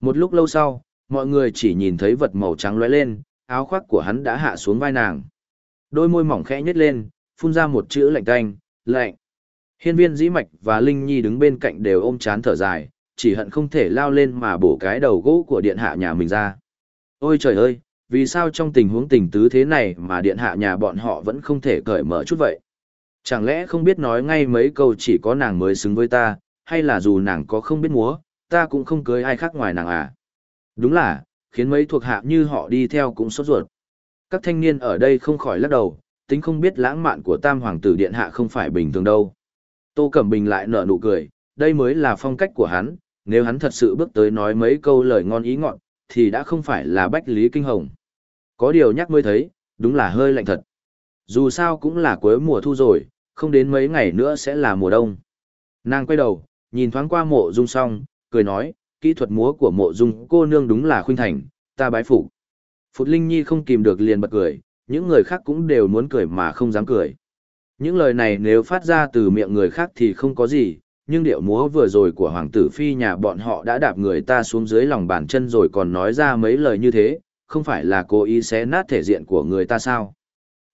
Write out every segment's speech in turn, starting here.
Một lúc lâu sau, mọi người chỉ nhìn thấy vật màu trắng lóe lên, áo khoác của hắn đã hạ xuống vai nàng. Đôi môi mỏng khẽ nhếch lên, phun ra một chữ lạnh tanh, lạnh. Hiên viên dĩ mạch và Linh Nhi đứng bên cạnh đều ôm chán thở dài, chỉ hận không thể lao lên mà bổ cái đầu gỗ của điện hạ nhà mình ra. Ôi trời ơi, vì sao trong tình huống tình tứ thế này mà điện hạ nhà bọn họ vẫn không thể cởi mở chút vậy? Chẳng lẽ không biết nói ngay mấy câu chỉ có nàng mới xứng với ta, hay là dù nàng có không biết múa, ta cũng không cưới ai khác ngoài nàng à? Đúng là, khiến mấy thuộc hạ như họ đi theo cũng sốt ruột. Các thanh niên ở đây không khỏi lắc đầu, tính không biết lãng mạn của tam hoàng tử điện hạ không phải bình thường đâu. Tô Cẩm Bình lại nở nụ cười, đây mới là phong cách của hắn, nếu hắn thật sự bước tới nói mấy câu lời ngon ý ngọt, thì đã không phải là Bách Lý Kinh Hồng. Có điều nhắc mới thấy, đúng là hơi lạnh thật. Dù sao cũng là cuối mùa thu rồi, không đến mấy ngày nữa sẽ là mùa đông. Nàng quay đầu, nhìn thoáng qua mộ dung song, cười nói, kỹ thuật múa của mộ dung cô nương đúng là khuynh thành, ta bái phục. Phụt Linh Nhi không kìm được liền bật cười, những người khác cũng đều muốn cười mà không dám cười. Những lời này nếu phát ra từ miệng người khác thì không có gì, nhưng điệu múa vừa rồi của Hoàng tử Phi nhà bọn họ đã đạp người ta xuống dưới lòng bàn chân rồi còn nói ra mấy lời như thế, không phải là cố ý xé nát thể diện của người ta sao.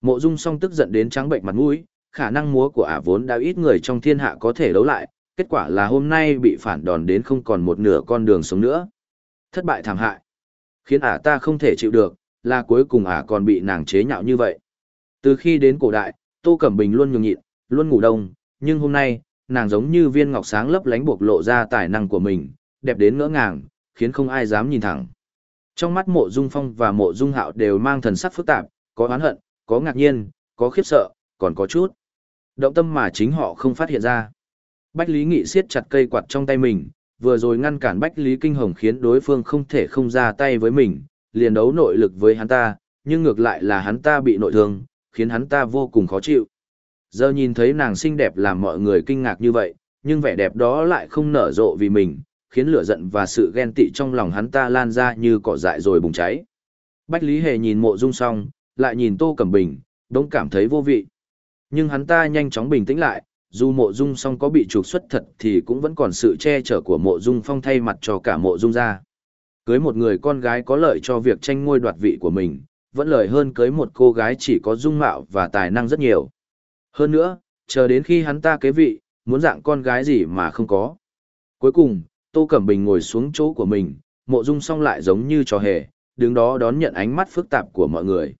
Mộ Dung song tức giận đến trắng bệnh mặt mũi, khả năng múa của ả vốn đã ít người trong thiên hạ có thể đấu lại, kết quả là hôm nay bị phản đòn đến không còn một nửa con đường sống nữa. Thất bại thảm hại, khiến ả ta không thể chịu được, là cuối cùng ả còn bị nàng chế nhạo như vậy. Từ khi đến cổ đại, Tô Cẩm Bình luôn nhường nhịn, luôn ngủ đông, nhưng hôm nay, nàng giống như viên ngọc sáng lấp lánh buộc lộ ra tài năng của mình, đẹp đến ngỡ ngàng, khiến không ai dám nhìn thẳng. Trong mắt mộ dung phong và mộ dung hạo đều mang thần sắc phức tạp, có oán hận, có ngạc nhiên, có khiếp sợ, còn có chút. Động tâm mà chính họ không phát hiện ra. Bách Lý Nghị siết chặt cây quạt trong tay mình, vừa rồi ngăn cản Bách Lý Kinh Hồng khiến đối phương không thể không ra tay với mình, liền đấu nội lực với hắn ta, nhưng ngược lại là hắn ta bị nội thương, khiến hắn ta vô cùng khó chịu. Giờ nhìn thấy nàng xinh đẹp làm mọi người kinh ngạc như vậy, nhưng vẻ đẹp đó lại không nở rộ vì mình, khiến lửa giận và sự ghen tị trong lòng hắn ta lan ra như cỏ dại rồi bùng cháy. Bách Lý Hề nhìn mộ dung xong, lại nhìn Tô Cẩm Bình, đống cảm thấy vô vị. Nhưng hắn ta nhanh chóng bình tĩnh lại, dù mộ dung song có bị trục xuất thật thì cũng vẫn còn sự che chở của mộ dung phong thay mặt cho cả mộ dung ra. Cưới một người con gái có lợi cho việc tranh ngôi đoạt vị của mình, vẫn lợi hơn cưới một cô gái chỉ có dung mạo và tài năng rất nhiều. Hơn nữa, chờ đến khi hắn ta kế vị, muốn dạng con gái gì mà không có. Cuối cùng, Tô Cẩm Bình ngồi xuống chỗ của mình, mộ dung song lại giống như trò hề, đứng đó đón nhận ánh mắt phức tạp của mọi người.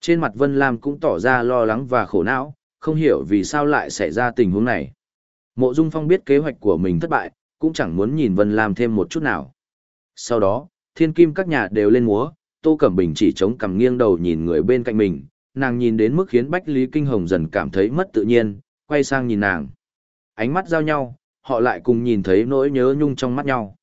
Trên mặt Vân Lam cũng tỏ ra lo lắng và khổ não, không hiểu vì sao lại xảy ra tình huống này. Mộ Dung Phong biết kế hoạch của mình thất bại, cũng chẳng muốn nhìn Vân Lam thêm một chút nào. Sau đó, thiên kim các nhà đều lên múa, Tô Cẩm Bình chỉ chống cằm nghiêng đầu nhìn người bên cạnh mình, nàng nhìn đến mức khiến Bách Lý Kinh Hồng dần cảm thấy mất tự nhiên, quay sang nhìn nàng. Ánh mắt giao nhau, họ lại cùng nhìn thấy nỗi nhớ nhung trong mắt nhau.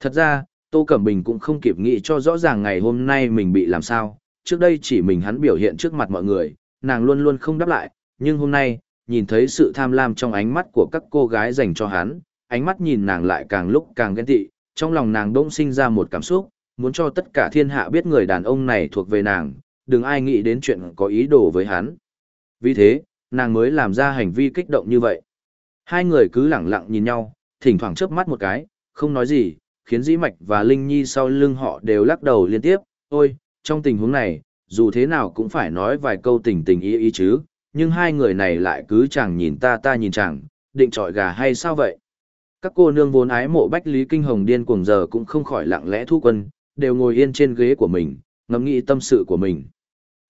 Thật ra, Tô Cẩm Bình cũng không kịp nghĩ cho rõ ràng ngày hôm nay mình bị làm sao, trước đây chỉ mình hắn biểu hiện trước mặt mọi người, nàng luôn luôn không đáp lại, nhưng hôm nay, nhìn thấy sự tham lam trong ánh mắt của các cô gái dành cho hắn, ánh mắt nhìn nàng lại càng lúc càng ghen tị, trong lòng nàng đông sinh ra một cảm xúc, muốn cho tất cả thiên hạ biết người đàn ông này thuộc về nàng, đừng ai nghĩ đến chuyện có ý đồ với hắn. Vì thế, nàng mới làm ra hành vi kích động như vậy. Hai người cứ lặng lặng nhìn nhau, thỉnh thoảng chớp mắt một cái, không nói gì, khiến Dĩ Mạch và Linh Nhi sau lưng họ đều lắc đầu liên tiếp, ôi, trong tình huống này, dù thế nào cũng phải nói vài câu tình tình ý ý chứ, nhưng hai người này lại cứ chẳng nhìn ta ta nhìn chẳng, định trọi gà hay sao vậy? Các cô nương vốn ái mộ Bách Lý Kinh Hồng điên cuồng giờ cũng không khỏi lặng lẽ thu quân, đều ngồi yên trên ghế của mình, ngẫm nghĩ tâm sự của mình.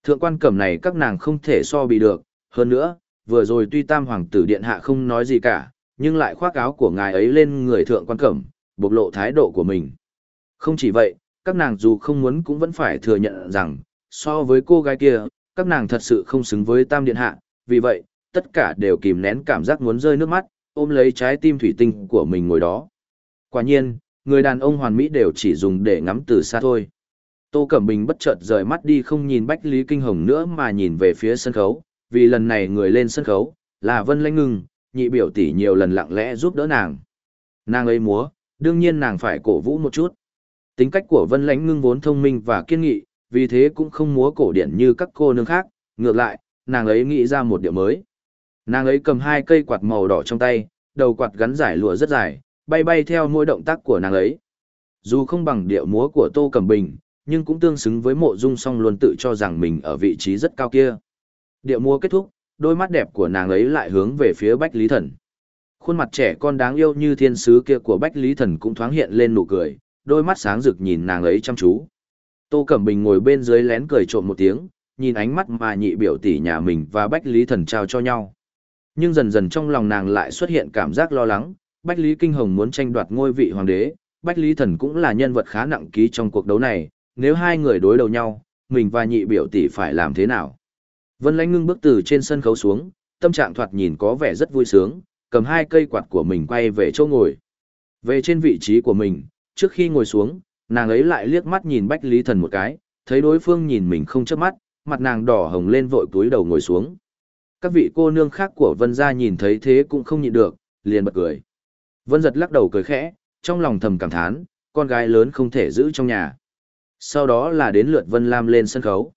Thượng quan cẩm này các nàng không thể so bị được, hơn nữa, vừa rồi tuy tam hoàng tử điện hạ không nói gì cả, nhưng lại khoác áo của ngài ấy lên người thượng quan cẩm, bộc lộ thái độ của mình. Không chỉ vậy, các nàng dù không muốn cũng vẫn phải thừa nhận rằng, so với cô gái kia, các nàng thật sự không xứng với tam điện hạ, vì vậy, tất cả đều kìm nén cảm giác muốn rơi nước mắt, ôm lấy trái tim thủy tinh của mình ngồi đó. Quả nhiên, người đàn ông hoàn mỹ đều chỉ dùng để ngắm từ xa thôi. Tô Cẩm Bình bất chợt rời mắt đi không nhìn Bách Lý Kinh Hồng nữa mà nhìn về phía sân khấu, vì lần này người lên sân khấu, là Vân Lãnh Ngưng, nhị biểu tỷ nhiều lần lặng lẽ giúp đỡ nàng. Nàng ấy múa, đương nhiên nàng phải cổ vũ một chút. Tính cách của Vân Lãnh Ngưng vốn thông minh và kiên nghị, vì thế cũng không múa cổ điển như các cô nương khác, ngược lại, nàng ấy nghĩ ra một điệu mới. Nàng ấy cầm hai cây quạt màu đỏ trong tay, đầu quạt gắn giải lụa rất dài, bay bay theo mỗi động tác của nàng ấy. Dù không bằng điệu múa của Tô Cẩm Bình, nhưng cũng tương xứng với mộ dung song luôn tự cho rằng mình ở vị trí rất cao kia. Điệu múa kết thúc, đôi mắt đẹp của nàng ấy lại hướng về phía Bách Lý Thần. Khuôn mặt trẻ con đáng yêu như thiên sứ kia của Bách Lý Thần cũng thoáng hiện lên nụ cười, đôi mắt sáng rực nhìn nàng ấy chăm chú. Tô Cẩm Bình ngồi bên dưới lén cười trộm một tiếng, nhìn ánh mắt mà nhị biểu tỷ nhà mình và Bách Lý Thần trao cho nhau. Nhưng dần dần trong lòng nàng lại xuất hiện cảm giác lo lắng, Bách Lý Kinh Hồng muốn tranh đoạt ngôi vị hoàng đế, Bách Lý Thần cũng là nhân vật khá nặng ký trong cuộc đấu này, nếu hai người đối đầu nhau, mình và nhị biểu tỷ phải làm thế nào? Vân Lãnh ngưng bước từ trên sân khấu xuống, tâm trạng thoạt nhìn có vẻ rất vui sướng, cầm hai cây quạt của mình quay về chỗ ngồi. Về trên vị trí của mình, trước khi ngồi xuống, nàng ấy lại liếc mắt nhìn Bách Lý Thần một cái, thấy đối phương nhìn mình không chớp mắt, mặt nàng đỏ hồng lên vội túi đầu ngồi xuống. Các vị cô nương khác của Vân gia nhìn thấy thế cũng không nhịn được, liền bật cười. Vân giật lắc đầu cười khẽ, trong lòng thầm cảm thán, con gái lớn không thể giữ trong nhà. Sau đó là đến lượt Vân Lam lên sân khấu.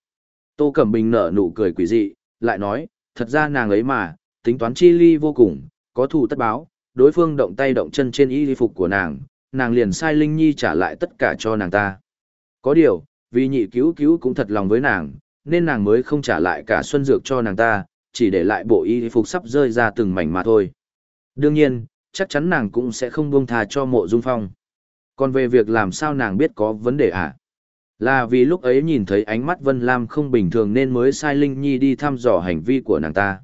Tô Cẩm Bình nở nụ cười quỷ dị, lại nói, thật ra nàng ấy mà, tính toán chi ly vô cùng, có thù tất báo, đối phương động tay động chân trên y phục của nàng, nàng liền sai Linh Nhi trả lại tất cả cho nàng ta. Có điều, vì nhị cứu cứu cũng thật lòng với nàng, nên nàng mới không trả lại cả xuân dược cho nàng ta, chỉ để lại bộ y phục sắp rơi ra từng mảnh mà thôi. Đương nhiên, chắc chắn nàng cũng sẽ không buông tha cho mộ dung phong. Còn về việc làm sao nàng biết có vấn đề à? Là vì lúc ấy nhìn thấy ánh mắt Vân Lam không bình thường nên mới sai Linh Nhi đi thăm dò hành vi của nàng ta.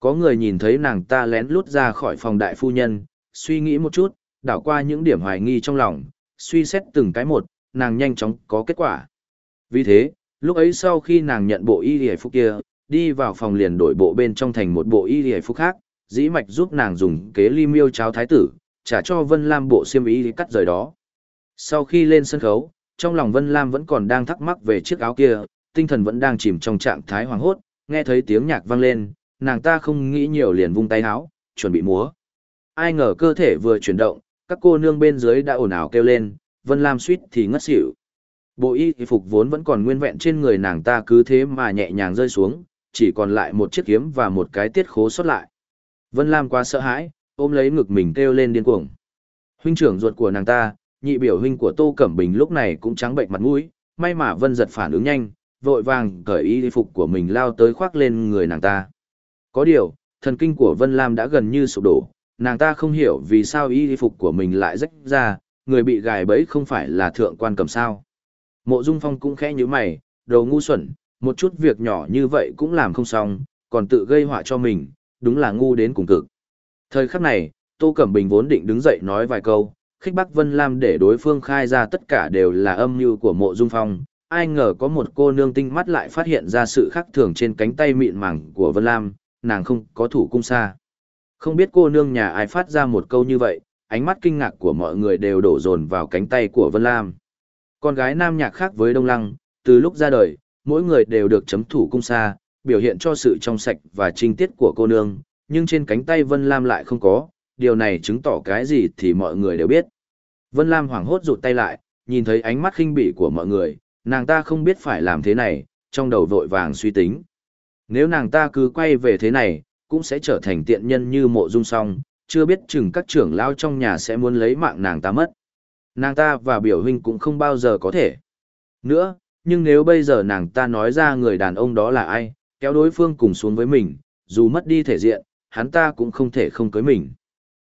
Có người nhìn thấy nàng ta lén lút ra khỏi phòng đại phu nhân, suy nghĩ một chút, đảo qua những điểm hoài nghi trong lòng, suy xét từng cái một, nàng nhanh chóng có kết quả. Vì thế, lúc ấy sau khi nàng nhận bộ y hề phục kia, đi vào phòng liền đổi bộ bên trong thành một bộ y hề phục khác, dĩ mạch giúp nàng dùng kế ly miêu cháo thái tử, trả cho Vân Lam bộ xiêm y cắt rời đó. Sau khi lên sân khấu, trong lòng Vân Lam vẫn còn đang thắc mắc về chiếc áo kia, tinh thần vẫn đang chìm trong trạng thái hoàng hốt, nghe thấy tiếng nhạc vang lên, nàng ta không nghĩ nhiều liền vung tay áo, chuẩn bị múa. Ai ngờ cơ thể vừa chuyển động, các cô nương bên dưới đã ồn ào kêu lên, Vân Lam suýt thì ngất xỉu. Bộ y phục vốn vẫn còn nguyên vẹn trên người nàng ta cứ thế mà nhẹ nhàng rơi xuống, chỉ còn lại một chiếc kiếm và một cái tiết khố xuất lại. Vân Lam quá sợ hãi, ôm lấy ngực mình kêu lên điên cuồng. Huynh trưởng ruột của nàng ta, nhị biểu huynh của Tô Cẩm Bình lúc này cũng trắng bệnh mặt mũi, may mà Vân giật phản ứng nhanh, vội vàng cởi y phục của mình lao tới khoác lên người nàng ta. Có điều, thần kinh của Vân Lam đã gần như sụp đổ, nàng ta không hiểu vì sao y phục của mình lại rách ra, người bị gài bẫy không phải là thượng quan cầm sao. Mộ Dung Phong cũng khẽ như mày, đồ ngu xuẩn, một chút việc nhỏ như vậy cũng làm không xong, còn tự gây họa cho mình, đúng là ngu đến cùng cực. Thời khắc này, Tô Cẩm Bình vốn định đứng dậy nói vài câu, khích Bắc Vân Lam để đối phương khai ra tất cả đều là âm mưu của mộ dung phong. Ai ngờ có một cô nương tinh mắt lại phát hiện ra sự khác thường trên cánh tay mịn màng của Vân Lam, nàng không có thủ cung xa. Không biết cô nương nhà ai phát ra một câu như vậy, ánh mắt kinh ngạc của mọi người đều đổ dồn vào cánh tay của Vân Lam. Con gái nam nhạc khác với Đông Lăng, từ lúc ra đời, mỗi người đều được chấm thủ cung xa, biểu hiện cho sự trong sạch và trinh tiết của cô nương, nhưng trên cánh tay Vân Lam lại không có, điều này chứng tỏ cái gì thì mọi người đều biết. Vân Lam hoảng hốt rụt tay lại, nhìn thấy ánh mắt khinh bỉ của mọi người, nàng ta không biết phải làm thế này, trong đầu vội vàng suy tính. Nếu nàng ta cứ quay về thế này, cũng sẽ trở thành tiện nhân như mộ dung song, chưa biết chừng các trưởng lao trong nhà sẽ muốn lấy mạng nàng ta mất. Nàng ta và biểu huynh cũng không bao giờ có thể. Nữa, nhưng nếu bây giờ nàng ta nói ra người đàn ông đó là ai, kéo đối phương cùng xuống với mình, dù mất đi thể diện, hắn ta cũng không thể không cưới mình.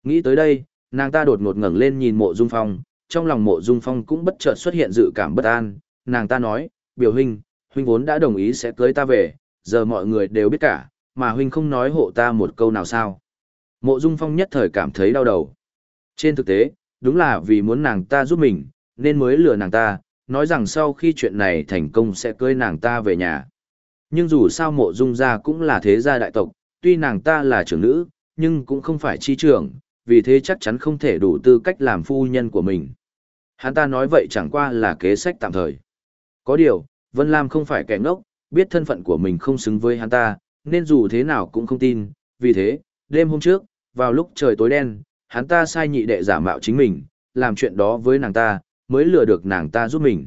Nghĩ tới đây, nàng ta đột ngột ngẩng lên nhìn mộ dung phong, trong lòng mộ dung phong cũng bất chợt xuất hiện dự cảm bất an, nàng ta nói, biểu huynh, huynh vốn đã đồng ý sẽ cưới ta về, giờ mọi người đều biết cả, mà huynh không nói hộ ta một câu nào sao. Mộ dung phong nhất thời cảm thấy đau đầu. Trên thực tế, đúng là vì muốn nàng ta giúp mình, nên mới lừa nàng ta, nói rằng sau khi chuyện này thành công sẽ cưới nàng ta về nhà. Nhưng dù sao mộ dung gia cũng là thế gia đại tộc, tuy nàng ta là trưởng nữ, nhưng cũng không phải chi trưởng, vì thế chắc chắn không thể đủ tư cách làm phu nhân của mình. Hắn ta nói vậy chẳng qua là kế sách tạm thời. Có điều, Vân Lam không phải kẻ ngốc, biết thân phận của mình không xứng với hắn ta, nên dù thế nào cũng không tin, vì thế, đêm hôm trước, vào lúc trời tối đen, hắn ta sai nhị đệ giả mạo chính mình, làm chuyện đó với nàng ta, mới lừa được nàng ta giúp mình.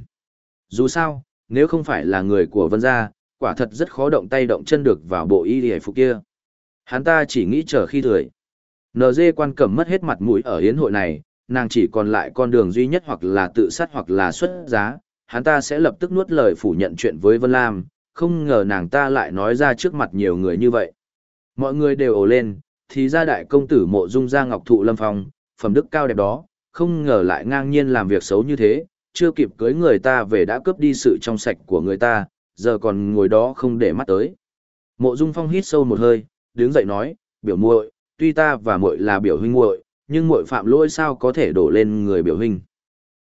Dù sao, nếu không phải là người của Vân gia, quả thật rất khó động tay động chân được vào bộ y hề phục kia. Hắn ta chỉ nghĩ chờ khi thời. NG quan cẩm mất hết mặt mũi ở hiến hội này, nàng chỉ còn lại con đường duy nhất hoặc là tự sát hoặc là xuất giá, hắn ta sẽ lập tức nuốt lời phủ nhận chuyện với Vân Lam, không ngờ nàng ta lại nói ra trước mặt nhiều người như vậy. Mọi người đều ồ lên, thì ra đại công tử mộ dung ra ngọc thụ lâm phong, phẩm đức cao đẹp đó, không ngờ lại ngang nhiên làm việc xấu như thế, chưa kịp cưới người ta về đã cướp đi sự trong sạch của người ta, giờ còn ngồi đó không để mắt tới. Mộ Dung Phong hít sâu một hơi, đứng dậy nói, biểu muội, tuy ta và muội là biểu huynh muội, nhưng muội phạm lỗi sao có thể đổ lên người biểu huynh.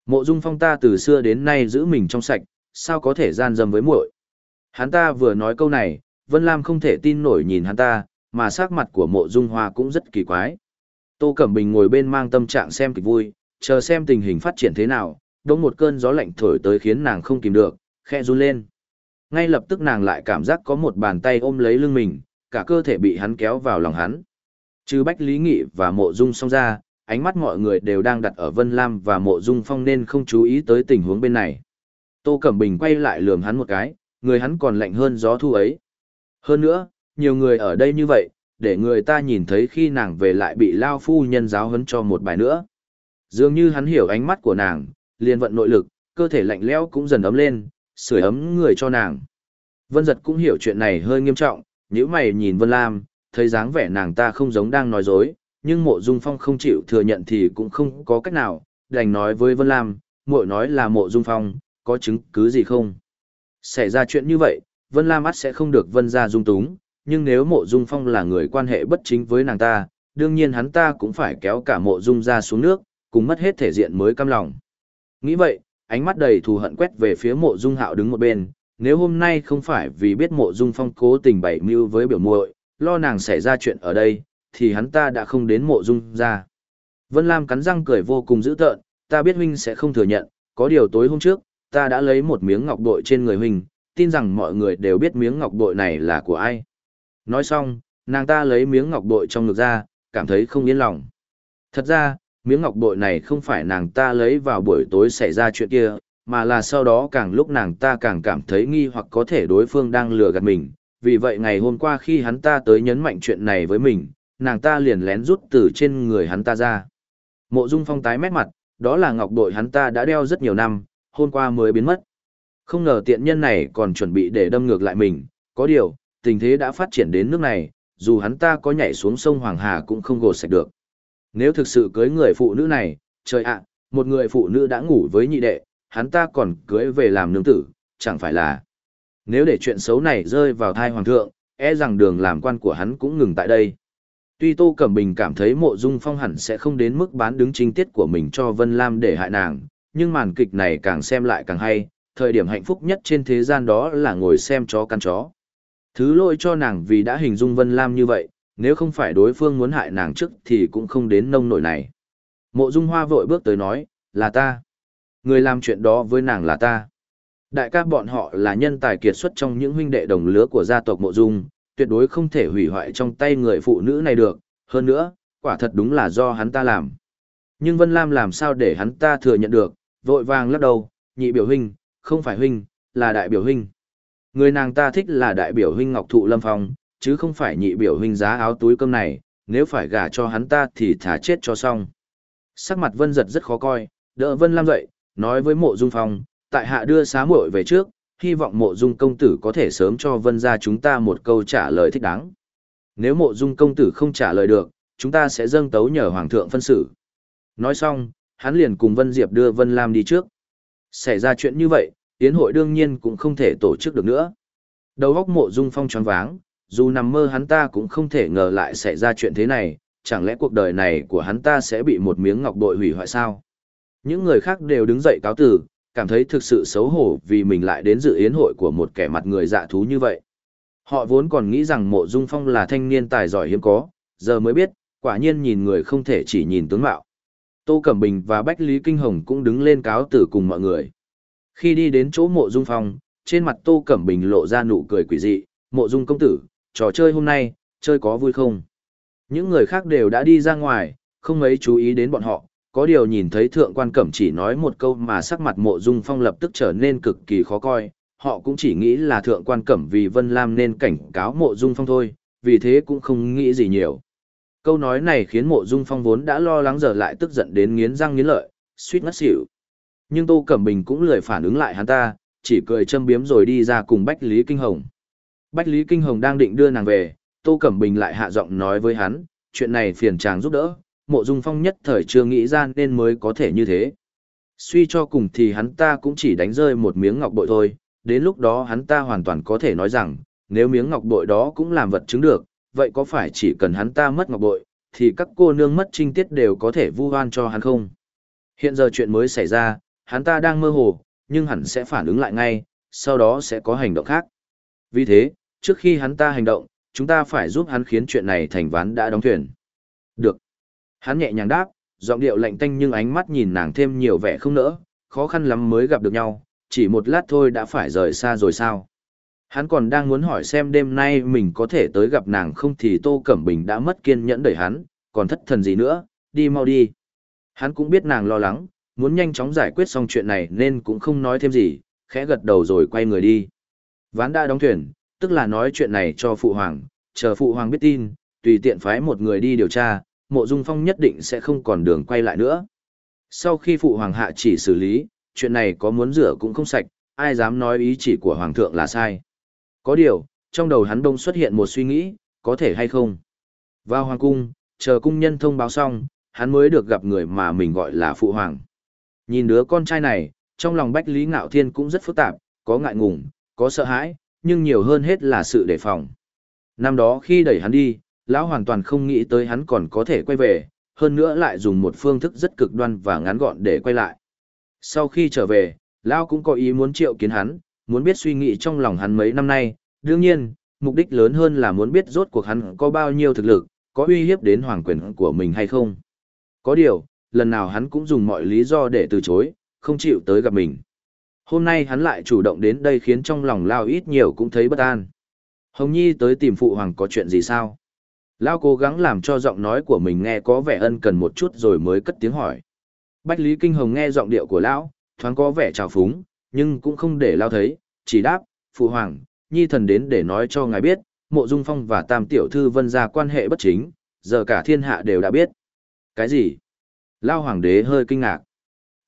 Mộ Dung Phong ta từ xưa đến nay giữ mình trong sạch, sao có thể gian dâm với muội. Hắn ta vừa nói câu này, Vân Lam không thể tin nổi nhìn hắn ta, mà sắc mặt của Mộ Dung Hoa cũng rất kỳ quái. Tô Cẩm Bình ngồi bên mang tâm trạng xem kịch vui, chờ xem tình hình phát triển thế nào, đống một cơn gió lạnh thổi tới khiến nàng không kìm được, khẽ run lên. Ngay lập tức nàng lại cảm giác có một bàn tay ôm lấy lưng mình, cả cơ thể bị hắn kéo vào lòng hắn. Trừ Bách Lý Nghị và Mộ Dung Song ra, ánh mắt mọi người đều đang đặt ở Vân Lam và Mộ Dung Phong nên không chú ý tới tình huống bên này. Tô Cẩm Bình quay lại lườm hắn một cái, người hắn còn lạnh hơn gió thu ấy. Hơn nữa, nhiều người ở đây như vậy, để người ta nhìn thấy khi nàng về lại bị Lao Phu nhân giáo huấn cho một bài nữa. Dường như hắn hiểu ánh mắt của nàng, liền vận nội lực, cơ thể lạnh lẽo cũng dần ấm lên, sưởi ấm người cho nàng. Vân giật cũng hiểu chuyện này hơi nghiêm trọng, nếu mày nhìn Vân Lam, thấy dáng vẻ nàng ta không giống đang nói dối, nhưng mộ dung phong không chịu thừa nhận thì cũng không có cách nào, đành nói với Vân Lam, muội nói là mộ dung phong, có chứng cứ gì không? Xảy ra chuyện như vậy, Vân Lam ắt sẽ không được Vân ra dung túng, nhưng nếu mộ dung phong là người quan hệ bất chính với nàng ta, đương nhiên hắn ta cũng phải kéo cả mộ dung ra xuống nước, cùng mất hết thể diện mới cam lòng. Nghĩ vậy, ánh mắt đầy thù hận quét về phía mộ dung hạo đứng một bên, nếu hôm nay không phải vì biết mộ dung phong cố tình bày mưu với biểu muội, lo nàng xảy ra chuyện ở đây, thì hắn ta đã không đến mộ dung ra. Vân Lam cắn răng cười vô cùng dữ tợn, ta biết huynh sẽ không thừa nhận, có điều tối hôm trước, ta đã lấy một miếng ngọc bội trên người huynh, tin rằng mọi người đều biết miếng ngọc bội này là của ai. Nói xong, nàng ta lấy miếng ngọc bội trong ngực ra, cảm thấy không yên lòng. Thật ra, miếng ngọc bội này không phải nàng ta lấy vào buổi tối xảy ra chuyện kia, mà là sau đó càng lúc nàng ta càng cảm thấy nghi hoặc có thể đối phương đang lừa gạt mình. Vì vậy ngày hôm qua khi hắn ta tới nhấn mạnh chuyện này với mình, nàng ta liền lén rút từ trên người hắn ta ra. Mộ Dung Phong tái mét mặt, đó là ngọc bội hắn ta đã đeo rất nhiều năm, hôm qua mới biến mất. Không ngờ tiện nhân này còn chuẩn bị để đâm ngược lại mình, có điều, tình thế đã phát triển đến nước này, dù hắn ta có nhảy xuống sông Hoàng Hà cũng không gột sạch được. Nếu thực sự cưới người phụ nữ này, trời ạ, một người phụ nữ đã ngủ với nhị đệ, hắn ta còn cưới về làm nương tử, chẳng phải là. Nếu để chuyện xấu này rơi vào thai hoàng thượng, e rằng đường làm quan của hắn cũng ngừng tại đây. Tuy Tô Cẩm Bình cảm thấy mộ dung phong hẳn sẽ không đến mức bán đứng chính tiết của mình cho Vân Lam để hại nàng, nhưng màn kịch này càng xem lại càng hay, thời điểm hạnh phúc nhất trên thế gian đó là ngồi xem chó căn chó. Thứ lỗi cho nàng vì đã hình dung Vân Lam như vậy, nếu không phải đối phương muốn hại nàng trước thì cũng không đến nông nổi này. Mộ Dung Hoa vội bước tới nói, là ta. Người làm chuyện đó với nàng là ta. Đại ca bọn họ là nhân tài kiệt xuất trong những huynh đệ đồng lứa của gia tộc Mộ Dung, tuyệt đối không thể hủy hoại trong tay người phụ nữ này được. Hơn nữa, quả thật đúng là do hắn ta làm. Nhưng Vân Lam làm sao để hắn ta thừa nhận được, vội vàng lắc đầu, nhị biểu huynh, không phải huynh, là đại biểu huynh. Người nàng ta thích là đại biểu huynh Ngọc Thụ Lâm Phong, chứ không phải nhị biểu huynh giá áo túi cơm này, nếu phải gả cho hắn ta thì thả chết cho xong. Sắc mặt Vân giật rất khó coi, đỡ Vân Lam dậy, nói với mộ dung phong, tại hạ đưa xá muội về trước, hy vọng mộ dung công tử có thể sớm cho Vân ra chúng ta một câu trả lời thích đáng. Nếu mộ dung công tử không trả lời được, chúng ta sẽ dâng tấu nhờ Hoàng thượng phân xử. Nói xong, hắn liền cùng Vân Diệp đưa Vân Lam đi trước. Xảy ra chuyện như vậy, tiến hội đương nhiên cũng không thể tổ chức được nữa. Đầu góc mộ dung phong tròn váng, dù nằm mơ hắn ta cũng không thể ngờ lại xảy ra chuyện thế này, chẳng lẽ cuộc đời này của hắn ta sẽ bị một miếng ngọc bội hủy hoại sao? Những người khác đều đứng dậy cáo tử, cảm thấy thực sự xấu hổ vì mình lại đến dự yến hội của một kẻ mặt người dạ thú như vậy. Họ vốn còn nghĩ rằng mộ dung phong là thanh niên tài giỏi hiếm có, giờ mới biết, quả nhiên nhìn người không thể chỉ nhìn tướng mạo. Tô Cẩm Bình và Bách Lý Kinh Hồng cũng đứng lên cáo tử cùng mọi người. Khi đi đến chỗ mộ dung phong, trên mặt Tô Cẩm Bình lộ ra nụ cười quỷ dị, mộ dung công tử, trò chơi hôm nay, chơi có vui không? Những người khác đều đã đi ra ngoài, không mấy chú ý đến bọn họ, có điều nhìn thấy thượng quan cẩm chỉ nói một câu mà sắc mặt mộ dung phong lập tức trở nên cực kỳ khó coi, họ cũng chỉ nghĩ là thượng quan cẩm vì Vân Lam nên cảnh cáo mộ dung phong thôi, vì thế cũng không nghĩ gì nhiều. Câu nói này khiến mộ dung phong vốn đã lo lắng giờ lại tức giận đến nghiến răng nghiến lợi, suýt ngất xỉu. Nhưng Tô Cẩm Bình cũng lười phản ứng lại hắn ta, chỉ cười châm biếm rồi đi ra cùng Bách Lý Kinh Hồng. Bách Lý Kinh Hồng đang định đưa nàng về, Tô Cẩm Bình lại hạ giọng nói với hắn, chuyện này phiền chàng giúp đỡ, mộ dung phong nhất thời chưa nghĩ ra nên mới có thể như thế. Suy cho cùng thì hắn ta cũng chỉ đánh rơi một miếng ngọc bội thôi, đến lúc đó hắn ta hoàn toàn có thể nói rằng, nếu miếng ngọc bội đó cũng làm vật chứng được, vậy có phải chỉ cần hắn ta mất ngọc bội, thì các cô nương mất trinh tiết đều có thể vu oan cho hắn không? Hiện giờ chuyện mới xảy ra, hắn ta đang mơ hồ, nhưng hẳn sẽ phản ứng lại ngay, sau đó sẽ có hành động khác. Vì thế, trước khi hắn ta hành động, chúng ta phải giúp hắn khiến chuyện này thành ván đã đóng thuyền. Được. Hắn nhẹ nhàng đáp, giọng điệu lạnh tanh nhưng ánh mắt nhìn nàng thêm nhiều vẻ không nỡ, khó khăn lắm mới gặp được nhau, chỉ một lát thôi đã phải rời xa rồi sao. Hắn còn đang muốn hỏi xem đêm nay mình có thể tới gặp nàng không thì Tô Cẩm Bình đã mất kiên nhẫn đẩy hắn, còn thất thần gì nữa, đi mau đi. Hắn cũng biết nàng lo lắng, muốn nhanh chóng giải quyết xong chuyện này nên cũng không nói thêm gì, khẽ gật đầu rồi quay người đi. Ván đã đóng thuyền, tức là nói chuyện này cho Phụ Hoàng, chờ Phụ Hoàng biết tin, tùy tiện phái một người đi điều tra, mộ dung phong nhất định sẽ không còn đường quay lại nữa. Sau khi Phụ Hoàng hạ chỉ xử lý, chuyện này có muốn rửa cũng không sạch, ai dám nói ý chỉ của Hoàng thượng là sai. Có điều, trong đầu hắn đông xuất hiện một suy nghĩ, có thể hay không. Vào Hoàng cung, chờ cung nhân thông báo xong, hắn mới được gặp người mà mình gọi là Phụ Hoàng. Nhìn đứa con trai này, trong lòng Bách Lý Ngạo Thiên cũng rất phức tạp, có ngại ngùng, có sợ hãi, nhưng nhiều hơn hết là sự đề phòng. Năm đó khi đẩy hắn đi, lão hoàn toàn không nghĩ tới hắn còn có thể quay về, hơn nữa lại dùng một phương thức rất cực đoan và ngắn gọn để quay lại. Sau khi trở về, lão cũng có ý muốn triệu kiến hắn, muốn biết suy nghĩ trong lòng hắn mấy năm nay, đương nhiên, mục đích lớn hơn là muốn biết rốt cuộc hắn có bao nhiêu thực lực, có uy hiếp đến hoàng quyền của mình hay không. Có điều, lần nào hắn cũng dùng mọi lý do để từ chối, không chịu tới gặp mình. Hôm nay hắn lại chủ động đến đây khiến trong lòng Lao ít nhiều cũng thấy bất an. Hồng Nhi tới tìm phụ hoàng có chuyện gì sao? Lao cố gắng làm cho giọng nói của mình nghe có vẻ ân cần một chút rồi mới cất tiếng hỏi. Bách Lý Kinh Hồng nghe giọng điệu của Lão, thoáng có vẻ trào phúng, nhưng cũng không để Lao thấy, chỉ đáp, phụ hoàng, Nhi thần đến để nói cho ngài biết, mộ dung phong và tam tiểu thư vân ra quan hệ bất chính, giờ cả thiên hạ đều đã biết. Cái gì? Lao hoàng đế hơi kinh ngạc.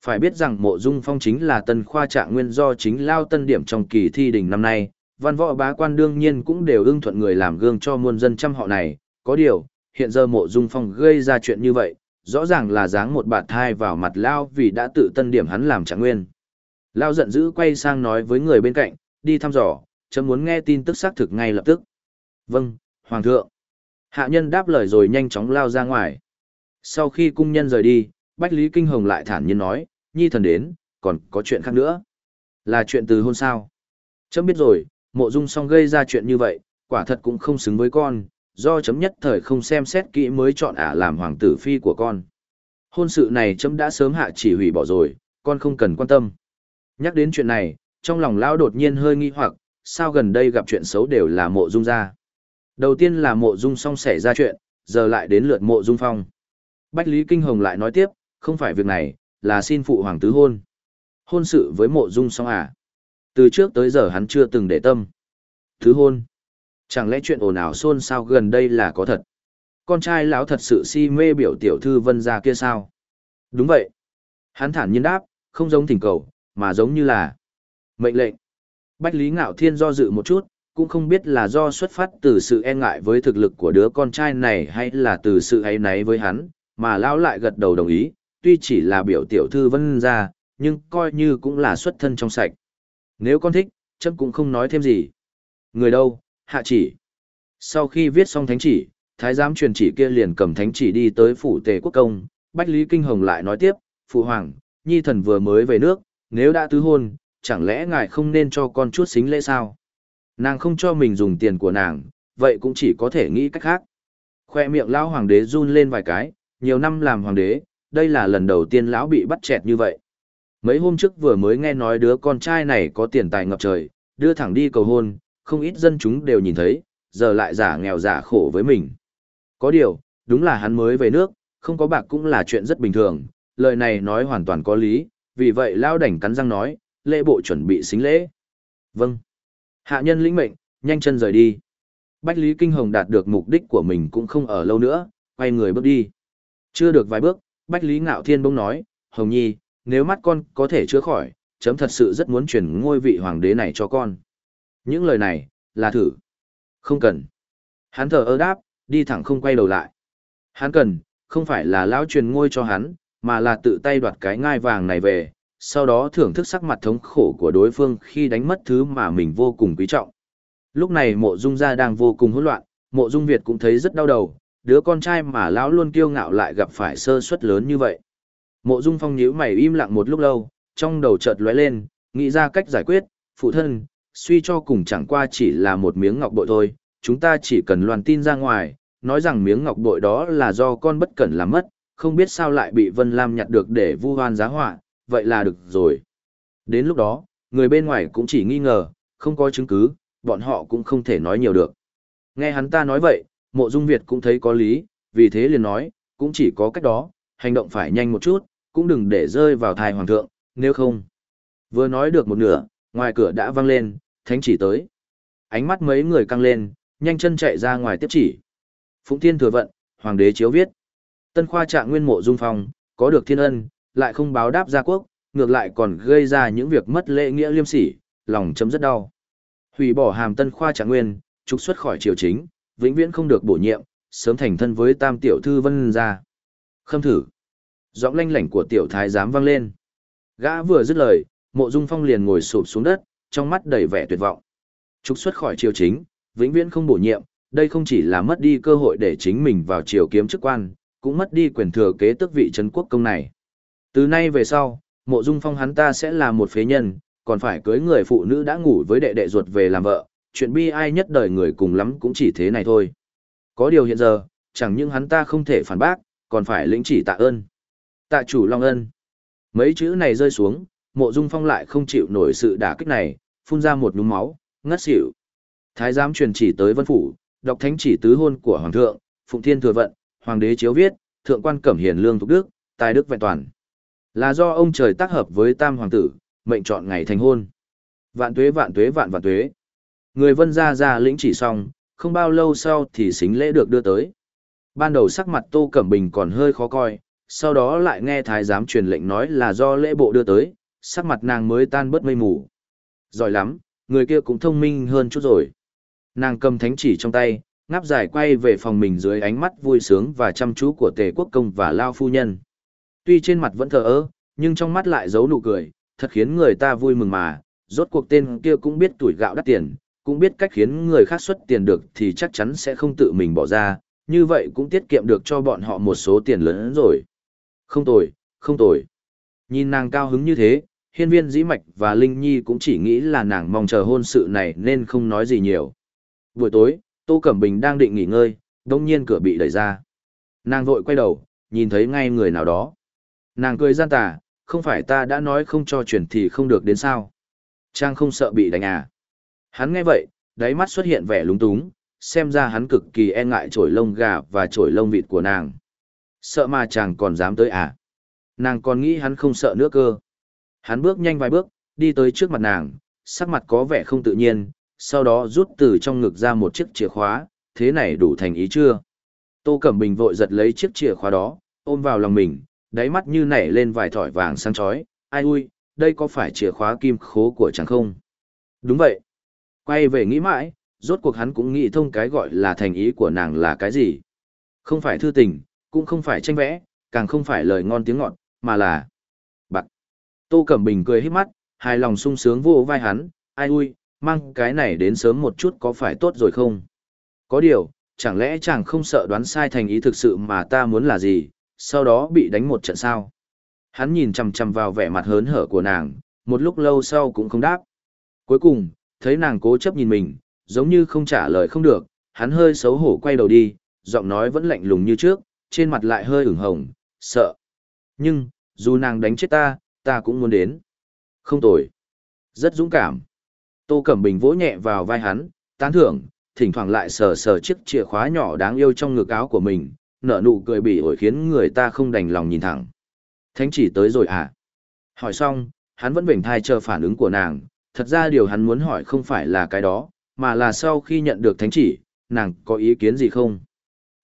Phải biết rằng mộ dung phong chính là tân khoa trạng nguyên do chính Lao tân điểm trong kỳ thi đình năm nay, văn võ bá quan đương nhiên cũng đều ưng thuận người làm gương cho muôn dân trăm họ này, có điều, hiện giờ mộ dung phong gây ra chuyện như vậy, rõ ràng là dáng một bạt thai vào mặt Lao vì đã tự tân điểm hắn làm trạng nguyên. Lao giận dữ quay sang nói với người bên cạnh, đi thăm dò, chấm muốn nghe tin tức xác thực ngay lập tức. Vâng, Hoàng thượng. Hạ nhân đáp lời rồi nhanh chóng lao ra ngoài. Sau khi cung nhân rời đi, Bách Lý Kinh Hồng lại thản nhiên nói, nhi thần đến, còn có chuyện khác nữa. Là chuyện từ hôn sao. Chấm biết rồi, mộ dung song gây ra chuyện như vậy, quả thật cũng không xứng với con, do chấm nhất thời không xem xét kỹ mới chọn ả làm hoàng tử phi của con. Hôn sự này chấm đã sớm hạ chỉ hủy bỏ rồi, con không cần quan tâm. Nhắc đến chuyện này, trong lòng lão đột nhiên hơi nghi hoặc, sao gần đây gặp chuyện xấu đều là mộ dung ra. Đầu tiên là mộ dung song xảy ra chuyện, giờ lại đến lượt mộ dung phong. Bách Lý Kinh Hồng lại nói tiếp, không phải việc này, là xin phụ hoàng tứ hôn. Hôn sự với mộ dung song à. Từ trước tới giờ hắn chưa từng để tâm. Tứ hôn. Chẳng lẽ chuyện ồn ào xôn xao gần đây là có thật? Con trai lão thật sự si mê biểu tiểu thư vân gia kia sao? Đúng vậy. Hắn thản nhiên đáp, không giống thỉnh cầu, mà giống như là mệnh lệnh. Bách Lý Ngạo Thiên do dự một chút, cũng không biết là do xuất phát từ sự e ngại với thực lực của đứa con trai này hay là từ sự ấy náy với hắn, mà lão lại gật đầu đồng ý, tuy chỉ là biểu tiểu thư vân ra, nhưng coi như cũng là xuất thân trong sạch. Nếu con thích, chấm cũng không nói thêm gì. Người đâu, hạ chỉ. Sau khi viết xong thánh chỉ, thái giám truyền chỉ kia liền cầm thánh chỉ đi tới phủ tề quốc công, Bách Lý Kinh Hồng lại nói tiếp, Phụ Hoàng, Nhi thần vừa mới về nước, nếu đã tứ hôn, chẳng lẽ ngài không nên cho con chút xính lễ sao? Nàng không cho mình dùng tiền của nàng, vậy cũng chỉ có thể nghĩ cách khác. Khoe miệng lão hoàng đế run lên vài cái, nhiều năm làm hoàng đế, đây là lần đầu tiên lão bị bắt chẹt như vậy. Mấy hôm trước vừa mới nghe nói đứa con trai này có tiền tài ngập trời, đưa thẳng đi cầu hôn, không ít dân chúng đều nhìn thấy, giờ lại giả nghèo giả khổ với mình. Có điều, đúng là hắn mới về nước, không có bạc cũng là chuyện rất bình thường, lời này nói hoàn toàn có lý, vì vậy lão đảnh cắn răng nói, lễ bộ chuẩn bị xính lễ. Vâng. Hạ nhân lĩnh mệnh, nhanh chân rời đi. Bách Lý Kinh Hồng đạt được mục đích của mình cũng không ở lâu nữa, quay người bước đi. Chưa được vài bước, Bách Lý Ngạo Thiên bỗng nói, Hồng Nhi, nếu mắt con có thể chữa khỏi, chấm thật sự rất muốn chuyển ngôi vị hoàng đế này cho con. Những lời này, là thử. Không cần. Hắn thở ơ đáp, đi thẳng không quay đầu lại. Hắn cần, không phải là lão truyền ngôi cho hắn, mà là tự tay đoạt cái ngai vàng này về, sau đó thưởng thức sắc mặt thống khổ của đối phương khi đánh mất thứ mà mình vô cùng quý trọng. Lúc này mộ dung gia đang vô cùng hỗn loạn, mộ dung Việt cũng thấy rất đau đầu, đứa con trai mà lão luôn kiêu ngạo lại gặp phải sơ suất lớn như vậy. Mộ dung phong nhíu mày im lặng một lúc lâu, trong đầu chợt lóe lên, nghĩ ra cách giải quyết, phụ thân, suy cho cùng chẳng qua chỉ là một miếng ngọc bội thôi, chúng ta chỉ cần loàn tin ra ngoài, nói rằng miếng ngọc bội đó là do con bất cẩn làm mất, không biết sao lại bị Vân Lam nhặt được để vu hoan giá họa, vậy là được rồi. Đến lúc đó, người bên ngoài cũng chỉ nghi ngờ, không có chứng cứ, bọn họ cũng không thể nói nhiều được. Nghe hắn ta nói vậy, mộ dung Việt cũng thấy có lý, vì thế liền nói, cũng chỉ có cách đó, hành động phải nhanh một chút, cũng đừng để rơi vào thai hoàng thượng, nếu không. Vừa nói được một nửa, ngoài cửa đã vang lên, thánh chỉ tới. Ánh mắt mấy người căng lên, nhanh chân chạy ra ngoài tiếp chỉ. Phụng Thiên thừa vận, hoàng đế chiếu viết. Tân khoa trạng nguyên mộ dung phong, có được thiên ân, lại không báo đáp gia quốc, ngược lại còn gây ra những việc mất lễ nghĩa liêm sỉ, lòng chấm rất đau. Hủy bỏ hàm tân khoa trạng nguyên, trục xuất khỏi triều chính, vĩnh viễn không được bổ nhiệm, sớm thành thân với tam tiểu thư vân gia. Khâm thử. Giọng lanh lảnh của tiểu thái giám vang lên. Gã vừa dứt lời, mộ dung phong liền ngồi sụp xuống đất, trong mắt đầy vẻ tuyệt vọng. Trục xuất khỏi triều chính, vĩnh viễn không bổ nhiệm, đây không chỉ là mất đi cơ hội để chính mình vào triều kiếm chức quan, cũng mất đi quyền thừa kế tước vị trấn quốc công này. Từ nay về sau, mộ dung phong hắn ta sẽ là một phế nhân, còn phải cưới người phụ nữ đã ngủ với đệ đệ ruột về làm vợ, chuyện bi ai nhất đời người cùng lắm cũng chỉ thế này thôi. Có điều hiện giờ, chẳng những hắn ta không thể phản bác, còn phải lĩnh chỉ tạ ơn. Tạ chủ Long Ân. Mấy chữ này rơi xuống, mộ dung phong lại không chịu nổi sự đả kích này, phun ra một núm máu, ngất xỉu. Thái giám truyền chỉ tới vân phủ, đọc thánh chỉ tứ hôn của hoàng thượng, phụng thiên thừa vận, hoàng đế chiếu viết, thượng quan cẩm hiền lương thục đức, tài đức vẹn toàn. Là do ông trời tác hợp với tam hoàng tử, mệnh chọn ngày thành hôn. Vạn tuế vạn tuế vạn vạn tuế. Người vân ra ra lĩnh chỉ xong, không bao lâu sau thì xính lễ được đưa tới. Ban đầu sắc mặt Tô Cẩm Bình còn hơi khó coi, sau đó lại nghe thái giám truyền lệnh nói là do lễ bộ đưa tới, sắc mặt nàng mới tan bớt mây mù. Giỏi lắm, người kia cũng thông minh hơn chút rồi. Nàng cầm thánh chỉ trong tay, ngáp dài quay về phòng mình dưới ánh mắt vui sướng và chăm chú của tề quốc công và lao phu nhân. Tuy trên mặt vẫn thờ ơ, nhưng trong mắt lại giấu nụ cười, thật khiến người ta vui mừng mà, rốt cuộc tên kia cũng biết tuổi gạo đắt tiền, cũng biết cách khiến người khác xuất tiền được thì chắc chắn sẽ không tự mình bỏ ra, như vậy cũng tiết kiệm được cho bọn họ một số tiền lớn hơn rồi. Không tồi, không tồi. Nhìn nàng cao hứng như thế, hiên viên dĩ mạch và Linh Nhi cũng chỉ nghĩ là nàng mong chờ hôn sự này nên không nói gì nhiều. Buổi tối, Tô Cẩm Bình đang định nghỉ ngơi, đông nhiên cửa bị đẩy ra. Nàng vội quay đầu, nhìn thấy ngay người nào đó. Nàng cười gian tà, không phải ta đã nói không cho chuyển thì không được đến sao. Trang không sợ bị đánh à. Hắn nghe vậy, đáy mắt xuất hiện vẻ lúng túng, xem ra hắn cực kỳ e ngại trổi lông gà và trổi lông vịt của nàng. Sợ mà chàng còn dám tới à. Nàng còn nghĩ hắn không sợ nữa cơ. Hắn bước nhanh vài bước, đi tới trước mặt nàng, sắc mặt có vẻ không tự nhiên, sau đó rút từ trong ngực ra một chiếc chìa khóa, thế này đủ thành ý chưa? Tô Cẩm Bình vội giật lấy chiếc chìa khóa đó, ôm vào lòng mình, đáy mắt như nảy lên vài thỏi vàng sáng chói, ai ui, đây có phải chìa khóa kim khố của chàng không? Đúng vậy. Quay về nghĩ mãi, rốt cuộc hắn cũng nghĩ thông cái gọi là thành ý của nàng là cái gì. Không phải thư tình, cũng không phải tranh vẽ, càng không phải lời ngon tiếng ngọt, mà là bạc. Tô Cẩm Bình cười hết mắt, hài lòng sung sướng vô vai hắn, ai ui, mang cái này đến sớm một chút có phải tốt rồi không? Có điều, chẳng lẽ chàng không sợ đoán sai thành ý thực sự mà ta muốn là gì, sau đó bị đánh một trận sao? Hắn nhìn chằm chằm vào vẻ mặt hớn hở của nàng, một lúc lâu sau cũng không đáp. Cuối cùng, thấy nàng cố chấp nhìn mình, giống như không trả lời không được, hắn hơi xấu hổ quay đầu đi, giọng nói vẫn lạnh lùng như trước, trên mặt lại hơi ửng hồng, sợ. Nhưng, dù nàng đánh chết ta, ta cũng muốn đến. Không tồi. Rất dũng cảm. Tô Cẩm Bình vỗ nhẹ vào vai hắn, tán thưởng, thỉnh thoảng lại sờ sờ chiếc chìa khóa nhỏ đáng yêu trong ngực áo của mình, nở nụ cười bỉ ổi khiến người ta không đành lòng nhìn thẳng. Thánh chỉ tới rồi à? Hỏi xong, hắn vẫn vểnh thai chờ phản ứng của nàng, thật ra điều hắn muốn hỏi không phải là cái đó, mà là sau khi nhận được thánh chỉ, nàng có ý kiến gì không?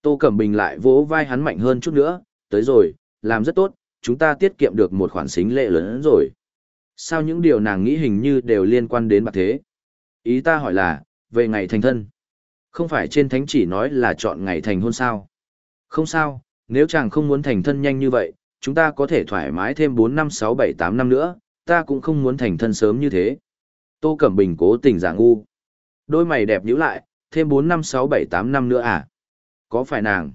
Tô Cẩm Bình lại vỗ vai hắn mạnh hơn chút nữa, tới rồi, làm rất tốt, chúng ta tiết kiệm được một khoản xính lệ lớn hơn rồi. Sao những điều nàng nghĩ hình như đều liên quan đến bạc thế? Ý ta hỏi là, về ngày thành thân. Không phải trên thánh chỉ nói là chọn ngày thành hôn sao? Không sao, nếu chàng không muốn thành thân nhanh như vậy, chúng ta có thể thoải mái thêm 4 năm 6 7 8 năm nữa, ta cũng không muốn thành thân sớm như thế. Tô Cẩm Bình cố tình giả ngu. Đôi mày đẹp nhíu lại, thêm 4 năm 6 7 8 năm nữa à? Có phải nàng?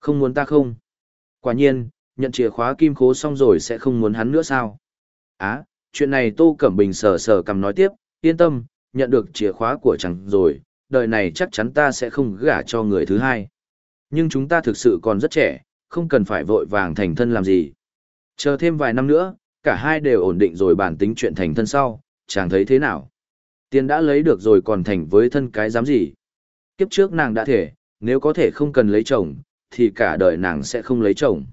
Không muốn ta không? Quả nhiên, nhận chìa khóa kim khố xong rồi sẽ không muốn hắn nữa sao? Á, chuyện này Tô Cẩm Bình sờ sờ cầm nói tiếp, yên tâm, nhận được chìa khóa của chẳng rồi, đời này chắc chắn ta sẽ không gả cho người thứ hai. Nhưng chúng ta thực sự còn rất trẻ, không cần phải vội vàng thành thân làm gì. Chờ thêm vài năm nữa, cả hai đều ổn định rồi bản tính chuyện thành thân sau, chàng thấy thế nào? Tiền đã lấy được rồi còn thành với thân cái dám gì? Kiếp trước nàng đã thể, nếu có thể không cần lấy chồng, thì cả đời nàng sẽ không lấy chồng.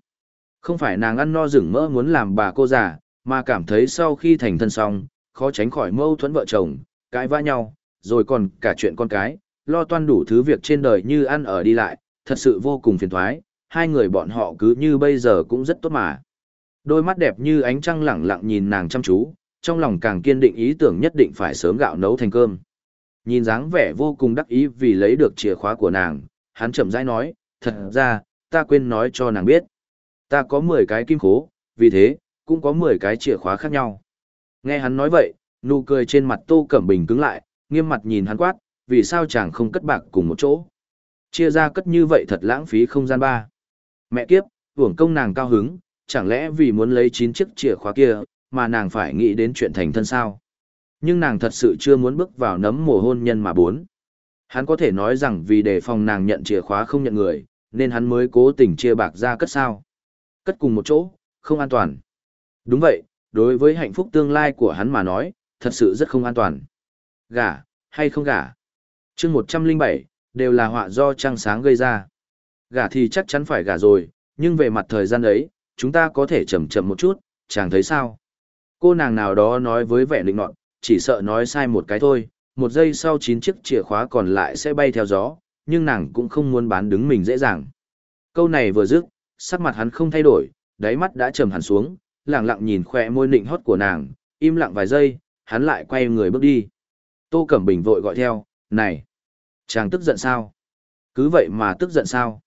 Không phải nàng ăn no rừng mỡ muốn làm bà cô già, mà cảm thấy sau khi thành thân xong, khó tránh khỏi mâu thuẫn vợ chồng, cãi vã nhau, rồi còn cả chuyện con cái, lo toan đủ thứ việc trên đời như ăn ở đi lại, thật sự vô cùng phiền thoái, hai người bọn họ cứ như bây giờ cũng rất tốt mà. Đôi mắt đẹp như ánh trăng lẳng lặng nhìn nàng chăm chú, trong lòng càng kiên định ý tưởng nhất định phải sớm gạo nấu thành cơm. Nhìn dáng vẻ vô cùng đắc ý vì lấy được chìa khóa của nàng, hắn chậm rãi nói, thật ra, ta quên nói cho nàng biết. Ta có 10 cái kim khố, vì thế, cũng có 10 cái chìa khóa khác nhau. Nghe hắn nói vậy, nụ cười trên mặt Tô Cẩm Bình cứng lại, nghiêm mặt nhìn hắn quát, vì sao chàng không cất bạc cùng một chỗ. Chia ra cất như vậy thật lãng phí không gian ba. Mẹ kiếp, hưởng công nàng cao hứng, chẳng lẽ vì muốn lấy 9 chiếc chìa khóa kia, mà nàng phải nghĩ đến chuyện thành thân sao. Nhưng nàng thật sự chưa muốn bước vào nấm mồ hôn nhân mà bốn. Hắn có thể nói rằng vì đề phòng nàng nhận chìa khóa không nhận người, nên hắn mới cố tình chia bạc ra cất sao. Cất cùng một chỗ, không an toàn. Đúng vậy, đối với hạnh phúc tương lai của hắn mà nói, thật sự rất không an toàn. Gả, hay không gả? chương 107, đều là họa do trăng sáng gây ra. Gả thì chắc chắn phải gả rồi, nhưng về mặt thời gian ấy, chúng ta có thể chậm chậm một chút, chàng thấy sao? Cô nàng nào đó nói với vẻ định nọt, chỉ sợ nói sai một cái thôi, một giây sau chín chiếc chìa khóa còn lại sẽ bay theo gió, nhưng nàng cũng không muốn bán đứng mình dễ dàng. Câu này vừa dứt, sắc mặt hắn không thay đổi, đáy mắt đã trầm hẳn xuống, lặng lặng nhìn khoe môi nịnh hót của nàng, im lặng vài giây, hắn lại quay người bước đi. Tô Cẩm Bình vội gọi theo, này, chàng tức giận sao? Cứ vậy mà tức giận sao?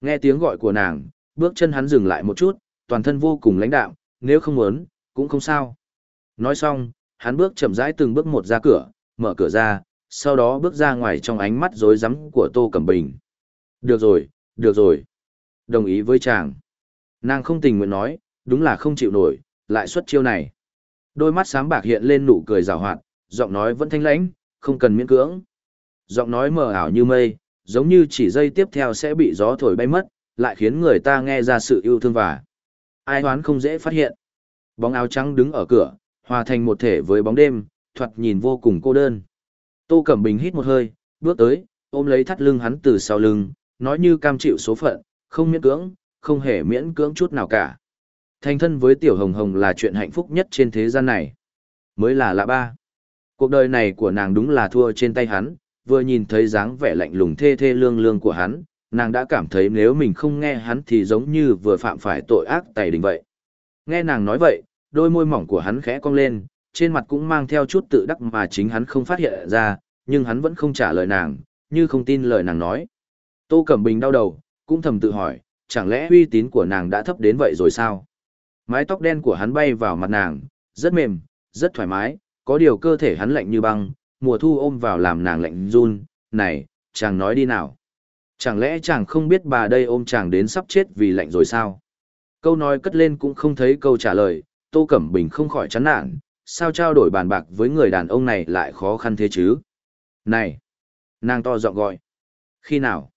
Nghe tiếng gọi của nàng, bước chân hắn dừng lại một chút, toàn thân vô cùng lãnh đạm, nếu không muốn, cũng không sao. Nói xong, hắn bước chậm rãi từng bước một ra cửa, mở cửa ra, sau đó bước ra ngoài trong ánh mắt rối rắm của Tô Cẩm Bình. Được rồi, được rồi. Đồng ý với chàng. Nàng không tình nguyện nói, đúng là không chịu nổi, lại xuất chiêu này. Đôi mắt sáng bạc hiện lên nụ cười rào hoạt, giọng nói vẫn thanh lãnh, không cần miễn cưỡng. Giọng nói mờ ảo như mây, giống như chỉ dây tiếp theo sẽ bị gió thổi bay mất, lại khiến người ta nghe ra sự yêu thương và ai hoán không dễ phát hiện. Bóng áo trắng đứng ở cửa, hòa thành một thể với bóng đêm, thoạt nhìn vô cùng cô đơn. Tô Cẩm Bình hít một hơi, bước tới, ôm lấy thắt lưng hắn từ sau lưng, nói như cam chịu số phận, không miễn cưỡng, không hề miễn cưỡng chút nào cả. Thành thân với Tiểu Hồng Hồng là chuyện hạnh phúc nhất trên thế gian này. Mới là lạ ba. Cuộc đời này của nàng đúng là thua trên tay hắn, vừa nhìn thấy dáng vẻ lạnh lùng thê thê lương lương của hắn, nàng đã cảm thấy nếu mình không nghe hắn thì giống như vừa phạm phải tội ác tày đình vậy. Nghe nàng nói vậy, đôi môi mỏng của hắn khẽ cong lên, trên mặt cũng mang theo chút tự đắc mà chính hắn không phát hiện ra, nhưng hắn vẫn không trả lời nàng, như không tin lời nàng nói. Tô Cẩm Bình đau đầu, cũng thầm tự hỏi, chẳng lẽ uy tín của nàng đã thấp đến vậy rồi sao? Mái tóc đen của hắn bay vào mặt nàng, rất mềm, rất thoải mái, có điều cơ thể hắn lạnh như băng, mùa thu ôm vào làm nàng lạnh run, này, chàng nói đi nào. Chẳng lẽ chàng không biết bà đây ôm chàng đến sắp chết vì lạnh rồi sao? Câu nói cất lên cũng không thấy câu trả lời, Tô Cẩm Bình không khỏi chán nản, sao trao đổi bàn bạc với người đàn ông này lại khó khăn thế chứ? Này! Nàng to giọng gọi. Khi nào?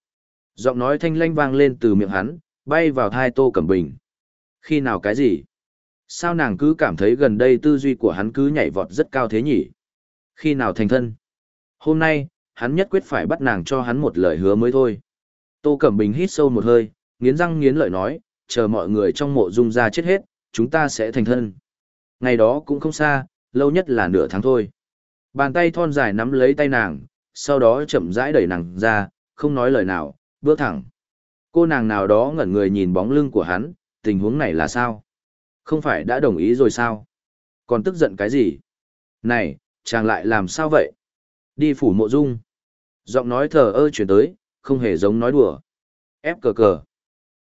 Giọng nói thanh lanh vang lên từ miệng hắn, bay vào thai Tô Cẩm Bình. Khi nào cái gì? Sao nàng cứ cảm thấy gần đây tư duy của hắn cứ nhảy vọt rất cao thế nhỉ? Khi nào thành thân? Hôm nay, hắn nhất quyết phải bắt nàng cho hắn một lời hứa mới thôi. Tô Cẩm Bình hít sâu một hơi, nghiến răng nghiến lợi nói, chờ mọi người trong mộ dung ra chết hết, chúng ta sẽ thành thân. Ngày đó cũng không xa, lâu nhất là nửa tháng thôi. Bàn tay thon dài nắm lấy tay nàng, sau đó chậm rãi đẩy nàng ra, không nói lời nào, bước thẳng. Cô nàng nào đó ngẩn người nhìn bóng lưng của hắn, tình huống này là sao? Không phải đã đồng ý rồi sao? Còn tức giận cái gì? Này, chàng lại làm sao vậy? Đi phủ mộ dung. Giọng nói thờ ơ chuyển tới, không hề giống nói đùa. Ép cờ cờ.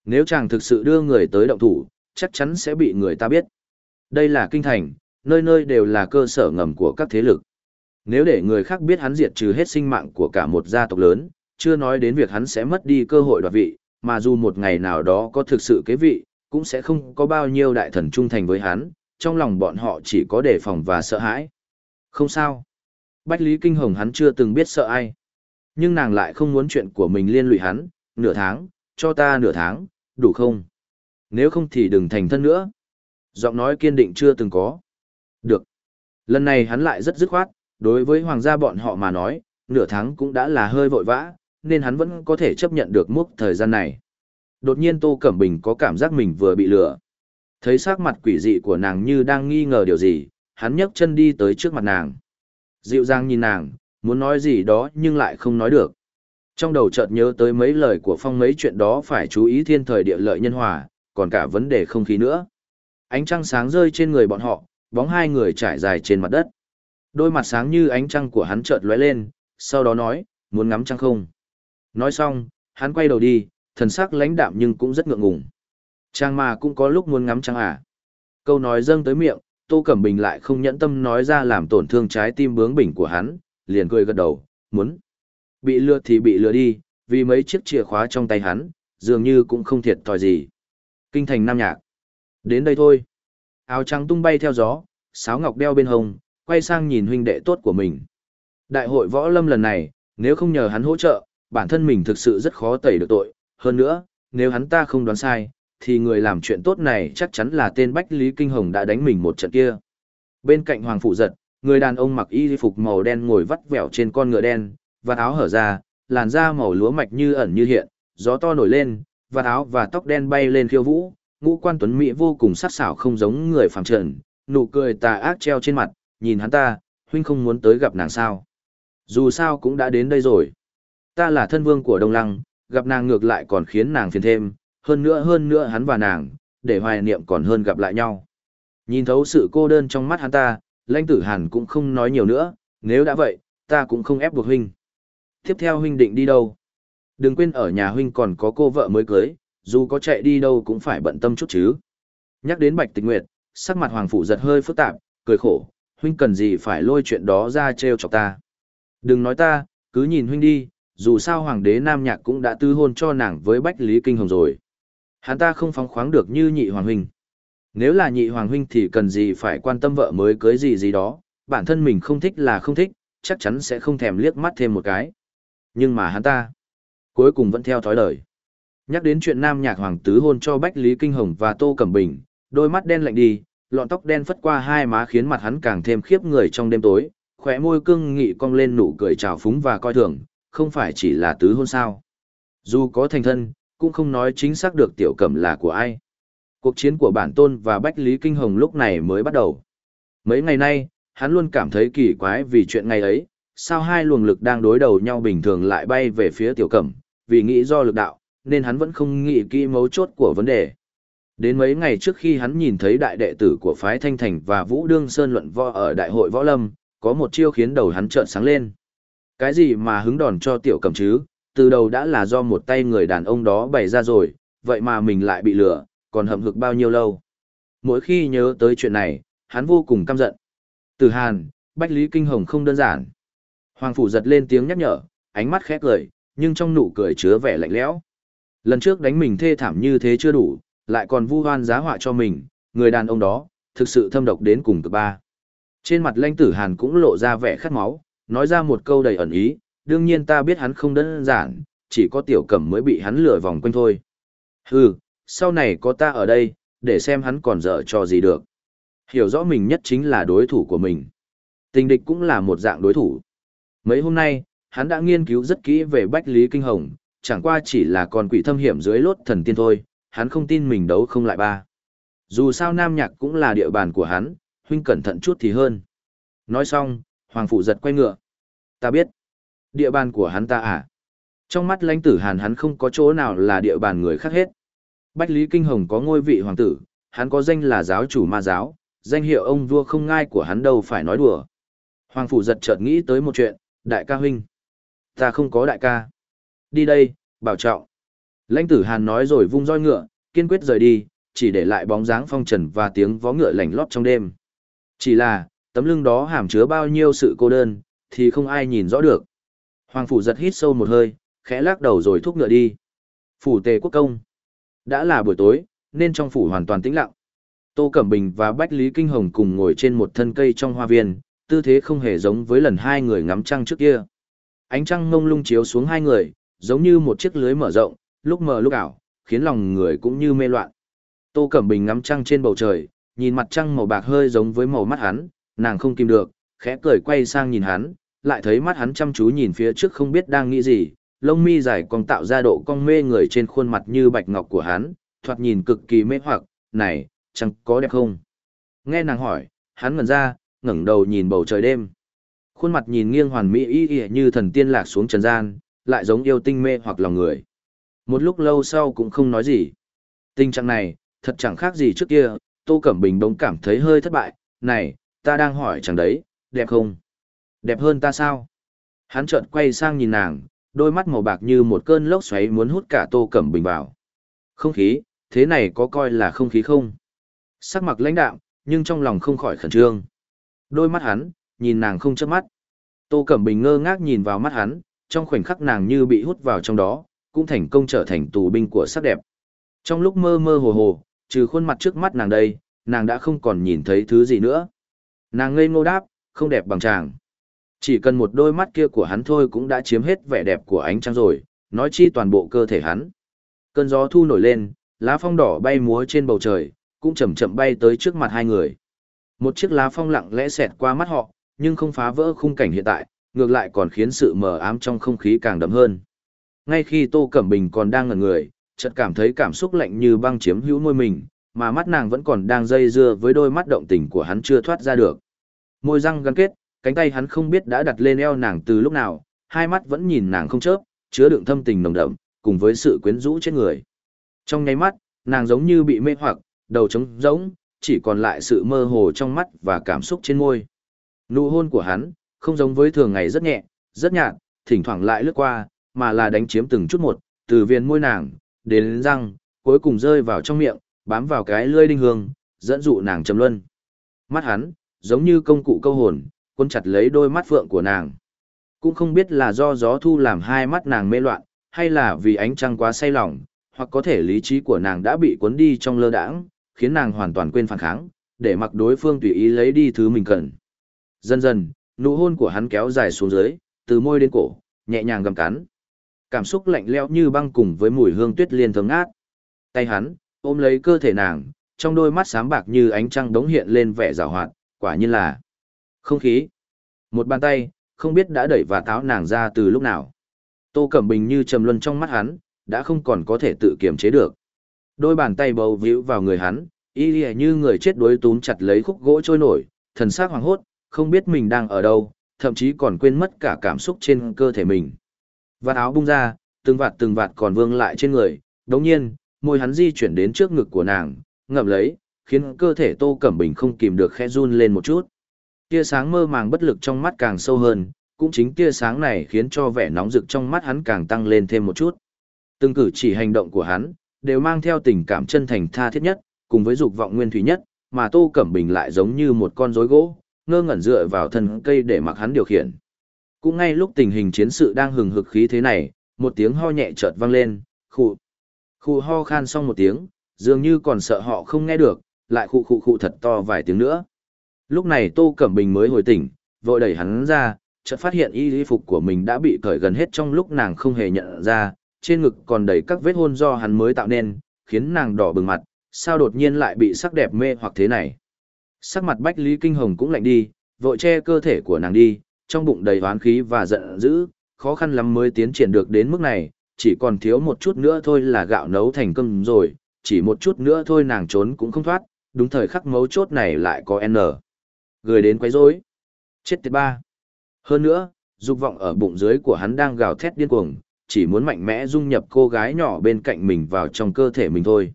Nếu chàng thực sự đưa người tới động thủ, chắc chắn sẽ bị người ta biết. Đây là kinh thành, nơi nơi đều là cơ sở ngầm của các thế lực. Nếu để người khác biết hắn diệt trừ hết sinh mạng của cả một gia tộc lớn, chưa nói đến việc hắn sẽ mất đi cơ hội đoạt vị, mà dù một ngày nào đó có thực sự kế vị, cũng sẽ không có bao nhiêu đại thần trung thành với hắn, trong lòng bọn họ chỉ có đề phòng và sợ hãi. Không sao. Bách Lý Kinh Hồng hắn chưa từng biết sợ ai. Nhưng nàng lại không muốn chuyện của mình liên lụy hắn, nửa tháng, cho ta nửa tháng, đủ không? Nếu không thì đừng thành thân nữa. Giọng nói kiên định chưa từng có. Được. Lần này hắn lại rất dứt khoát, đối với hoàng gia bọn họ mà nói, nửa tháng cũng đã là hơi vội vã, nên hắn vẫn có thể chấp nhận được mốc thời gian này. Đột nhiên Tô Cẩm Bình có cảm giác mình vừa bị lừa. Thấy sắc mặt quỷ dị của nàng như đang nghi ngờ điều gì, hắn nhấc chân đi tới trước mặt nàng. Dịu dàng nhìn nàng, muốn nói gì đó nhưng lại không nói được. Trong đầu chợt nhớ tới mấy lời của Phong mấy chuyện đó phải chú ý thiên thời địa lợi nhân hòa, còn cả vấn đề không khí nữa. Ánh trăng sáng rơi trên người bọn họ, bóng hai người trải dài trên mặt đất. Đôi mặt sáng như ánh trăng của hắn chợt lóe lên, sau đó nói, muốn ngắm trăng không? Nói xong, hắn quay đầu đi, thần sắc lãnh đạm nhưng cũng rất ngượng ngùng. Trang mà cũng có lúc muốn ngắm Trang à. Câu nói dâng tới miệng, Tô Cẩm Bình lại không nhẫn tâm nói ra làm tổn thương trái tim bướng bỉnh của hắn, liền cười gật đầu, muốn. Bị lừa thì bị lừa đi, vì mấy chiếc chìa khóa trong tay hắn, dường như cũng không thiệt thòi gì. Kinh thành Nam Nhạc. Đến đây thôi. Áo trắng tung bay theo gió, sáo ngọc đeo bên hông, quay sang nhìn huynh đệ tốt của mình. Đại hội võ lâm lần này, nếu không nhờ hắn hỗ trợ, bản thân mình thực sự rất khó tẩy được tội. Hơn nữa, nếu hắn ta không đoán sai, thì người làm chuyện tốt này chắc chắn là tên Bách Lý Kinh Hồng đã đánh mình một trận kia. Bên cạnh Hoàng Phụ Giật, người đàn ông mặc y phục màu đen ngồi vắt vẻo trên con ngựa đen, và áo hở ra, làn da màu lúa mạch như ẩn như hiện, gió to nổi lên, và áo và tóc đen bay lên khiêu vũ, ngũ quan tuấn mỹ vô cùng sắc sảo không giống người phàm trần, nụ cười tà ác treo trên mặt, nhìn hắn ta, huynh không muốn tới gặp nàng sao? Dù sao cũng đã đến đây rồi. Ta là thân vương của Đông Lăng, gặp nàng ngược lại còn khiến nàng phiền thêm, hơn nữa hơn nữa hắn và nàng, để hoài niệm còn hơn gặp lại nhau. Nhìn thấu sự cô đơn trong mắt hắn ta, lãnh tử hàn cũng không nói nhiều nữa, nếu đã vậy, ta cũng không ép buộc huynh. Tiếp theo huynh định đi đâu? Đừng quên ở nhà huynh còn có cô vợ mới cưới, dù có chạy đi đâu cũng phải bận tâm chút chứ. Nhắc đến Bạch Tịch Nguyệt, sắc mặt Hoàng Phủ giật hơi phức tạp, cười khổ, huynh cần gì phải lôi chuyện đó ra trêu chọc ta. Đừng nói ta, cứ nhìn huynh đi, dù sao Hoàng đế Nam Nhạc cũng đã tư hôn cho nàng với Bách Lý Kinh Hồng rồi. Hắn ta không phóng khoáng được như nhị Hoàng huynh. Nếu là nhị Hoàng huynh thì cần gì phải quan tâm vợ mới cưới gì gì đó, bản thân mình không thích là không thích, chắc chắn sẽ không thèm liếc mắt thêm một cái. Nhưng mà hắn ta, cuối cùng vẫn theo thói lời. Nhắc đến chuyện nam nhạc hoàng tứ hôn cho Bách Lý Kinh Hồng và Tô Cẩm Bình, đôi mắt đen lạnh đi, lọn tóc đen phất qua hai má khiến mặt hắn càng thêm khiếp người trong đêm tối, khóe môi cưng nghị cong lên nụ cười trào phúng và coi thường, không phải chỉ là tứ hôn sao. Dù có thành thân, cũng không nói chính xác được tiểu cẩm là của ai. Cuộc chiến của bản tôn và Bách Lý Kinh Hồng lúc này mới bắt đầu. Mấy ngày nay, hắn luôn cảm thấy kỳ quái vì chuyện ngày ấy, sao hai luồng lực đang đối đầu nhau bình thường lại bay về phía tiểu cẩm, vì nghĩ do lực đạo, nên hắn vẫn không nghĩ kỹ mấu chốt của vấn đề. Đến mấy ngày trước khi hắn nhìn thấy đại đệ tử của phái Thanh Thành và Vũ Đương Sơn luận võ ở đại hội võ lâm, có một chiêu khiến đầu hắn trợn sáng lên. Cái gì mà hứng đòn cho tiểu cầm chứ, từ đầu đã là do một tay người đàn ông đó bày ra rồi, vậy mà mình lại bị lừa, còn hậm hực bao nhiêu lâu. Mỗi khi nhớ tới chuyện này, hắn vô cùng căm giận. Từ Hàn, Bách Lý Kinh Hồng không đơn giản. Hoàng Phủ giật lên tiếng nhắc nhở, ánh mắt khẽ cười, nhưng trong nụ cười chứa vẻ lạnh lẽo. Lần trước đánh mình thê thảm như thế chưa đủ, lại còn vu hoan giá họa cho mình, người đàn ông đó, thực sự thâm độc đến cùng cực ba. Trên mặt lãnh tử Hàn cũng lộ ra vẻ khát máu, nói ra một câu đầy ẩn ý, đương nhiên ta biết hắn không đơn giản, chỉ có tiểu cẩm mới bị hắn lừa vòng quanh thôi. Hừ, sau này có ta ở đây, để xem hắn còn dở cho gì được. Hiểu rõ mình nhất chính là đối thủ của mình. Tình địch cũng là một dạng đối thủ. Mấy hôm nay, hắn đã nghiên cứu rất kỹ về Bách Lý Kinh Hồng, chẳng qua chỉ là con quỷ thâm hiểm dưới lốt thần tiên thôi, hắn không tin mình đấu không lại ba. Dù sao Nam Nhạc cũng là địa bàn của hắn, huynh cẩn thận chút thì hơn. Nói xong, Hoàng Phụ giật quay ngựa. Ta biết. Địa bàn của hắn ta à? Trong mắt lãnh tử hàn hắn không có chỗ nào là địa bàn người khác hết. Bách Lý Kinh Hồng có ngôi vị hoàng tử, hắn có danh là giáo chủ ma giáo, danh hiệu ông vua không ngai của hắn đâu phải nói đùa. Hoàng phủ giật chợt nghĩ tới một chuyện, đại ca huynh. Ta không có đại ca. Đi đây, bảo trọng. Lãnh tử hàn nói rồi vung roi ngựa, kiên quyết rời đi, chỉ để lại bóng dáng phong trần và tiếng vó ngựa lảnh lót trong đêm. Chỉ là, tấm lưng đó hàm chứa bao nhiêu sự cô đơn, thì không ai nhìn rõ được. Hoàng phủ giật hít sâu một hơi, khẽ lắc đầu rồi thúc ngựa đi. Phủ tề quốc công. Đã là buổi tối, nên trong phủ hoàn toàn tĩnh lặng. Tô Cẩm Bình và Bách Lý Kinh Hồng cùng ngồi trên một thân cây trong hoa viên, tư thế không hề giống với lần hai người ngắm trăng trước kia. Ánh trăng ngông lung chiếu xuống hai người, giống như một chiếc lưới mở rộng, lúc mờ lúc ảo, khiến lòng người cũng như mê loạn. Tô Cẩm Bình ngắm trăng trên bầu trời, nhìn mặt trăng màu bạc hơi giống với màu mắt hắn, nàng không kìm được, khẽ cười quay sang nhìn hắn, lại thấy mắt hắn chăm chú nhìn phía trước không biết đang nghĩ gì, lông mi dài còn tạo ra độ cong mê người trên khuôn mặt như bạch ngọc của hắn, thoạt nhìn cực kỳ mê hoặc, này, chẳng có đẹp không? Nghe nàng hỏi, hắn ngẩn ra, ngẩng đầu nhìn bầu trời đêm. Khuôn mặt nhìn nghiêng hoàn mỹ y y như thần tiên lạc xuống trần gian, lại giống yêu tinh mê hoặc lòng người. Một lúc lâu sau cũng không nói gì. Tình trạng này, thật chẳng khác gì trước kia, Tô Cẩm Bình bỗng cảm thấy hơi thất bại, này, ta đang hỏi chẳng đấy, đẹp không? Đẹp hơn ta sao? Hắn chợt quay sang nhìn nàng, đôi mắt màu bạc như một cơn lốc xoáy muốn hút cả Tô Cẩm Bình vào. Không khí, thế này có coi là không khí không? Sắc mặt lãnh đạm, nhưng trong lòng không khỏi khẩn trương. Đôi mắt hắn, nhìn nàng không chớp mắt. Tô Cẩm Bình ngơ ngác nhìn vào mắt hắn, trong khoảnh khắc nàng như bị hút vào trong đó, cũng thành công trở thành tù binh của sắc đẹp. Trong lúc mơ mơ hồ hồ, trừ khuôn mặt trước mắt nàng đây, nàng đã không còn nhìn thấy thứ gì nữa. Nàng ngây ngô đáp, không đẹp bằng chàng. Chỉ cần một đôi mắt kia của hắn thôi cũng đã chiếm hết vẻ đẹp của ánh trăng rồi, nói chi toàn bộ cơ thể hắn. Cơn gió thu nổi lên, lá phong đỏ bay múa trên bầu trời, cũng chậm chậm bay tới trước mặt hai người. Một chiếc lá phong lặng lẽ xẹt qua mắt họ, nhưng không phá vỡ khung cảnh hiện tại, ngược lại còn khiến sự mờ ám trong không khí càng đậm hơn. Ngay khi Tô Cẩm Bình còn đang ngẩn người, chợt cảm thấy cảm xúc lạnh như băng chiếm hữu môi mình, mà mắt nàng vẫn còn đang dây dưa với đôi mắt động tình của hắn chưa thoát ra được. Môi răng gắn kết, cánh tay hắn không biết đã đặt lên eo nàng từ lúc nào, hai mắt vẫn nhìn nàng không chớp, chứa đựng thâm tình nồng đậm, cùng với sự quyến rũ trên người. Trong nháy mắt, nàng giống như bị mê hoặc, đầu trống rỗng, chỉ còn lại sự mơ hồ trong mắt và cảm xúc trên môi. Nụ hôn của hắn, không giống với thường ngày rất nhẹ, rất nhạt, thỉnh thoảng lại lướt qua, mà là đánh chiếm từng chút một, từ viền môi nàng, đến răng, cuối cùng rơi vào trong miệng, bám vào cái lưỡi đinh hương, dẫn dụ nàng trầm luân. Mắt hắn, giống như công cụ câu hồn, cuốn chặt lấy đôi mắt phượng của nàng. Cũng không biết là do gió thu làm hai mắt nàng mê loạn, hay là vì ánh trăng quá say lòng, hoặc có thể lý trí của nàng đã bị cuốn đi trong lơ đãng, khiến nàng hoàn toàn quên phản kháng, để mặc đối phương tùy ý lấy đi thứ mình cần. Dần dần, nụ hôn của hắn kéo dài xuống dưới, từ môi đến cổ, nhẹ nhàng gầm cắn. Cảm xúc lạnh lẽo như băng cùng với mùi hương tuyết liên thơm ngát. Tay hắn ôm lấy cơ thể nàng, trong đôi mắt sáng bạc như ánh trăng đống hiện lên vẻ rào hoạt, quả nhiên là không khí. Một bàn tay, không biết đã đẩy và táo nàng ra từ lúc nào. Tô Cẩm Bình như trầm luân trong mắt hắn, đã không còn có thể tự kiềm chế được. Đôi bàn tay bầu víu vào người hắn, y như người chết đuối túm chặt lấy khúc gỗ trôi nổi, thần sắc hoàng hốt, không biết mình đang ở đâu, thậm chí còn quên mất cả cảm xúc trên cơ thể mình. Vạt áo bung ra, từng vạt từng vạt còn vương lại trên người, đồng nhiên, môi hắn di chuyển đến trước ngực của nàng, ngậm lấy, khiến cơ thể Tô Cẩm Bình không kìm được khẽ run lên một chút. Tia sáng mơ màng bất lực trong mắt càng sâu hơn, cũng chính tia sáng này khiến cho vẻ nóng rực trong mắt hắn càng tăng lên thêm một chút. Từng cử chỉ hành động của hắn, đều mang theo tình cảm chân thành tha thiết nhất, cùng với dục vọng nguyên thủy nhất, mà Tô Cẩm Bình lại giống như một con rối gỗ, ngơ ngẩn dựa vào thân cây để mặc hắn điều khiển. Cũng ngay lúc tình hình chiến sự đang hừng hực khí thế này, một tiếng ho nhẹ chợt vang lên, khụ. Khụ ho khan xong một tiếng, dường như còn sợ họ không nghe được, lại khụ khụ khụ thật to vài tiếng nữa. Lúc này Tô Cẩm Bình mới hồi tỉnh, vội đẩy hắn ra, chợt phát hiện y y phục của mình đã bị cởi gần hết trong lúc nàng không hề nhận ra, trên ngực còn đầy các vết hôn do hắn mới tạo nên, khiến nàng đỏ bừng mặt, sao đột nhiên lại bị sắc đẹp mê hoặc thế này. Sắc mặt Bách Lý Kinh Hồng cũng lạnh đi, vội che cơ thể của nàng đi, trong bụng đầy oán khí và giận dữ, khó khăn lắm mới tiến triển được đến mức này, chỉ còn thiếu một chút nữa thôi là gạo nấu thành cơm rồi, chỉ một chút nữa thôi nàng trốn cũng không thoát, đúng thời khắc mấu chốt này lại có N. gửi đến quấy rối. Chết tiệt ba. Hơn nữa, dục vọng ở bụng dưới của hắn đang gào thét điên cuồng, chỉ muốn mạnh mẽ dung nhập cô gái nhỏ bên cạnh mình vào trong cơ thể mình thôi.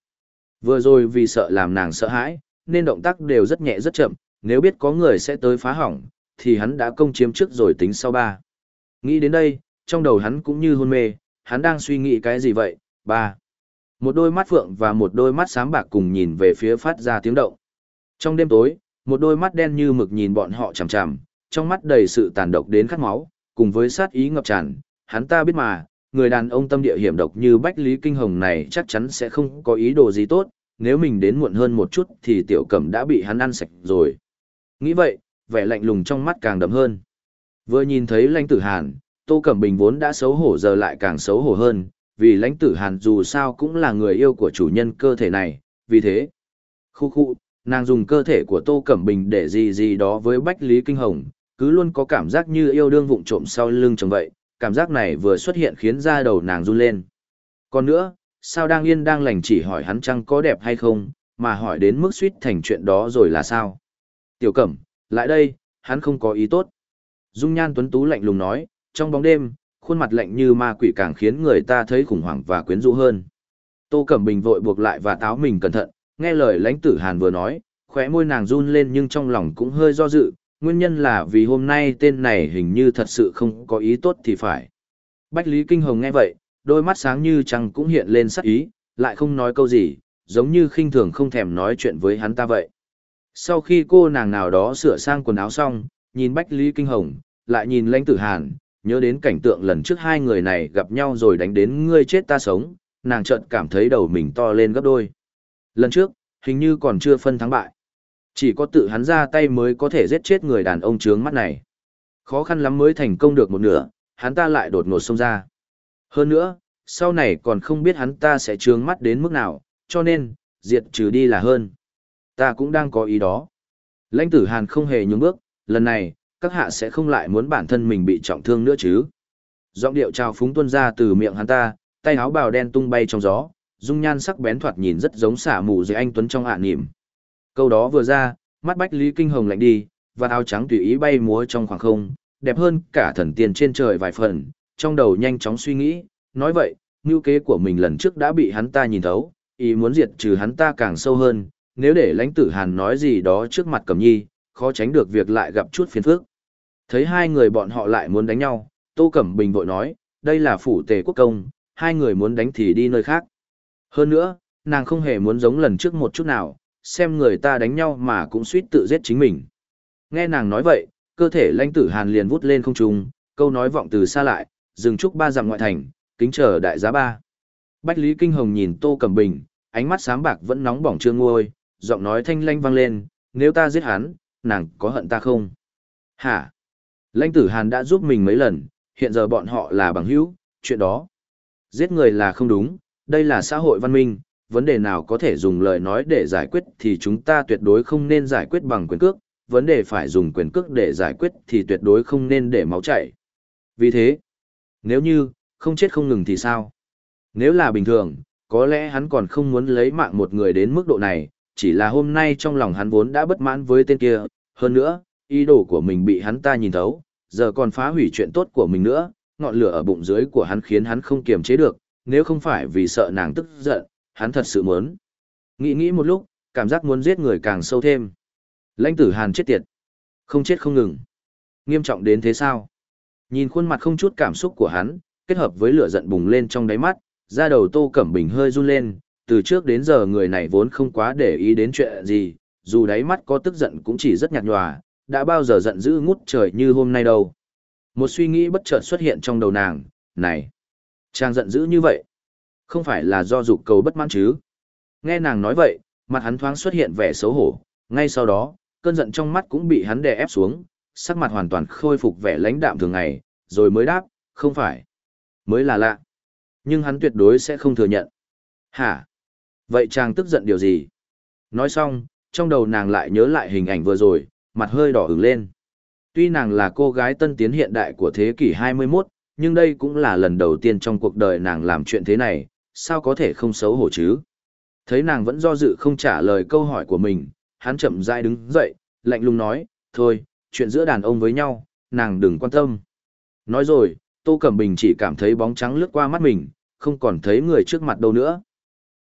Vừa rồi vì sợ làm nàng sợ hãi, nên động tác đều rất nhẹ rất chậm, nếu biết có người sẽ tới phá hỏng, thì hắn đã công chiếm trước rồi tính sau ba. Nghĩ đến đây, trong đầu hắn cũng như hôn mê, hắn đang suy nghĩ cái gì vậy? Ba. Một đôi mắt phượng và một đôi mắt sáng bạc cùng nhìn về phía phát ra tiếng động. Trong đêm tối, một đôi mắt đen như mực nhìn bọn họ chằm chằm, trong mắt đầy sự tàn độc đến khát máu, cùng với sát ý ngập tràn, hắn ta biết mà, người đàn ông tâm địa hiểm độc như Bách Lý Kinh Hồng này chắc chắn sẽ không có ý đồ gì tốt, nếu mình đến muộn hơn một chút thì tiểu cẩm đã bị hắn ăn sạch rồi. Nghĩ vậy, vẻ lạnh lùng trong mắt càng đậm hơn. Vừa nhìn thấy lãnh tử hàn, Tô Cẩm Bình vốn đã xấu hổ giờ lại càng xấu hổ hơn, vì lãnh tử hàn dù sao cũng là người yêu của chủ nhân cơ thể này, vì thế. Khu khu, nàng dùng cơ thể của Tô Cẩm Bình để gì gì đó với Bách Lý Kinh Hồng, cứ luôn có cảm giác như yêu đương vụng trộm sau lưng chồng vậy, cảm giác này vừa xuất hiện khiến da đầu nàng run lên. Còn nữa, sao đang yên đang lành chỉ hỏi hắn chăng có đẹp hay không, mà hỏi đến mức suýt thành chuyện đó rồi là sao? Tiểu Cẩm, lại đây, hắn không có ý tốt. Dung nhan tuấn tú lạnh lùng nói, trong bóng đêm, khuôn mặt lạnh như ma quỷ càng khiến người ta thấy khủng hoảng và quyến rũ hơn. Tô Cẩm Bình vội buộc lại và táo mình cẩn thận, nghe lời lãnh tử Hàn vừa nói, khóe môi nàng run lên nhưng trong lòng cũng hơi do dự, nguyên nhân là vì hôm nay tên này hình như thật sự không có ý tốt thì phải. Bách Lý Kinh Hồng nghe vậy, đôi mắt sáng như trăng cũng hiện lên sắc ý, lại không nói câu gì, giống như khinh thường không thèm nói chuyện với hắn ta vậy. Sau khi cô nàng nào đó sửa sang quần áo xong, nhìn Bách Lý Kinh Hồng, lại nhìn lãnh tử Hàn, nhớ đến cảnh tượng lần trước hai người này gặp nhau rồi đánh đến ngươi chết ta sống, nàng chợt cảm thấy đầu mình to lên gấp đôi. Lần trước, hình như còn chưa phân thắng bại. Chỉ có tự hắn ra tay mới có thể giết chết người đàn ông trướng mắt này. Khó khăn lắm mới thành công được một nửa, hắn ta lại đột ngột xông ra. Hơn nữa, sau này còn không biết hắn ta sẽ trướng mắt đến mức nào, cho nên, diệt trừ đi là hơn. Ta cũng đang có ý đó. Lãnh tử Hàn không hề nhúng bước, lần này, các hạ sẽ không lại muốn bản thân mình bị trọng thương nữa chứ. Giọng điệu trào phúng tuôn ra từ miệng hắn ta, tay áo bào đen tung bay trong gió, dung nhan sắc bén thoạt nhìn rất giống xả mù dưới anh Tuấn trong hạ niệm. Câu đó vừa ra, mắt Bách Lý Kinh Hồng lạnh đi, và áo trắng tùy ý bay múa trong khoảng không, đẹp hơn cả thần tiên trên trời vài phần, trong đầu nhanh chóng suy nghĩ, nói vậy, ngưu kế của mình lần trước đã bị hắn ta nhìn thấu, ý muốn diệt trừ hắn ta càng sâu hơn, nếu để lãnh tử Hàn nói gì đó trước mặt Cẩm Nhi, khó tránh được việc lại gặp chút phiền phức. Thấy hai người bọn họ lại muốn đánh nhau, Tô Cẩm Bình vội nói, đây là phủ tề quốc công, hai người muốn đánh thì đi nơi khác. Hơn nữa, nàng không hề muốn giống lần trước một chút nào, xem người ta đánh nhau mà cũng suýt tự giết chính mình. Nghe nàng nói vậy, cơ thể lãnh tử hàn liền vút lên không trung, câu nói vọng từ xa lại, dừng trúc ba dặm ngoại thành, kính chờ đại giá ba. Bách Lý Kinh Hồng nhìn Tô Cẩm Bình, ánh mắt sáng bạc vẫn nóng bỏng chưa nguôi, giọng nói thanh lanh vang lên, nếu ta giết hắn, nàng có hận ta không? Hả? Lãnh tử Hàn đã giúp mình mấy lần, hiện giờ bọn họ là bằng hữu, chuyện đó. Giết người là không đúng, đây là xã hội văn minh, vấn đề nào có thể dùng lời nói để giải quyết thì chúng ta tuyệt đối không nên giải quyết bằng quyền cước, vấn đề phải dùng quyền cước để giải quyết thì tuyệt đối không nên để máu chảy. Vì thế, nếu như, không chết không ngừng thì sao? Nếu là bình thường, có lẽ hắn còn không muốn lấy mạng một người đến mức độ này, chỉ là hôm nay trong lòng hắn vốn đã bất mãn với tên kia, hơn nữa, ý đồ của mình bị hắn ta nhìn thấu, giờ còn phá hủy chuyện tốt của mình nữa, ngọn lửa ở bụng dưới của hắn khiến hắn không kiềm chế được, nếu không phải vì sợ nàng tức giận, hắn thật sự muốn. Nghĩ nghĩ một lúc, cảm giác muốn giết người càng sâu thêm. Lãnh tử hàn chết tiệt. Không chết không ngừng. Nghiêm trọng đến thế sao? Nhìn khuôn mặt không chút cảm xúc của hắn, kết hợp với lửa giận bùng lên trong đáy mắt, da đầu tô cẩm bình hơi run lên, từ trước đến giờ người này vốn không quá để ý đến chuyện gì, dù đáy mắt có tức giận cũng chỉ rất nhạt nhòa, đã bao giờ giận dữ ngút trời như hôm nay đâu. Một suy nghĩ bất chợt xuất hiện trong đầu nàng, này, chàng giận dữ như vậy, không phải là do dục cầu bất mãn chứ. Nghe nàng nói vậy, mặt hắn thoáng xuất hiện vẻ xấu hổ, ngay sau đó, cơn giận trong mắt cũng bị hắn đè ép xuống, sắc mặt hoàn toàn khôi phục vẻ lãnh đạm thường ngày, rồi mới đáp, không phải, mới là lạ. Nhưng hắn tuyệt đối sẽ không thừa nhận. Hả? Vậy chàng tức giận điều gì? Nói xong, trong đầu nàng lại nhớ lại hình ảnh vừa rồi, mặt hơi đỏ ửng lên. Tuy nàng là cô gái tân tiến hiện đại của thế kỷ 21, nhưng đây cũng là lần đầu tiên trong cuộc đời nàng làm chuyện thế này, sao có thể không xấu hổ chứ? Thấy nàng vẫn do dự không trả lời câu hỏi của mình, hắn chậm rãi đứng dậy, lạnh lùng nói, thôi, chuyện giữa đàn ông với nhau, nàng đừng quan tâm. Nói rồi, Tô Cẩm Bình chỉ cảm thấy bóng trắng lướt qua mắt mình, không còn thấy người trước mặt đâu nữa.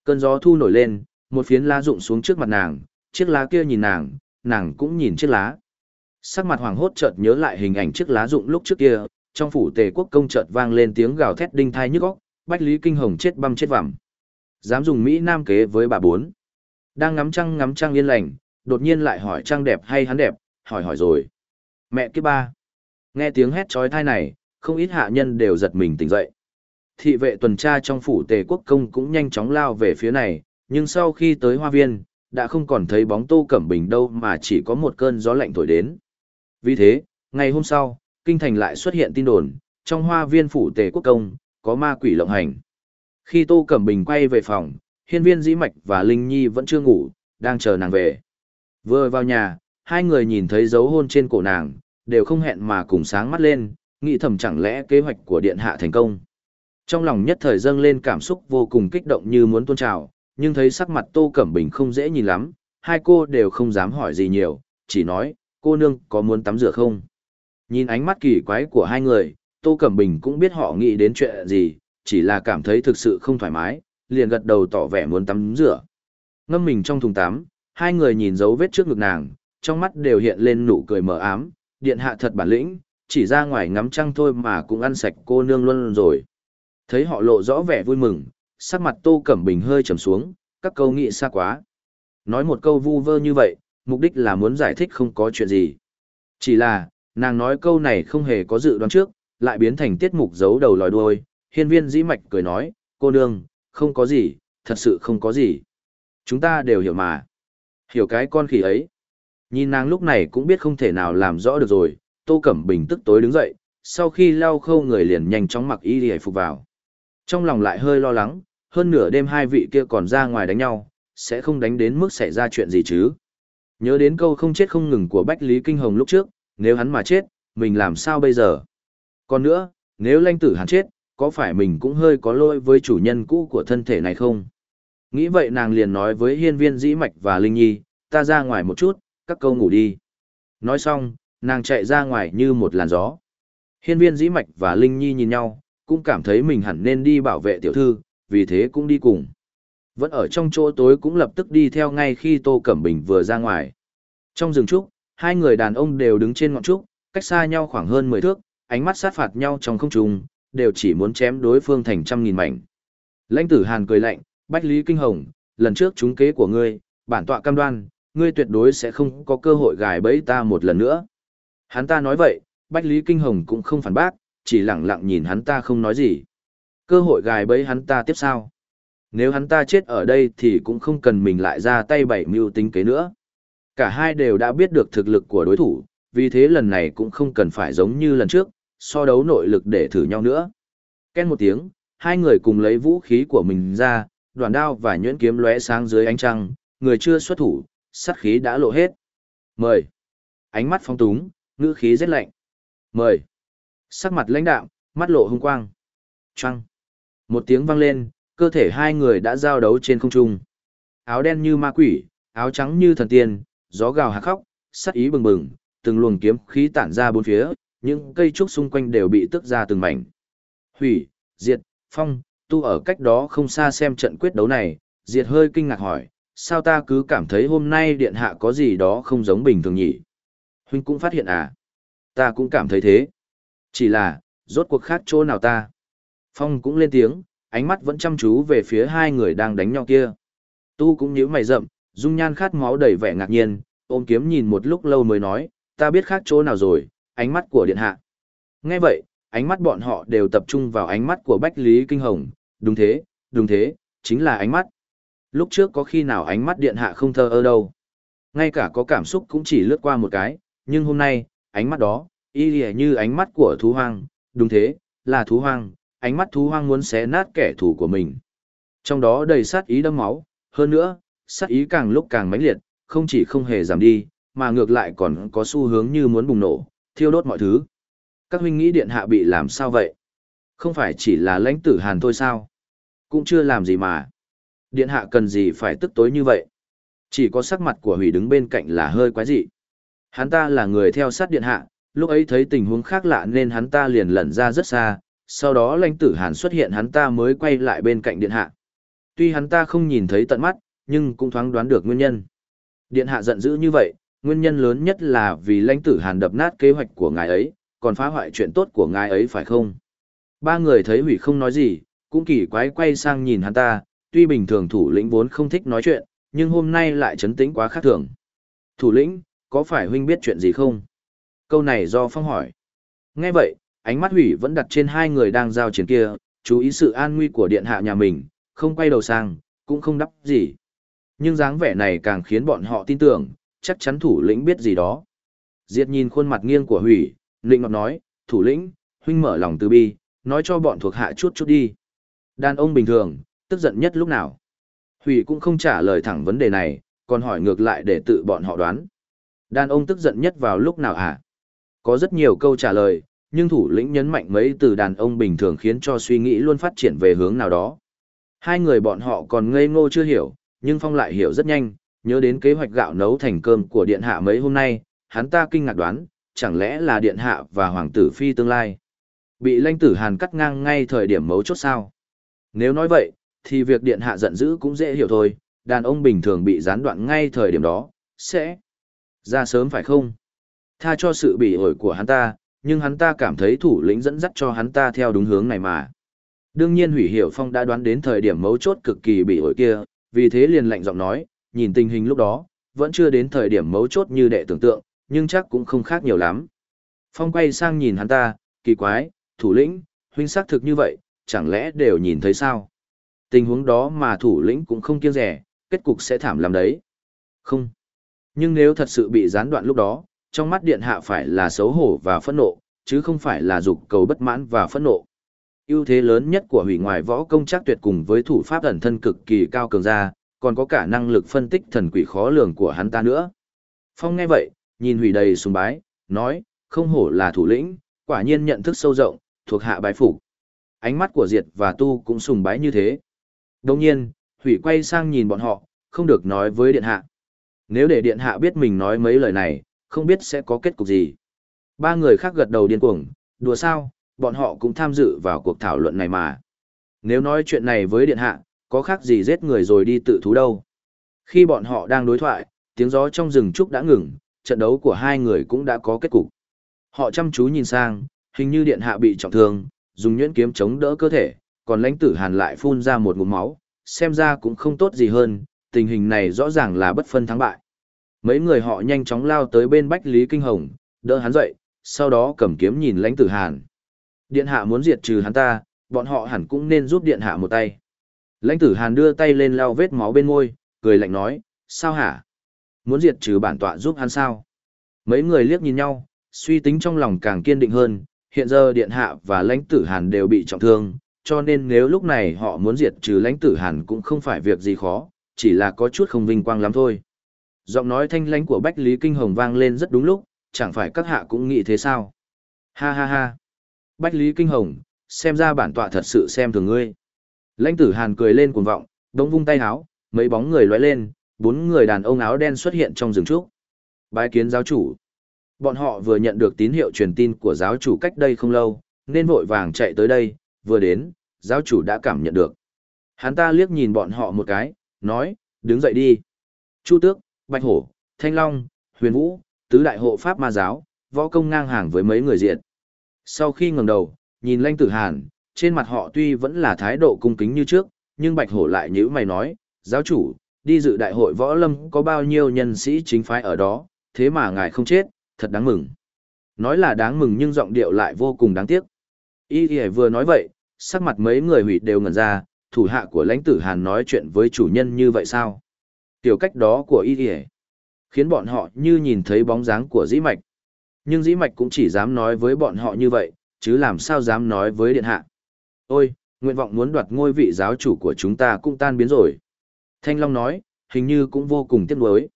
Cơn gió thu nổi lên, một phiến lá rụng xuống trước mặt nàng, chiếc lá kia nhìn nàng, nàng cũng nhìn chiếc lá. Sắc mặt hoàng hốt chợt nhớ lại hình ảnh chiếc lá rụng lúc trước kia, trong phủ tề quốc công chợt vang lên tiếng gào thét đinh thai nhức óc, Bách Lý Kinh Hồng chết băm chết vằm. Dám dùng Mỹ Nam kế với bà bốn. Đang ngắm trăng ngắm trăng yên lành, đột nhiên lại hỏi trăng đẹp hay hắn đẹp, hỏi hỏi rồi. Mẹ kia ba. Nghe tiếng hét trói thai này, không ít hạ nhân đều giật mình tỉnh dậy. Thị vệ tuần tra trong phủ tề quốc công cũng nhanh chóng lao về phía này, nhưng sau khi tới hoa viên, đã không còn thấy bóng tô cẩm bình đâu mà chỉ có một cơn gió lạnh thổi đến. Vì thế, ngày hôm sau, kinh thành lại xuất hiện tin đồn, trong hoa viên phủ tề quốc công, có ma quỷ lộng hành. Khi tô cẩm bình quay về phòng, hiên viên dĩ mạch và linh nhi vẫn chưa ngủ, đang chờ nàng về. Vừa vào nhà, hai người nhìn thấy dấu hôn trên cổ nàng, đều không hẹn mà cùng sáng mắt lên, nghĩ thầm chẳng lẽ kế hoạch của điện hạ thành công. Trong lòng nhất thời dâng lên cảm xúc vô cùng kích động như muốn tôn trào, nhưng thấy sắc mặt Tô Cẩm Bình không dễ nhìn lắm, hai cô đều không dám hỏi gì nhiều, chỉ nói, cô nương có muốn tắm rửa không? Nhìn ánh mắt kỳ quái của hai người, Tô Cẩm Bình cũng biết họ nghĩ đến chuyện gì, chỉ là cảm thấy thực sự không thoải mái, liền gật đầu tỏ vẻ muốn tắm rửa. Ngâm mình trong thùng tắm, hai người nhìn dấu vết trước ngực nàng, trong mắt đều hiện lên nụ cười mờ ám, điện hạ thật bản lĩnh, chỉ ra ngoài ngắm trăng thôi mà cũng ăn sạch cô nương luôn rồi. Thấy họ lộ rõ vẻ vui mừng, sắc mặt Tô Cẩm Bình hơi trầm xuống, các câu nghĩ xa quá. Nói một câu vu vơ như vậy, mục đích là muốn giải thích không có chuyện gì. Chỉ là, nàng nói câu này không hề có dự đoán trước, lại biến thành tiết mục giấu đầu lòi đuôi. Hiên viên dĩ mạch cười nói, cô nương, không có gì, thật sự không có gì. Chúng ta đều hiểu mà. Hiểu cái con khỉ ấy. Nhìn nàng lúc này cũng biết không thể nào làm rõ được rồi, Tô Cẩm Bình tức tối đứng dậy, sau khi lau khâu người liền nhanh chóng mặc y đi phục vào. Trong lòng lại hơi lo lắng, hơn nửa đêm hai vị kia còn ra ngoài đánh nhau, sẽ không đánh đến mức xảy ra chuyện gì chứ. Nhớ đến câu không chết không ngừng của Bách Lý Kinh Hồng lúc trước, nếu hắn mà chết, mình làm sao bây giờ? Còn nữa, nếu lanh tử hắn chết, có phải mình cũng hơi có lỗi với chủ nhân cũ của thân thể này không? Nghĩ vậy nàng liền nói với hiên viên dĩ mạch và Linh Nhi, ta ra ngoài một chút, các câu ngủ đi. Nói xong, nàng chạy ra ngoài như một làn gió. Hiên viên dĩ mạch và Linh Nhi nhìn nhau, cũng cảm thấy mình hẳn nên đi bảo vệ tiểu thư, vì thế cũng đi cùng. Vẫn ở trong chỗ tối cũng lập tức đi theo ngay khi Tô Cẩm Bình vừa ra ngoài. Trong rừng trúc, hai người đàn ông đều đứng trên ngọn trúc, cách xa nhau khoảng hơn 10 thước, ánh mắt sát phạt nhau trong không trung, đều chỉ muốn chém đối phương thành trăm nghìn mảnh. Lãnh tử Hàn cười lạnh, Bách Lý Kinh Hồng, lần trước chúng kế của ngươi, bản tọa cam đoan, ngươi tuyệt đối sẽ không có cơ hội gài bẫy ta một lần nữa. Hắn ta nói vậy, Bách Lý Kinh Hồng cũng không phản bác, chỉ lặng lặng nhìn hắn ta không nói gì. Cơ hội gài bẫy hắn ta tiếp sao? Nếu hắn ta chết ở đây thì cũng không cần mình lại ra tay bảy mưu tính kế nữa. Cả hai đều đã biết được thực lực của đối thủ, vì thế lần này cũng không cần phải giống như lần trước, so đấu nội lực để thử nhau nữa. Ken một tiếng, hai người cùng lấy vũ khí của mình ra, đoàn đao và nhuyễn kiếm lóe sáng dưới ánh trăng, người chưa xuất thủ, sát khí đã lộ hết. Mời. Ánh mắt phong túng, ngữ khí rất lạnh. Mời. Sắc mặt lãnh đạm, mắt lộ hung quang. Trăng. Một tiếng vang lên, cơ thể hai người đã giao đấu trên không trung. Áo đen như ma quỷ, áo trắng như thần tiên, gió gào hạ khóc, sát ý bừng bừng, từng luồng kiếm khí tản ra bốn phía, những cây trúc xung quanh đều bị tức ra từng mảnh. Hủy, diệt, phong, tu ở cách đó không xa xem trận quyết đấu này, diệt hơi kinh ngạc hỏi, sao ta cứ cảm thấy hôm nay điện hạ có gì đó không giống bình thường nhỉ? Huynh cũng phát hiện à? Ta cũng cảm thấy thế. Chỉ là, rốt cuộc khác chỗ nào ta? Phong cũng lên tiếng, ánh mắt vẫn chăm chú về phía hai người đang đánh nhau kia. Tu cũng nhíu mày rậm, dung nhan khát máu đầy vẻ ngạc nhiên, ôm kiếm nhìn một lúc lâu mới nói, ta biết khác chỗ nào rồi, ánh mắt của điện hạ. Nghe vậy, ánh mắt bọn họ đều tập trung vào ánh mắt của Bách Lý Kinh Hồng, đúng thế, đúng thế, chính là ánh mắt. Lúc trước có khi nào ánh mắt điện hạ không thơ ơ đâu. Ngay cả có cảm xúc cũng chỉ lướt qua một cái, nhưng hôm nay, ánh mắt đó, y lìa như ánh mắt của thú hoang, đúng thế, là thú hoang, ánh mắt thú hoang muốn xé nát kẻ thù của mình. Trong đó đầy sát ý đâm máu, hơn nữa, sát ý càng lúc càng mãnh liệt, không chỉ không hề giảm đi, mà ngược lại còn có xu hướng như muốn bùng nổ, thiêu đốt mọi thứ. Các huynh nghĩ điện hạ bị làm sao vậy? Không phải chỉ là lãnh tử hàn thôi sao? Cũng chưa làm gì mà. Điện hạ cần gì phải tức tối như vậy? Chỉ có sắc mặt của hủy đứng bên cạnh là hơi quái dị. Hắn ta là người theo sát điện hạ, lúc ấy thấy tình huống khác lạ nên hắn ta liền lẩn ra rất xa, sau đó lãnh tử hàn xuất hiện hắn ta mới quay lại bên cạnh điện hạ. Tuy hắn ta không nhìn thấy tận mắt, nhưng cũng thoáng đoán được nguyên nhân. Điện hạ giận dữ như vậy, nguyên nhân lớn nhất là vì lãnh tử hàn đập nát kế hoạch của ngài ấy, còn phá hoại chuyện tốt của ngài ấy phải không? Ba người thấy hủy không nói gì, cũng kỳ quái quay sang nhìn hắn ta, tuy bình thường thủ lĩnh vốn không thích nói chuyện, nhưng hôm nay lại chấn tĩnh quá khác thường. Thủ lĩnh, có phải huynh biết chuyện gì không? Câu này do Phong hỏi. Nghe vậy, ánh mắt hủy vẫn đặt trên hai người đang giao chiến kia, chú ý sự an nguy của điện hạ nhà mình, không quay đầu sang, cũng không đắp gì. Nhưng dáng vẻ này càng khiến bọn họ tin tưởng, chắc chắn thủ lĩnh biết gì đó. Diệt nhìn khuôn mặt nghiêng của hủy, Lĩnh ngọt nói, thủ lĩnh, huynh mở lòng từ bi, nói cho bọn thuộc hạ chút chút đi. Đàn ông bình thường, tức giận nhất lúc nào. Hủy cũng không trả lời thẳng vấn đề này, còn hỏi ngược lại để tự bọn họ đoán. Đàn ông tức giận nhất vào lúc nào hả? Có rất nhiều câu trả lời, nhưng thủ lĩnh nhấn mạnh mấy từ đàn ông bình thường khiến cho suy nghĩ luôn phát triển về hướng nào đó. Hai người bọn họ còn ngây ngô chưa hiểu, nhưng Phong lại hiểu rất nhanh, nhớ đến kế hoạch gạo nấu thành cơm của điện hạ mấy hôm nay, hắn ta kinh ngạc đoán, chẳng lẽ là điện hạ và hoàng tử phi tương lai. Bị lãnh tử Hàn cắt ngang ngay thời điểm mấu chốt sao? Nếu nói vậy, thì việc điện hạ giận dữ cũng dễ hiểu thôi, đàn ông bình thường bị gián đoạn ngay thời điểm đó, sẽ ra sớm phải không? Tha cho sự bị ổi của hắn ta, nhưng hắn ta cảm thấy thủ lĩnh dẫn dắt cho hắn ta theo đúng hướng này mà. Đương nhiên Hủy Hiểu Phong đã đoán đến thời điểm mấu chốt cực kỳ bị ổi kia, vì thế liền lạnh giọng nói, nhìn tình hình lúc đó, vẫn chưa đến thời điểm mấu chốt như đệ tưởng tượng, nhưng chắc cũng không khác nhiều lắm. Phong quay sang nhìn hắn ta, kỳ quái, thủ lĩnh, huynh xác thực như vậy, chẳng lẽ đều nhìn thấy sao? Tình huống đó mà thủ lĩnh cũng không kiêng rẻ, kết cục sẽ thảm lắm đấy. Không. Nhưng nếu thật sự bị gián đoạn lúc đó, trong mắt điện hạ phải là xấu hổ và phẫn nộ, chứ không phải là dục cầu bất mãn và phẫn nộ. ưu thế lớn nhất của hủy ngoài võ công chắc tuyệt cùng với thủ pháp ẩn thân cực kỳ cao cường ra, còn có cả năng lực phân tích thần quỷ khó lường của hắn ta nữa. Phong nghe vậy, nhìn hủy đầy sùng bái, nói, không hổ là thủ lĩnh, quả nhiên nhận thức sâu rộng, thuộc hạ bái phục. Ánh mắt của Diệt và Tu cũng sùng bái như thế. Đồng nhiên, hủy quay sang nhìn bọn họ, không được nói với điện hạ. Nếu để điện hạ biết mình nói mấy lời này, không biết sẽ có kết cục gì. Ba người khác gật đầu điên cuồng, đùa sao, bọn họ cũng tham dự vào cuộc thảo luận này mà. Nếu nói chuyện này với điện hạ, có khác gì giết người rồi đi tự thú đâu. Khi bọn họ đang đối thoại, tiếng gió trong rừng trúc đã ngừng, trận đấu của hai người cũng đã có kết cục. Họ chăm chú nhìn sang, hình như điện hạ bị trọng thương, dùng nhuyễn kiếm chống đỡ cơ thể, còn lãnh tử hàn lại phun ra một ngụm máu, xem ra cũng không tốt gì hơn, tình hình này rõ ràng là bất phân thắng bại. Mấy người họ nhanh chóng lao tới bên Bách Lý Kinh Hồng, đỡ hắn dậy, sau đó cầm kiếm nhìn lãnh tử hàn. Điện hạ muốn diệt trừ hắn ta, bọn họ hẳn cũng nên giúp điện hạ một tay. Lãnh tử hàn đưa tay lên lau vết máu bên môi, cười lạnh nói, sao hả? Muốn diệt trừ bản tọa giúp hắn sao? Mấy người liếc nhìn nhau, suy tính trong lòng càng kiên định hơn, hiện giờ điện hạ và lãnh tử hàn đều bị trọng thương, cho nên nếu lúc này họ muốn diệt trừ lãnh tử hàn cũng không phải việc gì khó, chỉ là có chút không vinh quang lắm thôi. Giọng nói thanh lãnh của Bách Lý Kinh Hồng vang lên rất đúng lúc, chẳng phải các hạ cũng nghĩ thế sao? Ha ha ha. Bách Lý Kinh Hồng, xem ra bản tọa thật sự xem thường ngươi. Lãnh tử hàn cười lên cuồng vọng, đống vung tay háo, mấy bóng người lóe lên, bốn người đàn ông áo đen xuất hiện trong rừng trúc. Bái kiến giáo chủ. Bọn họ vừa nhận được tín hiệu truyền tin của giáo chủ cách đây không lâu, nên vội vàng chạy tới đây, vừa đến, giáo chủ đã cảm nhận được. Hắn ta liếc nhìn bọn họ một cái, nói, đứng dậy đi. Chu Tước, Bạch Hổ, Thanh Long, Huyền Vũ, tứ đại hộ pháp ma giáo, võ công ngang hàng với mấy người diện. Sau khi ngẩng đầu, nhìn Lanh Tử Hàn, trên mặt họ tuy vẫn là thái độ cung kính như trước, nhưng Bạch Hổ lại nhíu mày nói, giáo chủ, đi dự đại hội võ lâm có bao nhiêu nhân sĩ chính phái ở đó, thế mà ngài không chết, thật đáng mừng. Nói là đáng mừng nhưng giọng điệu lại vô cùng đáng tiếc. Y Y vừa nói vậy, sắc mặt mấy người hủy đều ngẩn ra, thủ hạ của lãnh tử Hàn nói chuyện với chủ nhân như vậy sao? Tiểu cách đó của Y Y khiến bọn họ như nhìn thấy bóng dáng của dĩ mạch. Nhưng dĩ mạch cũng chỉ dám nói với bọn họ như vậy, chứ làm sao dám nói với điện hạ. Ôi, nguyện vọng muốn đoạt ngôi vị giáo chủ của chúng ta cũng tan biến rồi. Thanh Long nói, hình như cũng vô cùng tiếc nuối.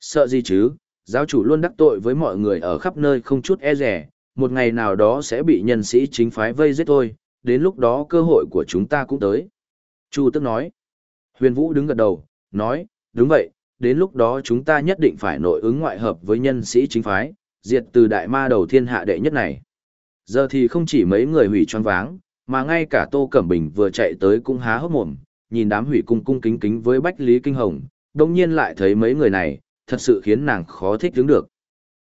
Sợ gì chứ, giáo chủ luôn đắc tội với mọi người ở khắp nơi không chút e rẻ, một ngày nào đó sẽ bị nhân sĩ chính phái vây giết thôi, đến lúc đó cơ hội của chúng ta cũng tới. Chu tức nói. Huyền Vũ đứng gật đầu, nói, đúng vậy, đến lúc đó chúng ta nhất định phải nội ứng ngoại hợp với nhân sĩ chính phái, diệt từ đại ma đầu thiên hạ đệ nhất này. Giờ thì không chỉ mấy người hủy choáng váng, mà ngay cả Tô Cẩm Bình vừa chạy tới cũng há hốc mồm, nhìn đám hủy cung cung kính kính với Bách Lý Kinh Hồng, đồng nhiên lại thấy mấy người này, thật sự khiến nàng khó thích đứng được.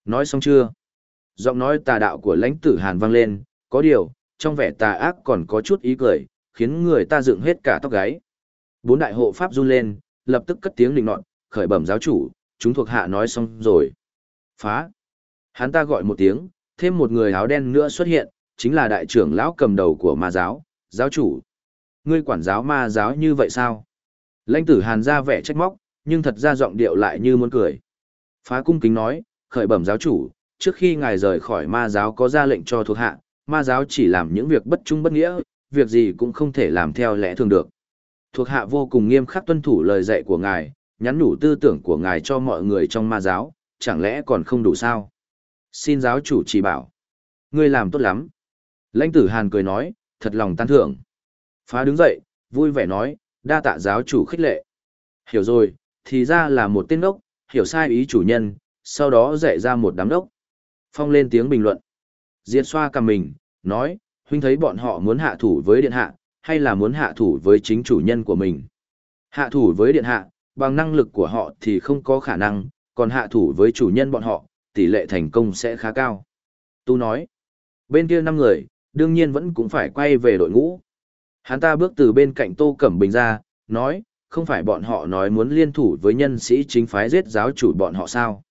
Nói xong chưa? Giọng nói tà đạo của lãnh tử Hàn vang lên, có điều, trong vẻ tà ác còn có chút ý cười, khiến người ta dựng hết cả tóc gáy. Bốn đại hộ pháp run lên, lập tức cất tiếng định nọt, khởi bẩm giáo chủ, chúng thuộc hạ nói xong rồi. Phá. Hắn ta gọi một tiếng, thêm một người áo đen nữa xuất hiện, chính là đại trưởng lão cầm đầu của ma giáo, giáo chủ. Ngươi quản giáo ma giáo như vậy sao? Lãnh tử hàn ra vẻ trách móc, nhưng thật ra giọng điệu lại như muốn cười. Phá cung kính nói, khởi bẩm giáo chủ, trước khi ngài rời khỏi ma giáo có ra lệnh cho thuộc hạ, ma giáo chỉ làm những việc bất trung bất nghĩa, việc gì cũng không thể làm theo lẽ thường được. Thuộc hạ vô cùng nghiêm khắc tuân thủ lời dạy của ngài, nhắn nhủ tư tưởng của ngài cho mọi người trong ma giáo, chẳng lẽ còn không đủ sao? Xin giáo chủ chỉ bảo. Ngươi làm tốt lắm. Lãnh tử Hàn cười nói, thật lòng tan thưởng. Phá đứng dậy, vui vẻ nói, đa tạ giáo chủ khích lệ. Hiểu rồi, thì ra là một tên đốc, hiểu sai ý chủ nhân, sau đó dạy ra một đám đốc. Phong lên tiếng bình luận. Diệt xoa cầm mình, nói, huynh thấy bọn họ muốn hạ thủ với điện hạ, hay là muốn hạ thủ với chính chủ nhân của mình. Hạ thủ với điện hạ, bằng năng lực của họ thì không có khả năng, còn hạ thủ với chủ nhân bọn họ, tỷ lệ thành công sẽ khá cao. Tu nói, bên kia năm người, đương nhiên vẫn cũng phải quay về đội ngũ. Hắn ta bước từ bên cạnh Tô Cẩm Bình ra, nói, không phải bọn họ nói muốn liên thủ với nhân sĩ chính phái giết giáo chủ bọn họ sao?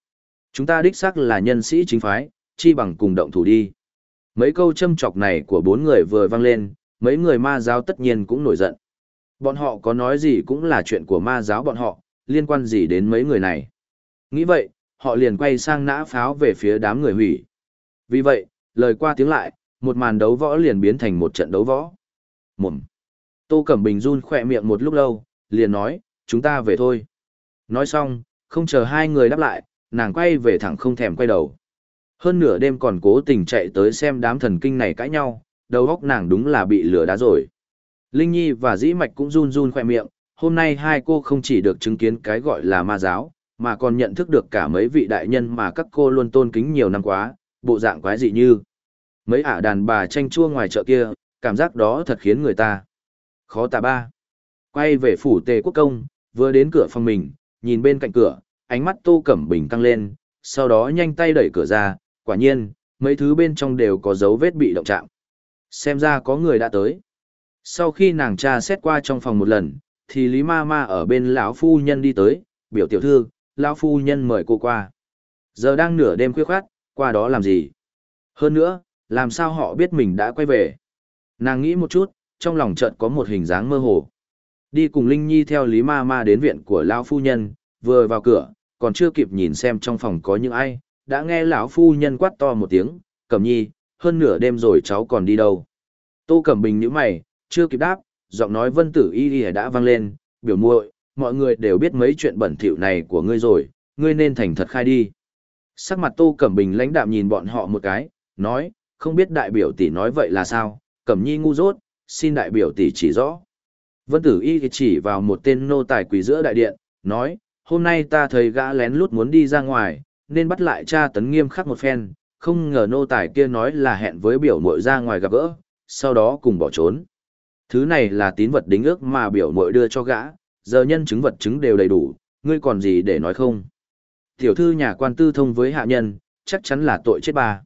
Chúng ta đích xác là nhân sĩ chính phái, chi bằng cùng động thủ đi. Mấy câu châm chọc này của bốn người vừa vang lên, mấy người ma giáo tất nhiên cũng nổi giận. Bọn họ có nói gì cũng là chuyện của ma giáo bọn họ, liên quan gì đến mấy người này. Nghĩ vậy, họ liền quay sang nã pháo về phía đám người hủy. Vì vậy, lời qua tiếng lại, một màn đấu võ liền biến thành một trận đấu võ. Mồm. Tô Cẩm Bình run khỏe miệng một lúc lâu, liền nói, chúng ta về thôi. Nói xong, không chờ hai người đáp lại, nàng quay về thẳng không thèm quay đầu. Hơn nửa đêm còn cố tình chạy tới xem đám thần kinh này cãi nhau, đầu óc nàng đúng là bị lửa đá rồi. Linh Nhi và Dĩ Mạch cũng run run khoe miệng, hôm nay hai cô không chỉ được chứng kiến cái gọi là ma giáo, mà còn nhận thức được cả mấy vị đại nhân mà các cô luôn tôn kính nhiều năm quá, bộ dạng quái dị như. Mấy ả đàn bà tranh chua ngoài chợ kia, cảm giác đó thật khiến người ta khó tả ba. Quay về phủ tề quốc công, vừa đến cửa phòng mình, nhìn bên cạnh cửa, ánh mắt tô cẩm bình tăng lên, sau đó nhanh tay đẩy cửa ra, quả nhiên, mấy thứ bên trong đều có dấu vết bị động chạm. Xem ra có người đã tới. Sau khi nàng cha xét qua trong phòng một lần, thì Lý Ma Ma ở bên lão phu nhân đi tới, biểu tiểu thư, lão phu nhân mời cô qua. Giờ đang nửa đêm khuya khoát, qua đó làm gì? Hơn nữa, làm sao họ biết mình đã quay về? Nàng nghĩ một chút, trong lòng chợt có một hình dáng mơ hồ. Đi cùng Linh Nhi theo Lý Ma Ma đến viện của lão phu nhân, vừa vào cửa, còn chưa kịp nhìn xem trong phòng có những ai, đã nghe lão phu nhân quát to một tiếng, "Cẩm Nhi, hơn nửa đêm rồi cháu còn đi đâu?" Tô Cẩm Bình nhíu mày, chưa kịp đáp, giọng nói Vân Tử Y Y đã vang lên, "Biểu muội, mọi người đều biết mấy chuyện bẩn thỉu này của ngươi rồi, ngươi nên thành thật khai đi." Sắc mặt Tô Cẩm Bình lãnh đạm nhìn bọn họ một cái, nói, "Không biết đại biểu tỷ nói vậy là sao? Cẩm Nhi ngu dốt, xin đại biểu tỷ chỉ rõ." Vân Tử Y chỉ vào một tên nô tài quỳ giữa đại điện, nói, hôm nay ta thấy gã lén lút muốn đi ra ngoài, nên bắt lại cha tấn nghiêm khắc một phen, không ngờ nô tài kia nói là hẹn với biểu mội ra ngoài gặp gỡ, sau đó cùng bỏ trốn. Thứ này là tín vật đính ước mà biểu mội đưa cho gã, giờ nhân chứng vật chứng đều đầy đủ, ngươi còn gì để nói không? Tiểu thư nhà quan tư thông với hạ nhân, chắc chắn là tội chết bà.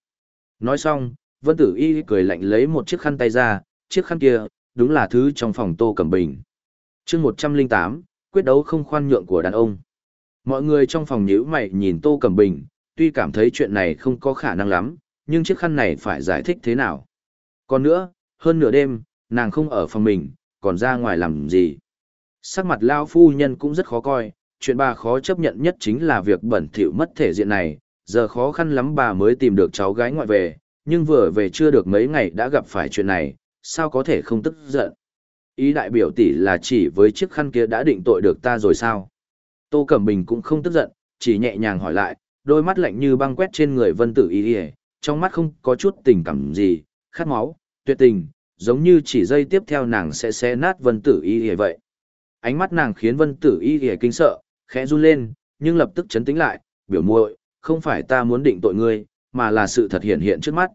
Nói xong, Vân Tử Y cười lạnh lấy một chiếc khăn tay ra, chiếc khăn kia, đúng là thứ trong phòng Tô Cẩm Bình. chương 108, quyết đấu không khoan nhượng của đàn ông. Mọi người trong phòng nhíu mày nhìn Tô Cẩm Bình, tuy cảm thấy chuyện này không có khả năng lắm, nhưng chiếc khăn này phải giải thích thế nào. Còn nữa, hơn nửa đêm, nàng không ở phòng mình, còn ra ngoài làm gì. Sắc mặt Lao phu nhân cũng rất khó coi, chuyện bà khó chấp nhận nhất chính là việc bẩn thỉu mất thể diện này, giờ khó khăn lắm bà mới tìm được cháu gái ngoại về, nhưng vừa về chưa được mấy ngày đã gặp phải chuyện này, sao có thể không tức giận. Ý đại biểu tỷ là chỉ với chiếc khăn kia đã định tội được ta rồi sao? Tô Cẩm Bình cũng không tức giận, chỉ nhẹ nhàng hỏi lại, đôi mắt lạnh như băng quét trên người vân tử y ỉa trong mắt không có chút tình cảm gì, khát máu, tuyệt tình, giống như chỉ giây tiếp theo nàng sẽ xé nát vân tử y ỉa vậy. Ánh mắt nàng khiến vân tử y ỉa kinh sợ, khẽ run lên, nhưng lập tức chấn tĩnh lại, biểu muội, không phải ta muốn định tội ngươi, mà là sự thật hiện hiện trước mắt.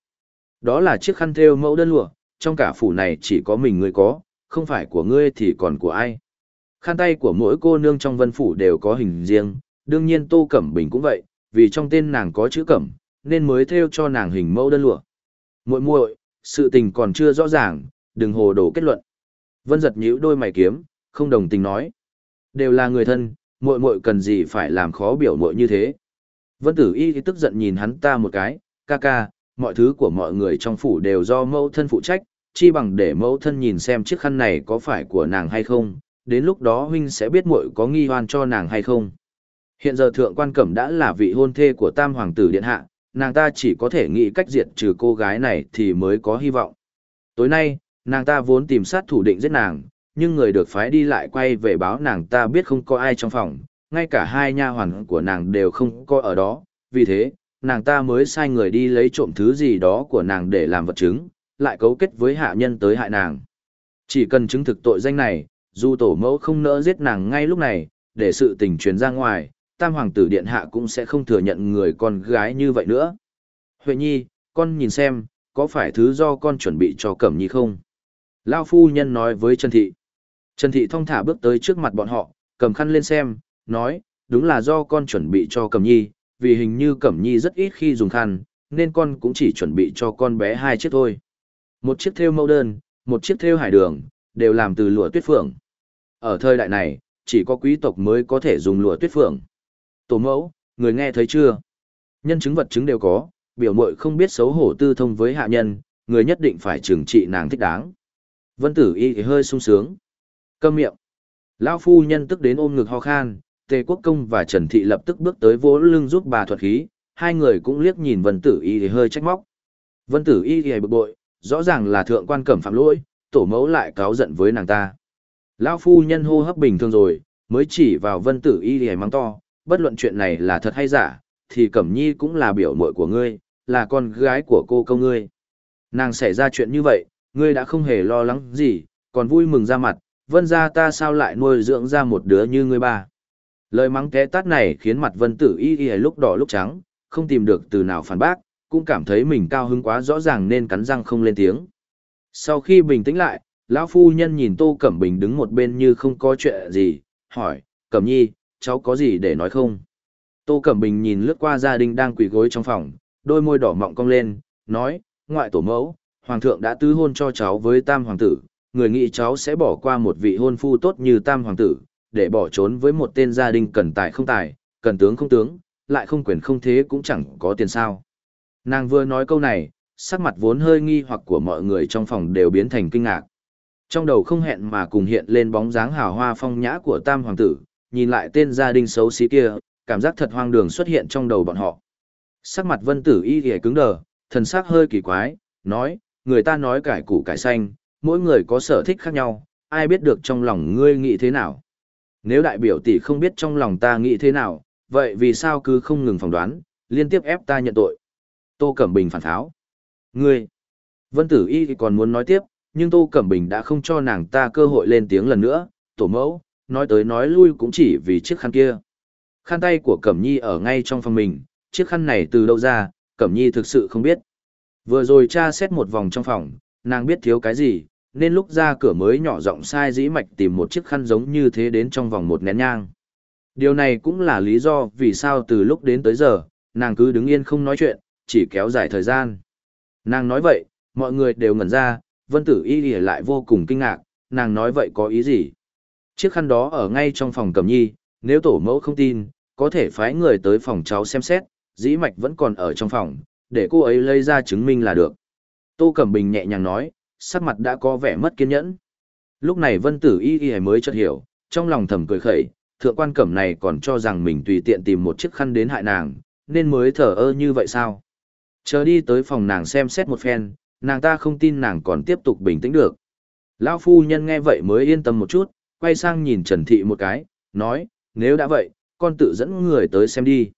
Đó là chiếc khăn thêu mẫu đơn lụa, trong cả phủ này chỉ có mình ngươi có, không phải của ngươi thì còn của ai. Khăn tay của mỗi cô nương trong vân phủ đều có hình riêng, đương nhiên Tô Cẩm Bình cũng vậy, vì trong tên nàng có chữ Cẩm, nên mới thêu cho nàng hình mẫu đơn lụa. Muội muội, sự tình còn chưa rõ ràng, đừng hồ đồ kết luận. Vân giật nhíu đôi mày kiếm, không đồng tình nói. Đều là người thân, muội muội cần gì phải làm khó biểu muội như thế. Vân tử y tức giận nhìn hắn ta một cái, ca ca, mọi thứ của mọi người trong phủ đều do mẫu thân phụ trách, chi bằng để mẫu thân nhìn xem chiếc khăn này có phải của nàng hay không, đến lúc đó huynh sẽ biết muội có nghi hoan cho nàng hay không. Hiện giờ thượng quan cẩm đã là vị hôn thê của tam hoàng tử điện hạ, nàng ta chỉ có thể nghĩ cách diệt trừ cô gái này thì mới có hy vọng. Tối nay, nàng ta vốn tìm sát thủ định giết nàng, nhưng người được phái đi lại quay về báo nàng ta biết không có ai trong phòng, ngay cả hai nha hoàn của nàng đều không có ở đó, vì thế, nàng ta mới sai người đi lấy trộm thứ gì đó của nàng để làm vật chứng, lại cấu kết với hạ nhân tới hại nàng. Chỉ cần chứng thực tội danh này, dù tổ mẫu không nỡ giết nàng ngay lúc này, để sự tình truyền ra ngoài, tam hoàng tử điện hạ cũng sẽ không thừa nhận người con gái như vậy nữa. Huệ nhi, con nhìn xem, có phải thứ do con chuẩn bị cho Cẩm Nhi không? Lao phu nhân nói với Trần Thị. Trần Thị thong thả bước tới trước mặt bọn họ, cầm khăn lên xem, nói, đúng là do con chuẩn bị cho Cẩm Nhi, vì hình như Cẩm Nhi rất ít khi dùng khăn, nên con cũng chỉ chuẩn bị cho con bé hai chiếc thôi. Một chiếc thêu mẫu đơn, một chiếc thêu hải đường, đều làm từ lụa tuyết phượng. Ở thời đại này, chỉ có quý tộc mới có thể dùng lụa tuyết phượng. Tổ mẫu, người nghe thấy chưa? Nhân chứng vật chứng đều có, biểu mội không biết xấu hổ tư thông với hạ nhân, người nhất định phải trừng trị nàng thích đáng. Vân tử y thì hơi sung sướng. Câm miệng. Lão phu nhân tức đến ôm ngực ho khan, Tề Quốc Công và Trần Thị lập tức bước tới vỗ lưng giúp bà thuật khí, hai người cũng liếc nhìn Vân Tử Y thì hơi trách móc. Vân Tử Y thì bực bội, rõ ràng là thượng quan cẩm phạm lỗi, tổ mẫu lại cáo giận với nàng ta. Lão phu nhân hô hấp bình thường rồi, mới chỉ vào Vân Tử Y thì mắng to, bất luận chuyện này là thật hay giả, thì Cẩm Nhi cũng là biểu muội của ngươi, là con gái của cô công ngươi. Nàng xảy ra chuyện như vậy, ngươi đã không hề lo lắng gì, còn vui mừng ra mặt, vân ra ta sao lại nuôi dưỡng ra một đứa như ngươi ba. Lời mắng té tát này khiến mặt vân tử y y lúc đỏ lúc trắng, không tìm được từ nào phản bác, cũng cảm thấy mình cao hứng quá rõ ràng nên cắn răng không lên tiếng. Sau khi bình tĩnh lại, lão phu nhân nhìn Tô Cẩm Bình đứng một bên như không có chuyện gì, hỏi, Cẩm Nhi, cháu có gì để nói không? Tô Cẩm Bình nhìn lướt qua gia đình đang quỳ gối trong phòng, đôi môi đỏ mọng cong lên, nói, ngoại tổ mẫu, hoàng thượng đã tứ hôn cho cháu với tam hoàng tử, người nghĩ cháu sẽ bỏ qua một vị hôn phu tốt như tam hoàng tử, để bỏ trốn với một tên gia đình cần tài không tài, cần tướng không tướng, lại không quyền không thế cũng chẳng có tiền sao. Nàng vừa nói câu này, sắc mặt vốn hơi nghi hoặc của mọi người trong phòng đều biến thành kinh ngạc. Trong đầu không hẹn mà cùng hiện lên bóng dáng hào hoa phong nhã của tam hoàng tử, nhìn lại tên gia đình xấu xí kia, cảm giác thật hoang đường xuất hiện trong đầu bọn họ. Sắc mặt vân tử y thì cứng đờ, thần sắc hơi kỳ quái, nói, người ta nói cải củ cải xanh, mỗi người có sở thích khác nhau, ai biết được trong lòng ngươi nghĩ thế nào. Nếu đại biểu tỷ không biết trong lòng ta nghĩ thế nào, vậy vì sao cứ không ngừng phỏng đoán, liên tiếp ép ta nhận tội. Tô Cẩm Bình phản tháo. Ngươi! Vân Tử Y còn muốn nói tiếp, nhưng Tô Cẩm Bình đã không cho nàng ta cơ hội lên tiếng lần nữa, tổ mẫu, nói tới nói lui cũng chỉ vì chiếc khăn kia. Khăn tay của Cẩm Nhi ở ngay trong phòng mình, chiếc khăn này từ đâu ra, Cẩm Nhi thực sự không biết. Vừa rồi cha xét một vòng trong phòng, nàng biết thiếu cái gì, nên lúc ra cửa mới nhỏ giọng sai dĩ mạch tìm một chiếc khăn giống như thế đến trong vòng một nén nhang. Điều này cũng là lý do vì sao từ lúc đến tới giờ, nàng cứ đứng yên không nói chuyện, chỉ kéo dài thời gian. Nàng nói vậy, mọi người đều ngẩn ra, vân tử y lại vô cùng kinh ngạc, nàng nói vậy có ý gì? Chiếc khăn đó ở ngay trong phòng cẩm nhi, nếu tổ mẫu không tin, có thể phái người tới phòng cháu xem xét, dĩ mạch vẫn còn ở trong phòng, để cô ấy lấy ra chứng minh là được. Tô Cẩm Bình nhẹ nhàng nói, sắc mặt đã có vẻ mất kiên nhẫn. Lúc này Vân Tử Y Y mới chợt hiểu, trong lòng thầm cười khẩy, thượng quan cẩm này còn cho rằng mình tùy tiện tìm một chiếc khăn đến hại nàng, nên mới thở ơ như vậy sao? Chờ đi tới phòng nàng xem xét một phen, nàng ta không tin nàng còn tiếp tục bình tĩnh được. Lão phu nhân nghe vậy mới yên tâm một chút, quay sang nhìn Trần Thị một cái, nói, nếu đã vậy, con tự dẫn người tới xem đi.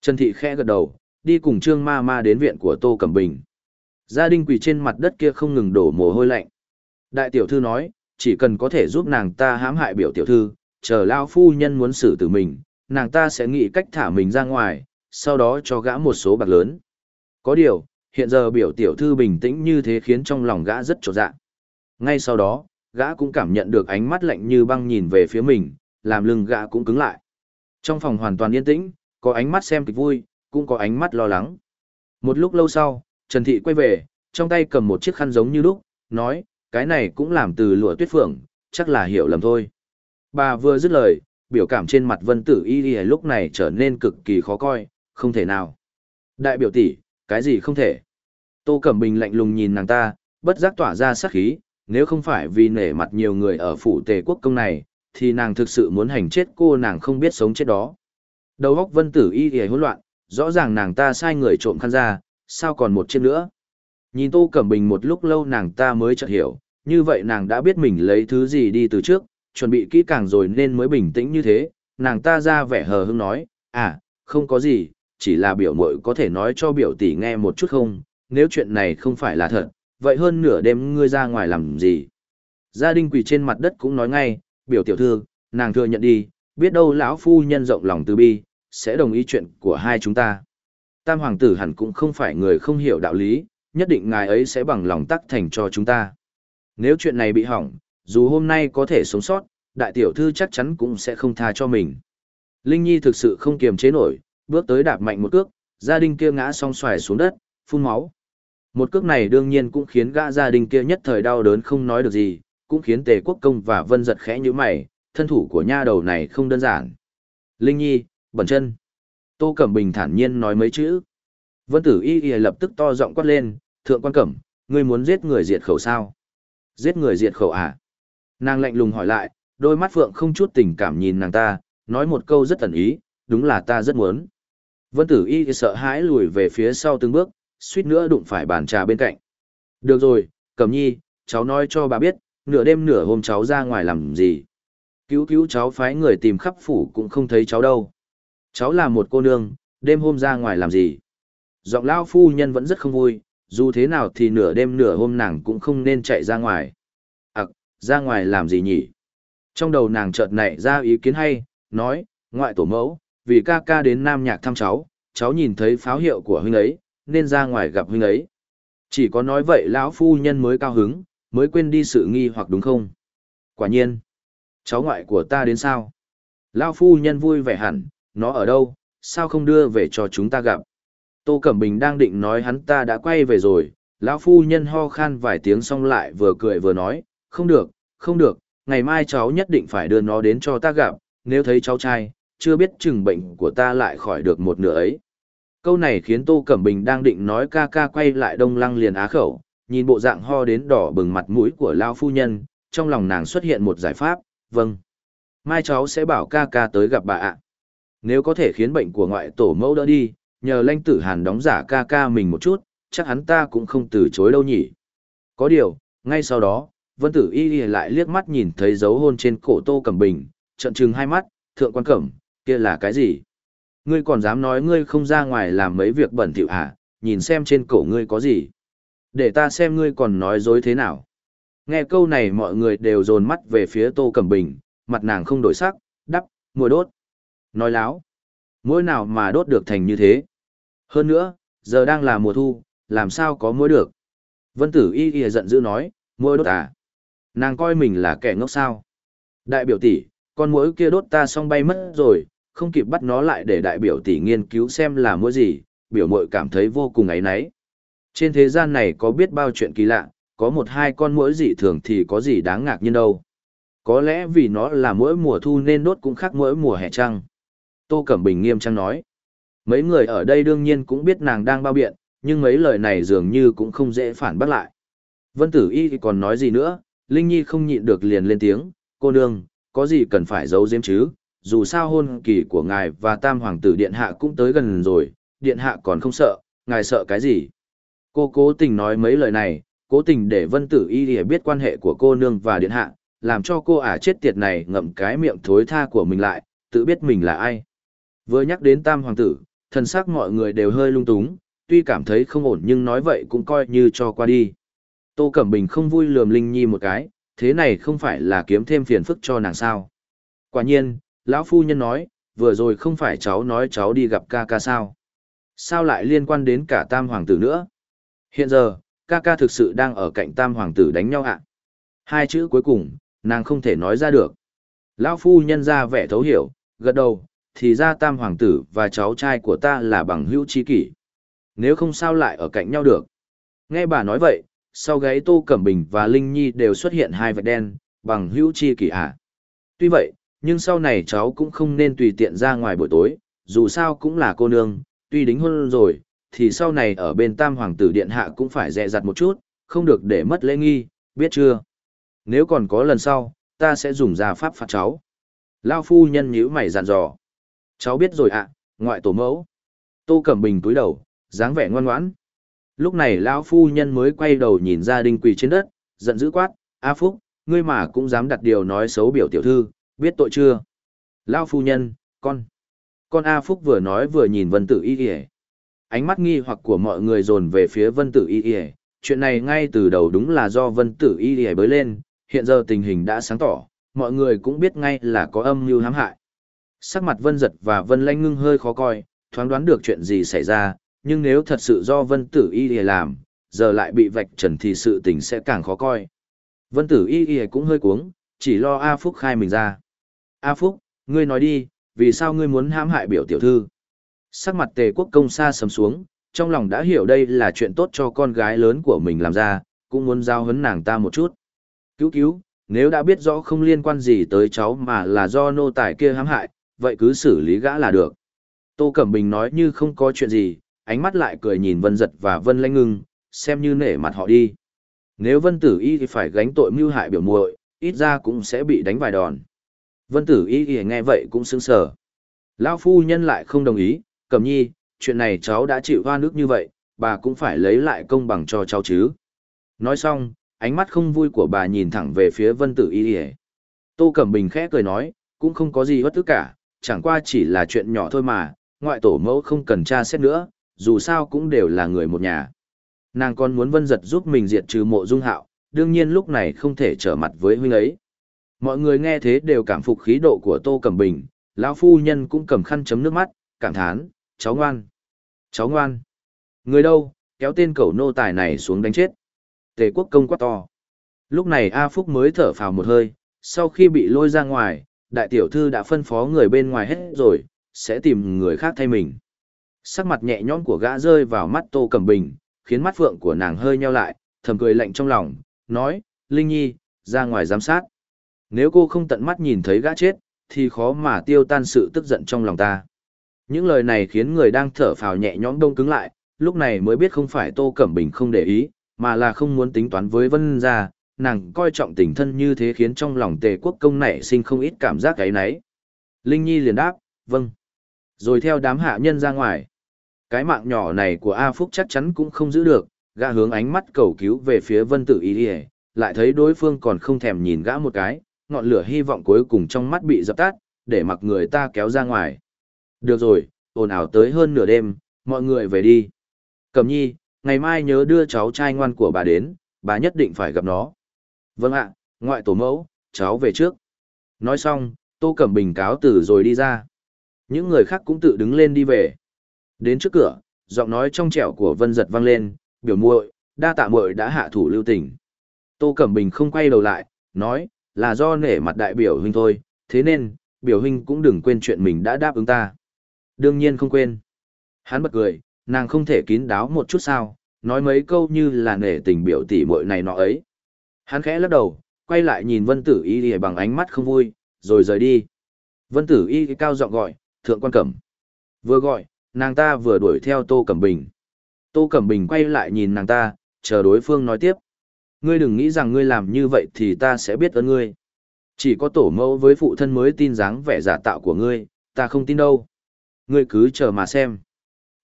Trần Thị khẽ gật đầu, đi cùng Trương Ma Ma đến viện của Tô Cẩm Bình. Gia đình quỳ trên mặt đất kia không ngừng đổ mồ hôi lạnh. Đại tiểu thư nói, chỉ cần có thể giúp nàng ta hãm hại biểu tiểu thư, chờ lao phu nhân muốn xử tử mình, nàng ta sẽ nghĩ cách thả mình ra ngoài, sau đó cho gã một số bạc lớn. Có điều, hiện giờ biểu tiểu thư bình tĩnh như thế khiến trong lòng gã rất trột dạ. Ngay sau đó, gã cũng cảm nhận được ánh mắt lạnh như băng nhìn về phía mình, làm lưng gã cũng cứng lại. Trong phòng hoàn toàn yên tĩnh, có ánh mắt xem kịch vui, cũng có ánh mắt lo lắng. Một lúc lâu sau, Trần Thị quay về, trong tay cầm một chiếc khăn giống như lúc, nói, cái này cũng làm từ lụa tuyết phượng, chắc là hiểu lầm thôi. Bà vừa dứt lời, biểu cảm trên mặt vân tử y y lúc này trở nên cực kỳ khó coi, không thể nào. Đại biểu tỷ, cái gì không thể. Tô Cẩm Bình lạnh lùng nhìn nàng ta, bất giác tỏa ra sát khí, nếu không phải vì nể mặt nhiều người ở phủ tề quốc công này, thì nàng thực sự muốn hành chết cô nàng không biết sống chết đó. Đầu óc vân tử y thì hỗn loạn, rõ ràng nàng ta sai người trộm khăn ra, sao còn một chiếc nữa. Nhìn Tô Cẩm Bình một lúc lâu nàng ta mới chợt hiểu, như vậy nàng đã biết mình lấy thứ gì đi từ trước, chuẩn bị kỹ càng rồi nên mới bình tĩnh như thế, nàng ta ra vẻ hờ hững nói, à, không có gì, chỉ là biểu mội có thể nói cho biểu tỷ nghe một chút không, nếu chuyện này không phải là thật, vậy hơn nửa đêm ngươi ra ngoài làm gì. Gia đình quỳ trên mặt đất cũng nói ngay, biểu tiểu thư, nàng thừa nhận đi, biết đâu lão phu nhân rộng lòng từ bi, sẽ đồng ý chuyện của hai chúng ta. Tam hoàng tử hẳn cũng không phải người không hiểu đạo lý, nhất định ngài ấy sẽ bằng lòng tắc thành cho chúng ta. Nếu chuyện này bị hỏng, dù hôm nay có thể sống sót, đại tiểu thư chắc chắn cũng sẽ không tha cho mình. Linh Nhi thực sự không kiềm chế nổi, bước tới đạp mạnh một cước, gia đình kia ngã song xoài xuống đất, phun máu. Một cước này đương nhiên cũng khiến gã gia đình kia nhất thời đau đớn không nói được gì, cũng khiến tề quốc công và vân giật khẽ như mày, thân thủ của nha đầu này không đơn giản. Linh Nhi, bẩn chân. Tô Cẩm Bình thản nhiên nói mấy chữ. Vân tử y y lập tức to giọng quát lên, thượng quan cẩm, ngươi muốn giết người diệt khẩu sao? Giết người diệt khẩu à? Nàng lạnh lùng hỏi lại, đôi mắt phượng không chút tình cảm nhìn nàng ta, nói một câu rất tẩn ý, đúng là ta rất muốn. Vân tử y sợ hãi lùi về phía sau từng bước, suýt nữa đụng phải bàn trà bên cạnh. Được rồi, cẩm nhi, cháu nói cho bà biết, nửa đêm nửa hôm cháu ra ngoài làm gì. Cứu cứu cháu phái người tìm khắp phủ cũng không thấy cháu đâu. Cháu là một cô nương, đêm hôm ra ngoài làm gì? Giọng lao phu nhân vẫn rất không vui, dù thế nào thì nửa đêm nửa hôm nàng cũng không nên chạy ra ngoài. Ặc, ra ngoài làm gì nhỉ? Trong đầu nàng chợt nảy ra ý kiến hay, nói, ngoại tổ mẫu, vì ca ca đến Nam Nhạc thăm cháu, cháu nhìn thấy pháo hiệu của huynh ấy, nên ra ngoài gặp huynh ấy. Chỉ có nói vậy lão phu nhân mới cao hứng, mới quên đi sự nghi hoặc đúng không? Quả nhiên, cháu ngoại của ta đến sao? Lão phu nhân vui vẻ hẳn, nó ở đâu, sao không đưa về cho chúng ta gặp? Tô Cẩm Bình đang định nói hắn ta đã quay về rồi, lão phu nhân ho khan vài tiếng xong lại vừa cười vừa nói, không được, không được, ngày mai cháu nhất định phải đưa nó đến cho ta gặp, nếu thấy cháu trai, chưa biết chừng bệnh của ta lại khỏi được một nửa ấy. Câu này khiến Tô Cẩm Bình đang định nói ca ca quay lại đông lăng liền á khẩu, nhìn bộ dạng ho đến đỏ bừng mặt mũi của lão phu nhân, trong lòng nàng xuất hiện một giải pháp, vâng. Mai cháu sẽ bảo ca ca tới gặp bà ạ. Nếu có thể khiến bệnh của ngoại tổ mẫu đỡ đi, nhờ lanh tử hàn đóng giả ca ca mình một chút, chắc hắn ta cũng không từ chối đâu nhỉ. Có điều, ngay sau đó, vân tử y lại liếc mắt nhìn thấy dấu hôn trên cổ tô cẩm bình, trận trừng hai mắt, thượng quan cẩm, kia là cái gì? Ngươi còn dám nói ngươi không ra ngoài làm mấy việc bẩn thỉu hả, nhìn xem trên cổ ngươi có gì? Để ta xem ngươi còn nói dối thế nào. Nghe câu này mọi người đều dồn mắt về phía tô cẩm bình, mặt nàng không đổi sắc, đắp, mùa đốt. Nói láo. Mỗi nào mà đốt được thành như thế? Hơn nữa, giờ đang là mùa thu, làm sao có muối được. Vân tử y y giận dữ nói, muối đốt à. Nàng coi mình là kẻ ngốc sao. Đại biểu tỷ, con muỗi kia đốt ta xong bay mất rồi, không kịp bắt nó lại để đại biểu tỷ nghiên cứu xem là muỗi gì, biểu mội cảm thấy vô cùng ấy náy. Trên thế gian này có biết bao chuyện kỳ lạ, có một hai con muỗi dị thường thì có gì đáng ngạc nhiên đâu. Có lẽ vì nó là muỗi mùa thu nên đốt cũng khác muỗi mùa hè trăng. Tô Cẩm Bình nghiêm trang nói. Mấy người ở đây đương nhiên cũng biết nàng đang bao biện, nhưng mấy lời này dường như cũng không dễ phản bác lại. Vân Tử Y thì còn nói gì nữa, Linh Nhi không nhịn được liền lên tiếng, cô nương, có gì cần phải giấu giếm chứ, dù sao hôn kỳ của ngài và tam hoàng tử điện hạ cũng tới gần rồi, điện hạ còn không sợ, ngài sợ cái gì. Cô cố tình nói mấy lời này, cố tình để Vân Tử Y thì biết quan hệ của cô nương và điện hạ, làm cho cô ả chết tiệt này ngậm cái miệng thối tha của mình lại, tự biết mình là ai. Vừa nhắc đến tam hoàng tử, thần sắc mọi người đều hơi lung túng, tuy cảm thấy không ổn nhưng nói vậy cũng coi như cho qua đi. Tô Cẩm Bình không vui lườm Linh Nhi một cái, thế này không phải là kiếm thêm phiền phức cho nàng sao. Quả nhiên, lão phu nhân nói, vừa rồi không phải cháu nói cháu đi gặp ca ca sao. Sao lại liên quan đến cả tam hoàng tử nữa? Hiện giờ, ca ca thực sự đang ở cạnh tam hoàng tử đánh nhau ạ. Hai chữ cuối cùng, nàng không thể nói ra được. Lão phu nhân ra vẻ thấu hiểu, gật đầu, thì ra tam hoàng tử và cháu trai của ta là bằng hữu chi kỷ. Nếu không sao lại ở cạnh nhau được. Nghe bà nói vậy, sau gáy Tô Cẩm Bình và Linh Nhi đều xuất hiện hai vạch đen, bằng hữu chi kỷ à? Tuy vậy, nhưng sau này cháu cũng không nên tùy tiện ra ngoài buổi tối, dù sao cũng là cô nương, tuy đính hôn rồi, thì sau này ở bên tam hoàng tử điện hạ cũng phải dè dặt một chút, không được để mất lễ nghi, biết chưa? Nếu còn có lần sau, ta sẽ dùng ra pháp phạt cháu. Lao phu nhân nhíu mày dặn dò. Cháu biết rồi ạ, ngoại tổ mẫu. Tô Cẩm Bình túi đầu, dáng vẻ ngoan ngoãn. Lúc này lão phu nhân mới quay đầu nhìn ra đinh quỳ trên đất, giận dữ quát, A Phúc, ngươi mà cũng dám đặt điều nói xấu biểu tiểu thư, biết tội chưa? Lão phu nhân, con. Con A Phúc vừa nói vừa nhìn vân tử y y Ánh mắt nghi hoặc của mọi người dồn về phía vân tử y y Chuyện này ngay từ đầu đúng là do vân tử y y bới lên, hiện giờ tình hình đã sáng tỏ, mọi người cũng biết ngay là có âm mưu hãm hại. Sắc mặt vân giật và vân lanh ngưng hơi khó coi, thoáng đoán được chuyện gì xảy ra, nhưng nếu thật sự do vân tử y y làm, giờ lại bị vạch trần thì sự tình sẽ càng khó coi. Vân tử y y cũng hơi cuống, chỉ lo A Phúc khai mình ra. A Phúc, ngươi nói đi, vì sao ngươi muốn hãm hại biểu tiểu thư? Sắc mặt tề quốc công xa sầm xuống, trong lòng đã hiểu đây là chuyện tốt cho con gái lớn của mình làm ra, cũng muốn giao hấn nàng ta một chút. Cứu cứu, nếu đã biết rõ không liên quan gì tới cháu mà là do nô tài kia hãm hại, vậy cứ xử lý gã là được. Tô Cẩm Bình nói như không có chuyện gì, ánh mắt lại cười nhìn Vân Giật và Vân Lanh Ngưng, xem như nể mặt họ đi. Nếu Vân Tử Y thì phải gánh tội mưu hại biểu muội, ít ra cũng sẽ bị đánh vài đòn. Vân Tử Y thì nghe vậy cũng sững sờ. Lão phu nhân lại không đồng ý, Cẩm Nhi, chuyện này cháu đã chịu hoa nước như vậy, bà cũng phải lấy lại công bằng cho cháu chứ. Nói xong, ánh mắt không vui của bà nhìn thẳng về phía Vân Tử Y Y. Tô Cẩm Bình khẽ cười nói, cũng không có gì bất tức cả, chẳng qua chỉ là chuyện nhỏ thôi mà, ngoại tổ mẫu không cần tra xét nữa, dù sao cũng đều là người một nhà. Nàng còn muốn vân giật giúp mình diệt trừ mộ dung hạo, đương nhiên lúc này không thể trở mặt với huynh ấy. Mọi người nghe thế đều cảm phục khí độ của Tô Cẩm Bình, lão phu nhân cũng cầm khăn chấm nước mắt, cảm thán, cháu ngoan, cháu ngoan. Người đâu, kéo tên cẩu nô tài này xuống đánh chết. Tề quốc công quá to. Lúc này A Phúc mới thở phào một hơi, sau khi bị lôi ra ngoài, đại tiểu thư đã phân phó người bên ngoài hết rồi, sẽ tìm người khác thay mình. Sắc mặt nhẹ nhõm của gã rơi vào mắt Tô Cẩm Bình, khiến mắt phượng của nàng hơi nheo lại, thầm cười lạnh trong lòng, nói, Linh Nhi, ra ngoài giám sát. Nếu cô không tận mắt nhìn thấy gã chết, thì khó mà tiêu tan sự tức giận trong lòng ta. Những lời này khiến người đang thở phào nhẹ nhõm đông cứng lại, lúc này mới biết không phải Tô Cẩm Bình không để ý, mà là không muốn tính toán với Vân gia, nàng coi trọng tình thân như thế khiến trong lòng Tề Quốc công nảy sinh không ít cảm giác cái nấy. Linh Nhi liền đáp, vâng. Rồi theo đám hạ nhân ra ngoài. Cái mạng nhỏ này của A Phúc chắc chắn cũng không giữ được, gã hướng ánh mắt cầu cứu về phía vân tử y ỉa lại thấy đối phương còn không thèm nhìn gã một cái, ngọn lửa hy vọng cuối cùng trong mắt bị dập tắt, để mặc người ta kéo ra ngoài. Được rồi, ồn ào tới hơn nửa đêm, mọi người về đi. Cẩm nhi, ngày mai nhớ đưa cháu trai ngoan của bà đến, bà nhất định phải gặp nó. Vâng ạ, ngoại tổ mẫu, cháu về trước. Nói xong, Tô Cẩm Bình cáo từ rồi đi ra. Những người khác cũng tự đứng lên đi về. Đến trước cửa, giọng nói trong trẻo của Vân Giật vang lên, biểu muội, đa tạ muội đã hạ thủ lưu tình. Tô Cẩm Bình không quay đầu lại, nói, là do nể mặt đại biểu huynh thôi, thế nên, biểu huynh cũng đừng quên chuyện mình đã đáp ứng ta. Đương nhiên không quên. Hắn bật cười, nàng không thể kín đáo một chút sao, nói mấy câu như là nể tình biểu tỷ muội này nọ ấy. Hắn khẽ lắc đầu, quay lại nhìn Vân Tử Y bằng ánh mắt không vui, rồi rời đi. Vân Tử Y cao giọng gọi, thượng quan cẩm. Vừa gọi, nàng ta vừa đuổi theo Tô Cẩm Bình. Tô Cẩm Bình quay lại nhìn nàng ta, chờ đối phương nói tiếp. Ngươi đừng nghĩ rằng ngươi làm như vậy thì ta sẽ biết ơn ngươi. Chỉ có tổ mẫu với phụ thân mới tin dáng vẻ giả tạo của ngươi, ta không tin đâu. Ngươi cứ chờ mà xem.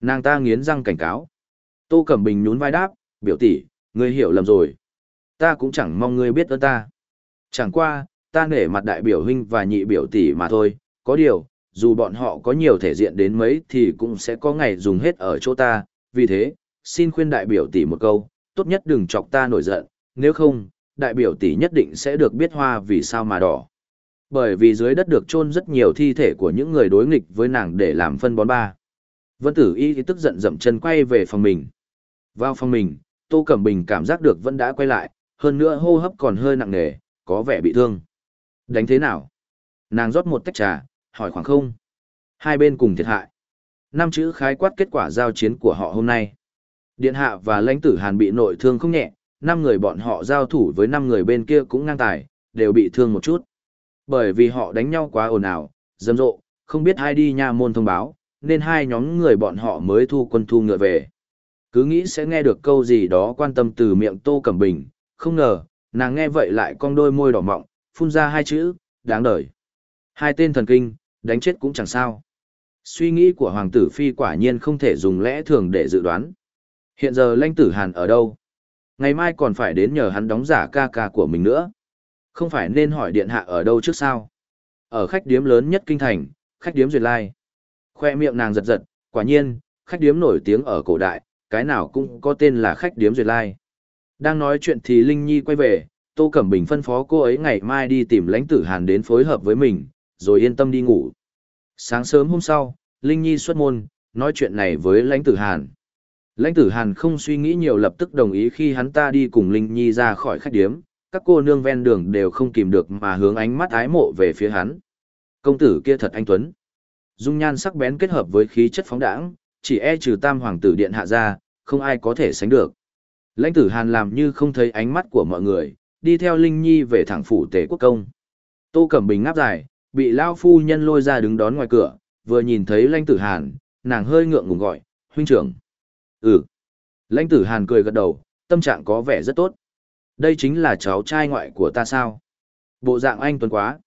Nàng ta nghiến răng cảnh cáo. Tô Cẩm Bình nhún vai đáp, biểu tỷ, ngươi hiểu lầm rồi. Ta cũng chẳng mong ngươi biết ơn ta. Chẳng qua, ta nể mặt đại biểu huynh và nhị biểu tỷ mà thôi, có điều, dù bọn họ có nhiều thể diện đến mấy thì cũng sẽ có ngày dùng hết ở chỗ ta, vì thế, xin khuyên đại biểu tỷ một câu, tốt nhất đừng chọc ta nổi giận, nếu không, đại biểu tỷ nhất định sẽ được biết hoa vì sao mà đỏ. Bởi vì dưới đất được chôn rất nhiều thi thể của những người đối nghịch với nàng để làm phân bón ba. Vân tử y thì tức giận dậm chân quay về phòng mình. Vào phòng mình, Tô Cẩm Bình cảm giác được vẫn đã quay lại, hơn nữa hô hấp còn hơi nặng nề, có vẻ bị thương. Đánh thế nào? Nàng rót một tách trà, hỏi khoảng không. Hai bên cùng thiệt hại. Năm chữ khái quát kết quả giao chiến của họ hôm nay. Điện hạ và lãnh tử Hàn bị nội thương không nhẹ, năm người bọn họ giao thủ với năm người bên kia cũng ngang tài, đều bị thương một chút. Bởi vì họ đánh nhau quá ồn ào, dâm rộ, không biết ai đi nha môn thông báo, nên hai nhóm người bọn họ mới thu quân thu ngựa về. Cứ nghĩ sẽ nghe được câu gì đó quan tâm từ miệng Tô Cẩm Bình, không ngờ, nàng nghe vậy lại cong đôi môi đỏ mọng, phun ra hai chữ, đáng đời. Hai tên thần kinh, đánh chết cũng chẳng sao. Suy nghĩ của Hoàng tử Phi quả nhiên không thể dùng lẽ thường để dự đoán. Hiện giờ lãnh tử Hàn ở đâu? Ngày mai còn phải đến nhờ hắn đóng giả ca ca của mình nữa. Không phải nên hỏi điện hạ ở đâu trước sao? Ở khách điếm lớn nhất kinh thành, khách điếm Duyệt Lai. Khoe miệng nàng giật giật, quả nhiên, khách điếm nổi tiếng ở cổ đại, cái nào cũng có tên là khách điếm Duyệt Lai. Đang nói chuyện thì Linh Nhi quay về, Tô Cẩm Bình phân phó cô ấy ngày mai đi tìm lãnh tử Hàn đến phối hợp với mình, rồi yên tâm đi ngủ. Sáng sớm hôm sau, Linh Nhi xuất môn, nói chuyện này với lãnh tử Hàn. Lãnh tử Hàn không suy nghĩ nhiều lập tức đồng ý khi hắn ta đi cùng Linh Nhi ra khỏi khách điếm, các cô nương ven đường đều không kìm được mà hướng ánh mắt ái mộ về phía hắn. Công tử kia thật anh Tuấn. Dung nhan sắc bén kết hợp với khí chất phóng đãng, chỉ e trừ tam hoàng tử điện hạ ra, không ai có thể sánh được. Lãnh tử Hàn làm như không thấy ánh mắt của mọi người, đi theo Linh Nhi về thẳng phủ Tề quốc công. Tô Cẩm Bình ngáp dài, bị Lao Phu Nhân lôi ra đứng đón ngoài cửa, vừa nhìn thấy lãnh tử Hàn, nàng hơi ngượng ngùng gọi, huynh trưởng. Ừ. Lãnh tử Hàn cười gật đầu, tâm trạng có vẻ rất tốt. Đây chính là cháu trai ngoại của ta sao? Bộ dạng anh tuấn quá.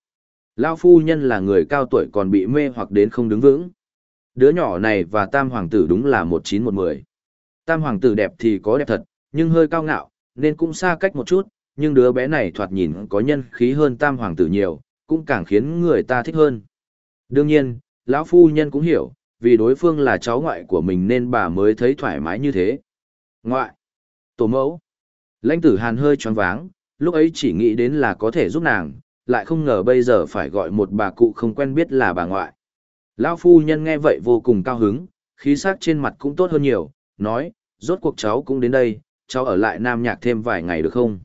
Lao phu nhân là người cao tuổi còn bị mê hoặc đến không đứng vững. Đứa nhỏ này và tam hoàng tử đúng là một chín một mười. Tam hoàng tử đẹp thì có đẹp thật, nhưng hơi cao ngạo, nên cũng xa cách một chút, nhưng đứa bé này thoạt nhìn có nhân khí hơn tam hoàng tử nhiều, cũng càng khiến người ta thích hơn. Đương nhiên, lão phu nhân cũng hiểu, vì đối phương là cháu ngoại của mình nên bà mới thấy thoải mái như thế. Ngoại, tổ mẫu, lãnh tử hàn hơi choáng váng, lúc ấy chỉ nghĩ đến là có thể giúp nàng, lại không ngờ bây giờ phải gọi một bà cụ không quen biết là bà ngoại. Lão phu nhân nghe vậy vô cùng cao hứng, khí sắc trên mặt cũng tốt hơn nhiều, nói, rốt cuộc cháu cũng đến đây, cháu ở lại Nam Nhạc thêm vài ngày được không?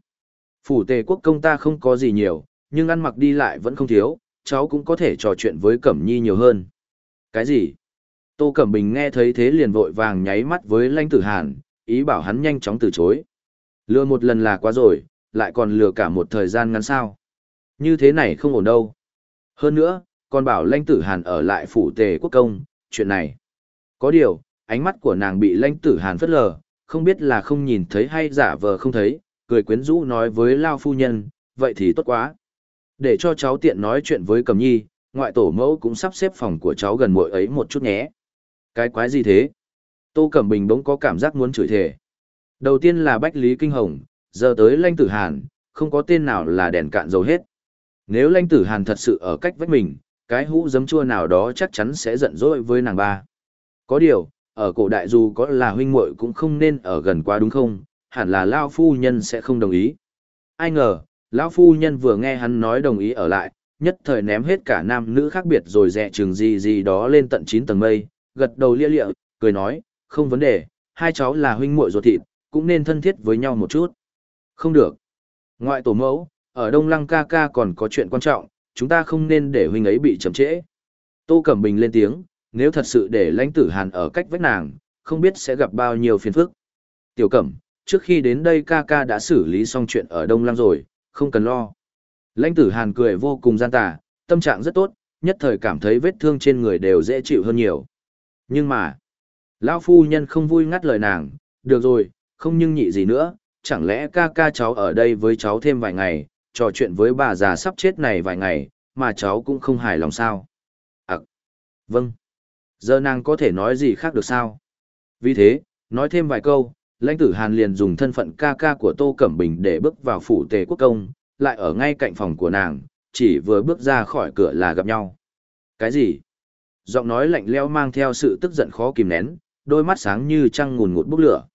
Phủ tề quốc công ta không có gì nhiều, nhưng ăn mặc đi lại vẫn không thiếu, cháu cũng có thể trò chuyện với Cẩm Nhi nhiều hơn. Cái gì? Tô Cẩm Bình nghe thấy thế liền vội vàng nháy mắt với lãnh tử hàn, ý bảo hắn nhanh chóng từ chối. Lừa một lần là quá rồi, lại còn lừa cả một thời gian ngắn sao. Như thế này không ổn đâu. Hơn nữa, còn bảo lãnh tử hàn ở lại phủ tề quốc công, chuyện này. Có điều, ánh mắt của nàng bị lãnh tử hàn phất lờ, không biết là không nhìn thấy hay giả vờ không thấy, cười quyến rũ nói với Lao phu nhân, vậy thì tốt quá. Để cho cháu tiện nói chuyện với Cầm Nhi, ngoại tổ mẫu cũng sắp xếp phòng của cháu gần muội ấy một chút nhé. Cái quái gì thế? Tô Cẩm Bình bỗng có cảm giác muốn chửi thề. Đầu tiên là Bách Lý Kinh Hồng, giờ tới Lanh Tử Hàn, không có tên nào là đèn cạn dầu hết. Nếu Lanh Tử Hàn thật sự ở cách vách mình, cái hũ giấm chua nào đó chắc chắn sẽ giận dỗi với nàng ba. Có điều, ở cổ đại dù có là huynh muội cũng không nên ở gần quá đúng không, hẳn là Lao Phu Nhân sẽ không đồng ý. Ai ngờ, lão Phu Nhân vừa nghe hắn nói đồng ý ở lại, nhất thời ném hết cả nam nữ khác biệt rồi dẹ chừng gì gì đó lên tận 9 tầng mây, gật đầu lia lịa, cười nói, không vấn đề, hai cháu là huynh muội ruột thịt, cũng nên thân thiết với nhau một chút. Không được. Ngoại tổ mẫu, ở Đông Lăng ca ca còn có chuyện quan trọng, chúng ta không nên để huynh ấy bị chậm trễ. Tô Cẩm Bình lên tiếng, nếu thật sự để lãnh tử hàn ở cách vách nàng, không biết sẽ gặp bao nhiêu phiền phức. Tiểu Cẩm, trước khi đến đây ca ca đã xử lý xong chuyện ở Đông Lăng rồi, không cần lo. Lãnh tử hàn cười vô cùng gian tà, tâm trạng rất tốt, nhất thời cảm thấy vết thương trên người đều dễ chịu hơn nhiều. Nhưng mà, lão phu nhân không vui ngắt lời nàng, được rồi, không nhưng nhị gì nữa, chẳng lẽ ca ca cháu ở đây với cháu thêm vài ngày, trò chuyện với bà già sắp chết này vài ngày, mà cháu cũng không hài lòng sao? À, vâng. Giờ nàng có thể nói gì khác được sao? Vì thế, nói thêm vài câu, lãnh tử Hàn liền dùng thân phận ca ca của Tô Cẩm Bình để bước vào phủ tề quốc công, lại ở ngay cạnh phòng của nàng, chỉ vừa bước ra khỏi cửa là gặp nhau. Cái gì? Giọng nói lạnh lẽo mang theo sự tức giận khó kìm nén, đôi mắt sáng như trăng ngùn ngụt bốc lửa.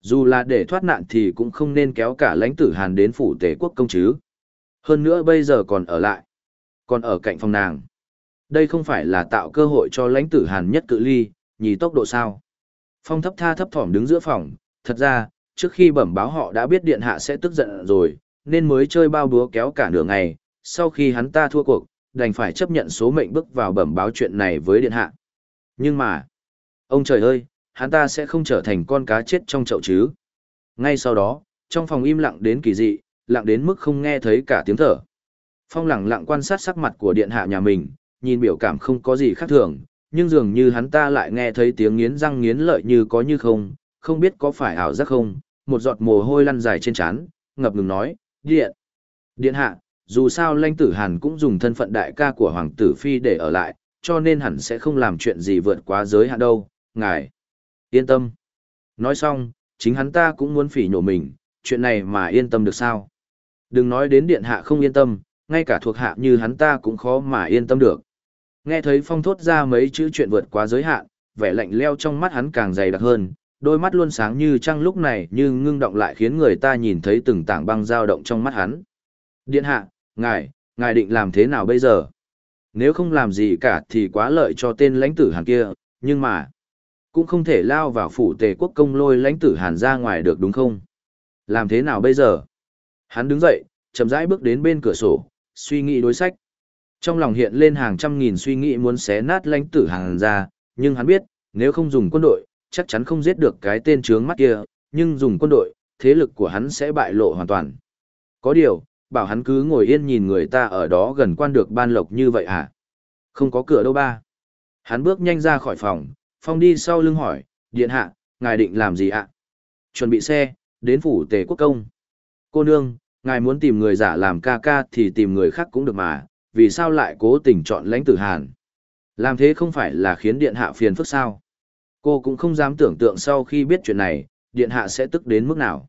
Dù là để thoát nạn thì cũng không nên kéo cả lãnh tử Hàn đến phủ tề quốc công chứ. Hơn nữa bây giờ còn ở lại. Còn ở cạnh phòng nàng. Đây không phải là tạo cơ hội cho lãnh tử Hàn nhất cự ly, nhì tốc độ sao. Phong thấp tha thấp thỏm đứng giữa phòng, thật ra, trước khi bẩm báo họ đã biết điện hạ sẽ tức giận rồi, nên mới chơi bao búa kéo cả nửa ngày, sau khi hắn ta thua cuộc, đành phải chấp nhận số mệnh bước vào bẩm báo chuyện này với điện hạ. Nhưng mà, ông trời ơi, hắn ta sẽ không trở thành con cá chết trong chậu chứ. Ngay sau đó, trong phòng im lặng đến kỳ dị, lặng đến mức không nghe thấy cả tiếng thở. Phong lặng lặng quan sát sắc mặt của điện hạ nhà mình, nhìn biểu cảm không có gì khác thường, nhưng dường như hắn ta lại nghe thấy tiếng nghiến răng nghiến lợi như có như không, không biết có phải ảo giác không, một giọt mồ hôi lăn dài trên trán, ngập ngừng nói, điện. Điện hạ, dù sao lãnh tử hàn cũng dùng thân phận đại ca của hoàng tử phi để ở lại, cho nên hẳn sẽ không làm chuyện gì vượt quá giới hạn đâu, ngài. Yên tâm. Nói xong, chính hắn ta cũng muốn phỉ nhổ mình, chuyện này mà yên tâm được sao. Đừng nói đến điện hạ không yên tâm, ngay cả thuộc hạ như hắn ta cũng khó mà yên tâm được. Nghe thấy phong thốt ra mấy chữ chuyện vượt quá giới hạn, vẻ lạnh leo trong mắt hắn càng dày đặc hơn, đôi mắt luôn sáng như trăng lúc này nhưng ngưng động lại khiến người ta nhìn thấy từng tảng băng dao động trong mắt hắn. Điện hạ, ngài, ngài định làm thế nào bây giờ? Nếu không làm gì cả thì quá lợi cho tên lãnh tử hàn kia, nhưng mà, cũng không thể lao vào phủ tề quốc công lôi lãnh tử hàn ra ngoài được đúng không? Làm thế nào bây giờ? Hắn đứng dậy, chậm rãi bước đến bên cửa sổ, suy nghĩ đối sách. Trong lòng hiện lên hàng trăm nghìn suy nghĩ muốn xé nát lãnh tử hàn ra, nhưng hắn biết, nếu không dùng quân đội, chắc chắn không giết được cái tên trướng mắt kia, nhưng dùng quân đội, thế lực của hắn sẽ bại lộ hoàn toàn. Có điều, bảo hắn cứ ngồi yên nhìn người ta ở đó gần quan được ban lộc như vậy à? Không có cửa đâu ba. Hắn bước nhanh ra khỏi phòng, phong đi sau lưng hỏi, điện hạ, ngài định làm gì ạ? Chuẩn bị xe, đến phủ tề quốc công. Cô nương, ngài muốn tìm người giả làm ca ca thì tìm người khác cũng được mà, vì sao lại cố tình chọn lãnh tử hàn? Làm thế không phải là khiến điện hạ phiền phức sao? Cô cũng không dám tưởng tượng sau khi biết chuyện này, điện hạ sẽ tức đến mức nào.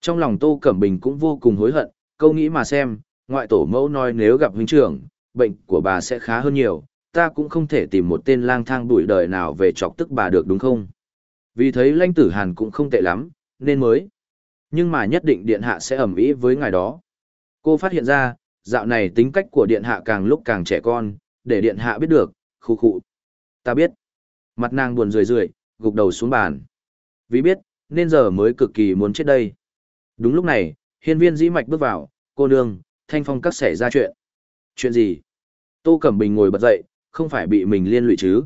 Trong lòng Tô Cẩm Bình cũng vô cùng hối hận, câu nghĩ mà xem, ngoại tổ mẫu nói nếu gặp huynh trưởng, bệnh của bà sẽ khá hơn nhiều, ta cũng không thể tìm một tên lang thang đuổi đời nào về chọc tức bà được đúng không? Vì thấy lãnh tử hàn cũng không tệ lắm, nên mới. Nhưng mà nhất định điện hạ sẽ ẩm ý với ngài đó. Cô phát hiện ra, dạo này tính cách của điện hạ càng lúc càng trẻ con, để điện hạ biết được, khu khụ. Ta biết. Mặt nàng buồn rười rượi, gục đầu xuống bàn. Vì biết, nên giờ mới cực kỳ muốn chết đây. Đúng lúc này, hiên viên dĩ mạch bước vào, cô nương, thanh phong các xảy ra chuyện. Chuyện gì? Tô Cẩm Bình ngồi bật dậy, không phải bị mình liên lụy chứ.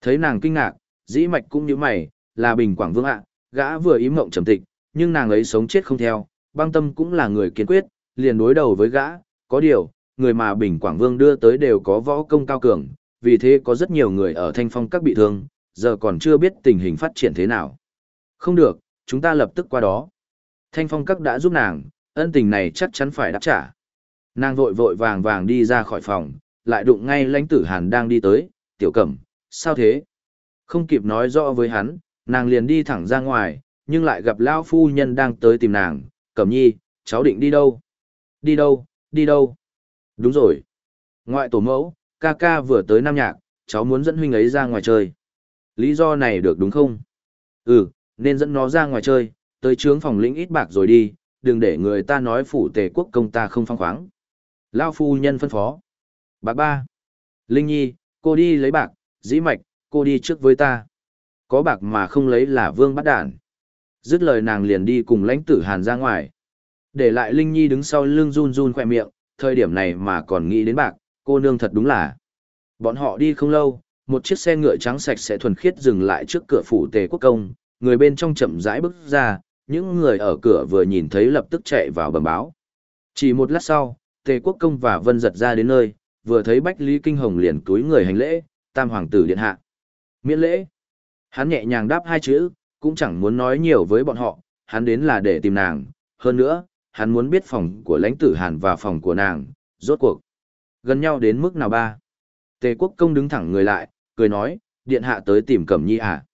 Thấy nàng kinh ngạc, dĩ mạch cũng như mày, là Bình Quảng Vương ạ, gã vừa ý mộng trầm tịch, nhưng nàng ấy sống chết không theo, băng tâm cũng là người kiên quyết, liền đối đầu với gã, có điều, người mà Bình Quảng Vương đưa tới đều có võ công cao cường, vì thế có rất nhiều người ở thanh phong các bị thương, giờ còn chưa biết tình hình phát triển thế nào. Không được, chúng ta lập tức qua đó. Thanh phong các đã giúp nàng, ân tình này chắc chắn phải đáp trả. Nàng vội vội vàng vàng đi ra khỏi phòng, lại đụng ngay lãnh tử hàn đang đi tới, tiểu cẩm, sao thế? Không kịp nói rõ với hắn, nàng liền đi thẳng ra ngoài, nhưng lại gặp lão phu nhân đang tới tìm nàng, cẩm nhi, cháu định đi đâu? Đi đâu, đi đâu? Đúng rồi. Ngoại tổ mẫu, ca ca vừa tới Nam Nhạc, cháu muốn dẫn huynh ấy ra ngoài chơi. Lý do này được đúng không? Ừ, nên dẫn nó ra ngoài chơi, tới trướng phòng lĩnh ít bạc rồi đi, đừng để người ta nói phủ tề quốc công ta không phong khoáng. Lao phu nhân phân phó. Bạc ba. Linh Nhi, cô đi lấy bạc, dĩ mạch, cô đi trước với ta. Có bạc mà không lấy là vương bắt đản. Dứt lời nàng liền đi cùng lãnh tử hàn ra ngoài. Để lại Linh Nhi đứng sau lưng run run khỏe miệng, thời điểm này mà còn nghĩ đến bạc, cô nương thật đúng là. Bọn họ đi không lâu, một chiếc xe ngựa trắng sạch sẽ thuần khiết dừng lại trước cửa phủ tề quốc công, người bên trong chậm rãi bước ra, những người ở cửa vừa nhìn thấy lập tức chạy vào bẩm báo. Chỉ một lát sau, tề quốc công và vân giật ra đến nơi, vừa thấy Bách Lý Kinh Hồng liền túi người hành lễ, tam hoàng tử điện hạ. Miễn lễ. Hắn nhẹ nhàng đáp hai chữ, cũng chẳng muốn nói nhiều với bọn họ, hắn đến là để tìm nàng, hơn nữa, hắn muốn biết phòng của lãnh tử Hàn và phòng của nàng, rốt cuộc. Gần nhau đến mức nào ba? Tề quốc công đứng thẳng người lại, cười nói, điện hạ tới tìm Cẩm Nhi à?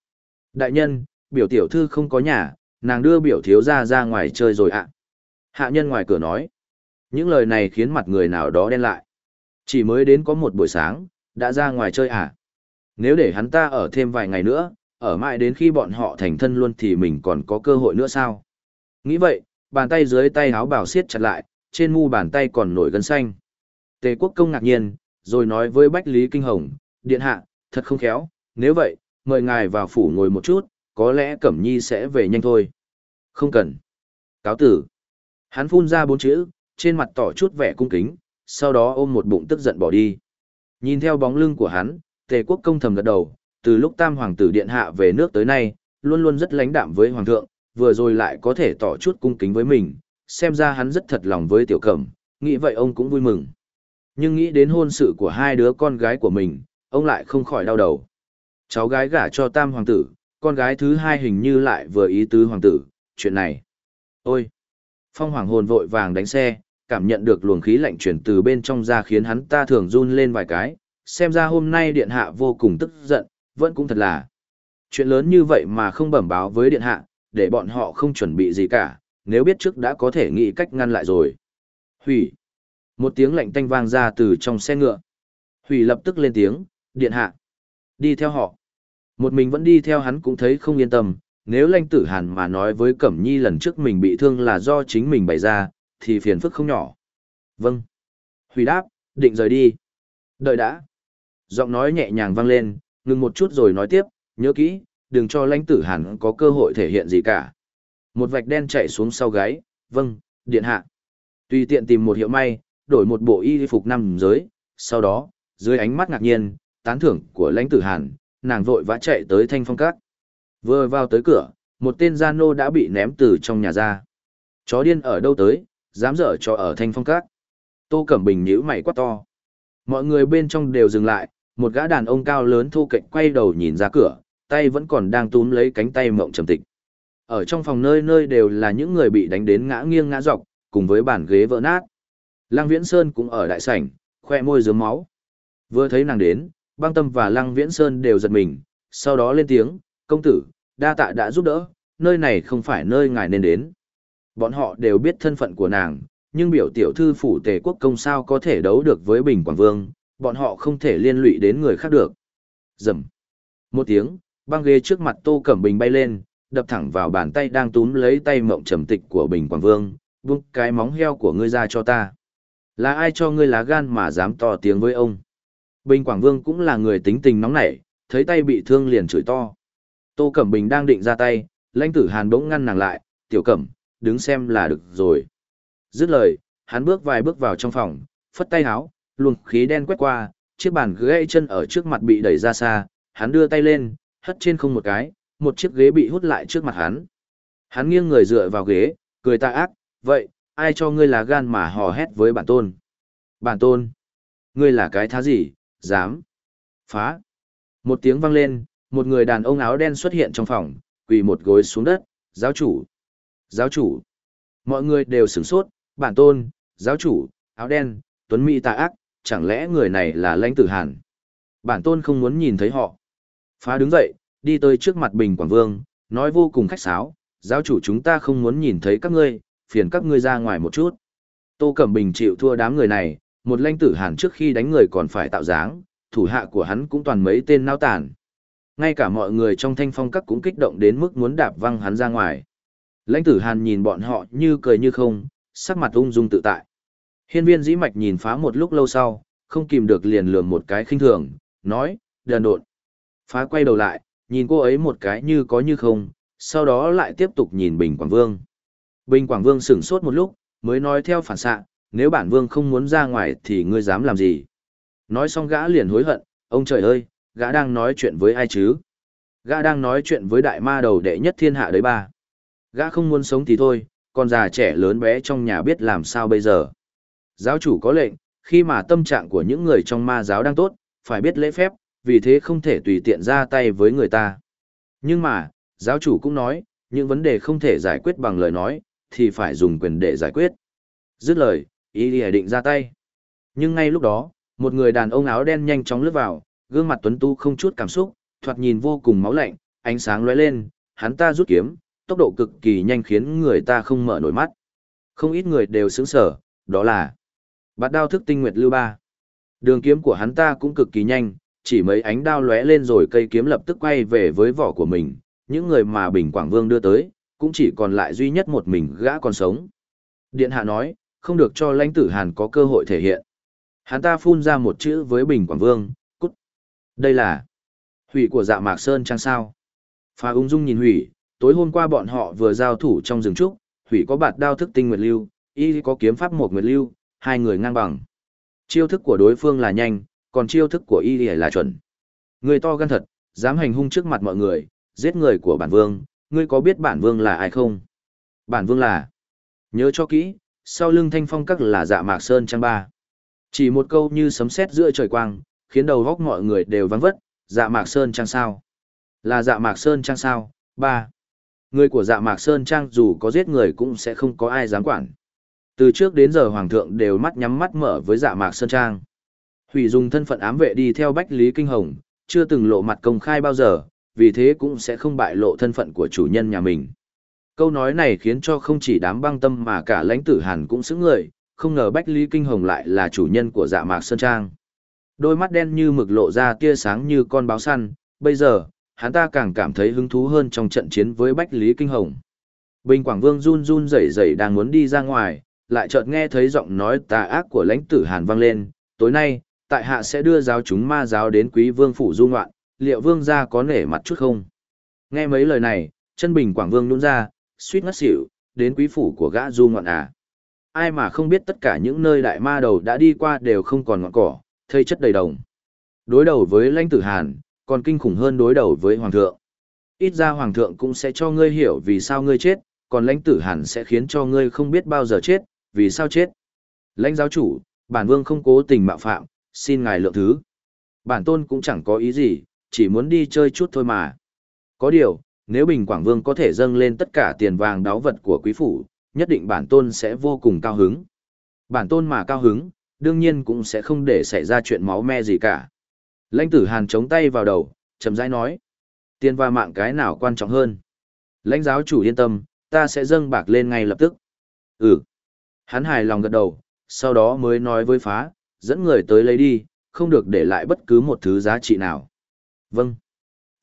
Đại nhân, biểu tiểu thư không có nhà, nàng đưa biểu thiếu ra ra ngoài chơi rồi ạ. Hạ nhân ngoài cửa nói. Những lời này khiến mặt người nào đó đen lại. Chỉ mới đến có một buổi sáng, đã ra ngoài chơi à? Nếu để hắn ta ở thêm vài ngày nữa, ở mãi đến khi bọn họ thành thân luôn thì mình còn có cơ hội nữa sao? Nghĩ vậy, bàn tay dưới tay áo bảo siết chặt lại, trên mu bàn tay còn nổi gân xanh. Tề quốc công ngạc nhiên, rồi nói với Bách Lý Kinh Hồng, điện hạ, thật không khéo, nếu vậy, mời ngài vào phủ ngồi một chút, có lẽ Cẩm Nhi sẽ về nhanh thôi. Không cần. Cáo tử. Hắn phun ra bốn chữ, trên mặt tỏ chút vẻ cung kính, sau đó ôm một bụng tức giận bỏ đi. Nhìn theo bóng lưng của hắn, tề quốc công thầm gật đầu, từ lúc tam hoàng tử điện hạ về nước tới nay, luôn luôn rất lãnh đạm với hoàng thượng, vừa rồi lại có thể tỏ chút cung kính với mình, xem ra hắn rất thật lòng với tiểu cẩm, nghĩ vậy ông cũng vui mừng. Nhưng nghĩ đến hôn sự của hai đứa con gái của mình, ông lại không khỏi đau đầu. Cháu gái gả cho tam hoàng tử, con gái thứ hai hình như lại vừa ý tứ hoàng tử, chuyện này. Ôi! Phong hoàng hồn vội vàng đánh xe, cảm nhận được luồng khí lạnh chuyển từ bên trong ra khiến hắn ta thường run lên vài cái, xem ra hôm nay điện hạ vô cùng tức giận, vẫn cũng thật là. Chuyện lớn như vậy mà không bẩm báo với điện hạ, để bọn họ không chuẩn bị gì cả, nếu biết trước đã có thể nghĩ cách ngăn lại rồi. Hủy. Một tiếng lạnh tanh vang ra từ trong xe ngựa. Hủy lập tức lên tiếng, điện hạ. Đi theo họ. Một mình vẫn đi theo hắn cũng thấy không yên tâm, nếu lanh tử hàn mà nói với Cẩm Nhi lần trước mình bị thương là do chính mình bày ra, thì phiền phức không nhỏ. Vâng. Hủy đáp, định rời đi. Đợi đã. Giọng nói nhẹ nhàng vang lên, ngừng một chút rồi nói tiếp, nhớ kỹ, đừng cho lãnh tử hàn có cơ hội thể hiện gì cả. Một vạch đen chạy xuống sau gáy, vâng, điện hạ. Tùy tiện tìm một hiệu may, đổi một bộ y phục nam giới, sau đó, dưới ánh mắt ngạc nhiên, tán thưởng của lãnh tử hàn, nàng vội vã chạy tới thanh phong cát. Vừa vào tới cửa, một tên gia nô đã bị ném từ trong nhà ra. Chó điên ở đâu tới, dám dở cho ở thanh phong cát. Tô Cẩm Bình nhíu mày quát to. Mọi người bên trong đều dừng lại, một gã đàn ông cao lớn thu kệch quay đầu nhìn ra cửa, tay vẫn còn đang túm lấy cánh tay mộng trầm tịch. Ở trong phòng nơi nơi đều là những người bị đánh đến ngã nghiêng ngã dọc, cùng với bàn ghế vỡ nát. Lăng Viễn Sơn cũng ở đại sảnh, khoe môi dướng máu. Vừa thấy nàng đến, băng tâm và Lăng Viễn Sơn đều giật mình, sau đó lên tiếng, công tử, đa tạ đã giúp đỡ, nơi này không phải nơi ngài nên đến. Bọn họ đều biết thân phận của nàng, nhưng biểu tiểu thư phủ tề quốc công sao có thể đấu được với Bình Quảng Vương, bọn họ không thể liên lụy đến người khác được. Dầm. Một tiếng, băng ghế trước mặt Tô Cẩm Bình bay lên, đập thẳng vào bàn tay đang túm lấy tay mộng trầm tịch của Bình Quảng Vương, Buông cái móng heo của ngươi ra cho ta. Là ai cho ngươi lá gan mà dám to tiếng với ông? Bình Quảng Vương cũng là người tính tình nóng nảy, thấy tay bị thương liền chửi to. Tô Cẩm Bình đang định ra tay, lãnh tử Hàn bỗng ngăn nàng lại, tiểu cẩm, đứng xem là được rồi. Dứt lời, hắn bước vài bước vào trong phòng, phất tay háo, luồng khí đen quét qua, chiếc bàn gãy chân ở trước mặt bị đẩy ra xa, hắn đưa tay lên, hất trên không một cái, một chiếc ghế bị hút lại trước mặt hắn. Hắn nghiêng người dựa vào ghế, cười ta ác, vậy, ai cho ngươi là gan mà hò hét với bản tôn? Bản tôn? Ngươi là cái thá gì, dám? Phá! Một tiếng vang lên, một người đàn ông áo đen xuất hiện trong phòng, quỳ một gối xuống đất, giáo chủ. Giáo chủ. Mọi người đều sửng sốt, bản tôn, giáo chủ, áo đen, tuấn mỹ tà ác, chẳng lẽ người này là lãnh tử hàn. Bản tôn không muốn nhìn thấy họ. Phá đứng dậy, đi tới trước mặt Bình Quảng Vương, nói vô cùng khách sáo, giáo chủ chúng ta không muốn nhìn thấy các ngươi, phiền các ngươi ra ngoài một chút. Tô Cẩm Bình chịu thua đám người này, một lãnh tử hàn trước khi đánh người còn phải tạo dáng, thủ hạ của hắn cũng toàn mấy tên nao tàn. Ngay cả mọi người trong thanh phong các cũng kích động đến mức muốn đạp văng hắn ra ngoài. Lãnh tử hàn nhìn bọn họ như cười như không, sắc mặt ung dung tự tại. Hiên viên dĩ mạch nhìn phá một lúc lâu sau, không kìm được liền lườm một cái khinh thường, nói, đần độn. Phá quay đầu lại, nhìn cô ấy một cái như có như không, sau đó lại tiếp tục nhìn Bình Quảng Vương. Bình Quảng Vương sửng sốt một lúc, mới nói theo phản xạ, nếu bản vương không muốn ra ngoài thì ngươi dám làm gì? Nói xong gã liền hối hận, ông trời ơi, gã đang nói chuyện với ai chứ? Gã đang nói chuyện với đại ma đầu đệ nhất thiên hạ đấy ba. Gã không muốn sống thì thôi, còn già trẻ lớn bé trong nhà biết làm sao bây giờ. Giáo chủ có lệnh, khi mà tâm trạng của những người trong ma giáo đang tốt, phải biết lễ phép, vì thế không thể tùy tiện ra tay với người ta. Nhưng mà, giáo chủ cũng nói, những vấn đề không thể giải quyết bằng lời nói, thì phải dùng quyền để giải quyết. Dứt lời, ý lìa định ra tay. Nhưng ngay lúc đó, một người đàn ông áo đen nhanh chóng lướt vào, gương mặt tuấn tu không chút cảm xúc, thoạt nhìn vô cùng máu lạnh, ánh sáng lóe lên, hắn ta rút kiếm, tốc độ cực kỳ nhanh khiến người ta không mở nổi mắt. Không ít người đều sững sờ, đó là Bạt đao thức tinh nguyệt lưu ba. Đường kiếm của hắn ta cũng cực kỳ nhanh, chỉ mấy ánh đao lóe lên rồi cây kiếm lập tức quay về với vỏ của mình, những người mà Bình Quảng Vương đưa tới, cũng chỉ còn lại duy nhất một mình gã còn sống. Điện hạ nói, không được cho lãnh tử Hàn có cơ hội thể hiện. Hắn ta phun ra một chữ với Bình Quảng Vương, cút. Đây là hủy của dạ mạc sơn trang sao. Phá ung dung nhìn hủy, tối hôm qua bọn họ vừa giao thủ trong rừng trúc, hủy có bạt đao thức tinh nguyệt lưu, y có kiếm pháp một nguyệt lưu, hai người ngang bằng. Chiêu thức của đối phương là nhanh, còn chiêu thức của y là chuẩn. Người to gan thật, dám hành hung trước mặt mọi người, giết người của bản vương, ngươi có biết bản vương là ai không? Bản vương là... Nhớ cho kỹ, sau lưng thanh phong các là dạ mạc sơn trang ba. Chỉ một câu như sấm sét giữa trời quang, khiến đầu góc mọi người đều vắng vất, dạ mạc sơn trang sao? Là dạ mạc sơn trang sao? Ba. Người của dạ mạc sơn trang dù có giết người cũng sẽ không có ai dám quản. Từ trước đến giờ hoàng thượng đều mắt nhắm mắt mở với dạ mạc sơn trang. Hủy dùng thân phận ám vệ đi theo Bách Lý Kinh Hồng, chưa từng lộ mặt công khai bao giờ, vì thế cũng sẽ không bại lộ thân phận của chủ nhân nhà mình. Câu nói này khiến cho không chỉ đám băng tâm mà cả lãnh tử hàn cũng sững người, không ngờ Bách Lý Kinh Hồng lại là chủ nhân của dạ mạc Sơn Trang. Đôi mắt đen như mực lộ ra tia sáng như con báo săn, bây giờ, hắn ta càng cảm thấy hứng thú hơn trong trận chiến với Bách Lý Kinh Hồng. Bình Quảng Vương run run rẩy rẩy đang muốn đi ra ngoài, lại chợt nghe thấy giọng nói tà ác của lãnh tử Hàn vang lên, tối nay, tại hạ sẽ đưa giáo chúng ma giáo đến quý vương phủ du ngoạn, liệu vương gia có nể mặt chút không? Nghe mấy lời này, chân bình Quảng Vương nhún ra, suýt ngất xỉu, đến quý phủ của gã du ngoạn à. Ai mà không biết tất cả những nơi đại ma đầu đã đi qua đều không còn ngọn cỏ, thây chất đầy đồng. Đối đầu với lãnh tử Hàn, còn kinh khủng hơn đối đầu với hoàng thượng. Ít ra hoàng thượng cũng sẽ cho ngươi hiểu vì sao ngươi chết, còn lãnh tử Hàn sẽ khiến cho ngươi không biết bao giờ chết, vì sao chết. Lãnh giáo chủ, bản vương không cố tình mạo phạm, xin ngài lượng thứ. Bản tôn cũng chẳng có ý gì, chỉ muốn đi chơi chút thôi mà. Có điều, nếu Bình Quảng Vương có thể dâng lên tất cả tiền vàng đáo vật của quý phủ, nhất định bản tôn sẽ vô cùng cao hứng. Bản tôn mà cao hứng, đương nhiên cũng sẽ không để xảy ra chuyện máu me gì cả. Lãnh tử Hàn chống tay vào đầu, chậm rãi nói. Tiền và mạng cái nào quan trọng hơn? Lãnh giáo chủ yên tâm, ta sẽ dâng bạc lên ngay lập tức. Ừ. Hắn hài lòng gật đầu, sau đó mới nói với phá, dẫn người tới lấy đi, không được để lại bất cứ một thứ giá trị nào. Vâng.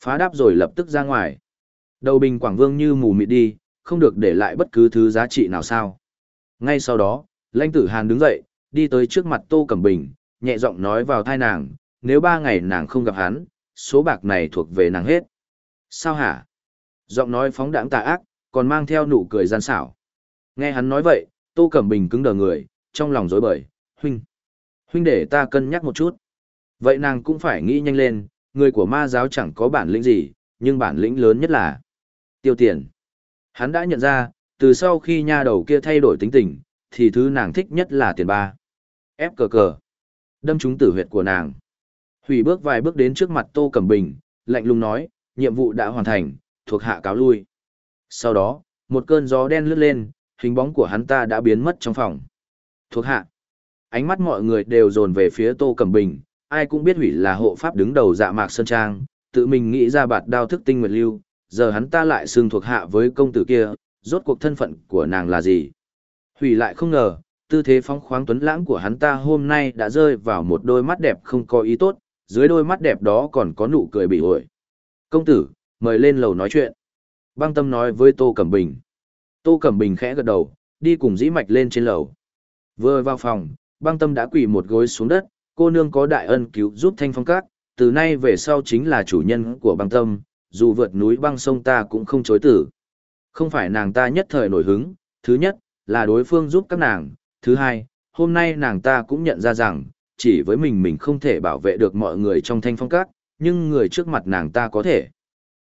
Phá đáp rồi lập tức ra ngoài. Đầu bình Quảng Vương như mù mịt đi, không được để lại bất cứ thứ giá trị nào sao. Ngay sau đó, lãnh tử Hàn đứng dậy, đi tới trước mặt Tô Cẩm Bình, nhẹ giọng nói vào thai nàng, nếu ba ngày nàng không gặp hắn, số bạc này thuộc về nàng hết. Sao hả? Giọng nói phóng đãng tà ác, còn mang theo nụ cười gian xảo. Nghe hắn nói vậy, Tô Cẩm Bình cứng đờ người, trong lòng rối bời, huynh. Huynh để ta cân nhắc một chút. Vậy nàng cũng phải nghĩ nhanh lên, người của ma giáo chẳng có bản lĩnh gì, nhưng bản lĩnh lớn nhất là tiêu tiền. Hắn đã nhận ra, từ sau khi nha đầu kia thay đổi tính tình, thì thứ nàng thích nhất là tiền ba. Ép cờ cờ. Đâm trúng tử huyệt của nàng. Hủy bước vài bước đến trước mặt Tô Cẩm Bình, lạnh lùng nói, nhiệm vụ đã hoàn thành, thuộc hạ cáo lui. Sau đó, một cơn gió đen lướt lên, hình bóng của hắn ta đã biến mất trong phòng. Thuộc hạ. Ánh mắt mọi người đều dồn về phía Tô Cẩm Bình, ai cũng biết hủy là hộ pháp đứng đầu dạ mạc sơn trang, tự mình nghĩ ra bạt đao thức tinh nguyệt lưu, giờ hắn ta lại xưng thuộc hạ với công tử kia, rốt cuộc thân phận của nàng là gì. Hủy lại không ngờ, tư thế phóng khoáng tuấn lãng của hắn ta hôm nay đã rơi vào một đôi mắt đẹp không có ý tốt, dưới đôi mắt đẹp đó còn có nụ cười bị ổi. Công tử, mời lên lầu nói chuyện. Băng tâm nói với Tô Cẩm Bình. Tô Cẩm Bình khẽ gật đầu, đi cùng dĩ mạch lên trên lầu. Vừa vào phòng, băng tâm đã quỳ một gối xuống đất, cô nương có đại ân cứu giúp thanh phong các, từ nay về sau chính là chủ nhân của băng tâm, dù vượt núi băng sông ta cũng không chối tử. Không phải nàng ta nhất thời nổi hứng, thứ nhất, là đối phương giúp các nàng, thứ hai, hôm nay nàng ta cũng nhận ra rằng, chỉ với mình mình không thể bảo vệ được mọi người trong thanh phong các, nhưng người trước mặt nàng ta có thể.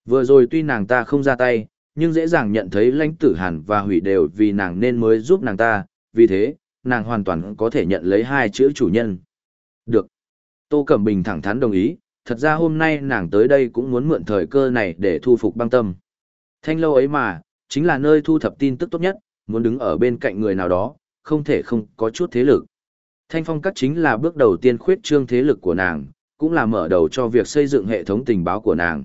Vừa rồi tuy nàng ta không ra tay, nhưng dễ dàng nhận thấy lãnh tử hàn và hủy đều vì nàng nên mới giúp nàng ta, vì thế, nàng hoàn toàn có thể nhận lấy hai chữ chủ nhân. Được. Tô Cẩm Bình thẳng thắn đồng ý, thật ra hôm nay nàng tới đây cũng muốn mượn thời cơ này để thu phục băng tâm. Thanh lâu ấy mà, chính là nơi thu thập tin tức tốt nhất, muốn đứng ở bên cạnh người nào đó, không thể không có chút thế lực. Thanh phong cắt chính là bước đầu tiên khuyết trương thế lực của nàng, cũng là mở đầu cho việc xây dựng hệ thống tình báo của nàng.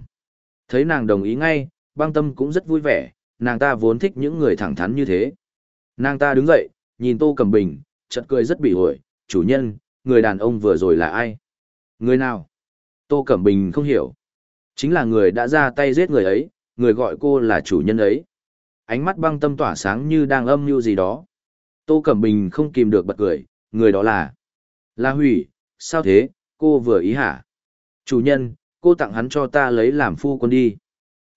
Thấy nàng đồng ý ngay, băng tâm cũng rất vui vẻ, nàng ta vốn thích những người thẳng thắn như thế. Nàng ta đứng dậy, nhìn Tô Cẩm Bình, chợt cười rất bị ổi, chủ nhân, người đàn ông vừa rồi là ai? Người nào? Tô Cẩm Bình không hiểu. Chính là người đã ra tay giết người ấy, người gọi cô là chủ nhân ấy. Ánh mắt băng tâm tỏa sáng như đang âm mưu gì đó. Tô Cẩm Bình không kìm được bật cười, người đó là... Là Hủy, sao thế, cô vừa ý hả? Chủ nhân, cô tặng hắn cho ta lấy làm phu quân đi.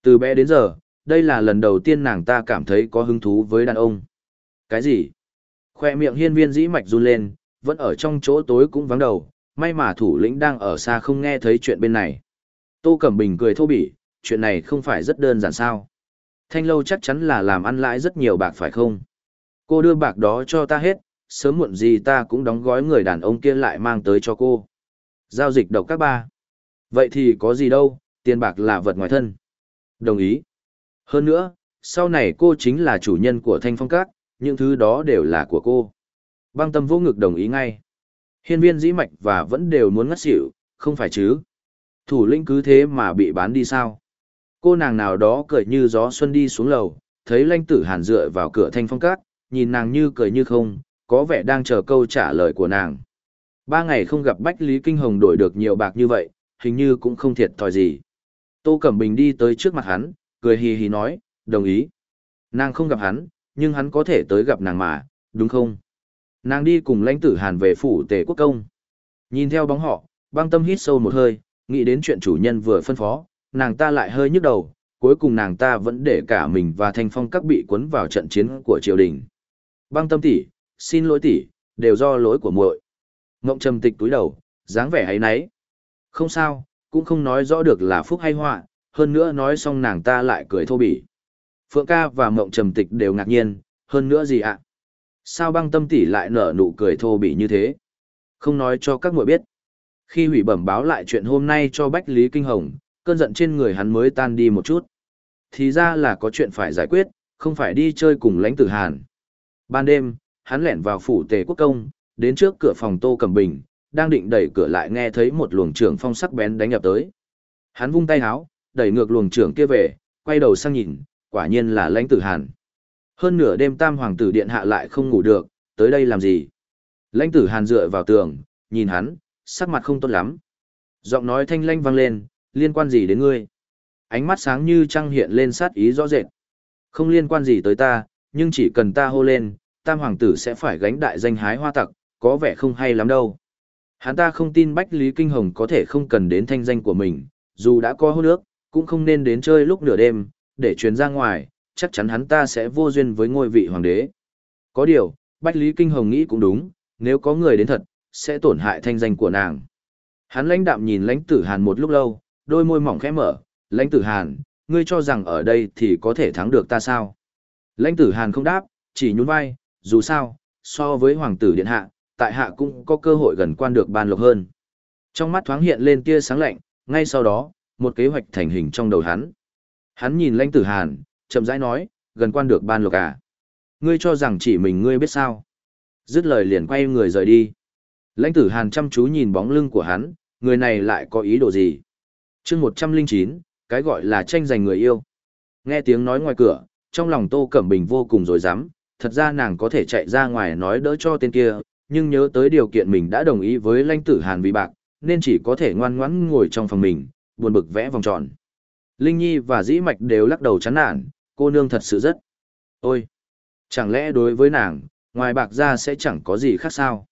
Từ bé đến giờ, đây là lần đầu tiên nàng ta cảm thấy có hứng thú với đàn ông. Cái gì? Khoe miệng hiên viên dĩ mạch run lên, vẫn ở trong chỗ tối cũng vắng đầu, may mà thủ lĩnh đang ở xa không nghe thấy chuyện bên này. Tô Cẩm Bình cười thô bỉ, chuyện này không phải rất đơn giản sao. Thanh lâu chắc chắn là làm ăn lãi rất nhiều bạc phải không? Cô đưa bạc đó cho ta hết, sớm muộn gì ta cũng đóng gói người đàn ông kia lại mang tới cho cô. Giao dịch độc các ba. Vậy thì có gì đâu, tiền bạc là vật ngoài thân. Đồng ý. Hơn nữa, sau này cô chính là chủ nhân của thanh phong các, những thứ đó đều là của cô. Băng tâm vô ngực đồng ý ngay. Hiên viên dĩ mạch và vẫn đều muốn ngất xỉu, không phải chứ. Thủ lĩnh cứ thế mà bị bán đi sao. Cô nàng nào đó cười như gió xuân đi xuống lầu, thấy lanh tử hàn dựa vào cửa thanh phong cát, nhìn nàng như cười như không, có vẻ đang chờ câu trả lời của nàng. Ba ngày không gặp Bách Lý Kinh Hồng đổi được nhiều bạc như vậy, hình như cũng không thiệt thòi gì. Tô Cẩm Bình đi tới trước mặt hắn, cười hì hì nói, đồng ý. Nàng không gặp hắn, nhưng hắn có thể tới gặp nàng mà, đúng không? Nàng đi cùng lãnh tử hàn về phủ tề quốc công. Nhìn theo bóng họ, băng tâm hít sâu một hơi, nghĩ đến chuyện chủ nhân vừa phân phó, nàng ta lại hơi nhức đầu, cuối cùng nàng ta vẫn để cả mình và thanh phong các bị cuốn vào trận chiến của triều đình. Băng tâm tỷ, xin lỗi tỷ, đều do lỗi của muội. Ngộng trầm tịch túi đầu, dáng vẻ ấy nấy. Không sao, cũng không nói rõ được là phúc hay họa, hơn nữa nói xong nàng ta lại cười thô bỉ. Phượng ca và mộng trầm tịch đều ngạc nhiên, hơn nữa gì ạ? Sao băng tâm tỷ lại nở nụ cười thô bỉ như thế? Không nói cho các muội biết. Khi hủy bẩm báo lại chuyện hôm nay cho Bách Lý Kinh Hồng, cơn giận trên người hắn mới tan đi một chút. Thì ra là có chuyện phải giải quyết, không phải đi chơi cùng lãnh tử Hàn. Ban đêm, hắn lẻn vào phủ tề quốc công, đến trước cửa phòng Tô Cẩm Bình, đang định đẩy cửa lại nghe thấy một luồng trưởng phong sắc bén đánh nhập tới. Hắn vung tay háo, đẩy ngược luồng trưởng kia về, quay đầu sang nhìn, quả nhiên là lãnh tử Hàn. Hơn nửa đêm tam hoàng tử điện hạ lại không ngủ được, tới đây làm gì? Lãnh tử Hàn dựa vào tường, nhìn hắn, sắc mặt không tốt lắm. Giọng nói thanh lanh vang lên, liên quan gì đến ngươi? Ánh mắt sáng như trăng hiện lên sát ý rõ rệt. Không liên quan gì tới ta, nhưng chỉ cần ta hô lên, tam hoàng tử sẽ phải gánh đại danh hái hoa tặc, có vẻ không hay lắm đâu. Hắn ta không tin Bách Lý Kinh Hồng có thể không cần đến thanh danh của mình, dù đã có hôn ước, cũng không nên đến chơi lúc nửa đêm, để truyền ra ngoài, chắc chắn hắn ta sẽ vô duyên với ngôi vị hoàng đế. Có điều, Bách Lý Kinh Hồng nghĩ cũng đúng, nếu có người đến thật, sẽ tổn hại thanh danh của nàng. Hắn lãnh đạm nhìn lãnh tử hàn một lúc lâu, đôi môi mỏng khẽ mở, lãnh tử hàn, ngươi cho rằng ở đây thì có thể thắng được ta sao? Lãnh tử hàn không đáp, chỉ nhún vai, dù sao, so với hoàng tử điện hạ, tại hạ cũng có cơ hội gần quan được ban lộc hơn. Trong mắt thoáng hiện lên tia sáng lạnh, ngay sau đó, một kế hoạch thành hình trong đầu hắn. Hắn nhìn lãnh tử hàn, chậm rãi nói, gần quan được ban lộc à. Ngươi cho rằng chỉ mình ngươi biết sao. Dứt lời liền quay người rời đi. Lãnh tử hàn chăm chú nhìn bóng lưng của hắn, người này lại có ý đồ gì. chương 109, cái gọi là tranh giành người yêu. Nghe tiếng nói ngoài cửa, trong lòng Tô Cẩm Bình vô cùng rồi dám, thật ra nàng có thể chạy ra ngoài nói đỡ cho tên kia, nhưng nhớ tới điều kiện mình đã đồng ý với lãnh tử Hàn vì bạc, nên chỉ có thể ngoan ngoãn ngồi trong phòng mình, buồn bực vẽ vòng tròn. Linh Nhi và Dĩ Mạch đều lắc đầu chán nản, cô nương thật sự rất... Ôi! Chẳng lẽ đối với nàng, ngoài bạc ra sẽ chẳng có gì khác sao?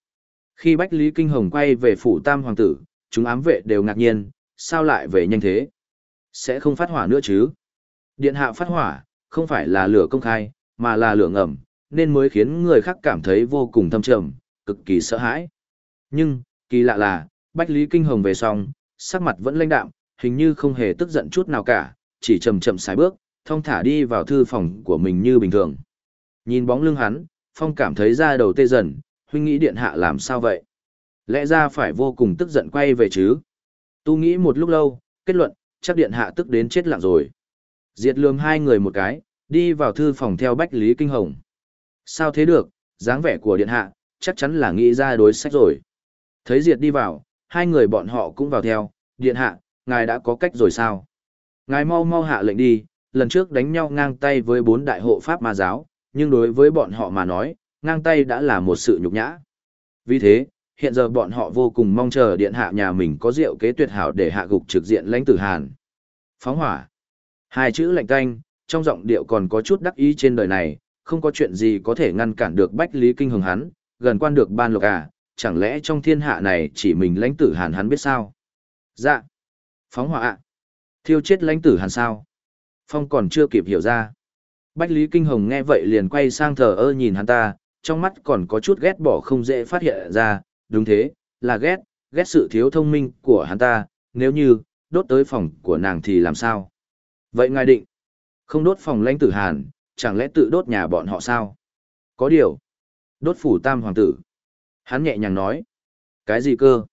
Khi Bách Lý Kinh Hồng quay về phủ tam hoàng tử, chúng ám vệ đều ngạc nhiên, sao lại về nhanh thế? Sẽ không phát hỏa nữa chứ? Điện hạ phát hỏa, không phải là lửa công khai, mà là lửa ngầm, nên mới khiến người khác cảm thấy vô cùng thâm trầm, cực kỳ sợ hãi. Nhưng, kỳ lạ là, Bách Lý Kinh Hồng về xong, sắc mặt vẫn lãnh đạm, hình như không hề tức giận chút nào cả, chỉ chậm chậm sải bước, thong thả đi vào thư phòng của mình như bình thường. Nhìn bóng lưng hắn, Phong cảm thấy ra đầu tê dần, huynh nghĩ điện hạ làm sao vậy? Lẽ ra phải vô cùng tức giận quay về chứ? Tu nghĩ một lúc lâu, kết luận, chắc điện hạ tức đến chết lặng rồi. Diệt lườm hai người một cái, đi vào thư phòng theo Bách Lý Kinh Hồng. Sao thế được, dáng vẻ của điện hạ, chắc chắn là nghĩ ra đối sách rồi. Thấy Diệt đi vào, hai người bọn họ cũng vào theo, điện hạ, ngài đã có cách rồi sao? Ngài mau mau hạ lệnh đi, lần trước đánh nhau ngang tay với bốn đại hộ pháp ma giáo, nhưng đối với bọn họ mà nói, ngang tay đã là một sự nhục nhã. Vì thế, hiện giờ bọn họ vô cùng mong chờ điện hạ nhà mình có rượu kế tuyệt hảo để hạ gục trực diện lãnh tử Hàn. Phóng hỏa. Hai chữ lạnh canh trong giọng điệu còn có chút đắc ý trên đời này, không có chuyện gì có thể ngăn cản được Bách Lý Kinh hồng hắn, gần quan được ban lộc à, chẳng lẽ trong thiên hạ này chỉ mình lãnh tử Hàn hắn biết sao? Dạ. Phóng hỏa ạ. Thiêu chết lãnh tử Hàn sao? Phong còn chưa kịp hiểu ra. Bách Lý Kinh Hồng nghe vậy liền quay sang thờ ơ nhìn hắn ta, trong mắt còn có chút ghét bỏ không dễ phát hiện ra, đúng thế, là ghét, ghét sự thiếu thông minh của hắn ta, nếu như, đốt tới phòng của nàng thì làm sao? Vậy ngài định, không đốt phòng lãnh tử Hàn, chẳng lẽ tự đốt nhà bọn họ sao? Có điều, đốt phủ tam hoàng tử. Hắn nhẹ nhàng nói, cái gì cơ?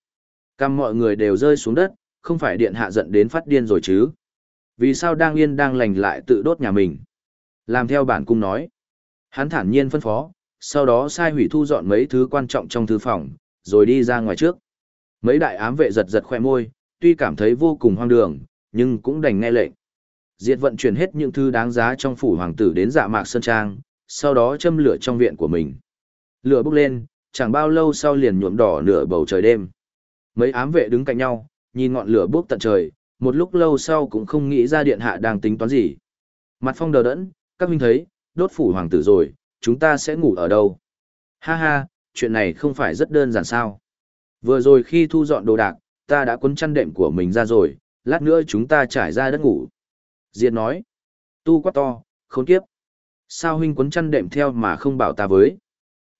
Căm mọi người đều rơi xuống đất, không phải điện hạ giận đến phát điên rồi chứ? Vì sao đang yên đang lành lại tự đốt nhà mình? Làm theo bản cung nói. Hắn thản nhiên phân phó, sau đó sai hủy thu dọn mấy thứ quan trọng trong thư phòng, rồi đi ra ngoài trước. Mấy đại ám vệ giật giật khoe môi, tuy cảm thấy vô cùng hoang đường, nhưng cũng đành nghe lệnh. Diệt vận chuyển hết những thứ đáng giá trong phủ hoàng tử đến dạ mạc sơn trang, sau đó châm lửa trong viện của mình. Lửa bốc lên, chẳng bao lâu sau liền nhuộm đỏ nửa bầu trời đêm. Mấy ám vệ đứng cạnh nhau, nhìn ngọn lửa bốc tận trời, một lúc lâu sau cũng không nghĩ ra điện hạ đang tính toán gì. Mặt phong đờ đẫn, các huynh thấy, đốt phủ hoàng tử rồi, chúng ta sẽ ngủ ở đâu? Ha ha, chuyện này không phải rất đơn giản sao. Vừa rồi khi thu dọn đồ đạc, ta đã cuốn chăn đệm của mình ra rồi, lát nữa chúng ta trải ra đất ngủ. Diệt nói, tu quá to, khốn kiếp. Sao huynh cuốn chăn đệm theo mà không bảo ta với?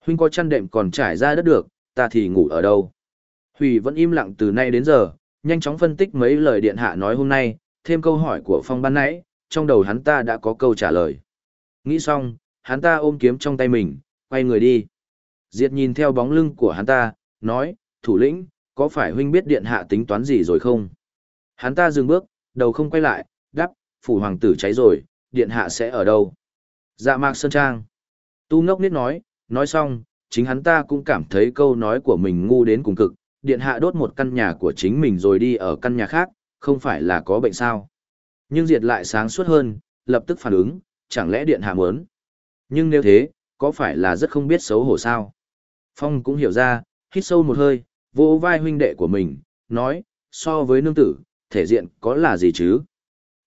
Huynh có chăn đệm còn trải ra đất được, ta thì ngủ ở đâu? Hủy vẫn im lặng từ nay đến giờ, nhanh chóng phân tích mấy lời điện hạ nói hôm nay, thêm câu hỏi của Phong ban nãy, trong đầu hắn ta đã có câu trả lời. Nghĩ xong, hắn ta ôm kiếm trong tay mình, quay người đi. Diệt nhìn theo bóng lưng của hắn ta, nói, thủ lĩnh, có phải huynh biết điện hạ tính toán gì rồi không? Hắn ta dừng bước, đầu không quay lại, đáp, phủ hoàng tử cháy rồi, điện hạ sẽ ở đâu? Dạ mạc sơn trang. Tu ngốc nít nói, nói xong, chính hắn ta cũng cảm thấy câu nói của mình ngu đến cùng cực, điện hạ đốt một căn nhà của chính mình rồi đi ở căn nhà khác, không phải là có bệnh sao. Nhưng diệt lại sáng suốt hơn, lập tức phản ứng, chẳng lẽ điện hạ muốn. Nhưng nếu thế, có phải là rất không biết xấu hổ sao? Phong cũng hiểu ra, hít sâu một hơi, vỗ vai huynh đệ của mình, nói, so với nương tử, thể diện có là gì chứ?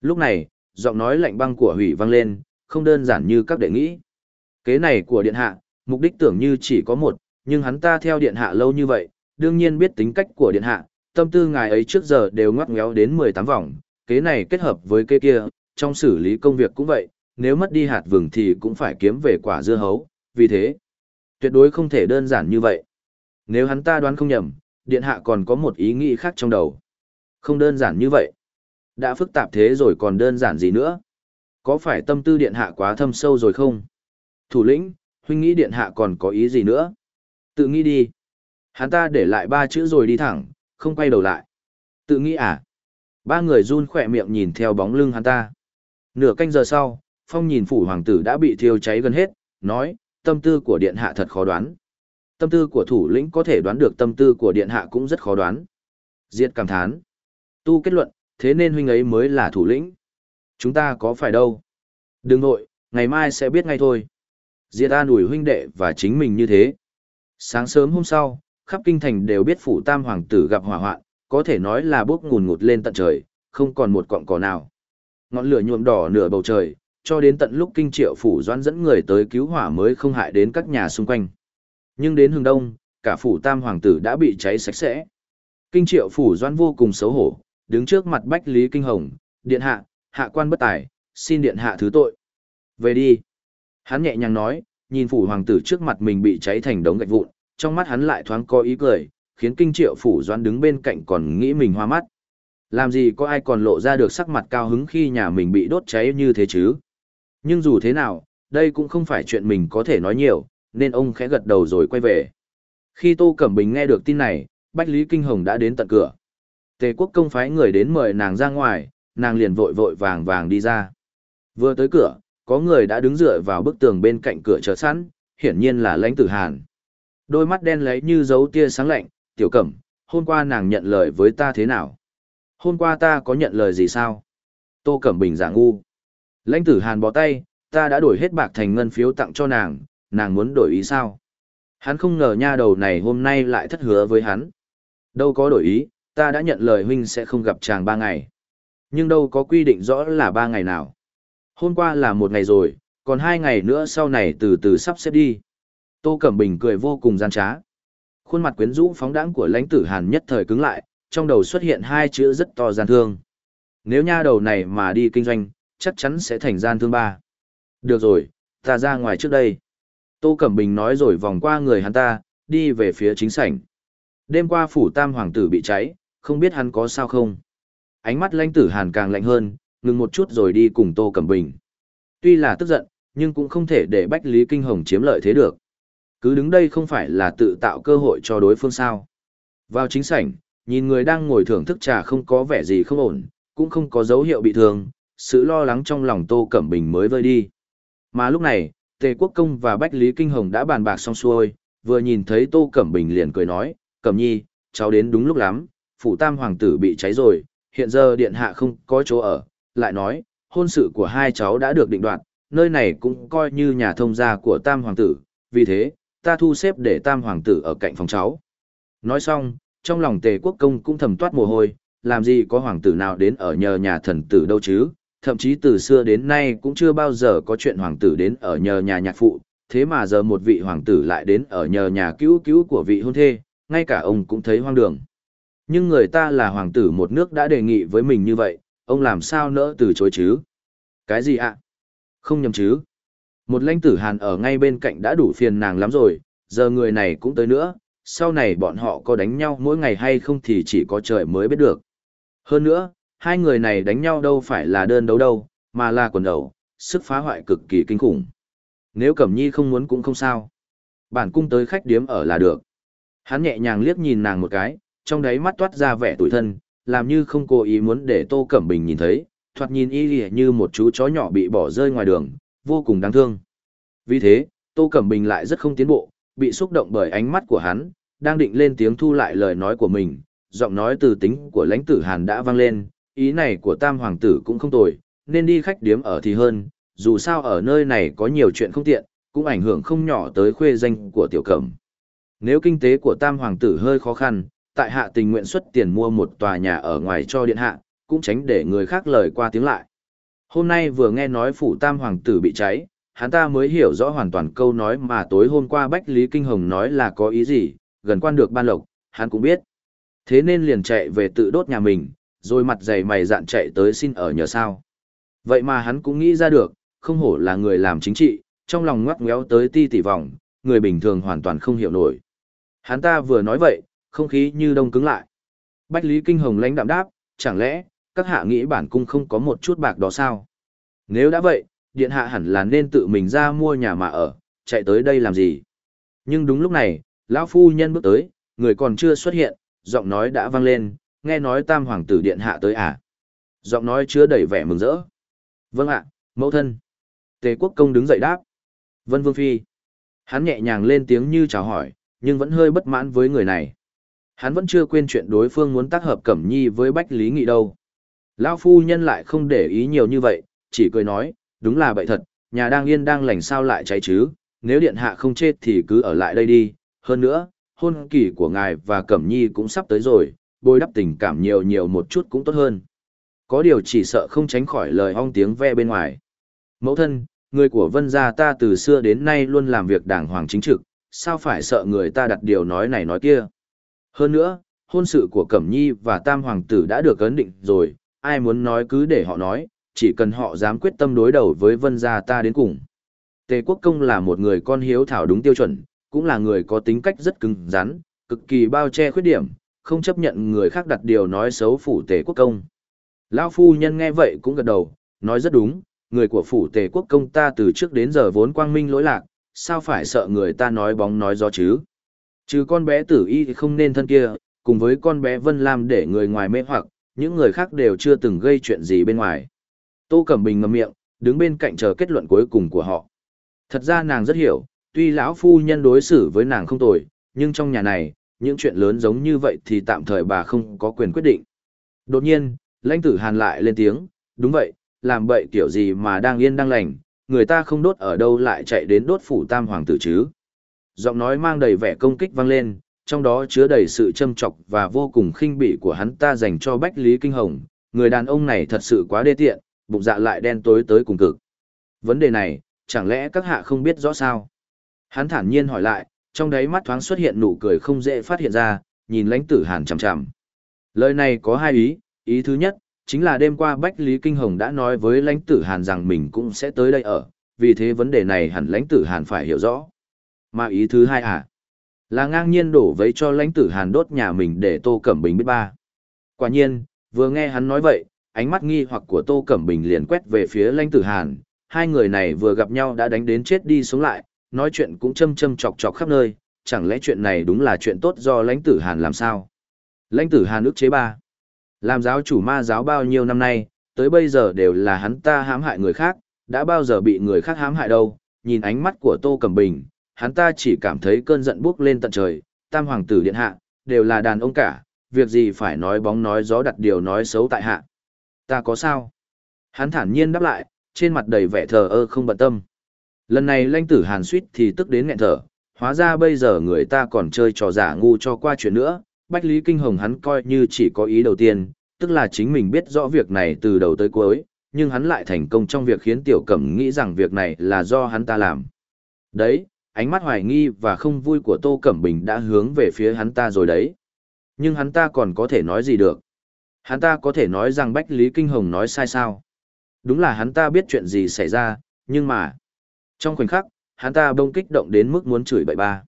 Lúc này, giọng nói lạnh băng của hủy vang lên, không đơn giản như các đệ nghĩ. Kế này của điện hạ, mục đích tưởng như chỉ có một, nhưng hắn ta theo điện hạ lâu như vậy, đương nhiên biết tính cách của điện hạ, tâm tư ngài ấy trước giờ đều ngoắc ngéo đến 18 vòng, kế này kết hợp với kế kia, trong xử lý công việc cũng vậy, nếu mất đi hạt vừng thì cũng phải kiếm về quả dưa hấu, vì thế, tuyệt đối không thể đơn giản như vậy. Nếu hắn ta đoán không nhầm, điện hạ còn có một ý nghĩ khác trong đầu. Không đơn giản như vậy. Đã phức tạp thế rồi còn đơn giản gì nữa? Có phải tâm tư điện hạ quá thâm sâu rồi không? Thủ lĩnh, huynh nghĩ điện hạ còn có ý gì nữa? Tự nghĩ đi. Hắn ta để lại ba chữ rồi đi thẳng, không quay đầu lại. Tự nghĩ à? Ba người run khỏe miệng nhìn theo bóng lưng hắn ta. Nửa canh giờ sau, Phong nhìn phủ hoàng tử đã bị thiêu cháy gần hết, nói, tâm tư của điện hạ thật khó đoán. Tâm tư của thủ lĩnh có thể đoán được tâm tư của điện hạ cũng rất khó đoán. Diệt cảm thán. Tu kết luận, thế nên huynh ấy mới là thủ lĩnh. Chúng ta có phải đâu? Đừng nội, ngày mai sẽ biết ngay thôi. Diệt an ủi huynh đệ và chính mình như thế. Sáng sớm hôm sau, khắp kinh thành đều biết phủ tam hoàng tử gặp hỏa hoạn, có thể nói là bốc ngùn ngụt lên tận trời, không còn một cọng cỏ nào. Ngọn lửa nhuộm đỏ nửa bầu trời, cho đến tận lúc kinh triệu phủ doãn dẫn người tới cứu hỏa mới không hại đến các nhà xung quanh. Nhưng đến hướng đông, cả phủ tam hoàng tử đã bị cháy sạch sẽ. Kinh triệu phủ doãn vô cùng xấu hổ, đứng trước mặt bách lý kinh hồng, điện hạ, hạ quan bất tài, xin điện hạ thứ tội. Về đi. Hắn nhẹ nhàng nói, nhìn phủ hoàng tử trước mặt mình bị cháy thành đống gạch vụn, trong mắt hắn lại thoáng có ý cười, khiến kinh triệu phủ doãn đứng bên cạnh còn nghĩ mình hoa mắt. Làm gì có ai còn lộ ra được sắc mặt cao hứng khi nhà mình bị đốt cháy như thế chứ? Nhưng dù thế nào, đây cũng không phải chuyện mình có thể nói nhiều, nên ông khẽ gật đầu rồi quay về. Khi Tô Cẩm Bình nghe được tin này, Bách Lý Kinh Hồng đã đến tận cửa. Tề quốc công phái người đến mời nàng ra ngoài, nàng liền vội vội vàng vàng đi ra. Vừa tới cửa, có người đã đứng dựa vào bức tường bên cạnh cửa chờ sẵn, hiển nhiên là lãnh tử hàn. Đôi mắt đen lấy như dấu tia sáng lạnh, tiểu cẩm, hôm qua nàng nhận lời với ta thế nào? Hôm qua ta có nhận lời gì sao? Tô Cẩm Bình giả ngu. Lãnh tử hàn bỏ tay, ta đã đổi hết bạc thành ngân phiếu tặng cho nàng, nàng muốn đổi ý sao? Hắn không ngờ nha đầu này hôm nay lại thất hứa với hắn. Đâu có đổi ý, ta đã nhận lời huynh sẽ không gặp chàng ba ngày. Nhưng đâu có quy định rõ là ba ngày nào. Hôm qua là một ngày rồi, còn hai ngày nữa sau này từ từ sắp xếp đi. Tô Cẩm Bình cười vô cùng gian trá. Khuôn mặt quyến rũ phóng đãng của lãnh tử hàn nhất thời cứng lại, trong đầu xuất hiện hai chữ rất to gian thương. Nếu nha đầu này mà đi kinh doanh, chắc chắn sẽ thành gian thương ba. Được rồi, ta ra ngoài trước đây. Tô Cẩm Bình nói rồi vòng qua người hắn ta, đi về phía chính sảnh. Đêm qua phủ tam hoàng tử bị cháy, không biết hắn có sao không. Ánh mắt lãnh tử hàn càng lạnh hơn, ngừng một chút rồi đi cùng Tô Cẩm Bình. Tuy là tức giận, nhưng cũng không thể để Bách Lý Kinh Hồng chiếm lợi thế được. Cứ đứng đây không phải là tự tạo cơ hội cho đối phương sao. Vào chính sảnh, nhìn người đang ngồi thưởng thức trà không có vẻ gì không ổn, cũng không có dấu hiệu bị thương, sự lo lắng trong lòng Tô Cẩm Bình mới vơi đi. Mà lúc này, Tề Quốc Công và Bách Lý Kinh Hồng đã bàn bạc xong xuôi, vừa nhìn thấy Tô Cẩm Bình liền cười nói, Cẩm Nhi, cháu đến đúng lúc lắm, phủ tam hoàng tử bị cháy rồi, hiện giờ điện hạ không có chỗ ở, lại nói, hôn sự của hai cháu đã được định đoạt, nơi này cũng coi như nhà thông gia của tam hoàng tử, vì thế, ta thu xếp để tam hoàng tử ở cạnh phòng cháu. Nói xong, trong lòng tề quốc công cũng thầm toát mồ hôi, làm gì có hoàng tử nào đến ở nhờ nhà thần tử đâu chứ, thậm chí từ xưa đến nay cũng chưa bao giờ có chuyện hoàng tử đến ở nhờ nhà nhạc phụ, thế mà giờ một vị hoàng tử lại đến ở nhờ nhà cứu cứu của vị hôn thê, ngay cả ông cũng thấy hoang đường. Nhưng người ta là hoàng tử một nước đã đề nghị với mình như vậy, ông làm sao nỡ từ chối chứ? Cái gì ạ? Không nhầm chứ? Một lãnh tử hàn ở ngay bên cạnh đã đủ phiền nàng lắm rồi, giờ người này cũng tới nữa, sau này bọn họ có đánh nhau mỗi ngày hay không thì chỉ có trời mới biết được. Hơn nữa, hai người này đánh nhau đâu phải là đơn đấu đâu, mà là quần đầu, sức phá hoại cực kỳ kinh khủng. Nếu Cẩm Nhi không muốn cũng không sao. Bản cung tới khách điếm ở là được. Hắn nhẹ nhàng liếc nhìn nàng một cái, trong đáy mắt toát ra vẻ tủi thân, làm như không cố ý muốn để Tô Cẩm Bình nhìn thấy, thoạt nhìn y như một chú chó nhỏ bị bỏ rơi ngoài đường, vô cùng đáng thương. Vì thế, Tô Cẩm Bình lại rất không tiến bộ, bị xúc động bởi ánh mắt của hắn, đang định lên tiếng thu lại lời nói của mình, giọng nói từ tính của lãnh tử Hàn đã vang lên, ý này của tam hoàng tử cũng không tồi, nên đi khách điếm ở thì hơn, dù sao ở nơi này có nhiều chuyện không tiện, cũng ảnh hưởng không nhỏ tới khuê danh của tiểu cẩm. Nếu kinh tế của tam hoàng tử hơi khó khăn, tại hạ tình nguyện xuất tiền mua một tòa nhà ở ngoài cho điện hạ, cũng tránh để người khác lời qua tiếng lại. Hôm nay vừa nghe nói phủ tam hoàng tử bị cháy, hắn ta mới hiểu rõ hoàn toàn câu nói mà tối hôm qua Bách Lý Kinh Hồng nói là có ý gì, gần quan được ban lộc, hắn cũng biết. Thế nên liền chạy về tự đốt nhà mình, rồi mặt dày mày dạn chạy tới xin ở nhờ sao. Vậy mà hắn cũng nghĩ ra được, không hổ là người làm chính trị, trong lòng ngoắc ngoéo tới ti tỷ vòng, người bình thường hoàn toàn không hiểu nổi. Hắn ta vừa nói vậy, không khí như đông cứng lại. Bách Lý Kinh Hồng lãnh đạm đáp, chẳng lẽ, các hạ nghĩ bản cung không có một chút bạc đó sao? Nếu đã vậy, điện hạ hẳn là nên tự mình ra mua nhà mà ở, chạy tới đây làm gì? Nhưng đúng lúc này, lão phu nhân bước tới, người còn chưa xuất hiện, giọng nói đã vang lên, nghe nói tam hoàng tử điện hạ tới à? Giọng nói chứa đầy vẻ mừng rỡ. Vâng ạ, mẫu thân. Tề quốc công đứng dậy đáp. Vân vương phi. Hắn nhẹ nhàng lên tiếng như chào hỏi, nhưng vẫn hơi bất mãn với người này. Hắn vẫn chưa quên chuyện đối phương muốn tác hợp Cẩm Nhi với Bách Lý Nghị đâu. Lão phu nhân lại không để ý nhiều như vậy, chỉ cười nói, đúng là vậy thật, nhà đang yên đang lành sao lại cháy chứ, nếu điện hạ không chết thì cứ ở lại đây đi, hơn nữa, hôn kỳ của ngài và Cẩm Nhi cũng sắp tới rồi, bồi đắp tình cảm nhiều nhiều một chút cũng tốt hơn. Có điều chỉ sợ không tránh khỏi lời ong tiếng ve bên ngoài. Mẫu thân, người của vân gia ta từ xưa đến nay luôn làm việc đàng hoàng chính trực, sao phải sợ người ta đặt điều nói này nói kia. Hơn nữa, hôn sự của Cẩm Nhi và Tam Hoàng tử đã được ấn định rồi, ai muốn nói cứ để họ nói, chỉ cần họ dám quyết tâm đối đầu với vân gia ta đến cùng. Tề Quốc Công là một người con hiếu thảo đúng tiêu chuẩn, cũng là người có tính cách rất cứng rắn, cực kỳ bao che khuyết điểm, không chấp nhận người khác đặt điều nói xấu phủ Tề Quốc Công. Lão phu nhân nghe vậy cũng gật đầu, nói rất đúng, người của phủ Tề Quốc Công ta từ trước đến giờ vốn quang minh lỗi lạc, sao phải sợ người ta nói bóng nói gió chứ. Trừ con bé tử y thì không nên thân kia, cùng với con bé Vân Lam để người ngoài mê hoặc, những người khác đều chưa từng gây chuyện gì bên ngoài. Tô Cẩm Bình ngậm miệng, đứng bên cạnh chờ kết luận cuối cùng của họ. Thật ra nàng rất hiểu, tuy lão phu nhân đối xử với nàng không tồi, nhưng trong nhà này, những chuyện lớn giống như vậy thì tạm thời bà không có quyền quyết định. Đột nhiên, lãnh tử hàn lại lên tiếng, đúng vậy, làm bậy kiểu gì mà đang yên đang lành, người ta không đốt ở đâu lại chạy đến đốt phủ tam hoàng tử chứ. Giọng nói mang đầy vẻ công kích vang lên, trong đó chứa đầy sự châm chọc và vô cùng khinh bỉ của hắn ta dành cho Bách Lý Kinh Hồng. Người đàn ông này thật sự quá đê tiện, bụng dạ lại đen tối tới cùng cực. Vấn đề này, chẳng lẽ các hạ không biết rõ sao? Hắn thản nhiên hỏi lại, trong đáy mắt thoáng xuất hiện nụ cười không dễ phát hiện ra, nhìn lãnh tử hàn chằm chằm. Lời này có hai ý, ý thứ nhất, chính là đêm qua Bách Lý Kinh Hồng đã nói với lãnh tử Hàn rằng mình cũng sẽ tới đây ở, vì thế vấn đề này hẳn lãnh tử Hàn phải hiểu rõ. Mà ý thứ hai à? Là ngang nhiên đổ vấy cho lãnh tử Hàn đốt nhà mình để Tô Cẩm Bình biết ba. Quả nhiên, vừa nghe hắn nói vậy, ánh mắt nghi hoặc của Tô Cẩm Bình liền quét về phía lãnh tử Hàn, hai người này vừa gặp nhau đã đánh đến chết đi sống lại, nói chuyện cũng châm châm chọc chọc khắp nơi, chẳng lẽ chuyện này đúng là chuyện tốt do lãnh tử Hàn làm sao? Lãnh tử Hàn ức chế ba. Làm giáo chủ ma giáo bao nhiêu năm nay, tới bây giờ đều là hắn ta hãm hại người khác, đã bao giờ bị người khác hãm hại đâu, nhìn ánh mắt của Tô Cẩm Bình, hắn ta chỉ cảm thấy cơn giận buốc lên tận trời, tam hoàng tử điện hạ, đều là đàn ông cả, việc gì phải nói bóng nói gió đặt điều nói xấu tại hạ. Ta có sao? Hắn thản nhiên đáp lại, trên mặt đầy vẻ thờ ơ không bận tâm. Lần này lãnh tử hàn suýt thì tức đến nghẹn thở, hóa ra bây giờ người ta còn chơi trò giả ngu cho qua chuyện nữa, Bách Lý Kinh Hồng hắn coi như chỉ có ý đầu tiên, tức là chính mình biết rõ việc này từ đầu tới cuối, nhưng hắn lại thành công trong việc khiến Tiểu Cẩm nghĩ rằng việc này là do hắn ta làm. Đấy, ánh mắt hoài nghi và không vui của Tô Cẩm Bình đã hướng về phía hắn ta rồi đấy. Nhưng hắn ta còn có thể nói gì được? Hắn ta có thể nói rằng Bách Lý Kinh Hồng nói sai sao? Đúng là hắn ta biết chuyện gì xảy ra, nhưng mà... Trong khoảnh khắc, hắn ta bông kích động đến mức muốn chửi bậy ba.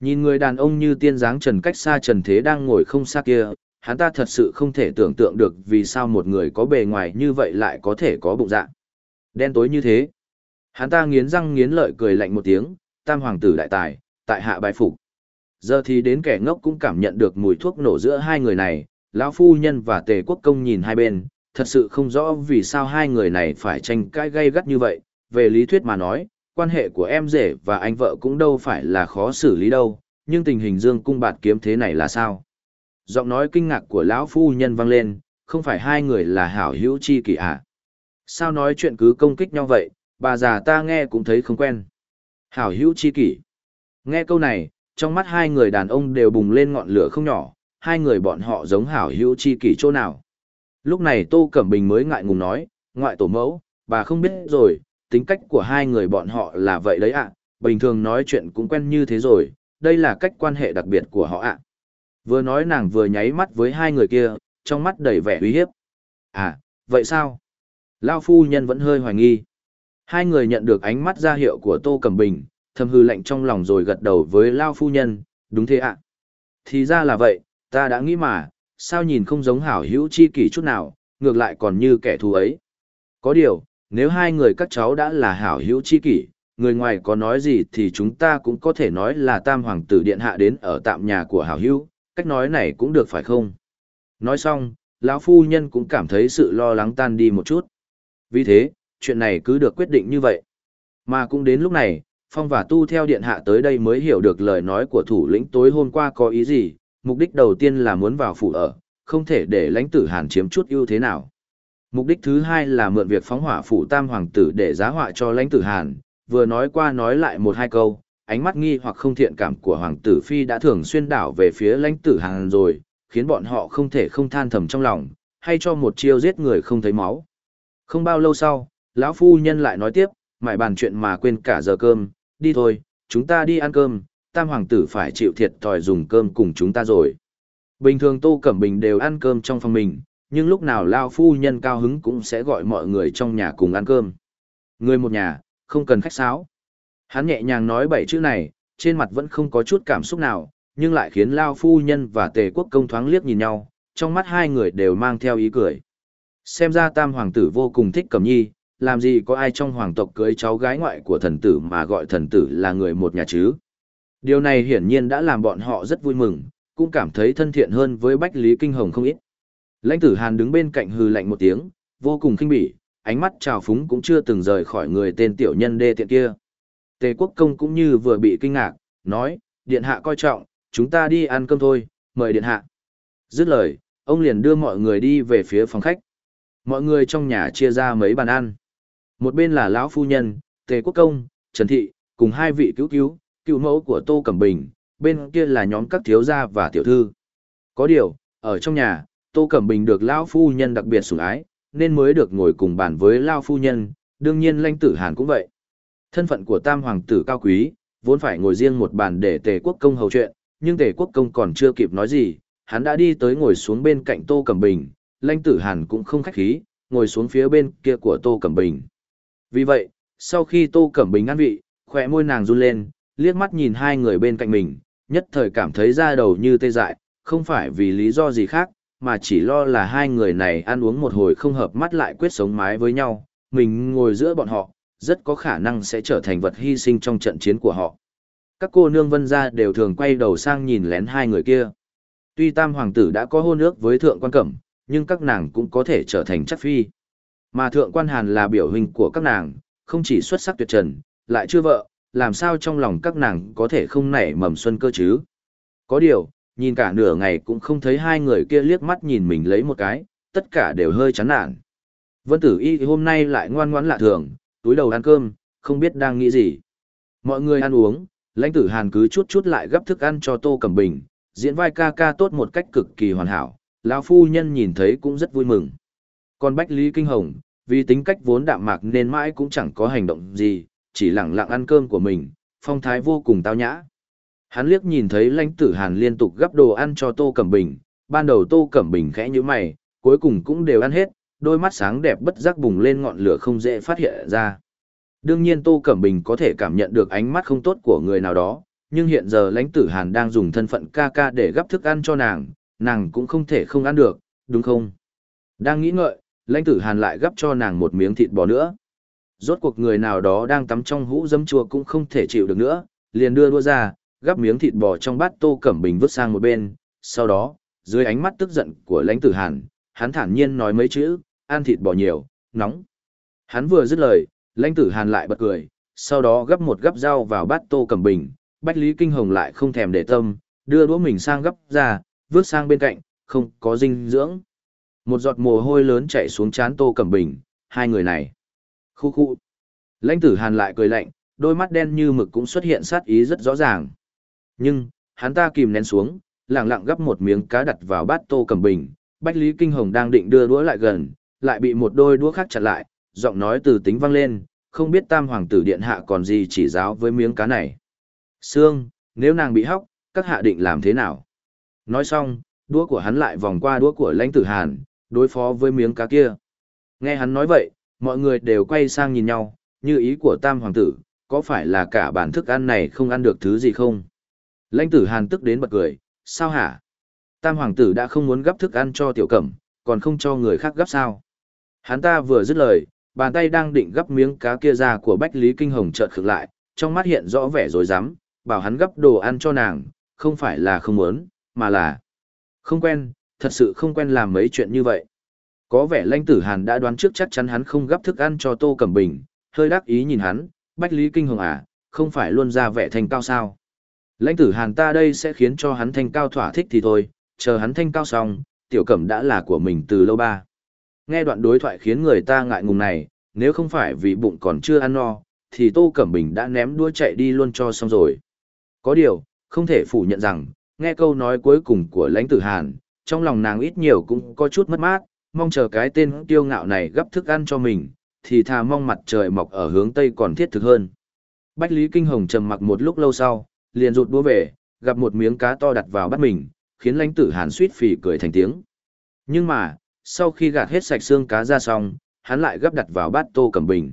Nhìn người đàn ông như tiên dáng trần cách xa trần thế đang ngồi không xa kia, hắn ta thật sự không thể tưởng tượng được vì sao một người có bề ngoài như vậy lại có thể có bụng dạ. Đen tối như thế. Hắn ta nghiến răng nghiến lợi cười lạnh một tiếng, tam hoàng tử đại tài, tại hạ bài phục. Giờ thì đến kẻ ngốc cũng cảm nhận được mùi thuốc nổ giữa hai người này, lão phu nhân và tề quốc công nhìn hai bên, thật sự không rõ vì sao hai người này phải tranh cãi gay gắt như vậy, về lý thuyết mà nói, quan hệ của em rể và anh vợ cũng đâu phải là khó xử lý đâu, nhưng tình hình dương cung bạt kiếm thế này là sao? Giọng nói kinh ngạc của lão phu nhân vang lên, không phải hai người là hảo hữu chi kỷ à? Sao nói chuyện cứ công kích nhau vậy, bà già ta nghe cũng thấy không quen. Hảo hữu chi kỷ. Nghe câu này, trong mắt hai người đàn ông đều bùng lên ngọn lửa không nhỏ, hai người bọn họ giống hảo hữu chi kỷ chỗ nào. Lúc này Tô Cẩm Bình mới ngại ngùng nói, ngoại tổ mẫu, bà không biết rồi, tính cách của hai người bọn họ là vậy đấy ạ, bình thường nói chuyện cũng quen như thế rồi, đây là cách quan hệ đặc biệt của họ ạ. Vừa nói nàng vừa nháy mắt với hai người kia, trong mắt đầy vẻ uy hiếp. À, vậy sao? Lao phu nhân vẫn hơi hoài nghi. Hai người nhận được ánh mắt ra hiệu của Tô Cẩm Bình, thầm hư lạnh trong lòng rồi gật đầu với Lao phu nhân, đúng thế ạ. Thì ra là vậy, ta đã nghĩ mà, sao nhìn không giống hảo hữu chi kỷ chút nào, ngược lại còn như kẻ thù ấy. Có điều, nếu hai người các cháu đã là hảo hữu chi kỷ, người ngoài có nói gì thì chúng ta cũng có thể nói là tam hoàng tử điện hạ đến ở tạm nhà của hảo hữu, cách nói này cũng được phải không? Nói xong, lão phu nhân cũng cảm thấy sự lo lắng tan đi một chút. Vì thế, chuyện này cứ được quyết định như vậy. Mà cũng đến lúc này, Phong và Tu theo điện hạ tới đây mới hiểu được lời nói của thủ lĩnh tối hôm qua có ý gì, mục đích đầu tiên là muốn vào phủ ở, không thể để lãnh tử Hàn chiếm chút ưu thế nào. Mục đích thứ hai là mượn việc phóng hỏa phủ tam hoàng tử để giá họa cho lãnh tử Hàn, vừa nói qua nói lại một hai câu, ánh mắt nghi hoặc không thiện cảm của hoàng tử phi đã thường xuyên đảo về phía lãnh tử Hàn rồi, khiến bọn họ không thể không than thầm trong lòng, hay cho một chiêu giết người không thấy máu. Không bao lâu sau, lão phu nhân lại nói tiếp, mải bàn chuyện mà quên cả giờ cơm, đi thôi, chúng ta đi ăn cơm, tam hoàng tử phải chịu thiệt thòi dùng cơm cùng chúng ta rồi. Bình thường Tô Cẩm Bình đều ăn cơm trong phòng mình, nhưng lúc nào Lao phu nhân cao hứng cũng sẽ gọi mọi người trong nhà cùng ăn cơm. Người một nhà, không cần khách sáo. Hắn nhẹ nhàng nói bảy chữ này, trên mặt vẫn không có chút cảm xúc nào, nhưng lại khiến Lao phu nhân và tề quốc công thoáng liếc nhìn nhau, trong mắt hai người đều mang theo ý cười. Xem ra tam hoàng tử vô cùng thích Cẩm Nhi, làm gì có ai trong hoàng tộc cưới cháu gái ngoại của thần tử mà gọi thần tử là người một nhà chứ. Điều này hiển nhiên đã làm bọn họ rất vui mừng, cũng cảm thấy thân thiện hơn với Bách Lý Kinh Hồng không ít. Lãnh tử Hàn đứng bên cạnh hừ lạnh một tiếng, vô cùng kinh bỉ, ánh mắt trào phúng cũng chưa từng rời khỏi người tên tiểu nhân đê tiện kia. Tề quốc công cũng như vừa bị kinh ngạc, nói, điện hạ coi trọng, chúng ta đi ăn cơm thôi, mời điện hạ. Dứt lời, ông liền đưa mọi người đi về phía phòng khách. Mọi người trong nhà chia ra mấy bàn ăn. Một bên là lão phu nhân, Tề quốc công, Trần Thị, cùng hai vị cứu cứu, cựu mẫu của Tô Cẩm Bình, bên kia là nhóm các thiếu gia và tiểu thư. Có điều, ở trong nhà, Tô Cẩm Bình được lão phu nhân đặc biệt sủng ái, nên mới được ngồi cùng bàn với lão phu nhân, đương nhiên lãnh tử Hàn cũng vậy. Thân phận của tam hoàng tử cao quý, vốn phải ngồi riêng một bàn để tề quốc công hầu chuyện, nhưng tề quốc công còn chưa kịp nói gì, hắn đã đi tới ngồi xuống bên cạnh Tô Cẩm Bình, lãnh tử hàn cũng không khách khí, ngồi xuống phía bên kia của Tô Cẩm Bình. Vì vậy, sau khi Tô Cẩm Bình ăn vị, khỏe môi nàng run lên, liếc mắt nhìn hai người bên cạnh mình, nhất thời cảm thấy da đầu như tê dại, không phải vì lý do gì khác, mà chỉ lo là hai người này ăn uống một hồi không hợp mắt lại quyết sống mái với nhau, mình ngồi giữa bọn họ, rất có khả năng sẽ trở thành vật hy sinh trong trận chiến của họ. Các cô nương vân gia đều thường quay đầu sang nhìn lén hai người kia. Tuy tam hoàng tử đã có hôn ước với thượng quan cẩm, nhưng các nàng cũng có thể trở thành chắc phi. Mà thượng quan hàn là biểu hình của các nàng, không chỉ xuất sắc tuyệt trần, lại chưa vợ, làm sao trong lòng các nàng có thể không nảy mầm xuân cơ chứ. Có điều, nhìn cả nửa ngày cũng không thấy hai người kia liếc mắt nhìn mình lấy một cái, tất cả đều hơi chán nản. Vân tử y hôm nay lại ngoan ngoãn lạ thường, túi đầu ăn cơm, không biết đang nghĩ gì. Mọi người ăn uống, lãnh tử hàn cứ chút chút lại gấp thức ăn cho tô cẩm bình, diễn vai ca ca tốt một cách cực kỳ hoàn hảo, lão phu nhân nhìn thấy cũng rất vui mừng. Còn Bách Lý Kinh Hồng, vì tính cách vốn đạm mạc nên mãi cũng chẳng có hành động gì, chỉ lẳng lặng ăn cơm của mình, phong thái vô cùng tao nhã. Hắn liếc nhìn thấy lãnh tử hàn liên tục gấp đồ ăn cho Tô Cẩm Bình, ban đầu Tô Cẩm Bình khẽ như mày, cuối cùng cũng đều ăn hết, đôi mắt sáng đẹp bất giác bùng lên ngọn lửa không dễ phát hiện ra. Đương nhiên Tô Cẩm Bình có thể cảm nhận được ánh mắt không tốt của người nào đó, nhưng hiện giờ lãnh tử hàn đang dùng thân phận ca ca để gấp thức ăn cho nàng, nàng cũng không thể không ăn được, đúng không? Đang nghĩ ngợi, lãnh tử hàn lại gấp cho nàng một miếng thịt bò nữa. Rốt cuộc người nào đó đang tắm trong hũ dấm chua cũng không thể chịu được nữa, liền đưa đua ra, gắp miếng thịt bò trong bát tô cẩm bình vứt sang một bên, sau đó, dưới ánh mắt tức giận của lãnh tử hàn, hắn thản nhiên nói mấy chữ, ăn thịt bò nhiều, nóng. Hắn vừa dứt lời, lãnh tử hàn lại bật cười, sau đó gấp một gấp rau vào bát tô cẩm bình, bách lý kinh hồng lại không thèm để tâm, đưa đũa mình sang gấp ra, vứt sang bên cạnh, không có dinh dưỡng. Một giọt mồ hôi lớn chảy xuống trán tô cẩm bình, hai người này. Khu khu. Lãnh tử hàn lại cười lạnh, đôi mắt đen như mực cũng xuất hiện sát ý rất rõ ràng. Nhưng, hắn ta kìm nén xuống, lặng lặng gấp một miếng cá đặt vào bát tô cầm bình, Bách Lý Kinh Hồng đang định đưa đũa lại gần, lại bị một đôi đũa khác chặn lại, giọng nói từ tính vang lên, không biết tam hoàng tử điện hạ còn gì chỉ giáo với miếng cá này. Sương, nếu nàng bị hóc, các hạ định làm thế nào? Nói xong, đũa của hắn lại vòng qua đũa của lãnh tử hàn, đối phó với miếng cá kia. Nghe hắn nói vậy, mọi người đều quay sang nhìn nhau, như ý của tam hoàng tử, có phải là cả bản thức ăn này không ăn được thứ gì không? Lãnh tử hàn tức đến bật cười, sao hả? Tam hoàng tử đã không muốn gấp thức ăn cho tiểu cẩm, còn không cho người khác gấp sao? Hắn ta vừa dứt lời, bàn tay đang định gấp miếng cá kia ra của Bách Lý Kinh Hồng chợt khựng lại, trong mắt hiện rõ vẻ rối rắm, bảo hắn gấp đồ ăn cho nàng, không phải là không muốn, mà là không quen, thật sự không quen làm mấy chuyện như vậy. Có vẻ lãnh tử hàn đã đoán trước chắc chắn hắn không gấp thức ăn cho Tô Cẩm Bình, hơi đắc ý nhìn hắn, Bách Lý Kinh Hồng à, không phải luôn ra vẻ thành cao sao. Lãnh tử hàn ta đây sẽ khiến cho hắn thanh cao thỏa thích thì thôi, chờ hắn thanh cao xong, tiểu cẩm đã là của mình từ lâu ba. Nghe đoạn đối thoại khiến người ta ngại ngùng này, nếu không phải vì bụng còn chưa ăn no, thì Tô Cẩm Bình đã ném đua chạy đi luôn cho xong rồi. Có điều, không thể phủ nhận rằng, nghe câu nói cuối cùng của lãnh tử hàn, trong lòng nàng ít nhiều cũng có chút mất mát, mong chờ cái tên tiêu ngạo này gấp thức ăn cho mình, thì thà mong mặt trời mọc ở hướng tây còn thiết thực hơn. Bách Lý Kinh Hồng trầm mặc một lúc lâu sau, liền rụt đũa về, gặp một miếng cá to đặt vào bắt mình, khiến lãnh tử hàn suýt phì cười thành tiếng. Nhưng mà, sau khi gạt hết sạch xương cá ra xong, hắn lại gấp đặt vào bát tô cầm bình.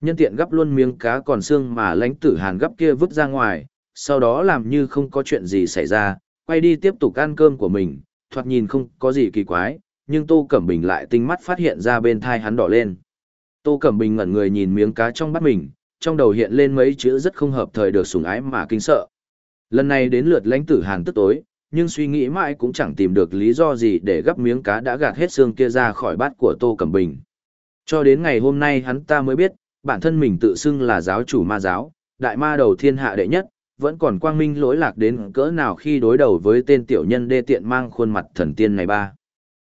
Nhân tiện gấp luôn miếng cá còn xương mà lãnh tử hàn gấp kia vứt ra ngoài, sau đó làm như không có chuyện gì xảy ra, quay đi tiếp tục ăn cơm của mình, thoạt nhìn không có gì kỳ quái, nhưng Tô Cẩm Bình lại tinh mắt phát hiện ra bên thai hắn đỏ lên. Tô Cẩm Bình ngẩn người nhìn miếng cá trong bát mình, trong đầu hiện lên mấy chữ rất không hợp thời được sủng ái mà kinh sợ. Lần này đến lượt lãnh tử hàn tức tối, nhưng suy nghĩ mãi cũng chẳng tìm được lý do gì để gấp miếng cá đã gạt hết xương kia ra khỏi bát của Tô Cẩm Bình. Cho đến ngày hôm nay hắn ta mới biết, bản thân mình tự xưng là giáo chủ ma giáo, đại ma đầu thiên hạ đệ nhất, vẫn còn quang minh lỗi lạc đến cỡ nào khi đối đầu với tên tiểu nhân đê tiện mang khuôn mặt thần tiên này ba.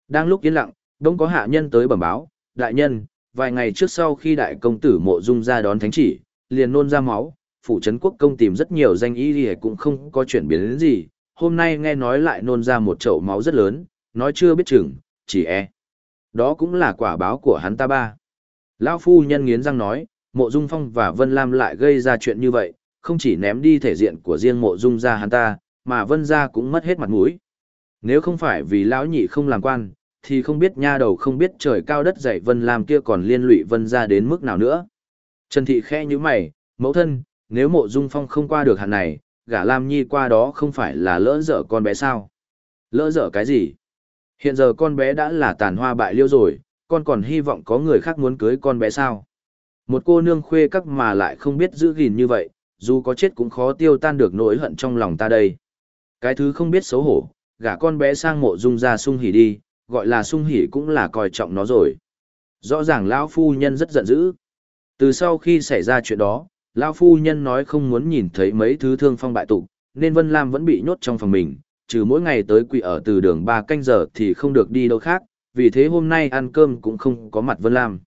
Đang lúc yên lặng, đông có hạ nhân tới bẩm báo, đại nhân, vài ngày trước sau khi đại công tử mộ dung ra đón thánh chỉ, liền nôn ra máu, phủ trấn quốc công tìm rất nhiều danh y thì cũng không có chuyển biến đến gì, hôm nay nghe nói lại nôn ra một chậu máu rất lớn, nói chưa biết chừng, chỉ e. Đó cũng là quả báo của hắn ta ba. Lão phu nhân nghiến răng nói, mộ dung phong và Vân Lam lại gây ra chuyện như vậy, không chỉ ném đi thể diện của riêng mộ dung ra hắn ta, mà Vân ra cũng mất hết mặt mũi. Nếu không phải vì lão nhị không làm quan, thì không biết nha đầu không biết trời cao đất dày Vân Lam kia còn liên lụy Vân ra đến mức nào nữa. Trần Thị khẽ như mày, mẫu thân, nếu mộ dung phong không qua được hạn này, gả Lam Nhi qua đó không phải là lỡ dở con bé sao? Lỡ dở cái gì? Hiện giờ con bé đã là tàn hoa bại liêu rồi, con còn hy vọng có người khác muốn cưới con bé sao? Một cô nương khuê các mà lại không biết giữ gìn như vậy, dù có chết cũng khó tiêu tan được nỗi hận trong lòng ta đây. Cái thứ không biết xấu hổ, gả con bé sang mộ dung ra sung hỉ đi, gọi là sung hỉ cũng là coi trọng nó rồi. Rõ ràng lão phu nhân rất giận dữ. Từ sau khi xảy ra chuyện đó, lão phu nhân nói không muốn nhìn thấy mấy thứ thương phong bại tục, nên Vân Lam vẫn bị nhốt trong phòng mình, trừ mỗi ngày tới quỷ ở từ đường ba canh giờ thì không được đi đâu khác, vì thế hôm nay ăn cơm cũng không có mặt Vân Lam.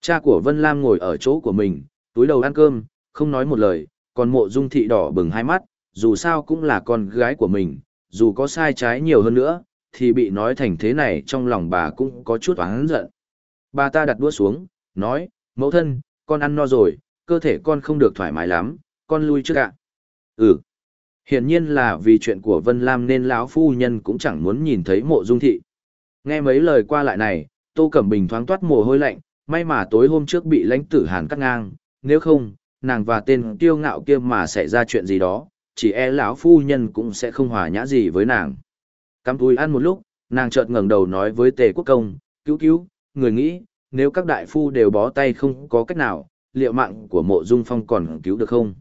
Cha của Vân Lam ngồi ở chỗ của mình, túi đầu ăn cơm, không nói một lời, còn mộ dung thị đỏ bừng hai mắt, dù sao cũng là con gái của mình, dù có sai trái nhiều hơn nữa, thì bị nói thành thế này trong lòng bà cũng có chút oán giận. Bà ta đặt đũa xuống, nói, mẫu thân, con ăn no rồi, cơ thể con không được thoải mái lắm, con lui trước ạ. Ừ. Hiển nhiên là vì chuyện của Vân Lam nên lão phu nhân cũng chẳng muốn nhìn thấy mộ dung thị. Nghe mấy lời qua lại này, Tô Cẩm Bình thoáng toát mồ hôi lạnh, may mà tối hôm trước bị lãnh tử hàn cắt ngang, nếu không, nàng và tên kiêu ngạo kia mà xảy ra chuyện gì đó, chỉ e lão phu nhân cũng sẽ không hòa nhã gì với nàng. Cắm túi ăn một lúc, nàng chợt ngẩng đầu nói với tề quốc công, cứu cứu, người nghĩ, nếu các đại phu đều bó tay không có cách nào, liệu mạng của mộ dung phong còn cứu được không?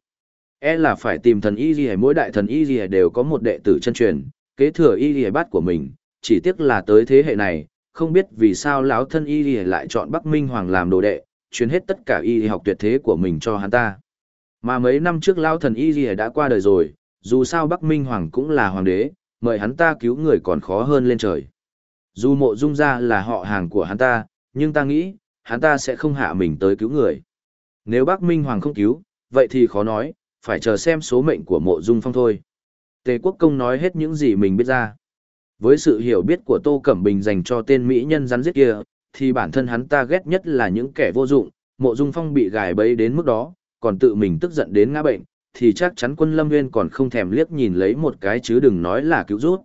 E là phải tìm thần y gì mỗi đại thần y gì đều có một đệ tử chân truyền, kế thừa y gì bát của mình, chỉ tiếc là tới thế hệ này, không biết vì sao lão thân y gì lại chọn Bắc Minh Hoàng làm đồ đệ, truyền hết tất cả y học tuyệt thế của mình cho hắn ta. Mà mấy năm trước lao thần y gì đã qua đời rồi, dù sao Bắc Minh Hoàng cũng là hoàng đế, mời hắn ta cứu người còn khó hơn lên trời. Dù mộ dung ra là họ hàng của hắn ta, nhưng ta nghĩ, hắn ta sẽ không hạ mình tới cứu người. Nếu Bắc Minh Hoàng không cứu, vậy thì khó nói, phải chờ xem số mệnh của mộ dung phong thôi. Tề quốc công nói hết những gì mình biết ra. Với sự hiểu biết của Tô Cẩm Bình dành cho tên Mỹ nhân rắn giết kia, thì bản thân hắn ta ghét nhất là những kẻ vô dụng, mộ dung phong bị gài bẫy đến mức đó, còn tự mình tức giận đến ngã bệnh, thì chắc chắn quân lâm nguyên còn không thèm liếc nhìn lấy một cái chứ đừng nói là cứu rút.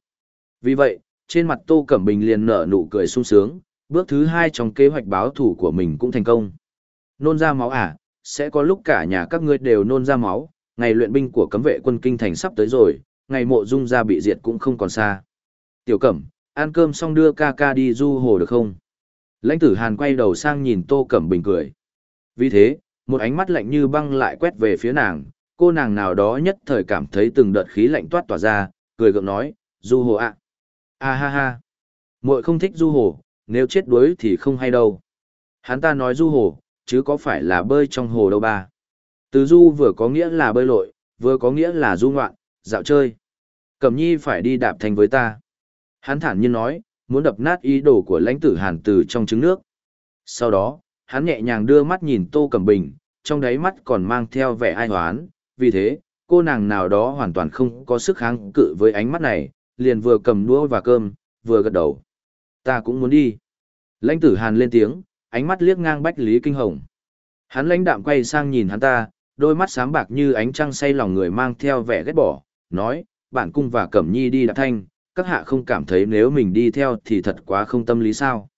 Vì vậy, trên mặt Tô Cẩm Bình liền nở nụ cười sung sướng, bước thứ hai trong kế hoạch báo thủ của mình cũng thành công. Nôn ra máu à, sẽ có lúc cả nhà các ngươi đều nôn ra máu, ngày luyện binh của cấm vệ quân kinh thành sắp tới rồi, ngày mộ dung ra bị diệt cũng không còn xa. Tiểu Cẩm, ăn cơm xong đưa ca ca đi du hồ được không? Lãnh tử Hàn quay đầu sang nhìn Tô Cẩm Bình cười. Vì thế, một ánh mắt lạnh như băng lại quét về phía nàng, cô nàng nào đó nhất thời cảm thấy từng đợt khí lạnh toát tỏa ra, cười gượng nói, du hồ ạ. À. à ha ha. muội không thích du hồ, nếu chết đuối thì không hay đâu. Hắn ta nói du hồ, chứ có phải là bơi trong hồ đâu ba. Từ du vừa có nghĩa là bơi lội, vừa có nghĩa là du ngoạn, dạo chơi. Cẩm nhi phải đi đạp thành với ta. Hắn thản nhiên nói, muốn đập nát ý đồ của lãnh tử hàn từ trong trứng nước. Sau đó, hắn nhẹ nhàng đưa mắt nhìn Tô Cẩm Bình, trong đáy mắt còn mang theo vẻ ai hoán, vì thế, cô nàng nào đó hoàn toàn không có sức kháng cự với ánh mắt này, liền vừa cầm đũa và cơm, vừa gật đầu. Ta cũng muốn đi. Lãnh tử hàn lên tiếng, ánh mắt liếc ngang Bách Lý Kinh Hồng. Hắn lãnh đạm quay sang nhìn hắn ta, đôi mắt sáng bạc như ánh trăng say lòng người mang theo vẻ ghét bỏ, nói, bản cung và Cẩm Nhi đi đạp thanh, các hạ không cảm thấy nếu mình đi theo thì thật quá không tâm lý sao.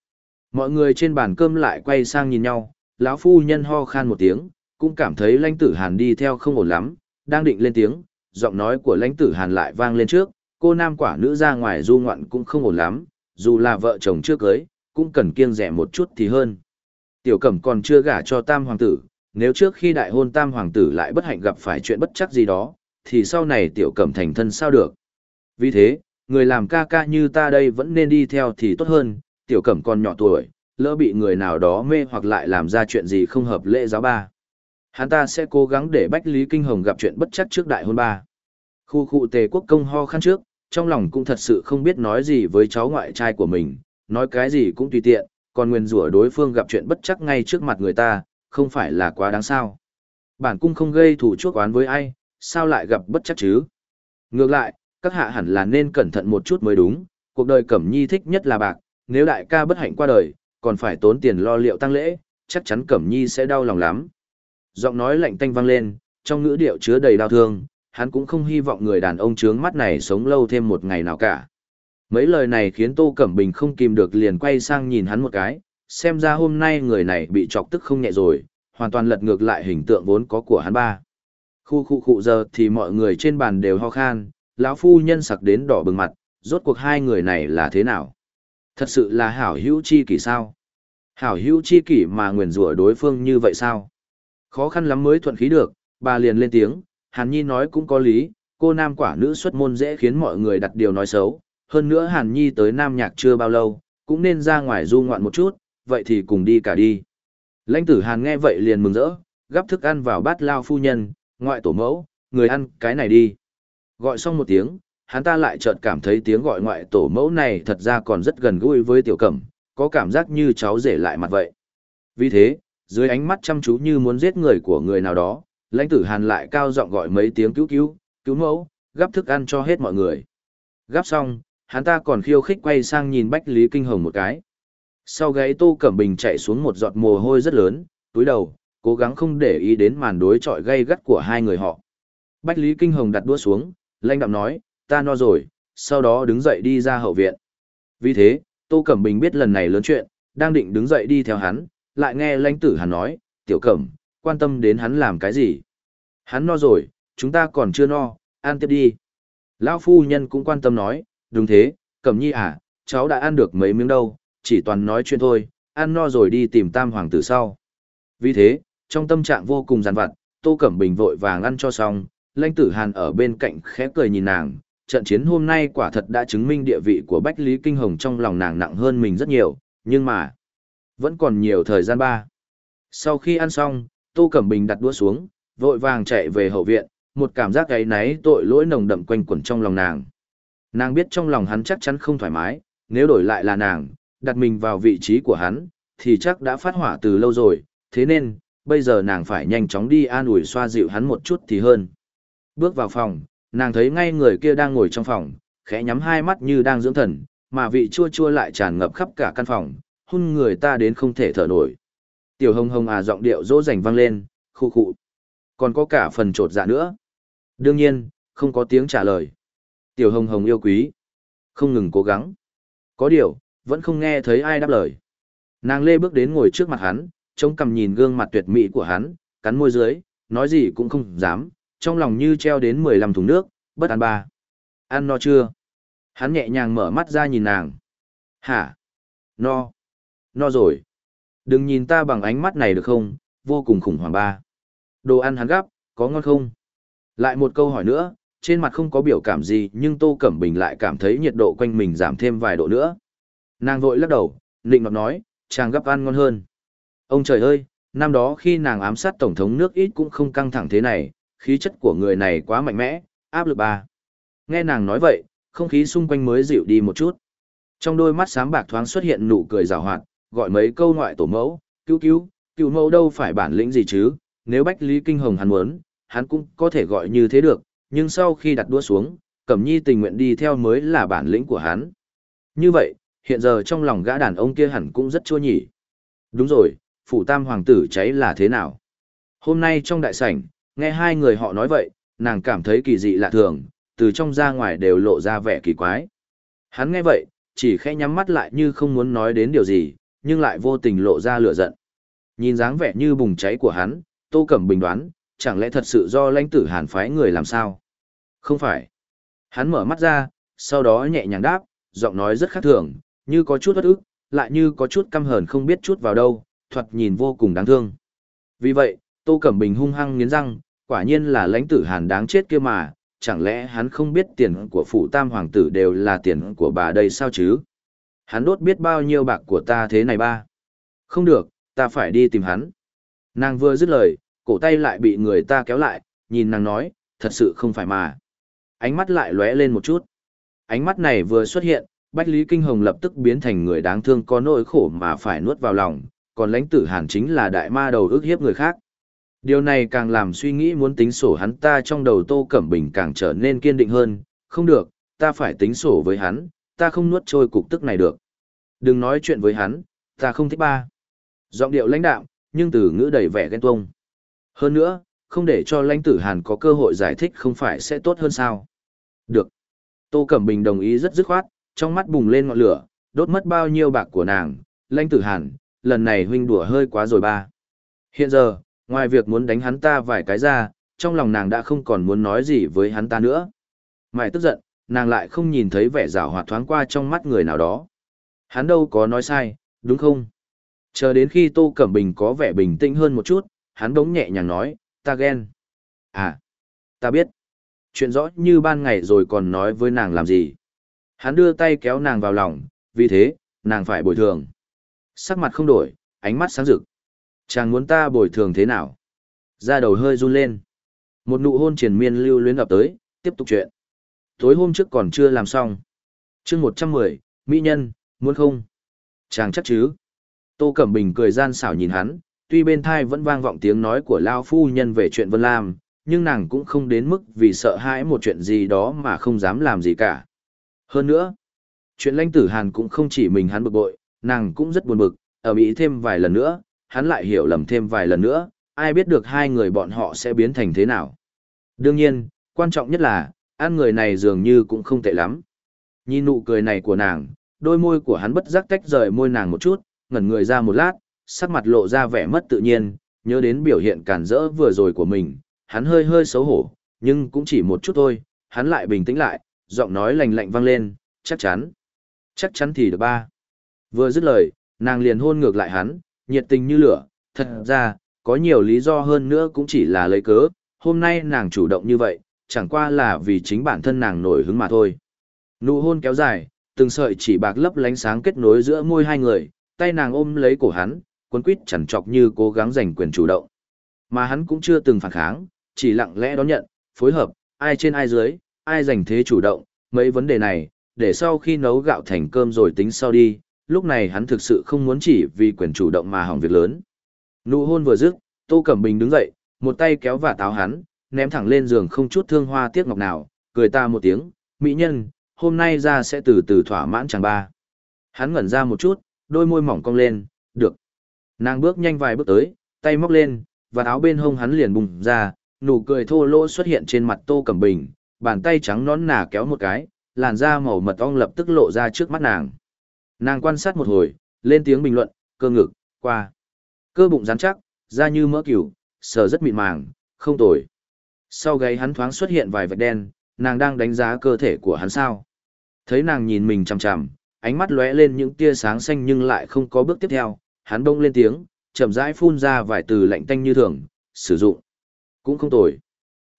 Mọi người trên bàn cơm lại quay sang nhìn nhau, lão phu nhân ho khan một tiếng, cũng cảm thấy lãnh tử hàn đi theo không ổn lắm, đang định lên tiếng, giọng nói của lãnh tử hàn lại vang lên trước, cô nam quả nữ ra ngoài du ngoạn cũng không ổn lắm, dù là vợ chồng chưa cưới, cũng cần kiêng rẻ một chút thì hơn. Tiểu cẩm còn chưa gả cho tam hoàng tử, nếu trước khi đại hôn tam hoàng tử lại bất hạnh gặp phải chuyện bất chắc gì đó, thì sau này tiểu cẩm thành thân sao được. Vì thế, người làm ca ca như ta đây vẫn nên đi theo thì tốt hơn, tiểu cẩm còn nhỏ tuổi, lỡ bị người nào đó mê hoặc lại làm ra chuyện gì không hợp lễ giáo ba. Hắn ta sẽ cố gắng để Bách Lý Kinh Hồng gặp chuyện bất chắc trước đại hôn ba. Khu khu tề quốc công ho khăn trước, trong lòng cũng thật sự không biết nói gì với cháu ngoại trai của mình, nói cái gì cũng tùy tiện, còn nguyên rủa đối phương gặp chuyện bất chắc ngay trước mặt người ta, không phải là quá đáng sao. Bản cung không gây thủ chuốc oán với ai, sao lại gặp bất chắc chứ? Ngược lại, các hạ hẳn là nên cẩn thận một chút mới đúng, cuộc đời Cẩm Nhi thích nhất là bạc, nếu đại ca bất hạnh qua đời, còn phải tốn tiền lo liệu tăng lễ, chắc chắn Cẩm Nhi sẽ đau lòng lắm. Giọng nói lạnh tanh vang lên, trong ngữ điệu chứa đầy đau thương, hắn cũng không hy vọng người đàn ông trướng mắt này sống lâu thêm một ngày nào cả. Mấy lời này khiến Tô Cẩm Bình không kìm được liền quay sang nhìn hắn một cái, xem ra hôm nay người này bị chọc tức không nhẹ rồi, hoàn toàn lật ngược lại hình tượng vốn có của hắn ba. Khu khu khu giờ thì mọi người trên bàn đều ho khan, lão phu nhân sặc đến đỏ bừng mặt, rốt cuộc hai người này là thế nào? Thật sự là hảo hữu chi kỷ sao? Hảo hữu chi kỷ mà nguyền rủa đối phương như vậy sao? Khó khăn lắm mới thuận khí được, bà liền lên tiếng, Hàn Nhi nói cũng có lý, cô nam quả nữ xuất môn dễ khiến mọi người đặt điều nói xấu, hơn nữa Hàn Nhi tới Nam Nhạc chưa bao lâu, cũng nên ra ngoài du ngoạn một chút, vậy thì cùng đi cả đi. Lãnh tử Hàn nghe vậy liền mừng rỡ, gắp thức ăn vào bát lao phu nhân, ngoại tổ mẫu, người ăn cái này đi. Gọi xong một tiếng, hắn ta lại chợt cảm thấy tiếng gọi ngoại tổ mẫu này thật ra còn rất gần gũi với tiểu cẩm, có cảm giác như cháu rể lại mặt vậy. Vì thế, dưới ánh mắt chăm chú như muốn giết người của người nào đó, lãnh tử hàn lại cao giọng gọi mấy tiếng cứu cứu, cứu mẫu, gắp thức ăn cho hết mọi người. Gắp xong, hắn ta còn khiêu khích quay sang nhìn Bách Lý Kinh Hồng một cái. Sau gáy Tô Cẩm Bình chạy xuống một giọt mồ hôi rất lớn, túi đầu, cố gắng không để ý đến màn đối chọi gay gắt của hai người họ. Bách Lý Kinh Hồng đặt đũa xuống, lãnh đạm nói, ta no rồi, sau đó đứng dậy đi ra hậu viện. Vì thế, Tô Cẩm Bình biết lần này lớn chuyện, đang định đứng dậy đi theo hắn, lại nghe lãnh tử hắn nói, tiểu cẩm, quan tâm đến hắn làm cái gì. Hắn no rồi, chúng ta còn chưa no, ăn tiếp đi. Lão phu nhân cũng quan tâm nói, đúng thế, cẩm nhi à, cháu đã ăn được mấy miếng đâu, chỉ toàn nói chuyện thôi, ăn no rồi đi tìm tam hoàng tử sau. Vì thế, trong tâm trạng vô cùng giàn vặt, Tô Cẩm Bình vội vàng ăn cho xong, lãnh tử hàn ở bên cạnh khẽ cười nhìn nàng, trận chiến hôm nay quả thật đã chứng minh địa vị của Bách Lý Kinh Hồng trong lòng nàng nặng hơn mình rất nhiều, nhưng mà, vẫn còn nhiều thời gian ba. Sau khi ăn xong, Tô Cẩm Bình đặt đũa xuống, vội vàng chạy về hậu viện, một cảm giác gáy náy tội lỗi nồng đậm quanh quẩn trong lòng nàng. Nàng biết trong lòng hắn chắc chắn không thoải mái, nếu đổi lại là nàng, đặt mình vào vị trí của hắn, thì chắc đã phát hỏa từ lâu rồi, thế nên, bây giờ nàng phải nhanh chóng đi an ủi xoa dịu hắn một chút thì hơn. Bước vào phòng, nàng thấy ngay người kia đang ngồi trong phòng, khẽ nhắm hai mắt như đang dưỡng thần, mà vị chua chua lại tràn ngập khắp cả căn phòng, hun người ta đến không thể thở nổi. Tiểu hồng hồng à giọng điệu dỗ dành vang lên, khu khụ. Còn có cả phần trột dạ nữa. Đương nhiên, không có tiếng trả lời. Tiểu hồng hồng yêu quý. Không ngừng cố gắng. Có điều, vẫn không nghe thấy ai đáp lời. Nàng lê bước đến ngồi trước mặt hắn, trông cầm nhìn gương mặt tuyệt mỹ của hắn, cắn môi dưới, nói gì cũng không dám, trong lòng như treo đến 15 thùng nước, bất an ba. Ăn no chưa? Hắn nhẹ nhàng mở mắt ra nhìn nàng. Hả? No. No rồi. Đừng nhìn ta bằng ánh mắt này được không, vô cùng khủng hoảng ba. Đồ ăn hắn gắp, có ngon không? Lại một câu hỏi nữa, trên mặt không có biểu cảm gì nhưng Tô Cẩm Bình lại cảm thấy nhiệt độ quanh mình giảm thêm vài độ nữa. Nàng vội lắc đầu, nịnh nọt nói, chàng gắp ăn ngon hơn. Ông trời ơi, năm đó khi nàng ám sát Tổng thống nước ít cũng không căng thẳng thế này, khí chất của người này quá mạnh mẽ, áp lực ba. Nghe nàng nói vậy, không khí xung quanh mới dịu đi một chút. Trong đôi mắt sáng bạc thoáng xuất hiện nụ cười rào hoạt, gọi mấy câu ngoại tổ mẫu, cứu cứu, cứu mẫu đâu phải bản lĩnh gì chứ, nếu Bách Lý Kinh Hồng hắn muốn, hắn cũng có thể gọi như thế được, nhưng sau khi đặt đua xuống, Cẩm Nhi tình nguyện đi theo mới là bản lĩnh của hắn. Như vậy, hiện giờ trong lòng gã đàn ông kia hẳn cũng rất chua nhỉ. Đúng rồi, phủ tam hoàng tử cháy là thế nào? Hôm nay trong đại sảnh, nghe hai người họ nói vậy, nàng cảm thấy kỳ dị lạ thường, từ trong ra ngoài đều lộ ra vẻ kỳ quái. Hắn nghe vậy, chỉ khẽ nhắm mắt lại như không muốn nói đến điều gì, nhưng lại vô tình lộ ra lửa giận. Nhìn dáng vẻ như bùng cháy của hắn, Tô Cẩm bình đoán, chẳng lẽ thật sự do lãnh tử hàn phái người làm sao? Không phải. Hắn mở mắt ra, sau đó nhẹ nhàng đáp, giọng nói rất khác thường, như có chút bất ức, lại như có chút căm hờn không biết chút vào đâu, thoạt nhìn vô cùng đáng thương. Vì vậy, Tô Cẩm Bình hung hăng nghiến răng, quả nhiên là lãnh tử hàn đáng chết kia mà, chẳng lẽ hắn không biết tiền của phụ tam hoàng tử đều là tiền của bà đây sao chứ? Hắn đốt biết bao nhiêu bạc của ta thế này ba. Không được, ta phải đi tìm hắn. Nàng vừa dứt lời, cổ tay lại bị người ta kéo lại, nhìn nàng nói, thật sự không phải mà. Ánh mắt lại lóe lên một chút. Ánh mắt này vừa xuất hiện, Bách Lý Kinh Hồng lập tức biến thành người đáng thương có nỗi khổ mà phải nuốt vào lòng, còn lãnh tử hàn chính là đại ma đầu ước hiếp người khác. Điều này càng làm suy nghĩ muốn tính sổ hắn ta trong đầu Tô Cẩm Bình càng trở nên kiên định hơn, không được, ta phải tính sổ với hắn, ta không nuốt trôi cục tức này được. Đừng nói chuyện với hắn, ta không thích ba. Giọng điệu lãnh đạo, nhưng từ ngữ đầy vẻ ghen tuông. Hơn nữa, không để cho lãnh tử Hàn có cơ hội giải thích không phải sẽ tốt hơn sao. Được. Tô Cẩm Bình đồng ý rất dứt khoát, trong mắt bùng lên ngọn lửa, đốt mất bao nhiêu bạc của nàng, lãnh tử hàn, lần này huynh đùa hơi quá rồi ba. Hiện giờ, ngoài việc muốn đánh hắn ta vài cái ra, trong lòng nàng đã không còn muốn nói gì với hắn ta nữa. Mày tức giận, nàng lại không nhìn thấy vẻ rào hoạt thoáng qua trong mắt người nào đó. Hắn đâu có nói sai, đúng không? Chờ đến khi Tô Cẩm Bình có vẻ bình tĩnh hơn một chút, hắn đống nhẹ nhàng nói, ta ghen. À, ta biết. Chuyện rõ như ban ngày rồi còn nói với nàng làm gì. Hắn đưa tay kéo nàng vào lòng, vì thế, nàng phải bồi thường. Sắc mặt không đổi, ánh mắt sáng rực. Chàng muốn ta bồi thường thế nào? Da đầu hơi run lên. Một nụ hôn triền miên lưu luyến ập tới, tiếp tục chuyện. Tối hôm trước còn chưa làm xong. chương một trăm mười Mỹ nhân, muốn không? Chàng chắc chứ? Tô Cẩm Bình cười gian xảo nhìn hắn, tuy bên thai vẫn vang vọng tiếng nói của Lao Phu Nhân về chuyện Vân Lam, nhưng nàng cũng không đến mức vì sợ hãi một chuyện gì đó mà không dám làm gì cả. Hơn nữa, chuyện lãnh tử Hàn cũng không chỉ mình hắn bực bội, nàng cũng rất buồn bực, ở Mỹ thêm vài lần nữa, hắn lại hiểu lầm thêm vài lần nữa, ai biết được hai người bọn họ sẽ biến thành thế nào. Đương nhiên, quan trọng nhất là, ăn người này dường như cũng không tệ lắm. Nhìn nụ cười này của nàng, đôi môi của hắn bất giác tách rời môi nàng một chút, ngẩn người ra một lát, sắc mặt lộ ra vẻ mất tự nhiên, nhớ đến biểu hiện cản rỡ vừa rồi của mình, hắn hơi hơi xấu hổ, nhưng cũng chỉ một chút thôi, hắn lại bình tĩnh lại, giọng nói lành lạnh vang lên, chắc chắn. Chắc chắn thì được ba. Vừa dứt lời, nàng liền hôn ngược lại hắn, nhiệt tình như lửa, thật ra, có nhiều lý do hơn nữa cũng chỉ là lấy cớ, hôm nay nàng chủ động như vậy, chẳng qua là vì chính bản thân nàng nổi hứng mà thôi. Nụ hôn kéo dài, từng sợi chỉ bạc lấp lánh sáng kết nối giữa môi hai người, tay nàng ôm lấy cổ hắn, cuốn quýt chằn chọc như cố gắng giành quyền chủ động. Mà hắn cũng chưa từng phản kháng, chỉ lặng lẽ đón nhận, phối hợp, ai trên ai dưới, ai giành thế chủ động, mấy vấn đề này, để sau khi nấu gạo thành cơm rồi tính sau đi, lúc này hắn thực sự không muốn chỉ vì quyền chủ động mà hỏng việc lớn. Nụ hôn vừa dứt, Tô Cẩm Bình đứng dậy, một tay kéo và táo hắn, ném thẳng lên giường không chút thương hoa tiếc ngọc nào, cười ta một tiếng, mỹ nhân, hôm nay ra sẽ từ từ thỏa mãn chàng ba. Hắn ngẩn ra một chút, đôi môi mỏng cong lên, được. Nàng bước nhanh vài bước tới, tay móc lên, và áo bên hông hắn liền bùng ra, nụ cười thô lỗ xuất hiện trên mặt Tô Cẩm Bình, bàn tay trắng nón nà kéo một cái, làn da màu mật ong lập tức lộ ra trước mắt nàng. Nàng quan sát một hồi, lên tiếng bình luận, cơ ngực, qua. Cơ bụng rắn chắc, da như mỡ cừu, sờ rất mịn màng, không tồi. Sau gáy hắn thoáng xuất hiện vài vệt đen, nàng đang đánh giá cơ thể của hắn sao. Thấy nàng nhìn mình chằm chằm, ánh mắt lóe lên những tia sáng xanh nhưng lại không có bước tiếp theo, hắn bông lên tiếng, chậm rãi phun ra vài từ lạnh tanh như thường, sử dụng. Cũng không tồi.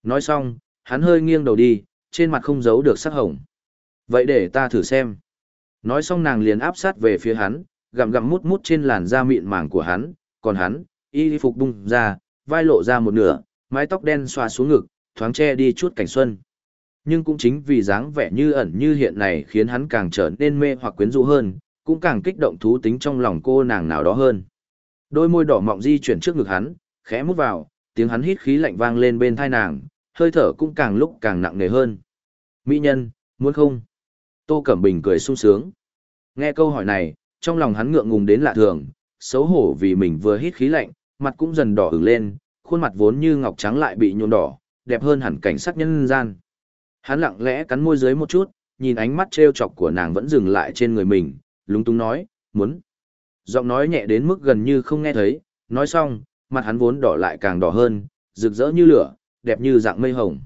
Nói xong, hắn hơi nghiêng đầu đi, trên mặt không giấu được sắc hồng. Vậy để ta thử xem. Nói xong nàng liền áp sát về phía hắn, gặm gặm mút mút trên làn da mịn màng của hắn, còn hắn, y phục bung ra, vai lộ ra một nửa, mái tóc đen xoa xuống ngực, thoáng che đi chút cảnh xuân. Nhưng cũng chính vì dáng vẻ như ẩn như hiện này khiến hắn càng trở nên mê hoặc quyến rũ hơn, cũng càng kích động thú tính trong lòng cô nàng nào đó hơn. Đôi môi đỏ mọng di chuyển trước ngực hắn, khẽ mút vào, tiếng hắn hít khí lạnh vang lên bên thai nàng, hơi thở cũng càng lúc càng nặng nề hơn. Mỹ nhân, muốn không? Tô Cẩm Bình cười sung sướng. Nghe câu hỏi này, trong lòng hắn ngượng ngùng đến lạ thường, xấu hổ vì mình vừa hít khí lạnh, mặt cũng dần đỏ ửng lên, khuôn mặt vốn như ngọc trắng lại bị nhuộm đỏ, đẹp hơn hẳn cảnh sắc nhân gian. Hắn lặng lẽ cắn môi dưới một chút, nhìn ánh mắt trêu chọc của nàng vẫn dừng lại trên người mình, lúng túng nói, muốn. Giọng nói nhẹ đến mức gần như không nghe thấy, nói xong, mặt hắn vốn đỏ lại càng đỏ hơn, rực rỡ như lửa, đẹp như dạng mây hồng.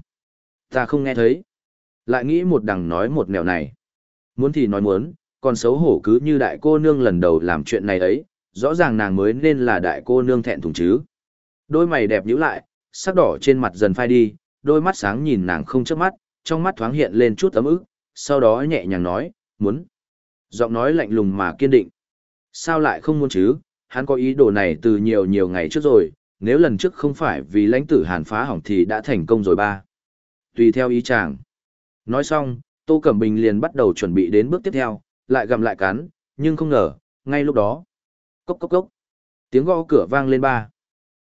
Ta không nghe thấy. Lại nghĩ một đằng nói một nẻo này. Muốn thì nói muốn, còn xấu hổ cứ như đại cô nương lần đầu làm chuyện này ấy, rõ ràng nàng mới nên là đại cô nương thẹn thùng chứ. Đôi mày đẹp nhíu lại, sắc đỏ trên mặt dần phai đi, đôi mắt sáng nhìn nàng không chớp mắt, trong mắt thoáng hiện lên chút ấm ức, sau đó nhẹ nhàng nói, muốn. Giọng nói lạnh lùng mà kiên định. Sao lại không muốn chứ, hắn có ý đồ này từ nhiều nhiều ngày trước rồi, nếu lần trước không phải vì lãnh tử hàn phá hỏng thì đã thành công rồi ba. Tùy theo ý chàng. Nói xong, Tô Cẩm Bình liền bắt đầu chuẩn bị đến bước tiếp theo, lại gầm lại cắn, nhưng không ngờ, ngay lúc đó. Cốc cốc cốc. Tiếng gõ cửa vang lên ba.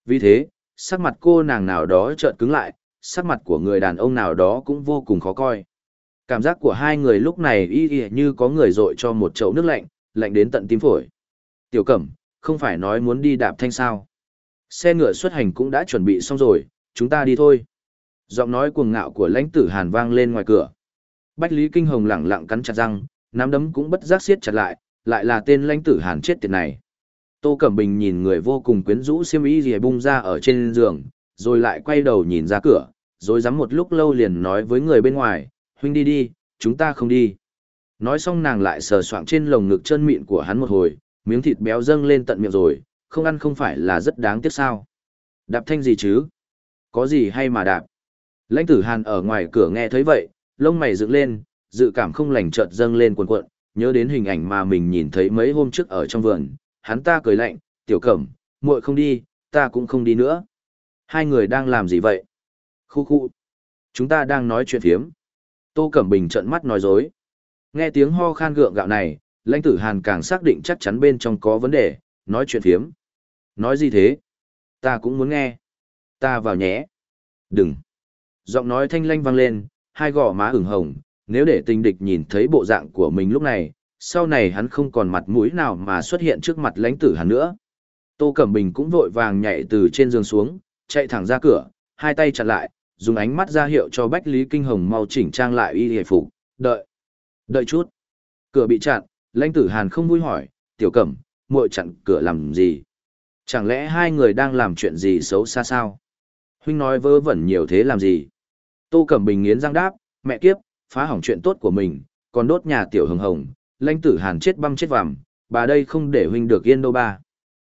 Vì thế, sắc mặt cô nàng nào đó chợt cứng lại, sắc mặt của người đàn ông nào đó cũng vô cùng khó coi. Cảm giác của hai người lúc này y y như có người dội cho một chậu nước lạnh, lạnh đến tận tim phổi. Tiểu Cẩm, không phải nói muốn đi đạp thanh sao. Xe ngựa xuất hành cũng đã chuẩn bị xong rồi, chúng ta đi thôi. Giọng nói cuồng ngạo của lãnh tử Hàn vang lên ngoài cửa. Bách Lý Kinh Hồng lẳng lặng cắn chặt răng, nắm đấm cũng bất giác siết chặt lại, lại là tên lãnh tử hàn chết tiệt này. Tô Cẩm Bình nhìn người vô cùng quyến rũ xiêm y gì bung ra ở trên giường, rồi lại quay đầu nhìn ra cửa, rồi dám một lúc lâu liền nói với người bên ngoài, huynh đi đi, chúng ta không đi. Nói xong nàng lại sờ soạng trên lồng ngực chân mịn của hắn một hồi, miếng thịt béo dâng lên tận miệng rồi, không ăn không phải là rất đáng tiếc sao. Đạp thanh gì chứ? Có gì hay mà đạp? Lãnh tử hàn ở ngoài cửa nghe thấy vậy, lông mày dựng lên, dự cảm không lành chợt dâng lên cuộn cuộn, nhớ đến hình ảnh mà mình nhìn thấy mấy hôm trước ở trong vườn, hắn ta cười lạnh, tiểu cẩm, muội không đi, ta cũng không đi nữa. Hai người đang làm gì vậy? Khu khu. Chúng ta đang nói chuyện phiếm. Tô Cẩm Bình trợn mắt nói dối. Nghe tiếng ho khan gượng gạo này, lãnh tử hàn càng xác định chắc chắn bên trong có vấn đề, nói chuyện phiếm. Nói gì thế? Ta cũng muốn nghe. Ta vào nhé. Đừng. Giọng nói thanh lanh vang lên, hai gò má ửng hồng, nếu để tình địch nhìn thấy bộ dạng của mình lúc này, sau này hắn không còn mặt mũi nào mà xuất hiện trước mặt lãnh tử hắn nữa. Tô Cẩm Bình cũng vội vàng nhảy từ trên giường xuống, chạy thẳng ra cửa, hai tay chặn lại, dùng ánh mắt ra hiệu cho Bách Lý Kinh Hồng mau chỉnh trang lại y hề phục, đợi. Đợi chút. Cửa bị chặn, lãnh tử Hàn không vui hỏi, tiểu cẩm, muội chặn cửa làm gì? Chẳng lẽ hai người đang làm chuyện gì xấu xa sao? Huynh nói vớ vẩn nhiều thế làm gì? Tô Cẩm Bình nghiến răng đáp, mẹ kiếp, phá hỏng chuyện tốt của mình, còn đốt nhà tiểu hồng hồng, lãnh tử hàn chết băm chết vằm, bà đây không để huynh được yên đâu ba.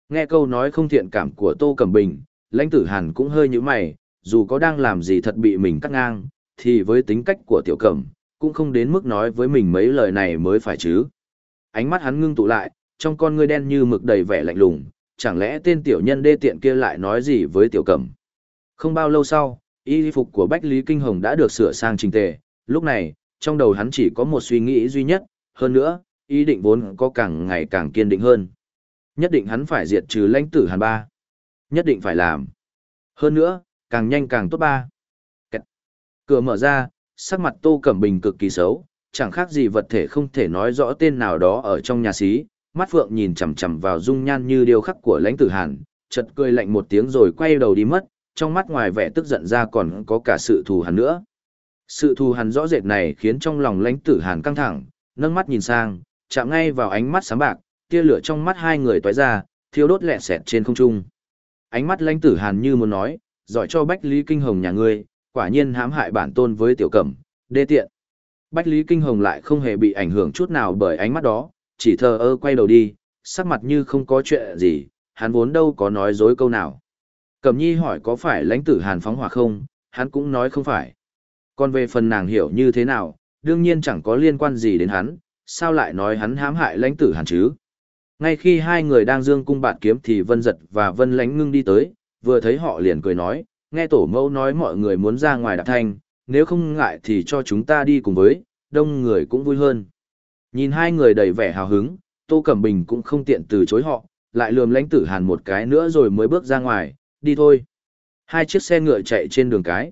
Nghe câu nói không thiện cảm của Tô Cẩm Bình, lãnh tử hàn cũng hơi như mày, dù có đang làm gì thật bị mình cắt ngang, thì với tính cách của tiểu cẩm, cũng không đến mức nói với mình mấy lời này mới phải chứ. Ánh mắt hắn ngưng tụ lại, trong con ngươi đen như mực đầy vẻ lạnh lùng, chẳng lẽ tên tiểu nhân đê tiện kia lại nói gì với tiểu cẩm. Không bao lâu sau, y phục của Bách Lý Kinh Hồng đã được sửa sang trình tề, lúc này, trong đầu hắn chỉ có một suy nghĩ duy nhất, hơn nữa, ý định vốn có càng ngày càng kiên định hơn. Nhất định hắn phải diệt trừ lãnh tử Hàn Ba. Nhất định phải làm. Hơn nữa, càng nhanh càng tốt ba. Cửa mở ra, sắc mặt Tô Cẩm Bình cực kỳ xấu, chẳng khác gì vật thể không thể nói rõ tên nào đó ở trong nhà xí, mắt phượng nhìn chằm chằm vào dung nhan như điêu khắc của lãnh tử Hàn, chợt cười lạnh một tiếng rồi quay đầu đi mất, trong mắt ngoài vẻ tức giận ra còn có cả sự thù hằn nữa. Sự thù hằn rõ rệt này khiến trong lòng lãnh tử Hàn căng thẳng, nâng mắt nhìn sang, chạm ngay vào ánh mắt sáng bạc, tia lửa trong mắt hai người tỏa ra, thiêu đốt lẹ sẹt trên không trung. Ánh mắt lãnh tử Hàn như muốn nói, giỏi cho Bách Lý Kinh Hồng nhà ngươi, quả nhiên hãm hại bản tôn với tiểu cẩm, đê tiện. Bách Lý Kinh Hồng lại không hề bị ảnh hưởng chút nào bởi ánh mắt đó, chỉ thờ ơ quay đầu đi, sắc mặt như không có chuyện gì, hắn vốn đâu có nói dối câu nào. Cẩm nhi hỏi có phải lãnh tử hàn phóng hỏa không, hắn cũng nói không phải. Còn về phần nàng hiểu như thế nào, đương nhiên chẳng có liên quan gì đến hắn, sao lại nói hắn hãm hại lãnh tử hàn chứ. Ngay khi hai người đang dương cung bạt kiếm thì Vân Giật và Vân Lánh ngưng đi tới, vừa thấy họ liền cười nói, nghe tổ mẫu nói mọi người muốn ra ngoài đạp thanh, nếu không ngại thì cho chúng ta đi cùng với, đông người cũng vui hơn. Nhìn hai người đầy vẻ hào hứng, Tô Cẩm Bình cũng không tiện từ chối họ, lại lườm lãnh tử hàn một cái nữa rồi mới bước ra ngoài, đi thôi. Hai chiếc xe ngựa chạy trên đường cái.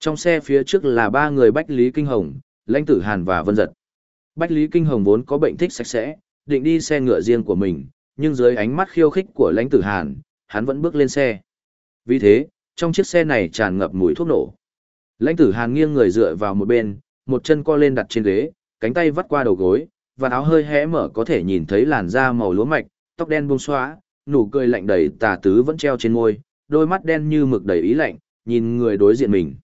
Trong xe phía trước là ba người Bách Lý Kinh Hồng, lãnh tử hàn và Vân Giật. Bách Lý Kinh Hồng vốn có bệnh thích sạch sẽ, định đi xe ngựa riêng của mình, nhưng dưới ánh mắt khiêu khích của lãnh tử hàn, hắn vẫn bước lên xe. Vì thế, trong chiếc xe này tràn ngập mùi thuốc nổ. Lãnh tử hàn nghiêng người dựa vào một bên, một chân co lên đặt trên ghế, cánh tay vắt qua đầu gối, và áo hơi hé mở có thể nhìn thấy làn da màu lúa mạch, tóc đen buông xóa, nụ cười lạnh đầy tà tứ vẫn treo trên môi, đôi mắt đen như mực đầy ý lạnh, nhìn người đối diện mình.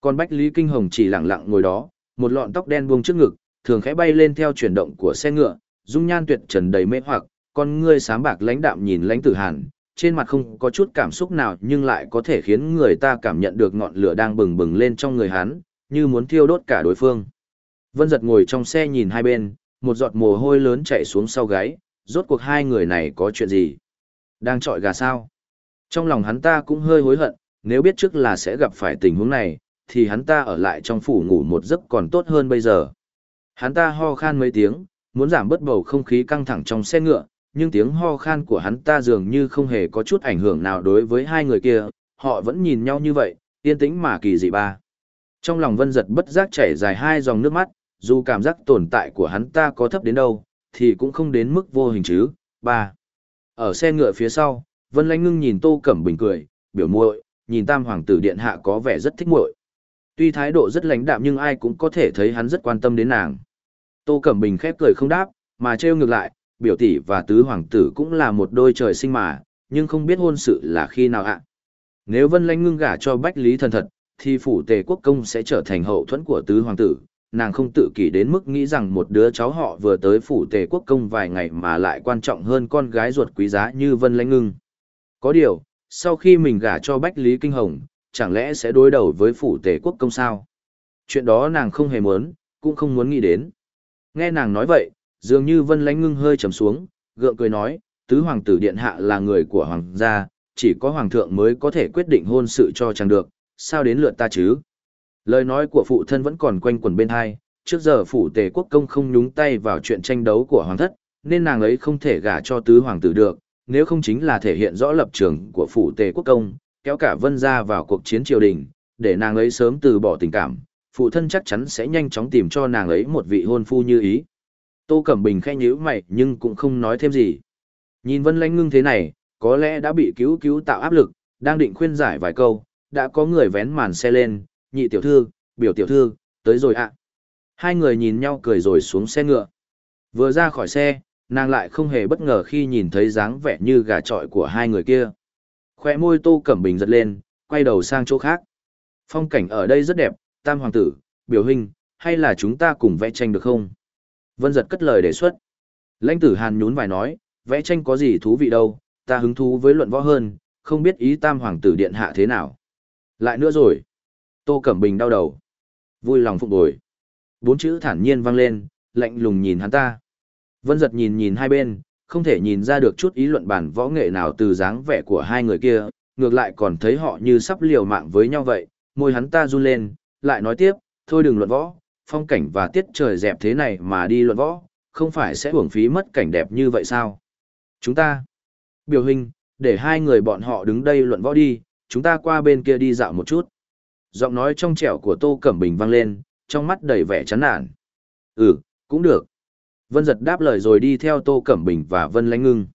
Còn Bách Lý Kinh Hồng chỉ lặng lặng ngồi đó, một lọn tóc đen buông trước ngực, thường khẽ bay lên theo chuyển động của xe ngựa, dung nhan tuyệt trần đầy mê hoặc, con ngươi sáng bạc lãnh đạm nhìn lãnh tử hàn, trên mặt không có chút cảm xúc nào nhưng lại có thể khiến người ta cảm nhận được ngọn lửa đang bừng bừng lên trong người hắn, như muốn thiêu đốt cả đối phương. Vân giật ngồi trong xe nhìn hai bên, một giọt mồ hôi lớn chảy xuống sau gáy, rốt cuộc hai người này có chuyện gì? Đang trọi gà sao? Trong lòng hắn ta cũng hơi hối hận, nếu biết trước là sẽ gặp phải tình huống này, thì hắn ta ở lại trong phủ ngủ một giấc còn tốt hơn bây giờ. Hắn ta ho khan mấy tiếng, muốn giảm bớt bầu không khí căng thẳng trong xe ngựa, nhưng tiếng ho khan của hắn ta dường như không hề có chút ảnh hưởng nào đối với hai người kia, họ vẫn nhìn nhau như vậy, yên tĩnh mà kỳ dị ba. Trong lòng vân giật bất giác chảy dài hai dòng nước mắt, dù cảm giác tồn tại của hắn ta có thấp đến đâu, thì cũng không đến mức vô hình chứ. ba. Ở xe ngựa phía sau, Vân Lanh Ngưng nhìn Tô Cẩm Bình cười, biểu muội, nhìn Tam hoàng tử điện hạ có vẻ rất thích muội. Tuy thái độ rất lãnh đạm nhưng ai cũng có thể thấy hắn rất quan tâm đến nàng. Tô Cẩm Bình khép cười không đáp, mà trêu ngược lại, biểu tỷ và tứ hoàng tử cũng là một đôi trời sinh mà, nhưng không biết hôn sự là khi nào ạ. Nếu Vân Lanh ngưng gả cho Bách Lý thần thật, thì phủ tề quốc công sẽ trở thành hậu thuẫn của tứ hoàng tử. Nàng không tự kỷ đến mức nghĩ rằng một đứa cháu họ vừa tới phủ tề quốc công vài ngày mà lại quan trọng hơn con gái ruột quý giá như Vân Lãnh ngưng. Có điều, sau khi mình gả cho Bách Lý Kinh Hồng, chẳng lẽ sẽ đối đầu với phủ tề quốc công sao? Chuyện đó nàng không hề muốn, cũng không muốn nghĩ đến. Nghe nàng nói vậy, dường như Vân Lãnh ngưng hơi trầm xuống, gượng cười nói, tứ hoàng tử điện hạ là người của hoàng gia, chỉ có hoàng thượng mới có thể quyết định hôn sự cho chàng được, sao đến lượt ta chứ? Lời nói của phụ thân vẫn còn quanh quẩn bên hai, trước giờ phủ tề quốc công không nhúng tay vào chuyện tranh đấu của hoàng thất, nên nàng ấy không thể gả cho tứ hoàng tử được, nếu không chính là thể hiện rõ lập trường của phủ tề quốc công, kéo cả vân ra vào cuộc chiến triều đình, để nàng ấy sớm từ bỏ tình cảm, phụ thân chắc chắn sẽ nhanh chóng tìm cho nàng ấy một vị hôn phu như ý. Tô Cẩm Bình khẽ nhíu mày nhưng cũng không nói thêm gì. Nhìn Vân Lãnh ngưng thế này, có lẽ đã bị cứu cứu tạo áp lực, đang định khuyên giải vài câu, đã có người vén màn xe lên, nhị tiểu thư, biểu tiểu thư, tới rồi ạ. Hai người nhìn nhau cười rồi xuống xe ngựa. Vừa ra khỏi xe, nàng lại không hề bất ngờ khi nhìn thấy dáng vẻ như gà trọi của hai người kia. Khoe môi Tô Cẩm Bình giật lên, quay đầu sang chỗ khác. Phong cảnh ở đây rất đẹp, tam hoàng tử, biểu hình, hay là chúng ta cùng vẽ tranh được không? Vân giật cất lời đề xuất. Lãnh tử Hàn nhún vài nói, vẽ tranh có gì thú vị đâu, ta hứng thú với luận võ hơn, không biết ý tam hoàng tử điện hạ thế nào. Lại nữa rồi. Tô Cẩm Bình đau đầu. Vui lòng phục bồi. Bốn chữ thản nhiên vang lên, lạnh lùng nhìn hắn ta. Vân giật nhìn nhìn hai bên, không thể nhìn ra được chút ý luận bản võ nghệ nào từ dáng vẻ của hai người kia, ngược lại còn thấy họ như sắp liều mạng với nhau vậy, môi hắn ta run lên, lại nói tiếp, thôi đừng luận võ, phong cảnh và tiết trời dẹp thế này mà đi luận võ, không phải sẽ hưởng phí mất cảnh đẹp như vậy sao? Chúng ta, biểu hình, để hai người bọn họ đứng đây luận võ đi, chúng ta qua bên kia đi dạo một chút. Giọng nói trong trẻo của Tô Cẩm Bình vang lên, trong mắt đầy vẻ chán nản. Ừ, cũng được. Vân giật đáp lời rồi đi theo Tô Cẩm Bình và Vân Lánh Ngưng.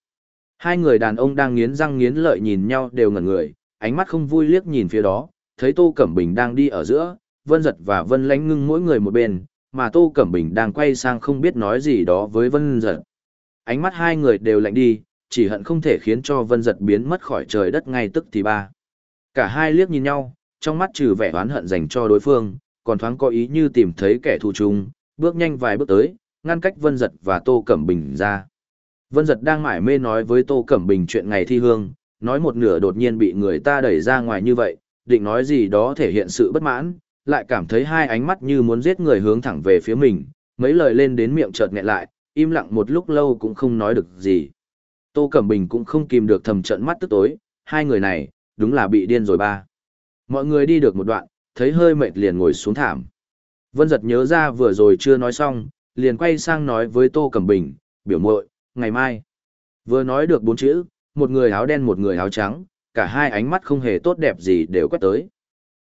Hai người đàn ông đang nghiến răng nghiến lợi nhìn nhau đều ngẩn người, ánh mắt không vui liếc nhìn phía đó, thấy Tô Cẩm Bình đang đi ở giữa, Vân giật và Vân Lánh Ngưng mỗi người một bên, mà Tô Cẩm Bình đang quay sang không biết nói gì đó với Vân giật. Ánh mắt hai người đều lạnh đi, chỉ hận không thể khiến cho Vân giật biến mất khỏi trời đất ngay tức thì ba. Cả hai liếc nhìn nhau, trong mắt trừ vẻ oán hận dành cho đối phương, còn thoáng có ý như tìm thấy kẻ thù chung, bước nhanh vài bước tới, ngăn cách Vân Giật và Tô Cẩm Bình ra. Vân Giật đang mải mê nói với Tô Cẩm Bình chuyện ngày thi hương, nói một nửa đột nhiên bị người ta đẩy ra ngoài như vậy, định nói gì đó thể hiện sự bất mãn, lại cảm thấy hai ánh mắt như muốn giết người hướng thẳng về phía mình, mấy lời lên đến miệng chợt nghẹn lại, im lặng một lúc lâu cũng không nói được gì. Tô Cẩm Bình cũng không kìm được thầm trận mắt tức tối, hai người này, đúng là bị điên rồi ba. Mọi người đi được một đoạn, thấy hơi mệt liền ngồi xuống thảm. Vân giật nhớ ra vừa rồi chưa nói xong, liền quay sang nói với Tô Cẩm Bình, biểu muội, ngày mai. Vừa nói được bốn chữ, một người áo đen một người áo trắng, cả hai ánh mắt không hề tốt đẹp gì đều quét tới.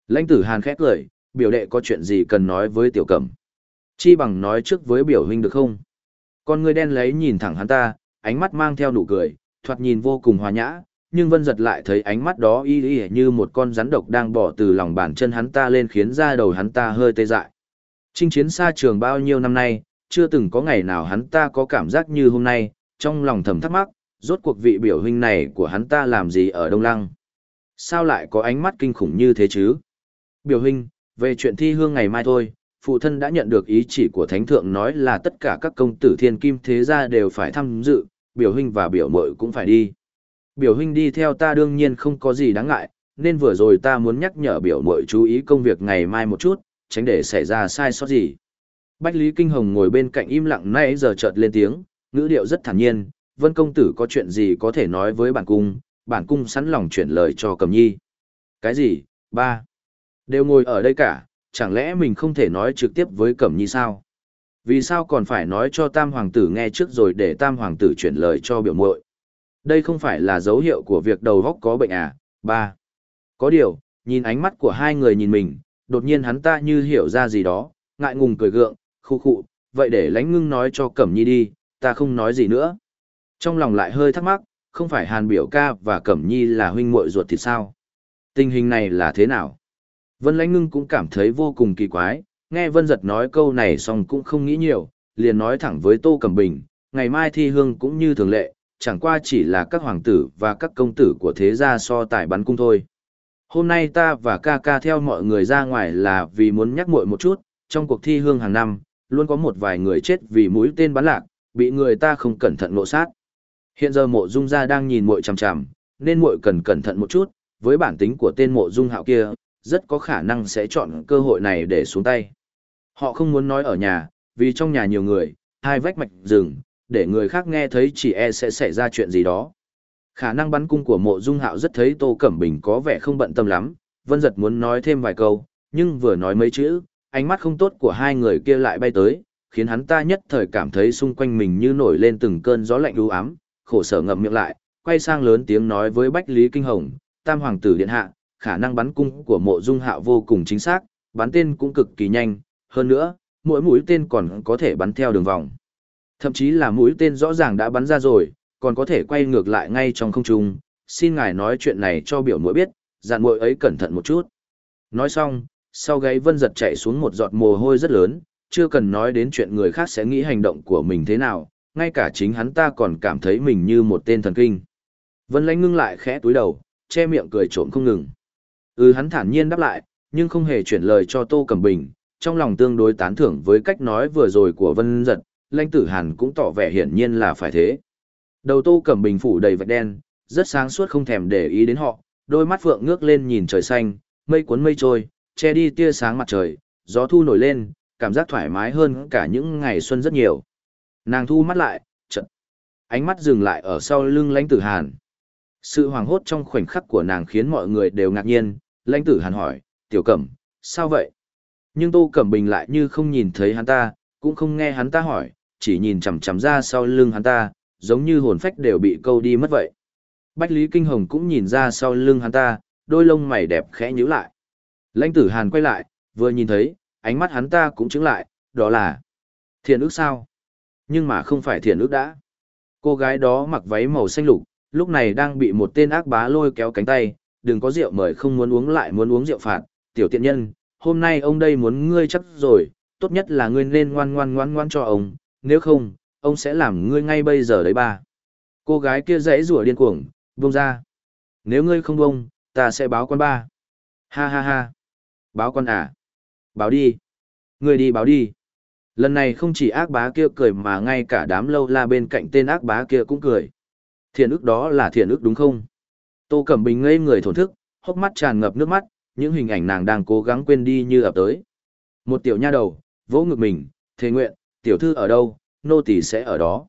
Lãnh tử Hàn khét cười biểu đệ có chuyện gì cần nói với tiểu cẩm. Chi bằng nói trước với biểu huynh được không? Con người đen lấy nhìn thẳng hắn ta, ánh mắt mang theo nụ cười, thoạt nhìn vô cùng hòa nhã, nhưng vân giật lại thấy ánh mắt đó y y như một con rắn độc đang bỏ từ lòng bàn chân hắn ta lên khiến da đầu hắn ta hơi tê dại. Chinh chiến xa trường bao nhiêu năm nay, chưa từng có ngày nào hắn ta có cảm giác như hôm nay, trong lòng thầm thắc mắc, rốt cuộc vị biểu huynh này của hắn ta làm gì ở Đông Lăng. Sao lại có ánh mắt kinh khủng như thế chứ? Biểu huynh, về chuyện thi hương ngày mai thôi, phụ thân đã nhận được ý chỉ của thánh thượng nói là tất cả các công tử thiên kim thế gia đều phải tham dự, biểu huynh và biểu mội cũng phải đi. Biểu huynh đi theo ta đương nhiên không có gì đáng ngại, nên vừa rồi ta muốn nhắc nhở biểu mội chú ý công việc ngày mai một chút, tránh để xảy ra sai sót gì. Bách Lý Kinh Hồng ngồi bên cạnh im lặng nãy giờ chợt lên tiếng, ngữ điệu rất thản nhiên, Vân công tử có chuyện gì có thể nói với bản cung, bản cung sẵn lòng chuyển lời cho Cẩm Nhi. Cái gì? Ba. Đều ngồi ở đây cả, chẳng lẽ mình không thể nói trực tiếp với Cẩm Nhi sao? Vì sao còn phải nói cho Tam Hoàng tử nghe trước rồi để Tam Hoàng tử chuyển lời cho biểu muội? Đây không phải là dấu hiệu của việc đầu góc có bệnh à? Ba. Có điều, nhìn ánh mắt của hai người nhìn mình, đột nhiên hắn ta như hiểu ra gì đó, ngại ngùng cười gượng, khu khụ, vậy để lánh ngưng nói cho Cẩm Nhi đi, ta không nói gì nữa. Trong lòng lại hơi thắc mắc, không phải Hàn biểu ca và Cẩm Nhi là huynh muội ruột thì sao? Tình hình này là thế nào? Vân Lãnh Ngưng cũng cảm thấy vô cùng kỳ quái, nghe Vân Giật nói câu này xong cũng không nghĩ nhiều, liền nói thẳng với Tô Cẩm Bình, ngày mai thi hương cũng như thường lệ, chẳng qua chỉ là các hoàng tử và các công tử của thế gia so tài bắn cung thôi. Hôm nay ta và ca ca theo mọi người ra ngoài là vì muốn nhắc muội một chút, trong cuộc thi hương hàng năm, luôn có một vài người chết vì mũi tên bắn lạc, bị người ta không cẩn thận ngộ sát. Hiện giờ mộ dung gia đang nhìn muội chằm chằm, nên muội cần cẩn thận một chút, với bản tính của tên mộ dung hạo kia, rất có khả năng sẽ chọn cơ hội này để xuống tay. Họ không muốn nói ở nhà, vì trong nhà nhiều người, hai vách mạch rừng, để người khác nghe thấy chỉ e sẽ xảy ra chuyện gì đó. Khả năng bắn cung của mộ dung hạo rất thấy Tô Cẩm Bình có vẻ không bận tâm lắm, Vân Giật muốn nói thêm vài câu, nhưng vừa nói mấy chữ, ánh mắt không tốt của hai người kia lại bay tới, khiến hắn ta nhất thời cảm thấy xung quanh mình như nổi lên từng cơn gió lạnh u ám, khổ sở ngậm miệng lại, quay sang lớn tiếng nói với Bách Lý Kinh Hồng, Tam Hoàng tử Điện Hạ, khả năng bắn cung của mộ dung hạo vô cùng chính xác, bắn tên cũng cực kỳ nhanh, hơn nữa, mỗi mũi tên còn có thể bắn theo đường vòng. Thậm chí là mũi tên rõ ràng đã bắn ra rồi, còn có thể quay ngược lại ngay trong không trung, xin ngài nói chuyện này cho biểu mũi biết, dặn mũi ấy cẩn thận một chút. Nói xong, sau gáy vân giật chạy xuống một giọt mồ hôi rất lớn, chưa cần nói đến chuyện người khác sẽ nghĩ hành động của mình thế nào, ngay cả chính hắn ta còn cảm thấy mình như một tên thần kinh. Vân lánh ngưng lại khẽ túi đầu, che miệng cười trộm không ngừng. Ừ hắn thản nhiên đáp lại, nhưng không hề chuyển lời cho Tô Cẩm Bình, trong lòng tương đối tán thưởng với cách nói vừa rồi của Vân Giật, lãnh tử hàn cũng tỏ vẻ hiển nhiên là phải thế. Đầu Tô Cẩm Bình phủ đầy vạch đen, rất sáng suốt không thèm để ý đến họ, đôi mắt phượng ngước lên nhìn trời xanh, mây cuốn mây trôi, che đi tia sáng mặt trời, gió thu nổi lên, cảm giác thoải mái hơn cả những ngày xuân rất nhiều. Nàng thu mắt lại, chợt ánh mắt dừng lại ở sau lưng lãnh tử hàn. Sự hoảng hốt trong khoảnh khắc của nàng khiến mọi người đều ngạc nhiên, lãnh tử hàn hỏi, tiểu cẩm, sao vậy? Nhưng tô cẩm bình lại như không nhìn thấy hắn ta, cũng không nghe hắn ta hỏi, chỉ nhìn chằm chằm ra sau lưng hắn ta, giống như hồn phách đều bị câu đi mất vậy. Bách Lý Kinh Hồng cũng nhìn ra sau lưng hắn ta, đôi lông mày đẹp khẽ nhíu lại. Lãnh tử Hàn quay lại, vừa nhìn thấy, ánh mắt hắn ta cũng chứng lại, đó là thiện ước sao? Nhưng mà không phải thiện ước đã. Cô gái đó mặc váy màu xanh lục, lúc này đang bị một tên ác bá lôi kéo cánh tay, đừng có rượu mời không muốn uống lại muốn uống rượu phạt, tiểu tiện nhân, hôm nay ông đây muốn ngươi chắc rồi, tốt nhất là ngươi nên ngoan ngoan ngoan ngoan cho ông, nếu không, ông sẽ làm ngươi ngay bây giờ đấy ba. Cô gái kia dãy rủa điên cuồng, buông ra. Nếu ngươi không buông, ta sẽ báo quan ba. Ha ha ha. Báo con à? Báo đi. người đi báo đi. Lần này không chỉ ác bá kia cười mà ngay cả đám lâu la bên cạnh tên ác bá kia cũng cười. Thiện ức đó là thiện ức đúng không? Tô Cẩm Bình ngây người thổn thức, hốc mắt tràn ngập nước mắt, những hình ảnh nàng đang cố gắng quên đi như ập tới. Một tiểu nha đầu, vỗ ngực mình, thề nguyện, tiểu thư ở đâu, nô tỳ sẽ ở đó.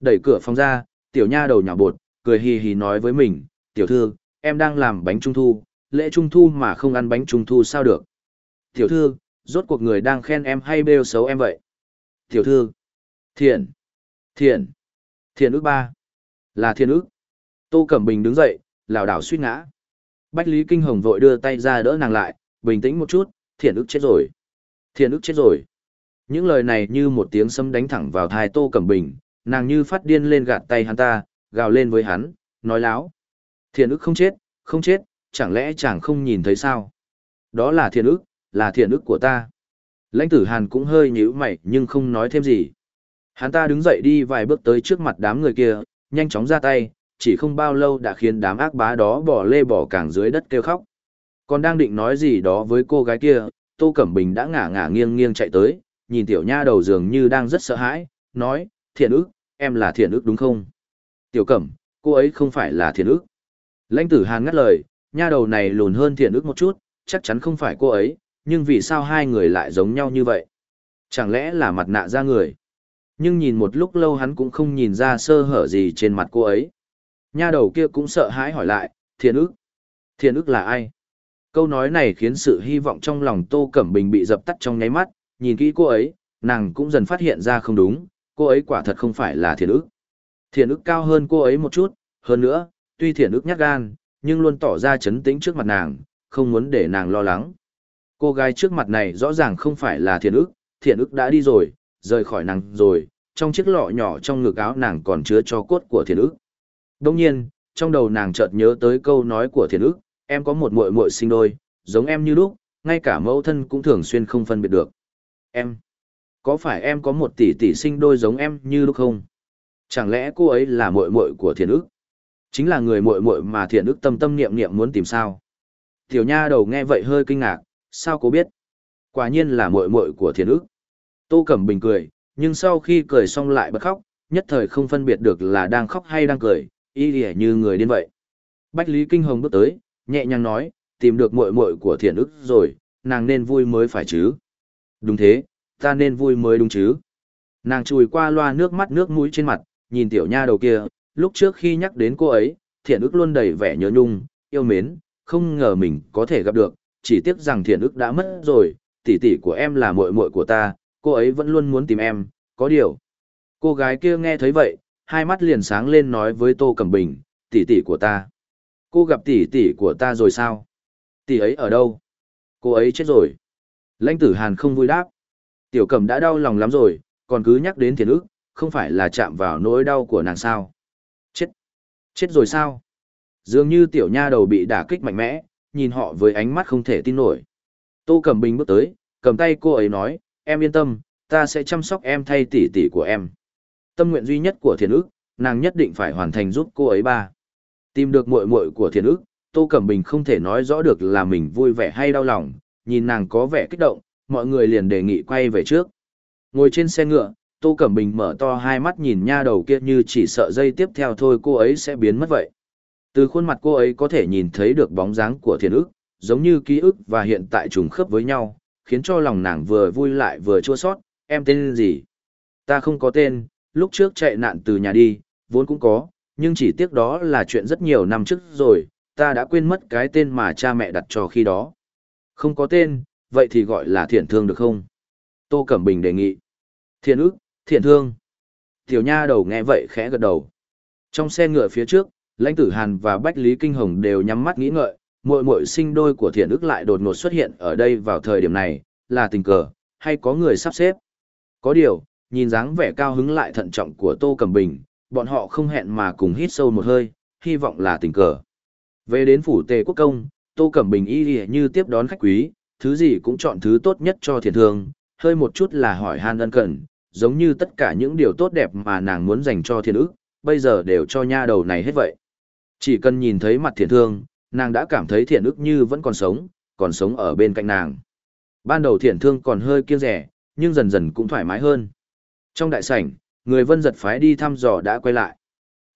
Đẩy cửa phòng ra, tiểu nha đầu nhỏ bột, cười hì hì nói với mình, tiểu thư, em đang làm bánh trung thu, lễ trung thu mà không ăn bánh trung thu sao được. Tiểu thư, rốt cuộc người đang khen em hay bêu xấu em vậy. Tiểu thư, thiện, thiện, thiện ước ba, là thiện ước. Tô Cẩm Bình đứng dậy, lảo đảo suýt ngã. Bách Lý Kinh Hồng vội đưa tay ra đỡ nàng lại, bình tĩnh một chút, thiện ước chết rồi. Thiện ước chết rồi. Những lời này như một tiếng sấm đánh thẳng vào thai Tô Cẩm Bình, nàng như phát điên lên gạt tay hắn ta, gào lên với hắn, nói láo. Thiện ức không chết, không chết, chẳng lẽ chàng không nhìn thấy sao? Đó là thiện ức, là thiện ức của ta. Lãnh tử Hàn cũng hơi nhíu mày nhưng không nói thêm gì. Hắn ta đứng dậy đi vài bước tới trước mặt đám người kia, nhanh chóng ra tay, chỉ không bao lâu đã khiến đám ác bá đó bỏ lê bỏ càng dưới đất kêu khóc. Còn đang định nói gì đó với cô gái kia, Tô Cẩm Bình đã ngả ngả nghiêng nghiêng chạy tới, nhìn tiểu nha đầu dường như đang rất sợ hãi, nói, thiện ức, em là thiện ức đúng không? Tiểu cẩm, cô ấy không phải là thiện ức. Lãnh tử hàn ngắt lời, nha đầu này lùn hơn thiện ức một chút, chắc chắn không phải cô ấy, nhưng vì sao hai người lại giống nhau như vậy? Chẳng lẽ là mặt nạ ra người? Nhưng nhìn một lúc lâu hắn cũng không nhìn ra sơ hở gì trên mặt cô ấy. Nha đầu kia cũng sợ hãi hỏi lại, thiện ức. Thiện ức là ai? Câu nói này khiến sự hy vọng trong lòng Tô Cẩm Bình bị dập tắt trong nháy mắt, nhìn kỹ cô ấy, nàng cũng dần phát hiện ra không đúng, cô ấy quả thật không phải là thiện ức. Thiện ức cao hơn cô ấy một chút, hơn nữa, tuy thiện ức nhát gan, nhưng luôn tỏ ra chấn tĩnh trước mặt nàng, không muốn để nàng lo lắng. Cô gái trước mặt này rõ ràng không phải là thiện ức, thiện ức đã đi rồi, rời khỏi nàng rồi, trong chiếc lọ nhỏ trong ngực áo nàng còn chứa cho cốt của thiện ức. Đồng nhiên, trong đầu nàng chợt nhớ tới câu nói của thiện ức, em có một muội muội sinh đôi, giống em như lúc, ngay cả mẫu thân cũng thường xuyên không phân biệt được. Em, Có phải em có một tỷ tỷ sinh đôi giống em như lúc không? Chẳng lẽ cô ấy là muội muội của thiện ức? Chính là người muội muội mà Thiện ức tâm tâm niệm niệm muốn tìm sao? Tiểu nha đầu nghe vậy hơi kinh ngạc, sao cô biết? Quả nhiên là muội muội của Thiện ức. Tô Cẩm Bình cười, nhưng sau khi cười xong lại bật khóc, nhất thời không phân biệt được là đang khóc hay đang cười, y ỉa như người điên vậy. Bách Lý Kinh Hồng bước tới, nhẹ nhàng nói, tìm được muội muội của Thiện ức rồi, nàng nên vui mới phải chứ. Đúng thế, ta nên vui mới đúng chứ. Nàng chùi qua loa nước mắt nước mũi trên mặt, nhìn tiểu nha đầu kia, lúc trước khi nhắc đến cô ấy, thiện ức luôn đầy vẻ nhớ nhung, yêu mến, không ngờ mình có thể gặp được, chỉ tiếc rằng thiện ức đã mất rồi, tỷ tỷ của em là muội muội của ta, cô ấy vẫn luôn muốn tìm em, có điều. Cô gái kia nghe thấy vậy, hai mắt liền sáng lên nói với Tô Cẩm Bình, tỷ tỷ của ta. Cô gặp tỷ tỷ của ta rồi sao? Tỷ ấy ở đâu? Cô ấy chết rồi. Lãnh tử Hàn không vui đáp. Tiểu Cẩm đã đau lòng lắm rồi, còn cứ nhắc đến Thiện ức, không phải là chạm vào nỗi đau của nàng sao. Chết! Rồi sao? Dường như tiểu nha đầu bị đả kích mạnh mẽ, nhìn họ với ánh mắt không thể tin nổi. Tô Cẩm Bình bước tới, cầm tay cô ấy nói, em yên tâm, ta sẽ chăm sóc em thay tỷ tỷ của em. Tâm nguyện duy nhất của thiền ức, nàng nhất định phải hoàn thành giúp cô ấy ba. Tìm được muội muội của thiền ức, Tô Cẩm Bình không thể nói rõ được là mình vui vẻ hay đau lòng, nhìn nàng có vẻ kích động, mọi người liền đề nghị quay về trước. Ngồi trên xe ngựa, Tô Cẩm Bình mở to hai mắt nhìn nha đầu kia như chỉ sợ dây tiếp theo thôi cô ấy sẽ biến mất vậy. Từ khuôn mặt cô ấy có thể nhìn thấy được bóng dáng của thiền ức, giống như ký ức và hiện tại trùng khớp với nhau, khiến cho lòng nàng vừa vui lại vừa chua sót. Em tên gì? Ta không có tên, lúc trước chạy nạn từ nhà đi, vốn cũng có, nhưng chỉ tiếc đó là chuyện rất nhiều năm trước rồi, ta đã quên mất cái tên mà cha mẹ đặt cho khi đó. Không có tên, vậy thì gọi là thiện thương được không? Tô Cẩm Bình đề nghị. Thiện ức, thiện thương. Tiểu nha đầu nghe vậy khẽ gật đầu. Trong xe ngựa phía trước, lãnh tử Hàn và Bách Lý Kinh Hồng đều nhắm mắt nghĩ ngợi, muội muội sinh đôi của thiện ức lại đột ngột xuất hiện ở đây vào thời điểm này, là tình cờ, hay có người sắp xếp. Có điều, nhìn dáng vẻ cao hứng lại thận trọng của Tô Cẩm Bình, bọn họ không hẹn mà cùng hít sâu một hơi, hy vọng là tình cờ. Về đến phủ Tề Quốc Công, Tô Cẩm Bình y như tiếp đón khách quý, thứ gì cũng chọn thứ tốt nhất cho thiền thương, hơi một chút là hỏi han ân cần, giống như tất cả những điều tốt đẹp mà nàng muốn dành cho thiên ức, bây giờ đều cho nha đầu này hết vậy. Chỉ cần nhìn thấy mặt Thiện thương, nàng đã cảm thấy Thiện ức như vẫn còn sống, còn sống ở bên cạnh nàng. Ban đầu Thiện thương còn hơi kiêng rẻ, nhưng dần dần cũng thoải mái hơn. Trong đại sảnh, người vân giật phái đi thăm dò đã quay lại.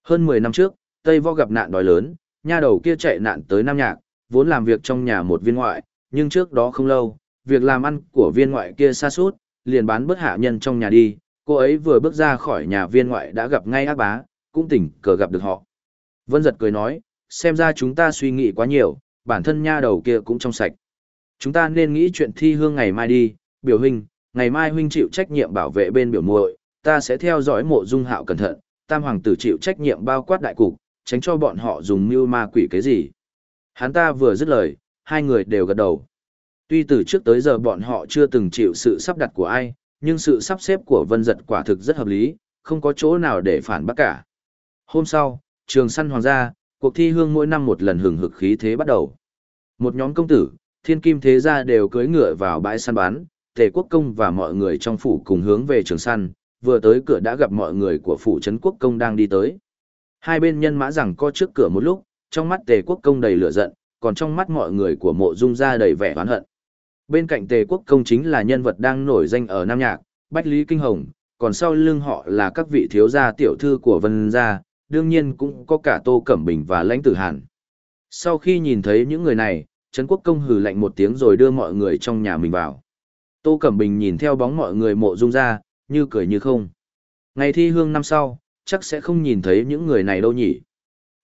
Hơn 10 năm trước, Tây Võ gặp nạn đói lớn, nha đầu kia chạy nạn tới Nam Nhạc, vốn làm việc trong nhà một viên ngoại, nhưng trước đó không lâu, việc làm ăn của viên ngoại kia xa suốt, liền bán bớt hạ nhân trong nhà đi, cô ấy vừa bước ra khỏi nhà viên ngoại đã gặp ngay ác bá, cũng tỉnh cờ gặp được họ. Vân giật cười nói, xem ra chúng ta suy nghĩ quá nhiều, bản thân nha đầu kia cũng trong sạch. Chúng ta nên nghĩ chuyện thi hương ngày mai đi, biểu huynh, ngày mai huynh chịu trách nhiệm bảo vệ bên biểu muội, ta sẽ theo dõi mộ dung hạo cẩn thận, tam hoàng tử chịu trách nhiệm bao quát đại cục, tránh cho bọn họ dùng mưu ma quỷ cái gì. Hắn ta vừa dứt lời, hai người đều gật đầu. Tuy từ trước tới giờ bọn họ chưa từng chịu sự sắp đặt của ai, nhưng sự sắp xếp của vân giật quả thực rất hợp lý, không có chỗ nào để phản bác cả. Hôm sau, trường săn hoàng gia, cuộc thi hương mỗi năm một lần hừng hực khí thế bắt đầu. Một nhóm công tử, thiên kim thế gia đều cưỡi ngựa vào bãi săn bán, tề quốc công và mọi người trong phủ cùng hướng về trường săn, vừa tới cửa đã gặp mọi người của phủ trấn quốc công đang đi tới. Hai bên nhân mã rằng co trước cửa một lúc, trong mắt tề quốc công đầy lửa giận, còn trong mắt mọi người của mộ dung ra đầy vẻ oán hận. Bên cạnh tề quốc công chính là nhân vật đang nổi danh ở Nam Nhạc, Bách Lý Kinh Hồng, còn sau lưng họ là các vị thiếu gia tiểu thư của Vân Gia, đương nhiên cũng có cả Tô Cẩm Bình và Lãnh Tử Hàn. Sau khi nhìn thấy những người này, Trấn Quốc Công hừ lạnh một tiếng rồi đưa mọi người trong nhà mình vào. Tô Cẩm Bình nhìn theo bóng mọi người mộ dung ra, như cười như không. Ngày thi hương năm sau, chắc sẽ không nhìn thấy những người này đâu nhỉ.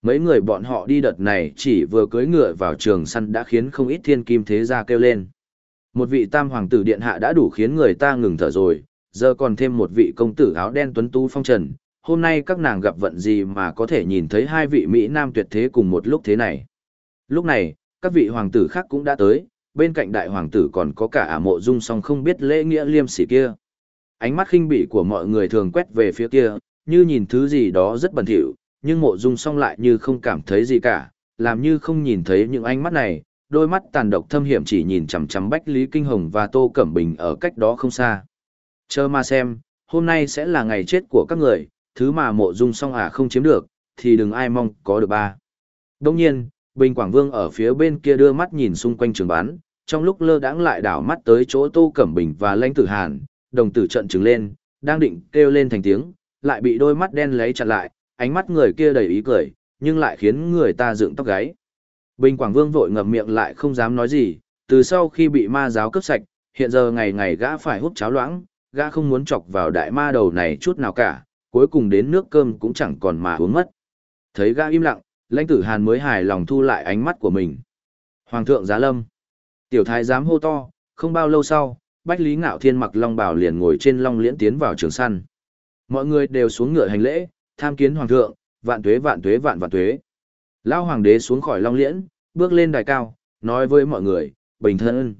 Mấy người bọn họ đi đợt này chỉ vừa cưới ngựa vào trường săn đã khiến không ít thiên kim thế gia kêu lên. Một vị tam hoàng tử điện hạ đã đủ khiến người ta ngừng thở rồi, giờ còn thêm một vị công tử áo đen tuấn tú phong trần. Hôm nay các nàng gặp vận gì mà có thể nhìn thấy hai vị Mỹ Nam tuyệt thế cùng một lúc thế này. Lúc này, các vị hoàng tử khác cũng đã tới, bên cạnh đại hoàng tử còn có cả ả mộ dung song không biết lễ nghĩa liêm sỉ kia. Ánh mắt khinh bỉ của mọi người thường quét về phía kia, như nhìn thứ gì đó rất bẩn thỉu, nhưng mộ dung song lại như không cảm thấy gì cả, làm như không nhìn thấy những ánh mắt này, đôi mắt tàn độc thâm hiểm chỉ nhìn chằm chằm Bách Lý Kinh Hồng và Tô Cẩm Bình ở cách đó không xa. Chờ mà xem, hôm nay sẽ là ngày chết của các người, thứ mà mộ dung song à không chiếm được, thì đừng ai mong có được ba. Đông nhiên, Bình Quảng Vương ở phía bên kia đưa mắt nhìn xung quanh trường bán, trong lúc lơ đãng lại đảo mắt tới chỗ Tô Cẩm Bình và Lãnh Tử Hàn, đồng tử trận trừng lên, đang định kêu lên thành tiếng, lại bị đôi mắt đen lấy chặt lại, ánh mắt người kia đầy ý cười, nhưng lại khiến người ta dựng tóc gáy. Bình Quảng Vương vội ngậm miệng lại không dám nói gì, từ sau khi bị ma giáo cướp sạch, hiện giờ ngày ngày gã phải hút cháo loãng, gã không muốn chọc vào đại ma đầu này chút nào cả, cuối cùng đến nước cơm cũng chẳng còn mà uống mất. Thấy gã im lặng, lãnh tử hàn mới hài lòng thu lại ánh mắt của mình. Hoàng thượng giá lâm. Tiểu thái giám hô to, không bao lâu sau, Bách Lý Ngạo Thiên mặc long bào liền ngồi trên long liễn tiến vào trường săn. Mọi người đều xuống ngựa hành lễ, tham kiến hoàng thượng, vạn tuế vạn tuế vạn vạn tuế. Lão hoàng đế xuống khỏi long liễn, bước lên đài cao, nói với mọi người, bình thân. ơn,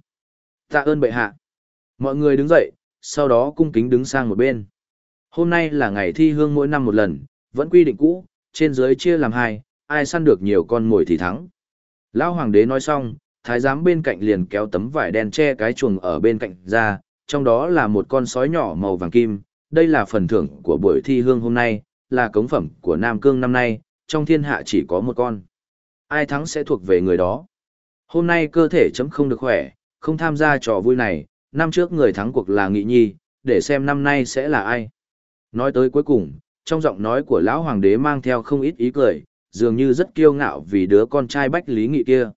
Tạ ơn bệ hạ. Mọi người đứng dậy, sau đó cung kính đứng sang một bên. Hôm nay là ngày thi hương mỗi năm một lần, vẫn quy định cũ, trên dưới chia làm hai, ai săn được nhiều con mồi thì thắng. Lão hoàng đế nói xong, thái giám bên cạnh liền kéo tấm vải đen che cái chuồng ở bên cạnh ra, trong đó là một con sói nhỏ màu vàng kim, đây là phần thưởng của buổi thi hương hôm nay, là cống phẩm của Nam Cương năm nay, trong thiên hạ chỉ có một con. Ai thắng sẽ thuộc về người đó. Hôm nay cơ thể chấm không được khỏe, không tham gia trò vui này, năm trước người thắng cuộc là Nghị Nhi, để xem năm nay sẽ là ai. Nói tới cuối cùng, trong giọng nói của lão hoàng đế mang theo không ít ý cười, dường như rất kiêu ngạo vì đứa con trai Bách Lý Nghị kia.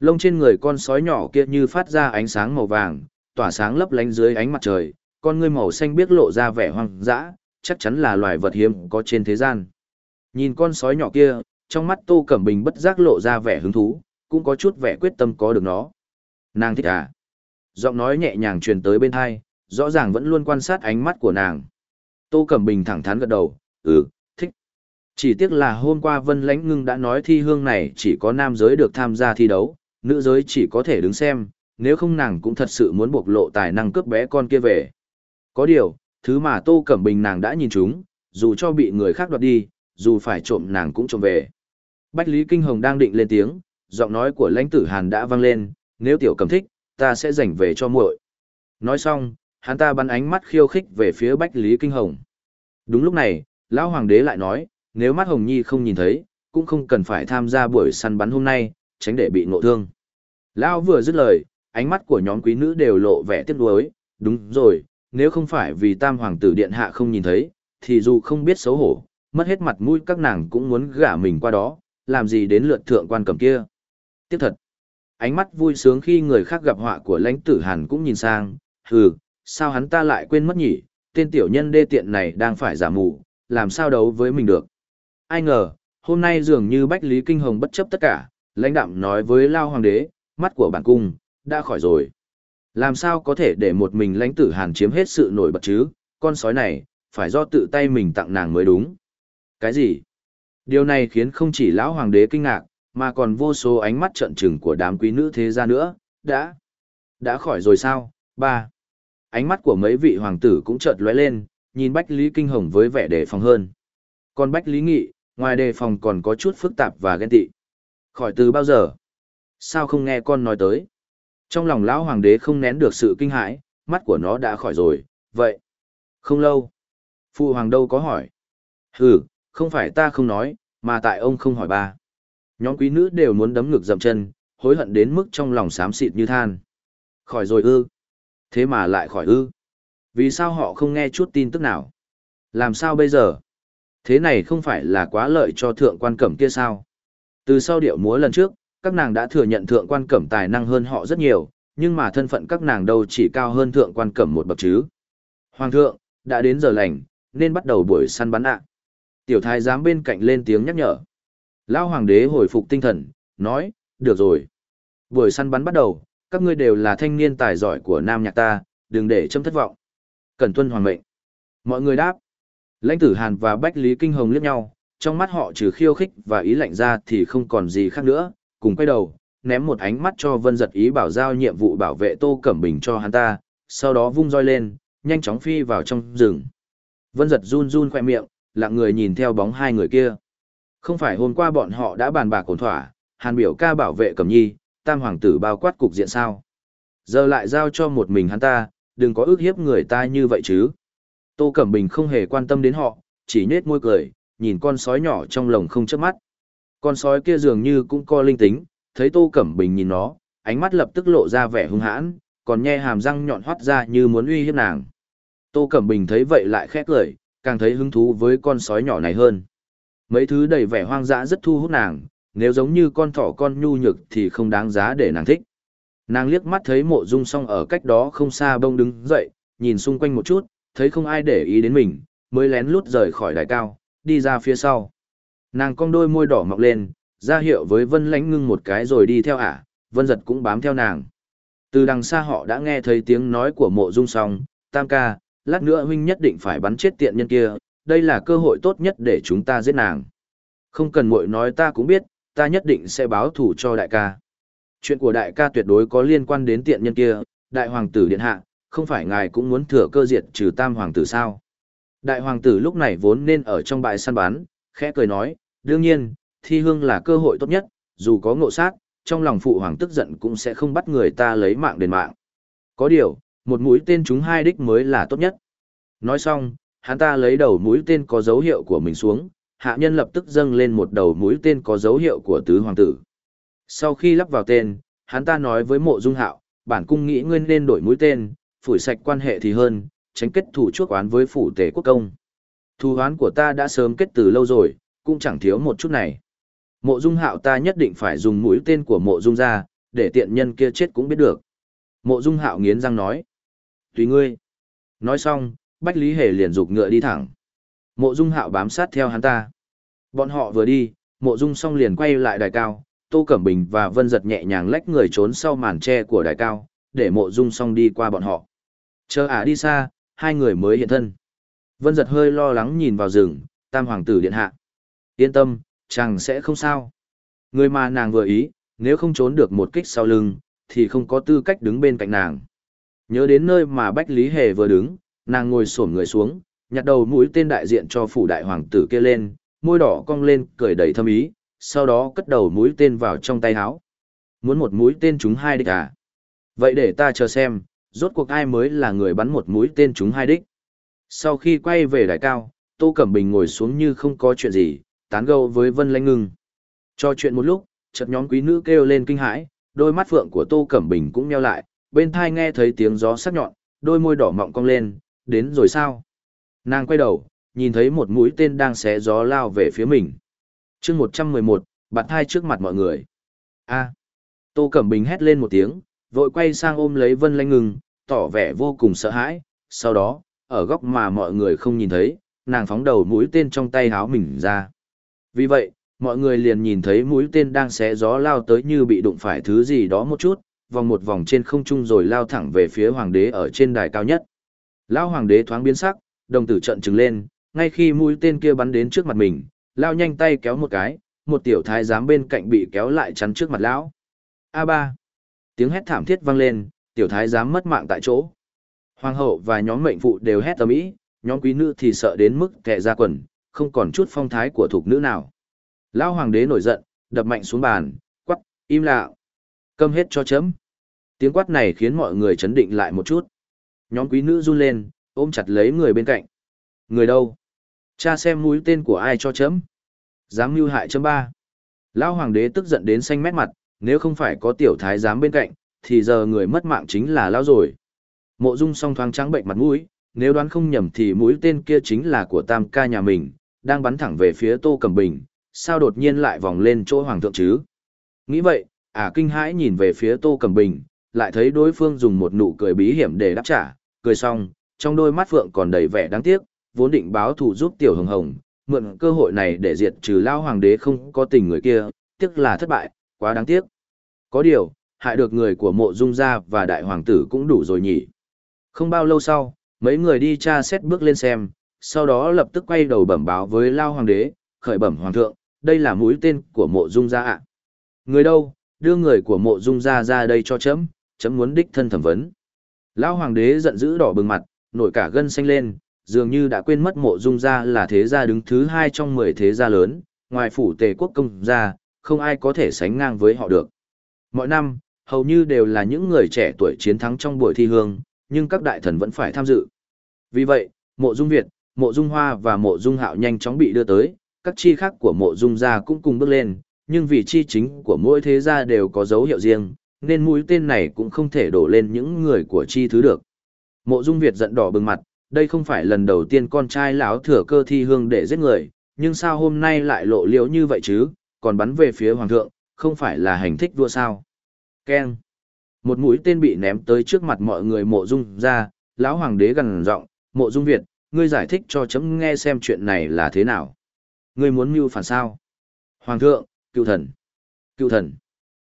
Lông trên người con sói nhỏ kia như phát ra ánh sáng màu vàng, tỏa sáng lấp lánh dưới ánh mặt trời, con ngươi màu xanh biết lộ ra vẻ hoang dã, chắc chắn là loài vật hiếm có trên thế gian. Nhìn con sói nhỏ kia, trong mắt Tô Cẩm Bình bất giác lộ ra vẻ hứng thú, cũng có chút vẻ quyết tâm có được nó. Nàng thích à? Giọng nói nhẹ nhàng truyền tới bên hai, rõ ràng vẫn luôn quan sát ánh mắt của nàng. Tô Cẩm Bình thẳng thắn gật đầu, ừ, thích. Chỉ tiếc là hôm qua Vân Lãnh Ngưng đã nói thi hương này chỉ có nam giới được tham gia thi đấu, nữ giới chỉ có thể đứng xem, nếu không nàng cũng thật sự muốn bộc lộ tài năng cướp bé con kia về. Có điều, thứ mà Tô Cẩm Bình nàng đã nhìn chúng, dù cho bị người khác đoạt đi, dù phải trộm nàng cũng trộm về. Bách Lý Kinh Hồng đang định lên tiếng, giọng nói của lãnh tử Hàn đã vang lên, nếu tiểu cầm thích, ta sẽ dành về cho muội. Nói xong, hắn ta bắn ánh mắt khiêu khích về phía Bách Lý Kinh Hồng. Đúng lúc này, lão hoàng đế lại nói, nếu mắt Hồng Nhi không nhìn thấy, cũng không cần phải tham gia buổi săn bắn hôm nay, tránh để bị ngộ thương. Lão vừa dứt lời, ánh mắt của nhóm quý nữ đều lộ vẻ tiếc nuối, đúng rồi, nếu không phải vì tam hoàng tử điện hạ không nhìn thấy, thì dù không biết xấu hổ, mất hết mặt mũi các nàng cũng muốn gả mình qua đó, làm gì đến lượt thượng quan cầm kia. Tiếp thật, ánh mắt vui sướng khi người khác gặp họa của lãnh tử hàn cũng nhìn sang, hừ, sao hắn ta lại quên mất nhỉ, tên tiểu nhân đê tiện này đang phải giả mù, làm sao đấu với mình được. Ai ngờ, hôm nay dường như Bách Lý Kinh Hồng bất chấp tất cả, lãnh đạm nói với Lao Hoàng đế, mắt của bản cung, đã khỏi rồi. Làm sao có thể để một mình lãnh tử hàn chiếm hết sự nổi bật chứ, con sói này, phải do tự tay mình tặng nàng mới đúng. Cái gì? Điều này khiến không chỉ lão hoàng đế kinh ngạc, mà còn vô số ánh mắt trợn trừng của đám quý nữ thế gia nữa, đã, đã khỏi rồi sao? Ba. Ánh mắt của mấy vị hoàng tử cũng chợt lóe lên, nhìn Bách Lý Kinh Hồng với vẻ đề phòng hơn. Còn Bách Lý Nghị, ngoài đề phòng còn có chút phức tạp và ghen tị. Khỏi từ bao giờ? Sao không nghe con nói tới? Trong lòng lão hoàng đế không nén được sự kinh hãi, mắt của nó đã khỏi rồi, vậy. Không lâu. Phụ hoàng đâu có hỏi. Hừ, không phải ta không nói, mà tại ông không hỏi ba. Nhóm quý nữ đều muốn đấm ngực dậm chân, hối hận đến mức trong lòng xám xịt như than. Khỏi rồi ư. Thế mà lại khỏi ư. Vì sao họ không nghe chút tin tức nào? Làm sao bây giờ? Thế này không phải là quá lợi cho thượng quan cẩm kia sao? Từ sau điệu múa lần trước, các nàng đã thừa nhận thượng quan cẩm tài năng hơn họ rất nhiều, nhưng mà thân phận các nàng đâu chỉ cao hơn thượng quan cẩm một bậc chứ. Hoàng thượng, đã đến giờ lành, nên bắt đầu buổi săn bắn ạ. Tiểu thái giám bên cạnh lên tiếng nhắc nhở. Lão hoàng đế hồi phục tinh thần, nói, được rồi. Buổi săn bắn bắt đầu, các ngươi đều là thanh niên tài giỏi của nam nhạc ta, đừng để châm thất vọng. Cẩn tuân hoàng mệnh. Mọi người đáp. Lãnh tử Hàn và Bách Lý Kinh Hồng liếc nhau, trong mắt họ trừ khiêu khích và ý lạnh ra thì không còn gì khác nữa, cùng quay đầu, ném một ánh mắt cho Vân Giật ý bảo giao nhiệm vụ bảo vệ Tô Cẩm Bình cho hắn ta, sau đó vung roi lên, nhanh chóng phi vào trong rừng. Vân Giật run run khoe miệng, lặng người nhìn theo bóng hai người kia. Không phải hôm qua bọn họ đã bàn bạc ổn thỏa, Hàn biểu ca bảo vệ Cẩm Nhi, tam hoàng tử bao quát cục diện sao. Giờ lại giao cho một mình hắn ta, đừng có ước hiếp người ta như vậy chứ. Tô Cẩm Bình không hề quan tâm đến họ, chỉ nhếch môi cười, nhìn con sói nhỏ trong lồng không chớp mắt. Con sói kia dường như cũng có linh tính, thấy Tô Cẩm Bình nhìn nó, ánh mắt lập tức lộ ra vẻ hung hãn, còn nhe hàm răng nhọn hoắt ra như muốn uy hiếp nàng. Tô Cẩm Bình thấy vậy lại khẽ cười, càng thấy hứng thú với con sói nhỏ này hơn. Mấy thứ đầy vẻ hoang dã rất thu hút nàng, nếu giống như con thỏ con nhu nhược thì không đáng giá để nàng thích. Nàng liếc mắt thấy mộ dung song ở cách đó không xa bông đứng dậy, nhìn xung quanh một chút, thấy không ai để ý đến mình, mới lén lút rời khỏi đài cao, đi ra phía sau. Nàng cong đôi môi đỏ mọc lên, ra hiệu với Vân Lãnh ngưng một cái rồi đi theo ả, Vân Giật cũng bám theo nàng. Từ đằng xa họ đã nghe thấy tiếng nói của mộ dung song, tam ca, lát nữa huynh nhất định phải bắn chết tiện nhân kia, đây là cơ hội tốt nhất để chúng ta giết nàng. Không cần muội nói ta cũng biết, ta nhất định sẽ báo thủ cho đại ca. Chuyện của đại ca tuyệt đối có liên quan đến tiện nhân kia, đại hoàng tử điện hạ, không phải ngài cũng muốn thừa cơ diệt trừ tam hoàng tử sao. Đại hoàng tử lúc này vốn nên ở trong bãi săn bắn, khẽ cười nói, đương nhiên, thi hương là cơ hội tốt nhất, dù có ngộ sát, trong lòng phụ hoàng tức giận cũng sẽ không bắt người ta lấy mạng đền mạng. Có điều, một mũi tên chúng hai đích mới là tốt nhất. Nói xong, hắn ta lấy đầu mũi tên có dấu hiệu của mình xuống, hạ nhân lập tức dâng lên một đầu mũi tên có dấu hiệu của tứ hoàng tử. Sau khi lắp vào tên, hắn ta nói với mộ dung hạo, bản cung nghĩ ngươi nên đổi mũi tên, phủi sạch quan hệ thì hơn, tránh kết thủ chuốc oán với phủ tề quốc công. Thù oán của ta đã sớm kết từ lâu rồi, cũng chẳng thiếu một chút này. Mộ dung hạo ta nhất định phải dùng mũi tên của mộ dung ra, để tiện nhân kia chết cũng biết được. Mộ dung hạo nghiến răng nói. Tùy ngươi. Nói xong, Bách Lý Hề liền rục ngựa đi thẳng. Mộ dung hạo bám sát theo hắn ta. Bọn họ vừa đi, mộ dung xong liền quay lại đài cao, Tô Cẩm Bình và Vân Giật nhẹ nhàng lách người trốn sau màn tre của đài cao, để mộ dung xong đi qua bọn họ. Chờ ả đi xa, hai người mới hiện thân. Vân Giật hơi lo lắng nhìn vào rừng, tam hoàng tử điện hạ. Yên tâm, chàng sẽ không sao. Người mà nàng vừa ý, nếu không trốn được một kích sau lưng, thì không có tư cách đứng bên cạnh nàng. Nhớ đến nơi mà Bách Lý Hề vừa đứng, nàng ngồi xổm người xuống, nhặt đầu mũi tên đại diện cho phủ đại hoàng tử kia lên, môi đỏ cong lên, cười đầy thâm ý, sau đó cất đầu mũi tên vào trong tay háo Muốn một mũi tên trúng hai đích à? Vậy để ta chờ xem, rốt cuộc ai mới là người bắn một mũi tên trúng hai đích. Sau khi quay về đại cao, Tô Cẩm Bình ngồi xuống như không có chuyện gì, tán gẫu với Vân Lanh Ngưng. Cho chuyện một lúc, chợt nhóm quý nữ kêu lên kinh hãi, đôi mắt phượng của Tô Cẩm Bình cũng nheo lại, bên thai nghe thấy tiếng gió sắc nhọn, đôi môi đỏ mọng cong lên, đến rồi sao? Nàng quay đầu, nhìn thấy một mũi tên đang xé gió lao về phía mình. chương 111, bạn thai trước mặt mọi người. a Tô Cẩm Bình hét lên một tiếng, vội quay sang ôm lấy Vân Lanh ngừng, tỏ vẻ vô cùng sợ hãi. Sau đó, ở góc mà mọi người không nhìn thấy, nàng phóng đầu mũi tên trong tay háo mình ra. Vì vậy, mọi người liền nhìn thấy mũi tên đang xé gió lao tới như bị đụng phải thứ gì đó một chút, vòng một vòng trên không trung rồi lao thẳng về phía hoàng đế ở trên đài cao nhất. lão hoàng đế thoáng biến sắc, đồng tử trận trừng lên, ngay khi mũi tên kia bắn đến trước mặt mình, lao nhanh tay kéo một cái, một tiểu thái giám bên cạnh bị kéo lại chắn trước mặt lão. a ba! Tiếng hét thảm thiết vang lên, tiểu thái giám mất mạng tại chỗ. Hoàng hậu và nhóm mệnh phụ đều hét ầm ĩ, nhóm quý nữ thì sợ đến mức kẹ ra quần, không còn chút phong thái của thuộc nữ nào. Lão hoàng đế nổi giận, đập mạnh xuống bàn, quắc, im lặng. Câm hết cho chấm. Tiếng quát này khiến mọi người chấn định lại một chút. Nhóm quý nữ run lên, ôm chặt lấy người bên cạnh. Người đâu? Cha xem mũi tên của ai cho chấm. Dám mưu hại chấm ba. Lão hoàng đế tức giận đến xanh mét mặt, nếu không phải có tiểu thái giám bên cạnh, thì giờ người mất mạng chính là lão rồi. Mộ dung song thoáng trắng bệnh mặt mũi, nếu đoán không nhầm thì mũi tên kia chính là của tam ca nhà mình, đang bắn thẳng về phía Tô Cẩm Bình, sao đột nhiên lại vòng lên chỗ hoàng thượng chứ? Nghĩ vậy, ả kinh hãi nhìn về phía Tô Cẩm Bình, lại thấy đối phương dùng một nụ cười bí hiểm để đáp trả, cười xong, trong đôi mắt phượng còn đầy vẻ đáng tiếc, vốn định báo thù giúp tiểu hồng hồng, mượn cơ hội này để diệt trừ lao hoàng đế không có tình người kia, tiếc là thất bại, quá đáng tiếc. Có điều, hại được người của mộ dung gia và đại hoàng tử cũng đủ rồi nhỉ. Không bao lâu sau, mấy người đi tra xét bước lên xem, sau đó lập tức quay đầu bẩm báo với lao hoàng đế, khởi bẩm hoàng thượng, đây là mũi tên của mộ dung gia ạ. Người đâu, đưa người của mộ dung gia ra đây cho chấm, chấm muốn đích thân thẩm vấn. Lao hoàng đế giận dữ đỏ bừng mặt, nổi cả gân xanh lên, dường như đã quên mất mộ dung gia là thế gia đứng thứ hai trong mười thế gia lớn, ngoài phủ tề quốc công gia, không ai có thể sánh ngang với họ được. Mọi năm, hầu như đều là những người trẻ tuổi chiến thắng trong buổi thi hương, nhưng các đại thần vẫn phải tham dự. Vì vậy, mộ dung Việt, mộ dung hoa và mộ dung hạo nhanh chóng bị đưa tới, các chi khác của mộ dung gia cũng cùng bước lên, nhưng vì chi chính của mỗi thế gia đều có dấu hiệu riêng, nên mũi tên này cũng không thể đổ lên những người của chi thứ được. Mộ dung Việt giận đỏ bừng mặt, đây không phải lần đầu tiên con trai lão thừa cơ thi hương để giết người, nhưng sao hôm nay lại lộ liễu như vậy chứ, còn bắn về phía hoàng thượng, không phải là hành thích vua sao. Keng. Một mũi tên bị ném tới trước mặt mọi người mộ dung ra, lão hoàng đế gần giọng, mộ dung Việt, ngươi giải thích cho chấm nghe xem chuyện này là thế nào. Ngươi muốn mưu phản sao? Hoàng thượng, cựu thần. Cựu thần.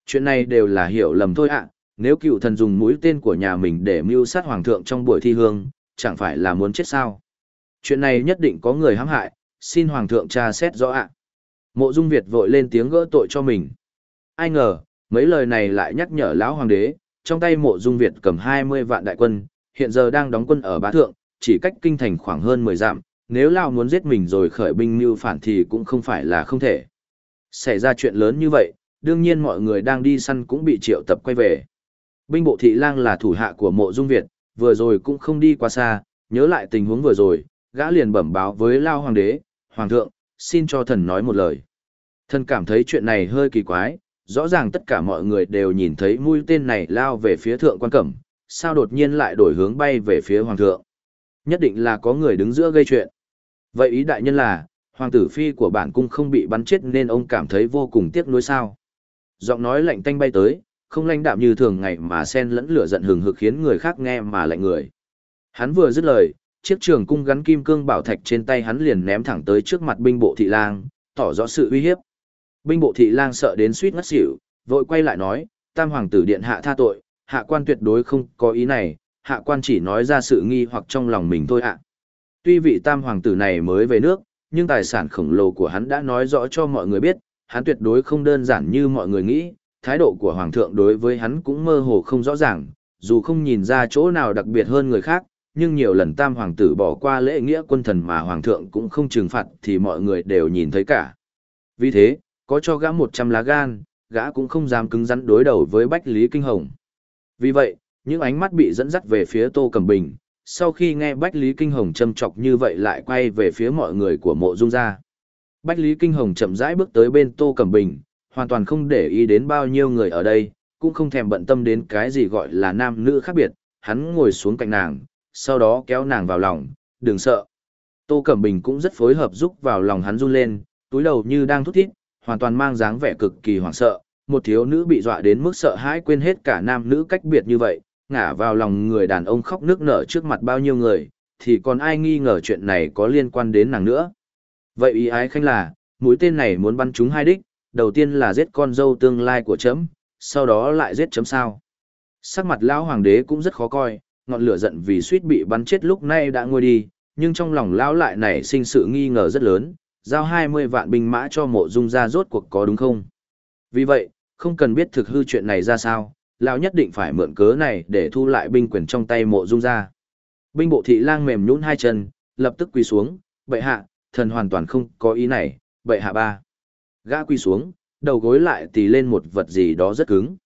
Chuyện này đều là hiểu lầm thôi ạ, nếu cựu thần dùng mũi tên của nhà mình để mưu sát hoàng thượng trong buổi thi hương, chẳng phải là muốn chết sao? Chuyện này nhất định có người hãm hại, xin hoàng thượng tra xét rõ ạ. Mộ Dung Việt vội lên tiếng gỡ tội cho mình. Ai ngờ, mấy lời này lại nhắc nhở lão hoàng đế, trong tay Mộ Dung Việt cầm 20 vạn đại quân, hiện giờ đang đóng quân ở Bá Thượng, chỉ cách kinh thành khoảng hơn 10 dặm, nếu lao muốn giết mình rồi khởi binh mưu phản thì cũng không phải là không thể. Xảy ra chuyện lớn như vậy, đương nhiên mọi người đang đi săn cũng bị triệu tập quay về. Binh bộ thị lang là thủ hạ của Mộ Dung Việt, vừa rồi cũng không đi quá xa, nhớ lại tình huống vừa rồi, gã liền bẩm báo với Lao Hoàng đế, Hoàng thượng, xin cho thần nói một lời. Thần cảm thấy chuyện này hơi kỳ quái, rõ ràng tất cả mọi người đều nhìn thấy mũi tên này lao về phía thượng quan cẩm, sao đột nhiên lại đổi hướng bay về phía hoàng thượng. Nhất định là có người đứng giữa gây chuyện. Vậy ý đại nhân là, hoàng tử phi của bản cung không bị bắn chết nên ông cảm thấy vô cùng tiếc nuối sao. Giọng nói lạnh tanh bay tới, không lãnh đạm như thường ngày mà sen lẫn lửa giận hừng hực khiến người khác nghe mà lạnh người. Hắn vừa dứt lời, chiếc trường cung gắn kim cương bảo thạch trên tay hắn liền ném thẳng tới trước mặt binh bộ thị lang, tỏ rõ sự uy hiếp. Binh bộ thị lang sợ đến suýt ngất xỉu, vội quay lại nói, tam hoàng tử điện hạ tha tội, hạ quan tuyệt đối không có ý này, hạ quan chỉ nói ra sự nghi hoặc trong lòng mình thôi ạ. Tuy vị tam hoàng tử này mới về nước, nhưng tài sản khổng lồ của hắn đã nói rõ cho mọi người biết, hắn tuyệt đối không đơn giản như mọi người nghĩ, thái độ của hoàng thượng đối với hắn cũng mơ hồ không rõ ràng, dù không nhìn ra chỗ nào đặc biệt hơn người khác, nhưng nhiều lần tam hoàng tử bỏ qua lễ nghĩa quân thần mà hoàng thượng cũng không trừng phạt thì mọi người đều nhìn thấy cả. Vì thế, có cho gã một trăm lá gan, gã cũng không dám cứng rắn đối đầu với Bách Lý Kinh Hồng. Vì vậy, những ánh mắt bị dẫn dắt về phía Tô Cẩm Bình, sau khi nghe Bách Lý Kinh Hồng châm chọc như vậy lại quay về phía mọi người của mộ dung gia. Bách Lý Kinh Hồng chậm rãi bước tới bên Tô Cẩm Bình, hoàn toàn không để ý đến bao nhiêu người ở đây, cũng không thèm bận tâm đến cái gì gọi là nam nữ khác biệt, hắn ngồi xuống cạnh nàng, sau đó kéo nàng vào lòng, đừng sợ. Tô Cẩm Bình cũng rất phối hợp giúp vào lòng hắn run lên, túi đầu như đang thút thít, hoàn toàn mang dáng vẻ cực kỳ hoảng sợ, một thiếu nữ bị dọa đến mức sợ hãi quên hết cả nam nữ cách biệt như vậy, ngả vào lòng người đàn ông khóc nước nở trước mặt bao nhiêu người, thì còn ai nghi ngờ chuyện này có liên quan đến nàng nữa. Vậy ý ái khanh là, mũi tên này muốn bắn chúng hai đích, đầu tiên là giết con dâu tương lai của chấm, sau đó lại giết chấm sao. Sắc mặt lão hoàng đế cũng rất khó coi, ngọn lửa giận vì suýt bị bắn chết lúc nay đã nguôi đi, nhưng trong lòng lão lại nảy sinh sự nghi ngờ rất lớn, giao 20 vạn binh mã cho mộ dung ra rốt cuộc có đúng không? Vì vậy, không cần biết thực hư chuyện này ra sao, lão nhất định phải mượn cớ này để thu lại binh quyền trong tay mộ dung ra. Binh bộ thị lang mềm nhũn hai chân, lập tức quỳ xuống, bệ hạ, thần hoàn toàn không có ý này, bệ hạ ba. Gã quỳ xuống, đầu gối lại tì lên một vật gì đó rất cứng.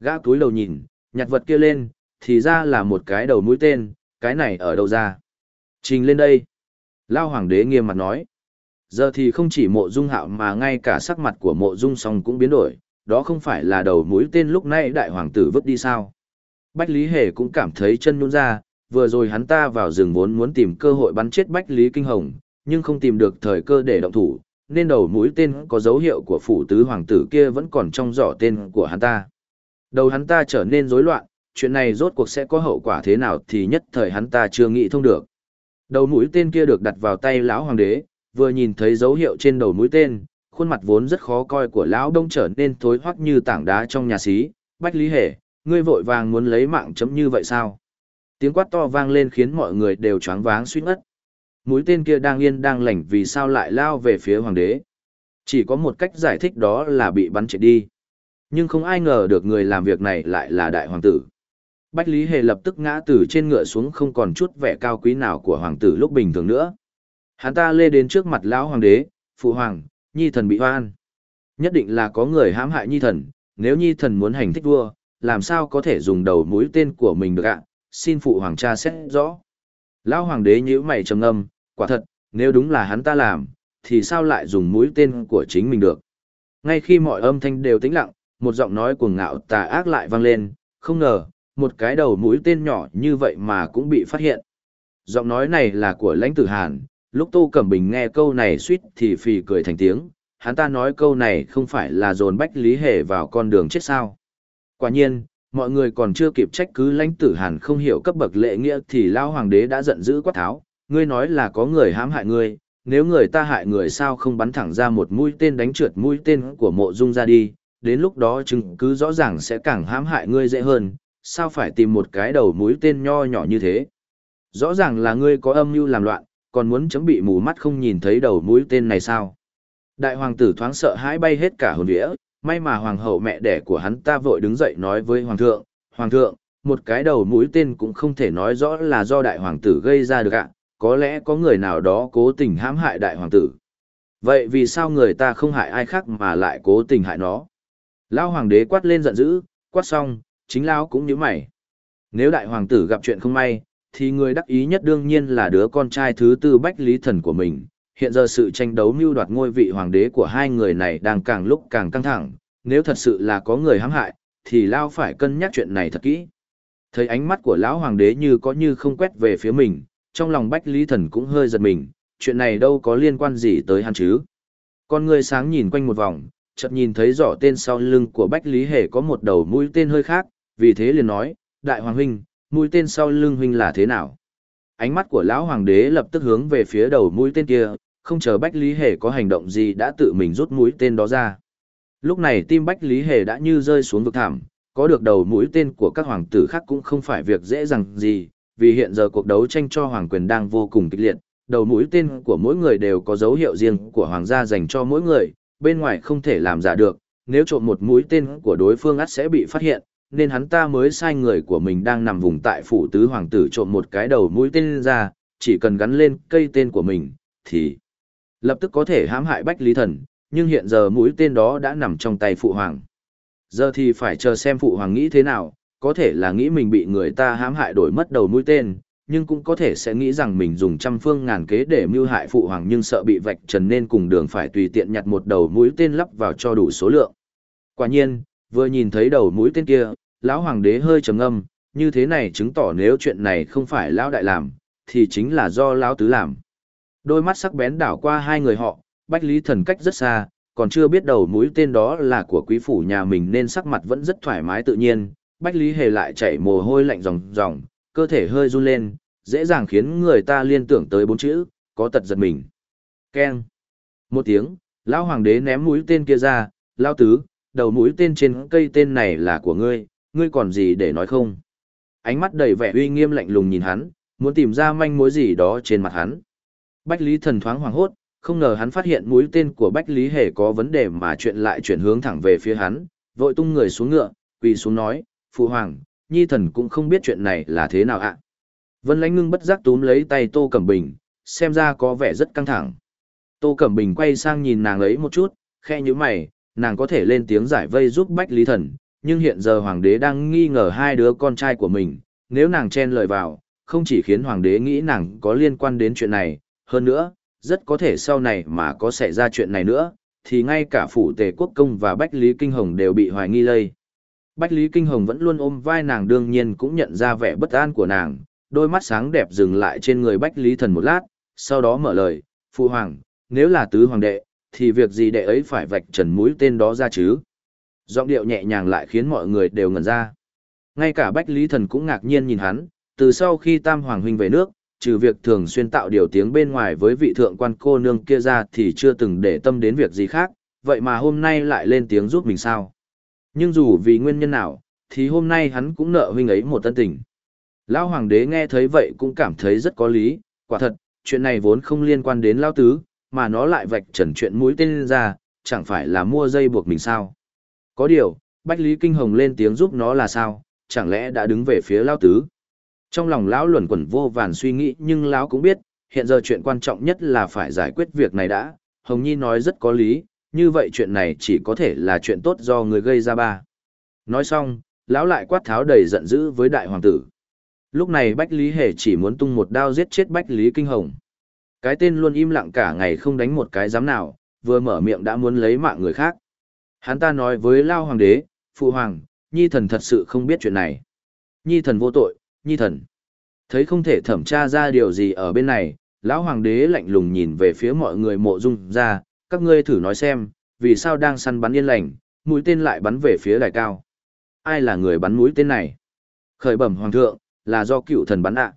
Gã túi đầu nhìn, nhặt vật kia lên, thì ra là một cái đầu mũi tên, cái này ở đâu ra? Trình lên đây. Lao hoàng đế nghiêm mặt nói. Giờ thì không chỉ mộ dung hạo mà ngay cả sắc mặt của mộ dung song cũng biến đổi, đó không phải là đầu mũi tên lúc nãy đại hoàng tử vứt đi sao. Bách Lý Hề cũng cảm thấy chân nhún ra, vừa rồi hắn ta vào rừng vốn muốn tìm cơ hội bắn chết Bách Lý Kinh Hồng, nhưng không tìm được thời cơ để động thủ, nên đầu mũi tên có dấu hiệu của phủ tứ hoàng tử kia vẫn còn trong giỏ tên của hắn ta. Đầu hắn ta trở nên rối loạn, chuyện này rốt cuộc sẽ có hậu quả thế nào thì nhất thời hắn ta chưa nghĩ thông được. Đầu mũi tên kia được đặt vào tay lão hoàng đế, vừa nhìn thấy dấu hiệu trên đầu mũi tên, khuôn mặt vốn rất khó coi của lão đông trở nên thối hoắc như tảng đá trong nhà xí, Bách Lý Hề, ngươi vội vàng muốn lấy mạng chấm như vậy sao? Tiếng quát to vang lên khiến mọi người đều choáng váng suýt ngất. Mũi tên kia đang yên đang lành vì sao lại lao về phía hoàng đế. Chỉ có một cách giải thích đó là bị bắn chạy đi. Nhưng không ai ngờ được người làm việc này lại là đại hoàng tử. Bách Lý Hề lập tức ngã từ trên ngựa xuống không còn chút vẻ cao quý nào của hoàng tử lúc bình thường nữa. Hắn ta lê đến trước mặt lão hoàng đế, phụ hoàng, nhi thần bị hoan. Nhất định là có người hãm hại nhi thần, nếu nhi thần muốn hành thích vua, làm sao có thể dùng đầu mũi tên của mình được ạ, xin phụ hoàng cha xét rõ. Lão hoàng đế nhíu mày trầm ngâm, quả thật, nếu đúng là hắn ta làm, thì sao lại dùng mũi tên của chính mình được. Ngay khi mọi âm thanh đều tĩnh lặng, một giọng nói cuồng ngạo tà ác lại vang lên, không ngờ, một cái đầu mũi tên nhỏ như vậy mà cũng bị phát hiện. Giọng nói này là của lãnh tử Hàn, lúc Tô Cẩm Bình nghe câu này suýt thì phì cười thành tiếng, hắn ta nói câu này không phải là dồn bách lý hề vào con đường chết sao. Quả nhiên, mọi người còn chưa kịp trách cứ lãnh tử Hàn không hiểu cấp bậc lệ nghĩa thì Lao Hoàng đế đã giận dữ quát tháo, ngươi nói là có người hãm hại ngươi, nếu người ta hại người sao không bắn thẳng ra một mũi tên đánh trượt mũi tên của mộ dung ra đi, đến lúc đó chứng cứ rõ ràng sẽ càng hãm hại ngươi dễ hơn, sao phải tìm một cái đầu mũi tên nho nhỏ như thế. Rõ ràng là ngươi có âm mưu làm loạn, còn muốn chấm bị mù mắt không nhìn thấy đầu mũi tên này sao. Đại hoàng tử thoáng sợ hãi bay hết cả hồn vía, may mà hoàng hậu mẹ đẻ của hắn ta vội đứng dậy nói với hoàng thượng, hoàng thượng, một cái đầu mũi tên cũng không thể nói rõ là do đại hoàng tử gây ra được ạ, có lẽ có người nào đó cố tình hãm hại đại hoàng tử. Vậy vì sao người ta không hại ai khác mà lại cố tình hại nó? Lão hoàng đế quát lên giận dữ, quát xong, chính lão cũng như mày. Nếu đại hoàng tử gặp chuyện không may, thì người đắc ý nhất đương nhiên là đứa con trai thứ tư bách lý thần của mình. Hiện giờ sự tranh đấu mưu đoạt ngôi vị hoàng đế của hai người này đang càng lúc càng căng thẳng, nếu thật sự là có người hãm hại, thì lão phải cân nhắc chuyện này thật kỹ. Thấy ánh mắt của lão hoàng đế như có như không quét về phía mình, trong lòng bách lý thần cũng hơi giật mình, chuyện này đâu có liên quan gì tới hắn chứ. Con người sáng nhìn quanh một vòng, chợt nhìn thấy rõ tên sau lưng của Bách Lý Hề có một đầu mũi tên hơi khác, vì thế liền nói, Đại Hoàng Huynh, mũi tên sau lưng Huynh là thế nào? Ánh mắt của lão hoàng đế lập tức hướng về phía đầu mũi tên kia, không chờ Bách Lý Hề có hành động gì đã tự mình rút mũi tên đó ra. Lúc này tim Bách Lý Hề đã như rơi xuống vực thảm, có được đầu mũi tên của các hoàng tử khác cũng không phải việc dễ dàng gì, vì hiện giờ cuộc đấu tranh cho hoàng quyền đang vô cùng kịch liệt, đầu mũi tên của mỗi người đều có dấu hiệu riêng của hoàng gia dành cho mỗi người, bên ngoài không thể làm giả được, nếu trộm một mũi tên của đối phương ắt sẽ bị phát hiện, nên hắn ta mới sai người của mình đang nằm vùng tại phủ tứ hoàng tử trộm một cái đầu mũi tên ra, chỉ cần gắn lên cây tên của mình, thì lập tức có thể hãm hại Bách Lý Thần, nhưng hiện giờ mũi tên đó đã nằm trong tay phụ hoàng. Giờ thì phải chờ xem phụ hoàng nghĩ thế nào, có thể là nghĩ mình bị người ta hãm hại đổi mất đầu mũi tên, nhưng cũng có thể sẽ nghĩ rằng mình dùng trăm phương ngàn kế để mưu hại phụ hoàng nhưng sợ bị vạch trần nên cùng đường phải tùy tiện nhặt một đầu mũi tên lắp vào cho đủ số lượng. Quả nhiên, vừa nhìn thấy đầu mũi tên kia, lão hoàng đế hơi trầm ngâm, như thế này chứng tỏ nếu chuyện này không phải lão đại làm, thì chính là do lão tứ làm. Đôi mắt sắc bén đảo qua hai người họ, Bách Lý Thần cách rất xa, còn chưa biết đầu mũi tên đó là của quý phủ nhà mình nên sắc mặt vẫn rất thoải mái tự nhiên, Bách Lý Hề lại chảy mồ hôi lạnh ròng ròng, cơ thể hơi run lên, dễ dàng khiến người ta liên tưởng tới bốn chữ, có tật giật mình. Keng. Một tiếng, lão hoàng đế ném mũi tên kia ra, lão tứ, đầu mũi tên trên cây tên này là của ngươi, ngươi còn gì để nói không? Ánh mắt đầy vẻ uy nghiêm lạnh lùng nhìn hắn, muốn tìm ra manh mối gì đó trên mặt hắn. Bách Lý thần thoáng hoảng hốt, không ngờ hắn phát hiện mũi tên của Bách Lý hề có vấn đề mà chuyện lại chuyển hướng thẳng về phía hắn, vội tung người xuống ngựa, quỳ xuống nói, Phụ Hoàng, Nhi thần cũng không biết chuyện này là thế nào ạ. Vân lãnh ngưng bất giác túm lấy tay Tô Cẩm Bình, xem ra có vẻ rất căng thẳng. Tô Cẩm Bình quay sang nhìn nàng ấy một chút, khe như mày, nàng có thể lên tiếng giải vây giúp Bách Lý Thần, nhưng hiện giờ Hoàng đế đang nghi ngờ hai đứa con trai của mình, nếu nàng chen lời vào, không chỉ khiến Hoàng đế nghĩ nàng có liên quan đến chuyện này, hơn nữa, rất có thể sau này mà có xảy ra chuyện này nữa, thì ngay cả phủ tề quốc công và Bách Lý Kinh Hồng đều bị hoài nghi lây. Bách Lý Kinh Hồng vẫn luôn ôm vai nàng đương nhiên cũng nhận ra vẻ bất an của nàng, đôi mắt sáng đẹp dừng lại trên người Bách Lý Thần một lát, sau đó mở lời, Phụ Hoàng, nếu là tứ hoàng đệ, thì việc gì đệ ấy phải vạch trần mũi tên đó ra chứ? Giọng điệu nhẹ nhàng lại khiến mọi người đều ngẩn ra. Ngay cả Bách Lý Thần cũng ngạc nhiên nhìn hắn, từ sau khi Tam Hoàng Huynh về nước, trừ việc thường xuyên tạo điều tiếng bên ngoài với vị thượng quan cô nương kia ra thì chưa từng để tâm đến việc gì khác, vậy mà hôm nay lại lên tiếng giúp mình sao? Nhưng dù vì nguyên nhân nào, thì hôm nay hắn cũng nợ huynh ấy một tân tình. Lão hoàng đế nghe thấy vậy cũng cảm thấy rất có lý, quả thật, chuyện này vốn không liên quan đến Lão tứ, mà nó lại vạch trần chuyện mũi tên ra, chẳng phải là mua dây buộc mình sao. Có điều, Bách Lý Kinh Hồng lên tiếng giúp nó là sao, chẳng lẽ đã đứng về phía Lão tứ. Trong lòng Lão luẩn quẩn vô vàn suy nghĩ nhưng Lão cũng biết, hiện giờ chuyện quan trọng nhất là phải giải quyết việc này đã, Hồng Nhi nói rất có lý, như vậy chuyện này chỉ có thể là chuyện tốt do người gây ra ba. Nói xong, lão lại quát tháo đầy giận dữ với đại hoàng tử. Lúc này Bách Lý Hề chỉ muốn tung một đao giết chết Bách Lý Kinh Hồng. Cái tên luôn im lặng cả ngày không đánh một cái dám nào, vừa mở miệng đã muốn lấy mạng người khác. Hắn ta nói với Lao Hoàng đế, Phụ Hoàng, Nhi thần thật sự không biết chuyện này. Nhi thần vô tội, Nhi thần. Thấy không thể thẩm tra ra điều gì ở bên này, Lão Hoàng đế lạnh lùng nhìn về phía mọi người mộ dung ra, các ngươi thử nói xem, vì sao đang săn bắn yên lành, mũi tên lại bắn về phía đài cao. Ai là người bắn mũi tên này? Khởi bẩm Hoàng thượng, là do cựu thần bắn ạ.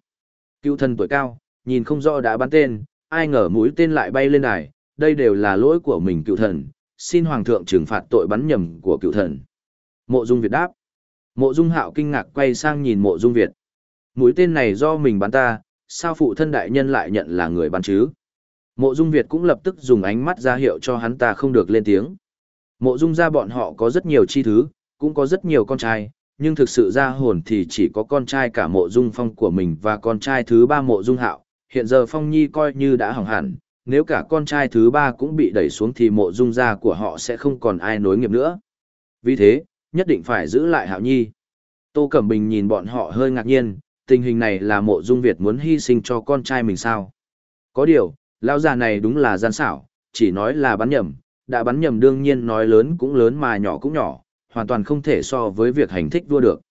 Cựu thần tuổi cao, nhìn không rõ đã bắn tên, ai ngờ mũi tên lại bay lên đài, đây đều là lỗi của mình cựu thần, xin hoàng thượng trừng phạt tội bắn nhầm của cựu thần. Mộ Dung Việt đáp. Mộ Dung Hạo kinh ngạc quay sang nhìn Mộ Dung Việt. Mũi tên này do mình bắn ta, sao phụ thân đại nhân lại nhận là người bắn chứ? Mộ Dung Việt cũng lập tức dùng ánh mắt ra hiệu cho hắn ta không được lên tiếng. Mộ Dung gia bọn họ có rất nhiều chi thứ, cũng có rất nhiều con trai, nhưng thực sự ra hồn thì chỉ có con trai cả Mộ Dung Phong của mình và con trai thứ ba Mộ Dung Hạo. Hiện giờ Phong Nhi coi như đã hỏng hẳn, nếu cả con trai thứ ba cũng bị đẩy xuống thì mộ dung gia của họ sẽ không còn ai nối nghiệp nữa. Vì thế, nhất định phải giữ lại Hạo Nhi. Tô Cẩm Bình nhìn bọn họ hơi ngạc nhiên, tình hình này là mộ dung Việt muốn hy sinh cho con trai mình sao. Có điều, lão già này đúng là gian xảo, chỉ nói là bắn nhầm, đã bắn nhầm đương nhiên nói lớn cũng lớn mà nhỏ cũng nhỏ, hoàn toàn không thể so với việc hành thích vua được.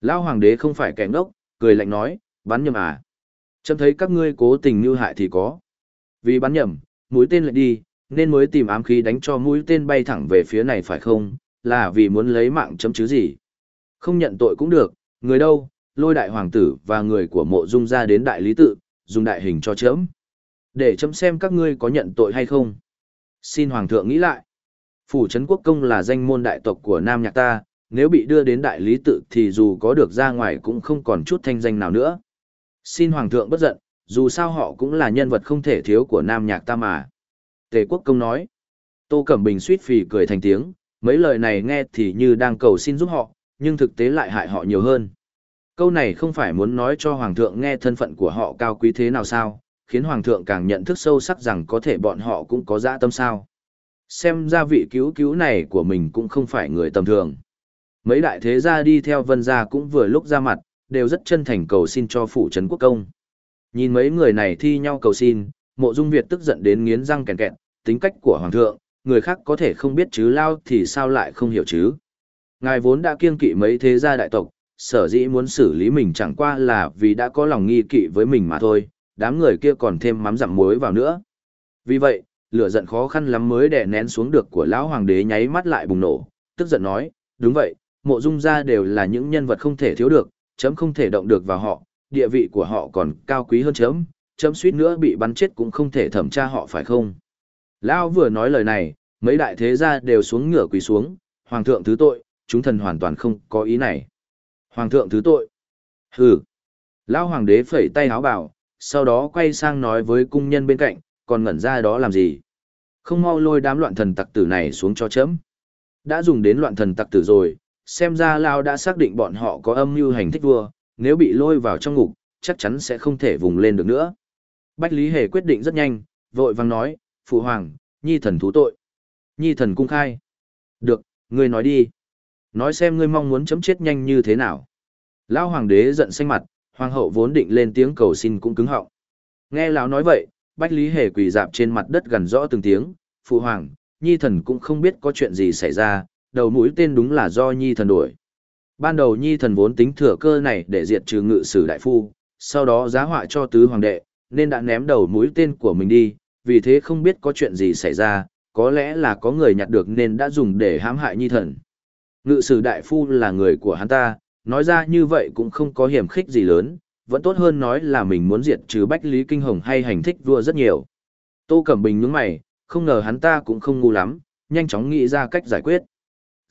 Lão hoàng đế không phải kẻ ngốc, cười lạnh nói, bắn nhầm à. Chấm thấy các ngươi cố tình như hại thì có. Vì bắn nhầm, mũi tên lại đi, nên mới tìm ám khí đánh cho mũi tên bay thẳng về phía này phải không, là vì muốn lấy mạng chấm chứ gì. Không nhận tội cũng được, người đâu, lôi đại hoàng tử và người của mộ dung ra đến đại lý tự, dùng đại hình cho chấm. Để chấm xem các ngươi có nhận tội hay không. Xin hoàng thượng nghĩ lại. Phủ Trấn Quốc Công là danh môn đại tộc của Nam Nhạc ta, nếu bị đưa đến đại lý tự thì dù có được ra ngoài cũng không còn chút thanh danh nào nữa. Xin hoàng thượng bất giận, dù sao họ cũng là nhân vật không thể thiếu của nam nhạc ta mà. Tề quốc công nói. Tô Cẩm Bình suýt phì cười thành tiếng, mấy lời này nghe thì như đang cầu xin giúp họ, nhưng thực tế lại hại họ nhiều hơn. Câu này không phải muốn nói cho Hoàng thượng nghe thân phận của họ cao quý thế nào sao, khiến Hoàng thượng càng nhận thức sâu sắc rằng có thể bọn họ cũng có dã tâm sao. Xem ra vị cứu cứu này của mình cũng không phải người tầm thường. Mấy đại thế gia đi theo vân gia cũng vừa lúc ra mặt, đều rất chân thành cầu xin cho phủ trấn quốc công. Nhìn mấy người này thi nhau cầu xin, mộ dung Việt tức giận đến nghiến răng kèn kẹt, tính cách của hoàng thượng, người khác có thể không biết chứ lao thì sao lại không hiểu chứ. Ngài vốn đã kiêng kỵ mấy thế gia đại tộc, sở dĩ muốn xử lý mình chẳng qua là vì đã có lòng nghi kỵ với mình mà thôi, đám người kia còn thêm mắm dặm muối vào nữa. Vì vậy, lửa giận khó khăn lắm mới đè nén xuống được của lão hoàng đế nháy mắt lại bùng nổ, tức giận nói, đúng vậy, mộ dung gia đều là những nhân vật không thể thiếu được, chấm không thể động được vào họ, địa vị của họ còn cao quý hơn chấm, chấm suýt nữa bị bắn chết cũng không thể thẩm tra họ phải không. Lão vừa nói lời này, mấy đại thế gia đều xuống ngửa quỳ xuống, hoàng thượng thứ tội, chúng thần hoàn toàn không có ý này. Hoàng thượng thứ tội. Hừ. Lão hoàng đế phẩy tay háo bảo, sau đó quay sang nói với cung nhân bên cạnh, còn ngẩn ra đó làm gì. Không mau lôi đám loạn thần tặc tử này xuống cho chấm. Đã dùng đến loạn thần tặc tử rồi, xem ra Lao đã xác định bọn họ có âm mưu hành thích vua, nếu bị lôi vào trong ngục, chắc chắn sẽ không thể vùng lên được nữa. Bách Lý Hề quyết định rất nhanh, vội vang nói, Phụ Hoàng, Nhi thần thú tội. Nhi thần cung khai. Được, ngươi nói đi. Nói xem ngươi mong muốn chấm chết nhanh như thế nào. Lão Hoàng đế giận xanh mặt, Hoàng hậu vốn định lên tiếng cầu xin cũng cứng họng. Nghe Lão nói vậy, Bách Lý Hề quỳ dạp trên mặt đất gần rõ từng tiếng, Phụ Hoàng, Nhi thần cũng không biết có chuyện gì xảy ra, đầu mũi tên đúng là do Nhi thần đuổi. Ban đầu nhi thần vốn tính thừa cơ này để diệt trừ ngự sử đại phu, sau đó giá họa cho tứ hoàng đệ, nên đã ném đầu mũi tên của mình đi, vì thế không biết có chuyện gì xảy ra, có lẽ là có người nhặt được nên đã dùng để hãm hại nhi thần. Ngự sử đại phu là người của hắn ta, nói ra như vậy cũng không có hiểm khích gì lớn, vẫn tốt hơn nói là mình muốn diệt trừ Bách Lý Kinh Hồng hay hành thích vua rất nhiều. Tô Cẩm Bình nhướng mày, không ngờ hắn ta cũng không ngu lắm, nhanh chóng nghĩ ra cách giải quyết.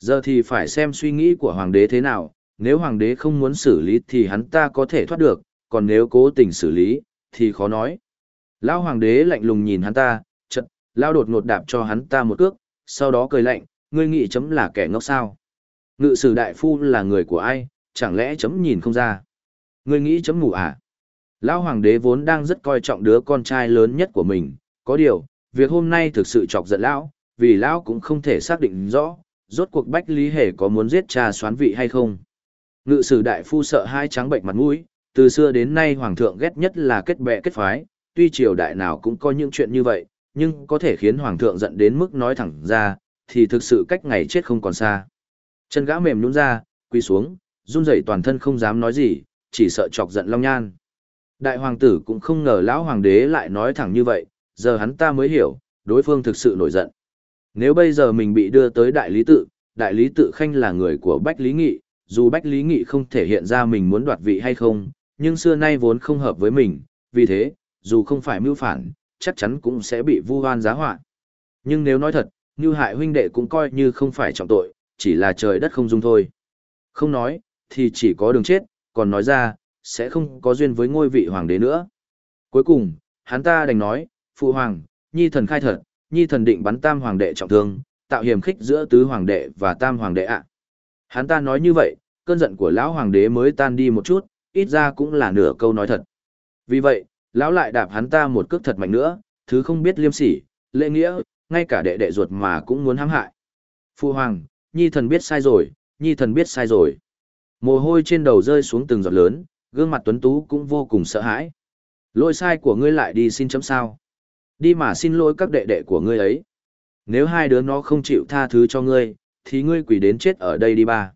Giờ thì phải xem suy nghĩ của hoàng đế thế nào, nếu hoàng đế không muốn xử lý thì hắn ta có thể thoát được, còn nếu cố tình xử lý, thì khó nói. Lão hoàng đế lạnh lùng nhìn hắn ta, chật, lao đột ngột đạp cho hắn ta một cước, sau đó cười lạnh, ngươi nghĩ chấm là kẻ ngốc sao. Ngự sử đại phu là người của ai, chẳng lẽ chấm nhìn không ra. Ngươi nghĩ chấm ngủ à? Lão hoàng đế vốn đang rất coi trọng đứa con trai lớn nhất của mình, có điều, việc hôm nay thực sự chọc giận lão, vì lão cũng không thể xác định rõ, rốt cuộc Bách Lý Hề có muốn giết cha xoán vị hay không. Ngự sử đại phu sợ hai trắng bệnh mặt mũi, từ xưa đến nay hoàng thượng ghét nhất là kết bè kết phái, tuy triều đại nào cũng có những chuyện như vậy, nhưng có thể khiến hoàng thượng giận đến mức nói thẳng ra, thì thực sự cách ngày chết không còn xa. Chân gã mềm nhũn ra, quỳ xuống, run rẩy toàn thân không dám nói gì, chỉ sợ chọc giận Long Nhan. Đại hoàng tử cũng không ngờ lão hoàng đế lại nói thẳng như vậy, giờ hắn ta mới hiểu, đối phương thực sự nổi giận. Nếu bây giờ mình bị đưa tới đại lý tự, đại lý tự khanh là người của Bách Lý Nghị, dù Bách Lý Nghị không thể hiện ra mình muốn đoạt vị hay không, nhưng xưa nay vốn không hợp với mình, vì thế, dù không phải mưu phản, chắc chắn cũng sẽ bị vu oan giá họa. Nhưng nếu nói thật, như hại huynh đệ cũng coi như không phải trọng tội, chỉ là trời đất không dung thôi. Không nói, thì chỉ có đường chết, còn nói ra, sẽ không có duyên với ngôi vị hoàng đế nữa. Cuối cùng, hắn ta đành nói, phụ hoàng, nhi thần khai thật, nhi thần định bắn tam hoàng đệ trọng thương, tạo hiểm khích giữa tứ hoàng đệ và tam hoàng đệ ạ. Hắn ta nói như vậy, cơn giận của lão hoàng đế mới tan đi một chút, ít ra cũng là nửa câu nói thật. Vì vậy, lão lại đạp hắn ta một cước thật mạnh nữa, thứ không biết liêm sỉ, lễ nghĩa, ngay cả đệ đệ ruột mà cũng muốn hãm hại. Phu hoàng, nhi thần biết sai rồi, nhi thần biết sai rồi. Mồ hôi trên đầu rơi xuống từng giọt lớn, gương mặt tuấn tú cũng vô cùng sợ hãi. Lỗi sai của ngươi lại đi xin chấm sao. Đi mà xin lỗi các đệ đệ của ngươi ấy. Nếu hai đứa nó không chịu tha thứ cho ngươi, thì ngươi quỷ đến chết ở đây đi ba.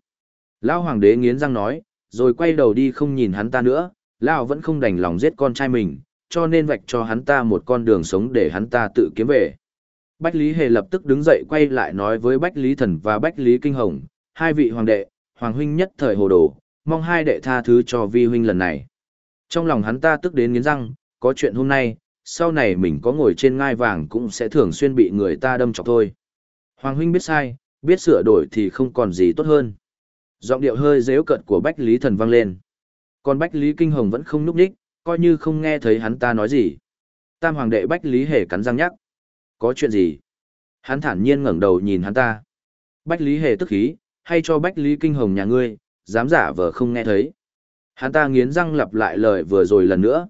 Lão hoàng đế nghiến răng nói, rồi quay đầu đi không nhìn hắn ta nữa, Lão vẫn không đành lòng giết con trai mình, cho nên vạch cho hắn ta một con đường sống để hắn ta tự kiếm về. Bách Lý Hề lập tức đứng dậy quay lại nói với Bách Lý Thần và Bách Lý Kinh Hồng, hai vị hoàng đệ, hoàng huynh nhất thời hồ đồ, mong hai đệ tha thứ cho vi huynh lần này. Trong lòng hắn ta tức đến nghiến răng, có chuyện hôm nay, sau này mình có ngồi trên ngai vàng cũng sẽ thường xuyên bị người ta đâm chọc thôi. Hoàng huynh biết sai, biết sửa đổi thì không còn gì tốt hơn. Giọng điệu hơi dễu cận của Bách Lý Thần vang lên. Còn Bách Lý Kinh Hồng vẫn không núp đích, coi như không nghe thấy hắn ta nói gì. Tam hoàng đệ Bách Lý Hề cắn răng nhắc. Có chuyện gì? Hắn thản nhiên ngẩng đầu nhìn hắn ta. Bách Lý Hề tức khí, hay cho Bách Lý Kinh Hồng nhà ngươi, dám giả vờ không nghe thấy. Hắn ta nghiến răng lặp lại lời vừa rồi lần nữa.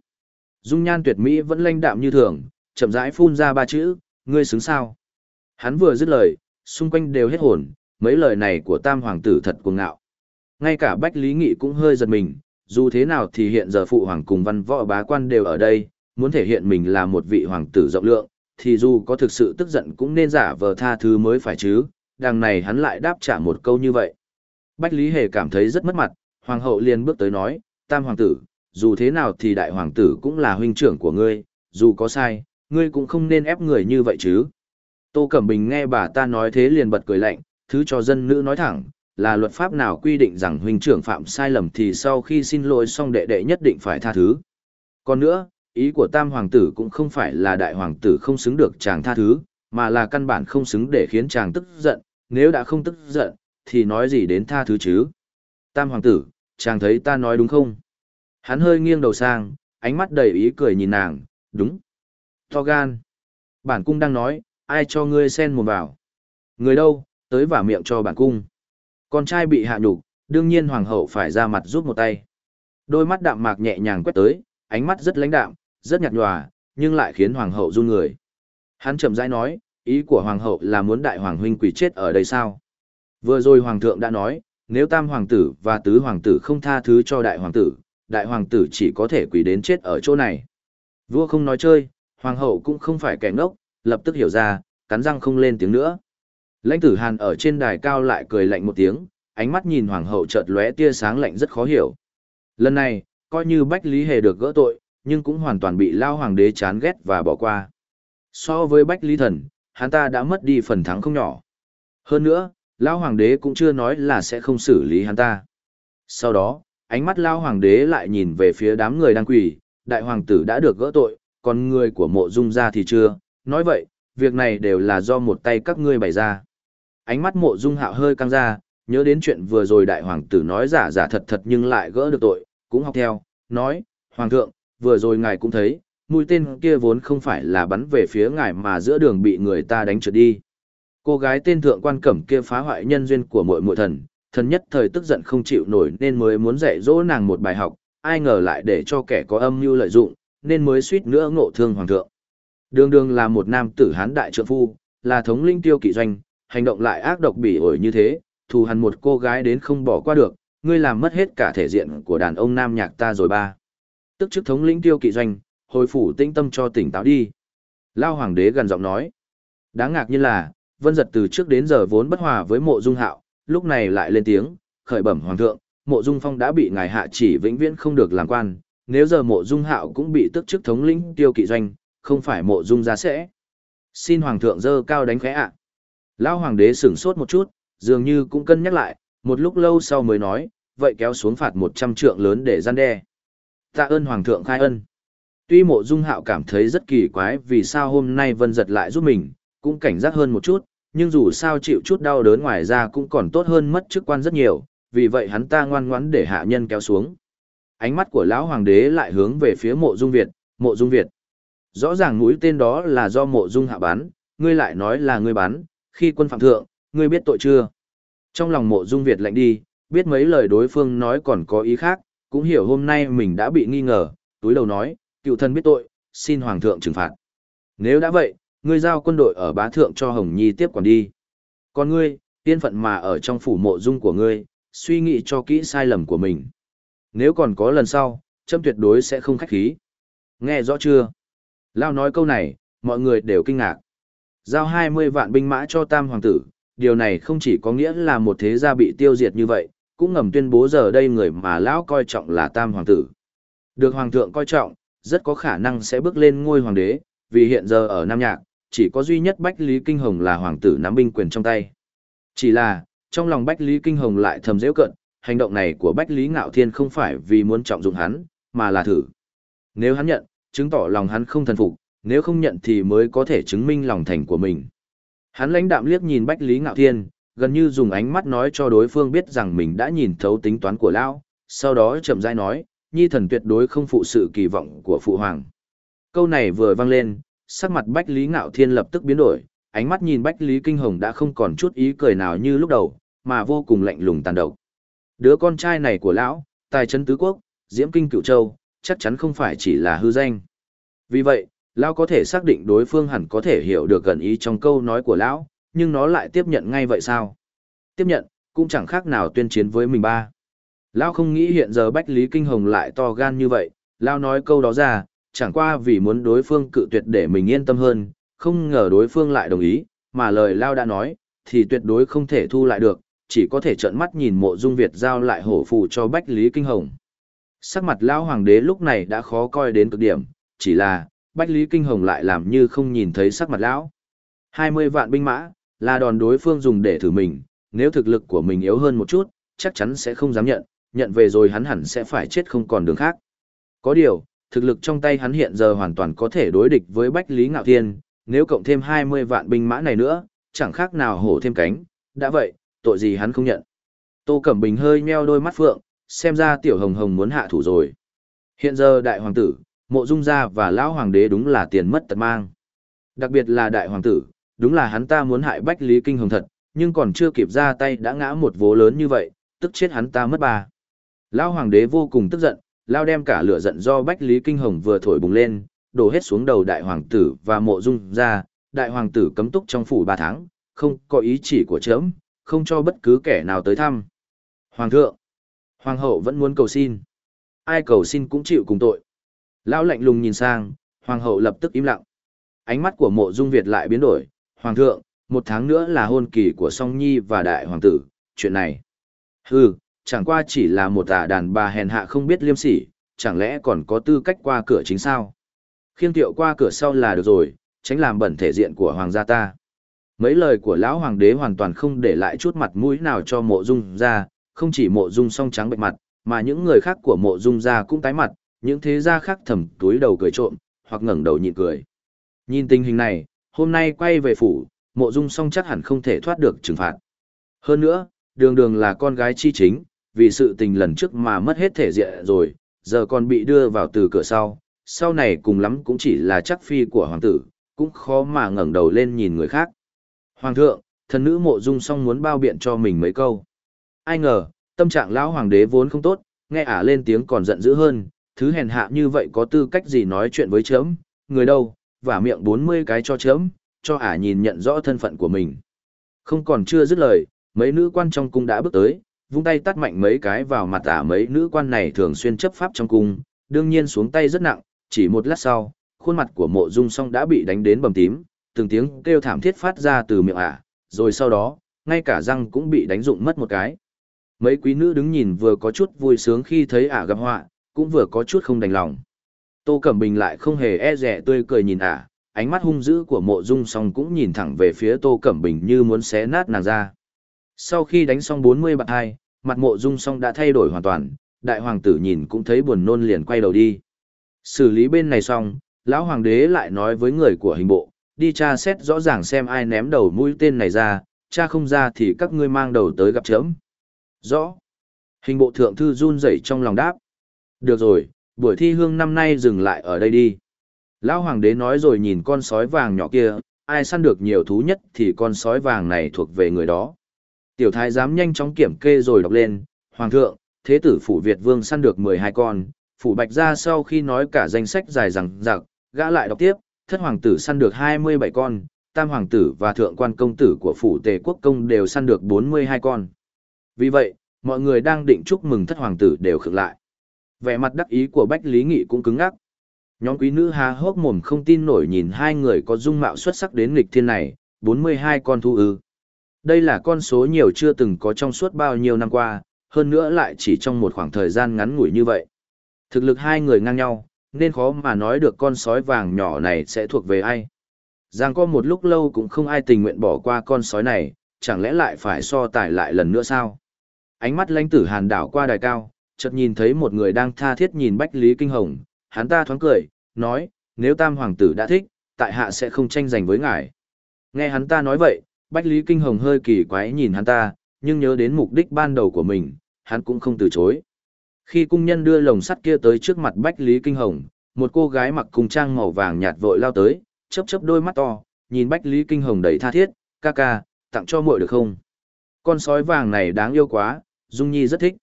Dung nhan tuyệt mỹ vẫn lanh đạm như thường, chậm rãi phun ra ba chữ, ngươi xứng sao. Hắn vừa dứt lời, xung quanh đều hết hồn, mấy lời này của tam hoàng tử thật cuồng ngạo. Ngay cả Bách Lý Nghị cũng hơi giật mình, dù thế nào thì hiện giờ phụ hoàng cùng văn võ bá quan đều ở đây, muốn thể hiện mình là một vị hoàng tử rộng lượng, thì dù có thực sự tức giận cũng nên giả vờ tha thứ mới phải chứ, đằng này hắn lại đáp trả một câu như vậy. Bách Lý Hề cảm thấy rất mất mặt, hoàng hậu liền bước tới nói, tam hoàng tử, dù thế nào thì đại hoàng tử cũng là huynh trưởng của ngươi, dù có sai, ngươi cũng không nên ép người như vậy chứ. Tô Cẩm Bình nghe bà ta nói thế liền bật cười lạnh, thứ cho dân nữ nói thẳng, là luật pháp nào quy định rằng huynh trưởng phạm sai lầm thì sau khi xin lỗi xong đệ đệ nhất định phải tha thứ. Còn nữa, ý của tam hoàng tử cũng không phải là đại hoàng tử không xứng được chàng tha thứ, mà là căn bản không xứng để khiến chàng tức giận, nếu đã không tức giận, thì nói gì đến tha thứ chứ. Tam hoàng tử, chàng thấy ta nói đúng không? Hắn hơi nghiêng đầu sang, ánh mắt đầy ý cười nhìn nàng, đúng. To gan. Bản cung đang nói, ai cho ngươi xen mồm vào. Người đâu, tới vả miệng cho bản cung. Con trai bị hạ nhục, đương nhiên hoàng hậu phải ra mặt giúp một tay. Đôi mắt đạm mạc nhẹ nhàng quét tới, ánh mắt rất lãnh đạm, rất nhạt nhòa, nhưng lại khiến hoàng hậu run người. Hắn chậm rãi nói, ý của hoàng hậu là muốn đại hoàng huynh quỷ chết ở đây sao? Vừa rồi hoàng thượng đã nói, nếu tam hoàng tử và tứ hoàng tử không tha thứ cho đại hoàng tử, đại hoàng tử chỉ có thể quỳ đến chết ở chỗ này. Vua không nói chơi, hoàng hậu cũng không phải kẻ ngốc, lập tức hiểu ra, cắn răng không lên tiếng nữa. Lãnh tử Hàn ở trên đài cao lại cười lạnh một tiếng, ánh mắt nhìn hoàng hậu chợt lóe tia sáng lạnh rất khó hiểu. Lần này, coi như Bách Lý Hề được gỡ tội, nhưng cũng hoàn toàn bị lao hoàng đế chán ghét và bỏ qua. So với Bách Lý Thần, hắn ta đã mất đi phần thắng không nhỏ. Hơn nữa, lao hoàng đế cũng chưa nói là sẽ không xử lý hắn ta. Sau đó, ánh mắt lao hoàng đế lại nhìn về phía đám người đang quỳ, đại hoàng tử đã được gỡ tội, còn người của mộ dung ra thì chưa. Nói vậy, việc này đều là do một tay các ngươi bày ra. Ánh mắt mộ dung hạo hơi căng ra, nhớ đến chuyện vừa rồi đại hoàng tử nói giả giả thật thật nhưng lại gỡ được tội, cũng học theo, nói, Hoàng thượng, vừa rồi ngài cũng thấy, mũi tên kia vốn không phải là bắn về phía ngài mà giữa đường bị người ta đánh trượt đi. Cô gái tên thượng quan cẩm kia phá hoại nhân duyên của muội muội thần, thần nhất thời tức giận không chịu nổi nên mới muốn dạy dỗ nàng một bài học, ai ngờ lại để cho kẻ có âm mưu lợi dụng, nên mới suýt nữa ngộ thương hoàng thượng. Đường đường là một nam tử hán đại trượng phu, là thống linh tiêu kỵ doanh, hành động lại ác độc bỉ ổi như thế, thù hằn một cô gái đến không bỏ qua được, ngươi làm mất hết cả thể diện của đàn ông nam nhạc ta rồi ba. Tức chức thống lĩnh tiêu kỵ doanh, hồi phủ tinh tâm cho tỉnh táo đi. Lao hoàng đế gần giọng nói. Đáng ngạc nhiên là, vân giật từ trước đến giờ vốn bất hòa với mộ dung hạo, lúc này lại lên tiếng, khởi bẩm hoàng thượng, mộ dung phong đã bị ngài hạ chỉ vĩnh viễn không được làm quan, nếu giờ mộ dung hạo cũng bị tức chức thống lĩnh tiêu kỵ doanh, không phải mộ dung ra sẽ. Xin hoàng thượng dơ cao đánh khẽ ạ. Lão hoàng đế sửng sốt một chút, dường như cũng cân nhắc lại, một lúc lâu sau mới nói, vậy kéo xuống phạt một trăm trượng lớn để gian đe. Tạ ơn hoàng thượng khai ân. Tuy mộ dung hạo cảm thấy rất kỳ quái vì sao hôm nay vân giật lại giúp mình, cũng cảnh giác hơn một chút, nhưng dù sao chịu chút đau đớn ngoài ra cũng còn tốt hơn mất chức quan rất nhiều, vì vậy hắn ta ngoan ngoãn để hạ nhân kéo xuống. Ánh mắt của lão hoàng đế lại hướng về phía mộ dung Việt, mộ dung Việt. Rõ ràng mũi tên đó là do mộ dung hạ bán ngươi lại nói là ngươi bán khi quân phạm thượng, ngươi biết tội chưa? Trong lòng mộ dung Việt lạnh đi, biết mấy lời đối phương nói còn có ý khác, cũng hiểu hôm nay mình đã bị nghi ngờ, túi đầu nói, cựu thân biết tội, xin hoàng thượng trừng phạt. Nếu đã vậy, ngươi giao quân đội ở bá thượng cho Hồng Nhi tiếp quản đi. Còn ngươi, tiên phận mà ở trong phủ mộ dung của ngươi, suy nghĩ cho kỹ sai lầm của mình. Nếu còn có lần sau, châm tuyệt đối sẽ không khách khí. Nghe rõ chưa? Lao nói câu này, mọi người đều kinh ngạc. Giao 20 vạn binh mã cho tam hoàng tử, điều này không chỉ có nghĩa là một thế gia bị tiêu diệt như vậy, cũng ngầm tuyên bố giờ đây người mà lão coi trọng là tam hoàng tử. Được hoàng thượng coi trọng, rất có khả năng sẽ bước lên ngôi hoàng đế, vì hiện giờ ở Nam Nhạc, chỉ có duy nhất Bách Lý Kinh Hồng là hoàng tử nắm binh quyền trong tay. Chỉ là, trong lòng Bách Lý Kinh Hồng lại thầm dễ cận, hành động này của Bách Lý Ngạo Thiên không phải vì muốn trọng dụng hắn, mà là thử. Nếu hắn nhận, chứng tỏ lòng hắn không thần phục, nếu không nhận thì mới có thể chứng minh lòng thành của mình. Hắn lãnh đạm liếc nhìn Bách Lý Ngạo Thiên, gần như dùng ánh mắt nói cho đối phương biết rằng mình đã nhìn thấu tính toán của lão, sau đó chậm rãi nói, nhi thần tuyệt đối không phụ sự kỳ vọng của phụ hoàng. Câu này vừa vang lên, sắc mặt Bách Lý Ngạo Thiên lập tức biến đổi, ánh mắt nhìn Bách Lý Kinh Hồng đã không còn chút ý cười nào như lúc đầu, mà vô cùng lạnh lùng tàn độc. Đứa con trai này của lão, tài trấn tứ quốc, diễm kinh cửu châu, chắc chắn không phải chỉ là hư danh. Vì vậy, lão có thể xác định đối phương hẳn có thể hiểu được gần ý trong câu nói của lão, nhưng nó lại tiếp nhận ngay vậy sao? Tiếp nhận, cũng chẳng khác nào tuyên chiến với mình ba. Lão không nghĩ hiện giờ Bách Lý Kinh Hồng lại to gan như vậy, lão nói câu đó ra, chẳng qua vì muốn đối phương cự tuyệt để mình yên tâm hơn, không ngờ đối phương lại đồng ý, mà lời Lao đã nói, thì tuyệt đối không thể thu lại được, chỉ có thể trợn mắt nhìn mộ dung Việt giao lại hổ phù cho Bách Lý Kinh Hồng. Sắc mặt Lão Hoàng đế lúc này đã khó coi đến cực điểm, chỉ là, Bách Lý Kinh Hồng lại làm như không nhìn thấy sắc mặt Lão. 20 vạn binh mã, là đòn đối phương dùng để thử mình, nếu thực lực của mình yếu hơn một chút, chắc chắn sẽ không dám nhận, nhận về rồi hắn hẳn sẽ phải chết không còn đường khác. Có điều, thực lực trong tay hắn hiện giờ hoàn toàn có thể đối địch với Bách Lý Ngạo Thiên, nếu cộng thêm 20 vạn binh mã này nữa, chẳng khác nào hổ thêm cánh, đã vậy, tội gì hắn không nhận. Tô Cẩm Bình hơi meo đôi mắt phượng, xem ra tiểu hồng hồng muốn hạ thủ rồi. Hiện giờ đại hoàng tử, mộ dung gia và lão hoàng đế đúng là tiền mất tật mang. Đặc biệt là đại hoàng tử, đúng là hắn ta muốn hại Bách Lý Kinh Hồng thật, nhưng còn chưa kịp ra tay đã ngã một vố lớn như vậy, tức chết hắn ta mất bà. Lão hoàng đế vô cùng tức giận, lao đem cả lửa giận do Bách Lý Kinh Hồng vừa thổi bùng lên, đổ hết xuống đầu đại hoàng tử và mộ dung ra, đại hoàng tử cấm túc trong phủ ba tháng, không có ý chỉ của trẫm, không cho bất cứ kẻ nào tới thăm. Hoàng thượng, hoàng hậu vẫn muốn cầu xin. Ai cầu xin cũng chịu cùng tội. Lão lạnh lùng nhìn sang, hoàng hậu lập tức im lặng. Ánh mắt của mộ dung Việt lại biến đổi, hoàng thượng, một tháng nữa là hôn kỳ của song nhi và đại hoàng tử, chuyện này. Hừ, chẳng qua chỉ là một ả đàn bà hèn hạ không biết liêm sỉ, chẳng lẽ còn có tư cách qua cửa chính sao? Khiêng tiệu qua cửa sau là được rồi, tránh làm bẩn thể diện của hoàng gia ta. Mấy lời của lão hoàng đế hoàn toàn không để lại chút mặt mũi nào cho mộ dung ra, không chỉ mộ dung song trắng bệnh mặt, mà những người khác của mộ dung ra cũng tái mặt, những thế gia khác thầm túi đầu cười trộm, hoặc ngẩng đầu nhịn cười. Nhìn tình hình này, hôm nay quay về phủ, mộ dung song chắc hẳn không thể thoát được trừng phạt. Hơn nữa, đường đường là con gái chi chính, vì sự tình lần trước mà mất hết thể diện rồi, giờ còn bị đưa vào từ cửa sau, sau này cùng lắm cũng chỉ là chắc phi của hoàng tử, cũng khó mà ngẩng đầu lên nhìn người khác. Hoàng thượng, thần nữ mộ dung xong muốn bao biện cho mình mấy câu. Ai ngờ, tâm trạng lão hoàng đế vốn không tốt, nghe ả lên tiếng còn giận dữ hơn, thứ hèn hạ như vậy có tư cách gì nói chuyện với chấm, người đâu, vả miệng 40 cái cho chấm, cho ả nhìn nhận rõ thân phận của mình. Không còn chưa dứt lời, mấy nữ quan trong cung đã bước tới, vung tay tát mạnh mấy cái vào mặt ả mấy nữ quan này thường xuyên chấp pháp trong cung, đương nhiên xuống tay rất nặng, chỉ một lát sau, khuôn mặt của mộ dung song đã bị đánh đến bầm tím, từng tiếng kêu thảm thiết phát ra từ miệng ả, rồi sau đó, ngay cả răng cũng bị đánh rụng mất một cái. Mấy quý nữ đứng nhìn vừa có chút vui sướng khi thấy ả gặp họa, cũng vừa có chút không đành lòng. Tô Cẩm Bình lại không hề e rẻ tươi cười nhìn ả, ánh mắt hung dữ của mộ dung song cũng nhìn thẳng về phía Tô Cẩm Bình như muốn xé nát nàng ra. Sau khi đánh xong 40 bạc hai, mặt mộ dung song đã thay đổi hoàn toàn, đại hoàng tử nhìn cũng thấy buồn nôn liền quay đầu đi. Xử lý bên này xong, lão hoàng đế lại nói với người của hình bộ, đi tra xét rõ ràng xem ai ném đầu mũi tên này ra, cha không ra thì các ngươi mang đầu tới gặp chấm. Rõ. Hình bộ thượng thư run rẩy trong lòng đáp. Được rồi, buổi thi hương năm nay dừng lại ở đây đi. Lão hoàng đế nói rồi nhìn con sói vàng nhỏ kia, ai săn được nhiều thú nhất thì con sói vàng này thuộc về người đó. Tiểu thái giám nhanh chóng kiểm kê rồi đọc lên, Hoàng thượng, thế tử phủ Việt vương săn được 12 con, phủ bạch ra sau khi nói cả danh sách dài rằng rạc, gã lại đọc tiếp, thất hoàng tử săn được 27 con, tam hoàng tử và thượng quan công tử của phủ tề quốc công đều săn được 42 con. Vì vậy, mọi người đang định chúc mừng thất hoàng tử đều khựng lại. Vẻ mặt đắc ý của Bách Lý Nghị cũng cứng ngắc. Nhóm quý nữ há hốc mồm không tin nổi nhìn hai người có dung mạo xuất sắc đến nghịch thiên này, 42 con thu ư. Đây là con số nhiều chưa từng có trong suốt bao nhiêu năm qua, hơn nữa lại chỉ trong một khoảng thời gian ngắn ngủi như vậy. Thực lực hai người ngang nhau, nên khó mà nói được con sói vàng nhỏ này sẽ thuộc về ai. Giang có một lúc lâu cũng không ai tình nguyện bỏ qua con sói này, chẳng lẽ lại phải so tài lại lần nữa sao? Ánh mắt lãnh tử hàn đảo qua đài cao, chợt nhìn thấy một người đang tha thiết nhìn Bách Lý Kinh Hồng, hắn ta thoáng cười, nói, nếu tam hoàng tử đã thích, tại hạ sẽ không tranh giành với ngài. Nghe hắn ta nói vậy, Bách Lý Kinh Hồng hơi kỳ quái nhìn hắn ta, nhưng nhớ đến mục đích ban đầu của mình, hắn cũng không từ chối. Khi cung nhân đưa lồng sắt kia tới trước mặt Bách Lý Kinh Hồng, một cô gái mặc cung trang màu vàng nhạt vội lao tới, chớp chớp đôi mắt to, nhìn Bách Lý Kinh Hồng đầy tha thiết, ca ca, tặng cho muội được không? Con sói vàng này đáng yêu quá, Dung Nhi rất thích.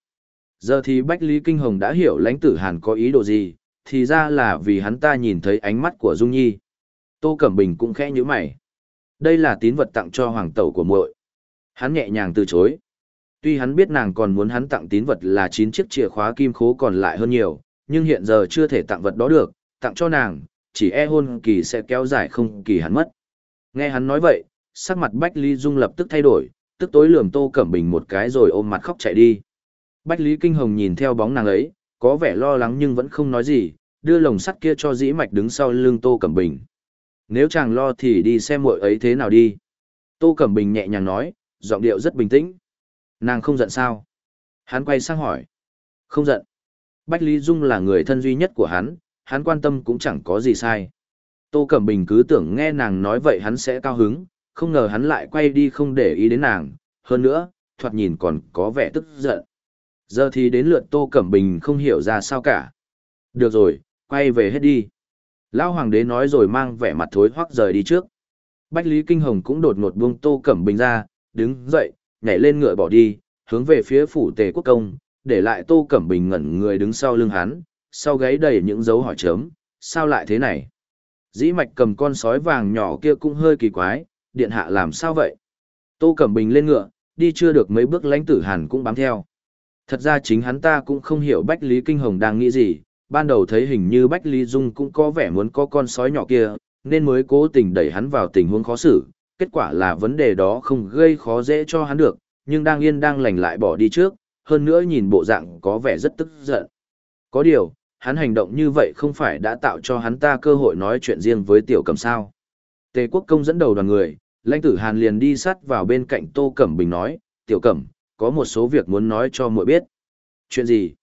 Giờ thì Bách Lý Kinh Hồng đã hiểu lãnh tử Hàn có ý đồ gì, thì ra là vì hắn ta nhìn thấy ánh mắt của Dung Nhi. Tô Cẩm Bình cũng khẽ nhíu mày. Đây là tín vật tặng cho hoàng tẩu của muội. Hắn nhẹ nhàng từ chối. Tuy hắn biết nàng còn muốn hắn tặng tín vật là 9 chiếc chìa khóa kim khố còn lại hơn nhiều, nhưng hiện giờ chưa thể tặng vật đó được, tặng cho nàng, chỉ e hôn kỳ sẽ kéo dài không kỳ hắn mất. Nghe hắn nói vậy, sắc mặt Bách Lý Dung lập tức thay đổi, tức tối lườm Tô Cẩm Bình một cái rồi ôm mặt khóc chạy đi. Bách Lý Kinh Hồng nhìn theo bóng nàng ấy, có vẻ lo lắng nhưng vẫn không nói gì, đưa lồng sắt kia cho dĩ mạch đứng sau lưng Tô Cẩm Bình. Nếu chàng lo thì đi xem muội ấy thế nào đi. Tô Cẩm Bình nhẹ nhàng nói, giọng điệu rất bình tĩnh. Nàng không giận sao? Hắn quay sang hỏi. Không giận. Bách Lý Dung là người thân duy nhất của hắn, hắn quan tâm cũng chẳng có gì sai. Tô Cẩm Bình cứ tưởng nghe nàng nói vậy hắn sẽ cao hứng, không ngờ hắn lại quay đi không để ý đến nàng, hơn nữa, thoạt nhìn còn có vẻ tức giận. Giờ thì đến lượt Tô Cẩm Bình không hiểu ra sao cả. Được rồi, quay về hết đi. Lão Hoàng đế nói rồi mang vẻ mặt thối hoắc rời đi trước. Bách Lý Kinh Hồng cũng đột ngột buông Tô Cẩm Bình ra, đứng dậy, nhảy lên ngựa bỏ đi, hướng về phía phủ tề quốc công, để lại Tô Cẩm Bình ngẩn người đứng sau lưng hắn, sau gáy đầy những dấu hỏi chớm, sao lại thế này? Dĩ mạch cầm con sói vàng nhỏ kia cũng hơi kỳ quái, điện hạ làm sao vậy? Tô Cẩm Bình lên ngựa, đi chưa được mấy bước lãnh tử hàn cũng bám theo. Thật ra chính hắn ta cũng không hiểu Bách Lý Kinh Hồng đang nghĩ gì, ban đầu thấy hình như Bách Lý Dung cũng có vẻ muốn có con sói nhỏ kia, nên mới cố tình đẩy hắn vào tình huống khó xử, kết quả là vấn đề đó không gây khó dễ cho hắn được, nhưng đang yên đang lành lại bỏ đi trước, hơn nữa nhìn bộ dạng có vẻ rất tức giận. Có điều, hắn hành động như vậy không phải đã tạo cho hắn ta cơ hội nói chuyện riêng với tiểu cầm sao. Tề quốc công dẫn đầu đoàn người, lãnh tử hàn liền đi sát vào bên cạnh tô cẩm bình nói, tiểu cẩm, có một số việc muốn nói cho muội biết. Chuyện gì?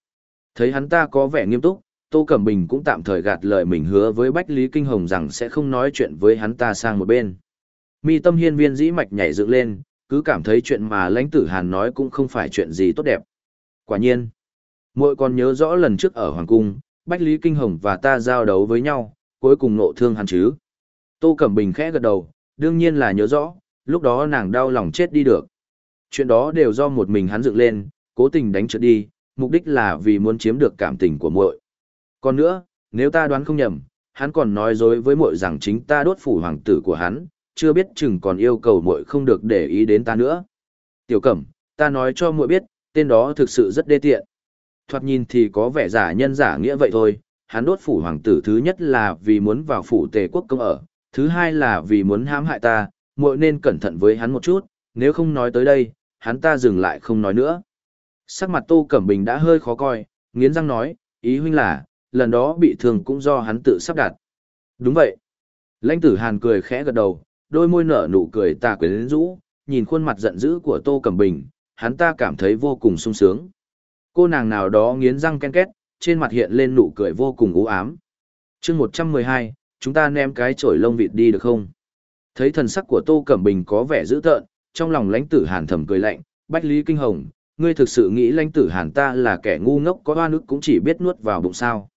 Thấy hắn ta có vẻ nghiêm túc, Tô Cẩm Bình cũng tạm thời gạt lời mình hứa với Bách Lý Kinh Hồng rằng sẽ không nói chuyện với hắn ta sang một bên. Mi tâm hiên viên dĩ mạch nhảy dựng lên, cứ cảm thấy chuyện mà lãnh tử Hàn nói cũng không phải chuyện gì tốt đẹp. Quả nhiên, muội còn nhớ rõ lần trước ở Hoàng Cung, Bách Lý Kinh Hồng và ta giao đấu với nhau, cuối cùng nộ thương hắn chứ. Tô Cẩm Bình khẽ gật đầu, đương nhiên là nhớ rõ, lúc đó nàng đau lòng chết đi được. Chuyện đó đều do một mình hắn dựng lên, cố tình đánh trượt đi, mục đích là vì muốn chiếm được cảm tình của muội. Còn nữa, nếu ta đoán không nhầm, hắn còn nói dối với muội rằng chính ta đốt phủ hoàng tử của hắn, chưa biết chừng còn yêu cầu muội không được để ý đến ta nữa. Tiểu Cẩm, ta nói cho muội biết, tên đó thực sự rất đê tiện. Thoạt nhìn thì có vẻ giả nhân giả nghĩa vậy thôi, hắn đốt phủ hoàng tử thứ nhất là vì muốn vào phủ tề quốc công ở, thứ hai là vì muốn hãm hại ta, muội nên cẩn thận với hắn một chút, nếu không nói tới đây, hắn ta dừng lại không nói nữa. Sắc mặt Tô Cẩm Bình đã hơi khó coi, nghiến răng nói, ý huynh là, lần đó bị thương cũng do hắn tự sắp đặt. Đúng vậy. Lãnh tử Hàn cười khẽ gật đầu, đôi môi nở nụ cười tà quyến rũ, nhìn khuôn mặt giận dữ của Tô Cẩm Bình, hắn ta cảm thấy vô cùng sung sướng. Cô nàng nào đó nghiến răng ken két, trên mặt hiện lên nụ cười vô cùng u ám. chương 112, chúng ta ném cái chổi lông vịt đi được không? Thấy thần sắc của Tô Cẩm Bình có vẻ dữ tợn, trong lòng lãnh tử hàn thầm cười lạnh, bách lý kinh hồng, ngươi thực sự nghĩ lãnh tử hàn ta là kẻ ngu ngốc có oan ức cũng chỉ biết nuốt vào bụng sao.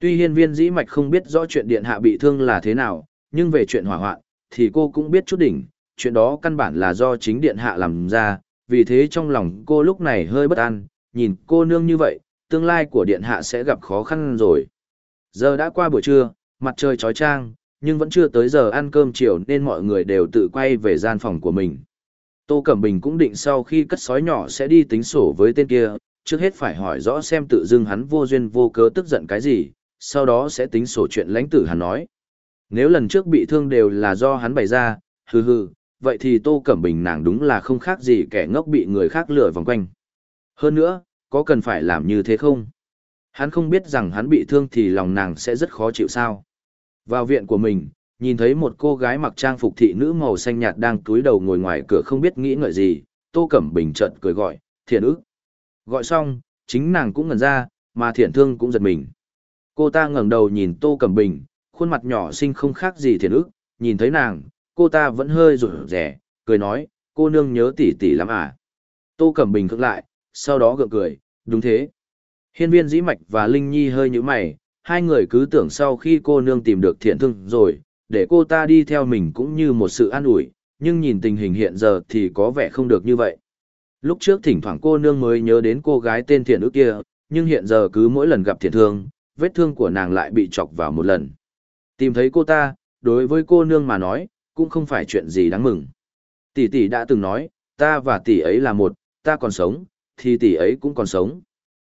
Tuy hiên viên dĩ mạch không biết rõ chuyện điện hạ bị thương là thế nào, nhưng về chuyện hỏa hoạn, thì cô cũng biết chút đỉnh, chuyện đó căn bản là do chính điện hạ làm ra, vì thế trong lòng cô lúc này hơi bất an, nhìn cô nương như vậy, tương lai của điện hạ sẽ gặp khó khăn rồi. Giờ đã qua buổi trưa, mặt trời chói chang, nhưng vẫn chưa tới giờ ăn cơm chiều nên mọi người đều tự quay về gian phòng của mình. Tô Cẩm Bình cũng định sau khi cất sói nhỏ sẽ đi tính sổ với tên kia, trước hết phải hỏi rõ xem tự dưng hắn vô duyên vô cớ tức giận cái gì, sau đó sẽ tính sổ chuyện lãnh tử hắn nói. Nếu lần trước bị thương đều là do hắn bày ra, hừ hừ, vậy thì Tô Cẩm Bình nàng đúng là không khác gì kẻ ngốc bị người khác lừa vòng quanh. Hơn nữa, có cần phải làm như thế không? Hắn không biết rằng hắn bị thương thì lòng nàng sẽ rất khó chịu sao. Vào viện của mình, nhìn thấy một cô gái mặc trang phục thị nữ màu xanh nhạt đang cúi đầu ngồi ngoài cửa không biết nghĩ ngợi gì, Tô Cẩm Bình chợt cười gọi, thiện ức. Gọi xong, chính nàng cũng ngẩn ra, mà thiện thương cũng giật mình. Cô ta ngẩng đầu nhìn Tô Cẩm Bình, khuôn mặt nhỏ xinh không khác gì thiện ức, nhìn thấy nàng, cô ta vẫn hơi rụt rẻ, cười nói, cô nương nhớ tỷ tỷ lắm à. Tô Cẩm Bình khựng lại, sau đó gượng cười, đúng thế. Hiên viên dĩ mạch và Linh Nhi hơi như mày, hai người cứ tưởng sau khi cô nương tìm được thiện thương rồi, để cô ta đi theo mình cũng như một sự an ủi, nhưng nhìn tình hình hiện giờ thì có vẻ không được như vậy. Lúc trước thỉnh thoảng cô nương mới nhớ đến cô gái tên thiện ước kia, nhưng hiện giờ cứ mỗi lần gặp thiện thương, vết thương của nàng lại bị chọc vào một lần. Tìm thấy cô ta, đối với cô nương mà nói, cũng không phải chuyện gì đáng mừng. Tỷ tỷ đã từng nói, ta và tỷ ấy là một, ta còn sống, thì tỷ ấy cũng còn sống.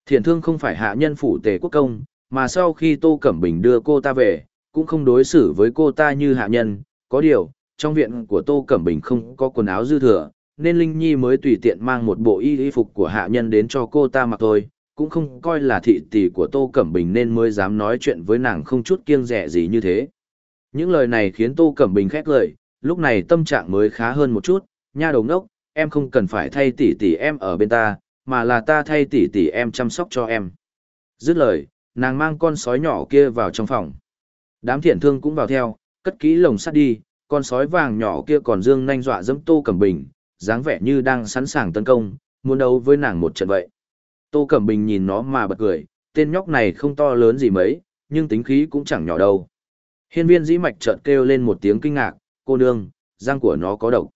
Thiện thương không phải hạ nhân phủ tề quốc công, mà sau khi Tô Cẩm Bình đưa cô ta về, cũng không đối xử với cô ta như hạ nhân, có điều, trong viện của Tô Cẩm Bình không có quần áo dư thừa, nên Linh Nhi mới tùy tiện mang một bộ y y phục của hạ nhân đến cho cô ta mặc thôi, cũng không coi là thị tỷ của Tô Cẩm Bình nên mới dám nói chuyện với nàng không chút kiêng rẻ gì như thế. Những lời này khiến Tô Cẩm Bình khét lời, lúc này tâm trạng mới khá hơn một chút, nha đầu đốc, em không cần phải thay tỷ tỷ em ở bên ta, mà là ta thay tỷ tỷ em chăm sóc cho em. Dứt lời, nàng mang con sói nhỏ kia vào trong phòng. Đám thiện thương cũng vào theo, cất kỹ lồng sắt đi, con sói vàng nhỏ kia còn dương nhanh dọa dẫm Tô Cẩm Bình, dáng vẻ như đang sẵn sàng tấn công, muốn đấu với nàng một trận vậy. Tô Cẩm Bình nhìn nó mà bật cười, tên nhóc này không to lớn gì mấy, nhưng tính khí cũng chẳng nhỏ đâu. Hiên viên dĩ mạch chợt kêu lên một tiếng kinh ngạc, cô nương, răng của nó có độc.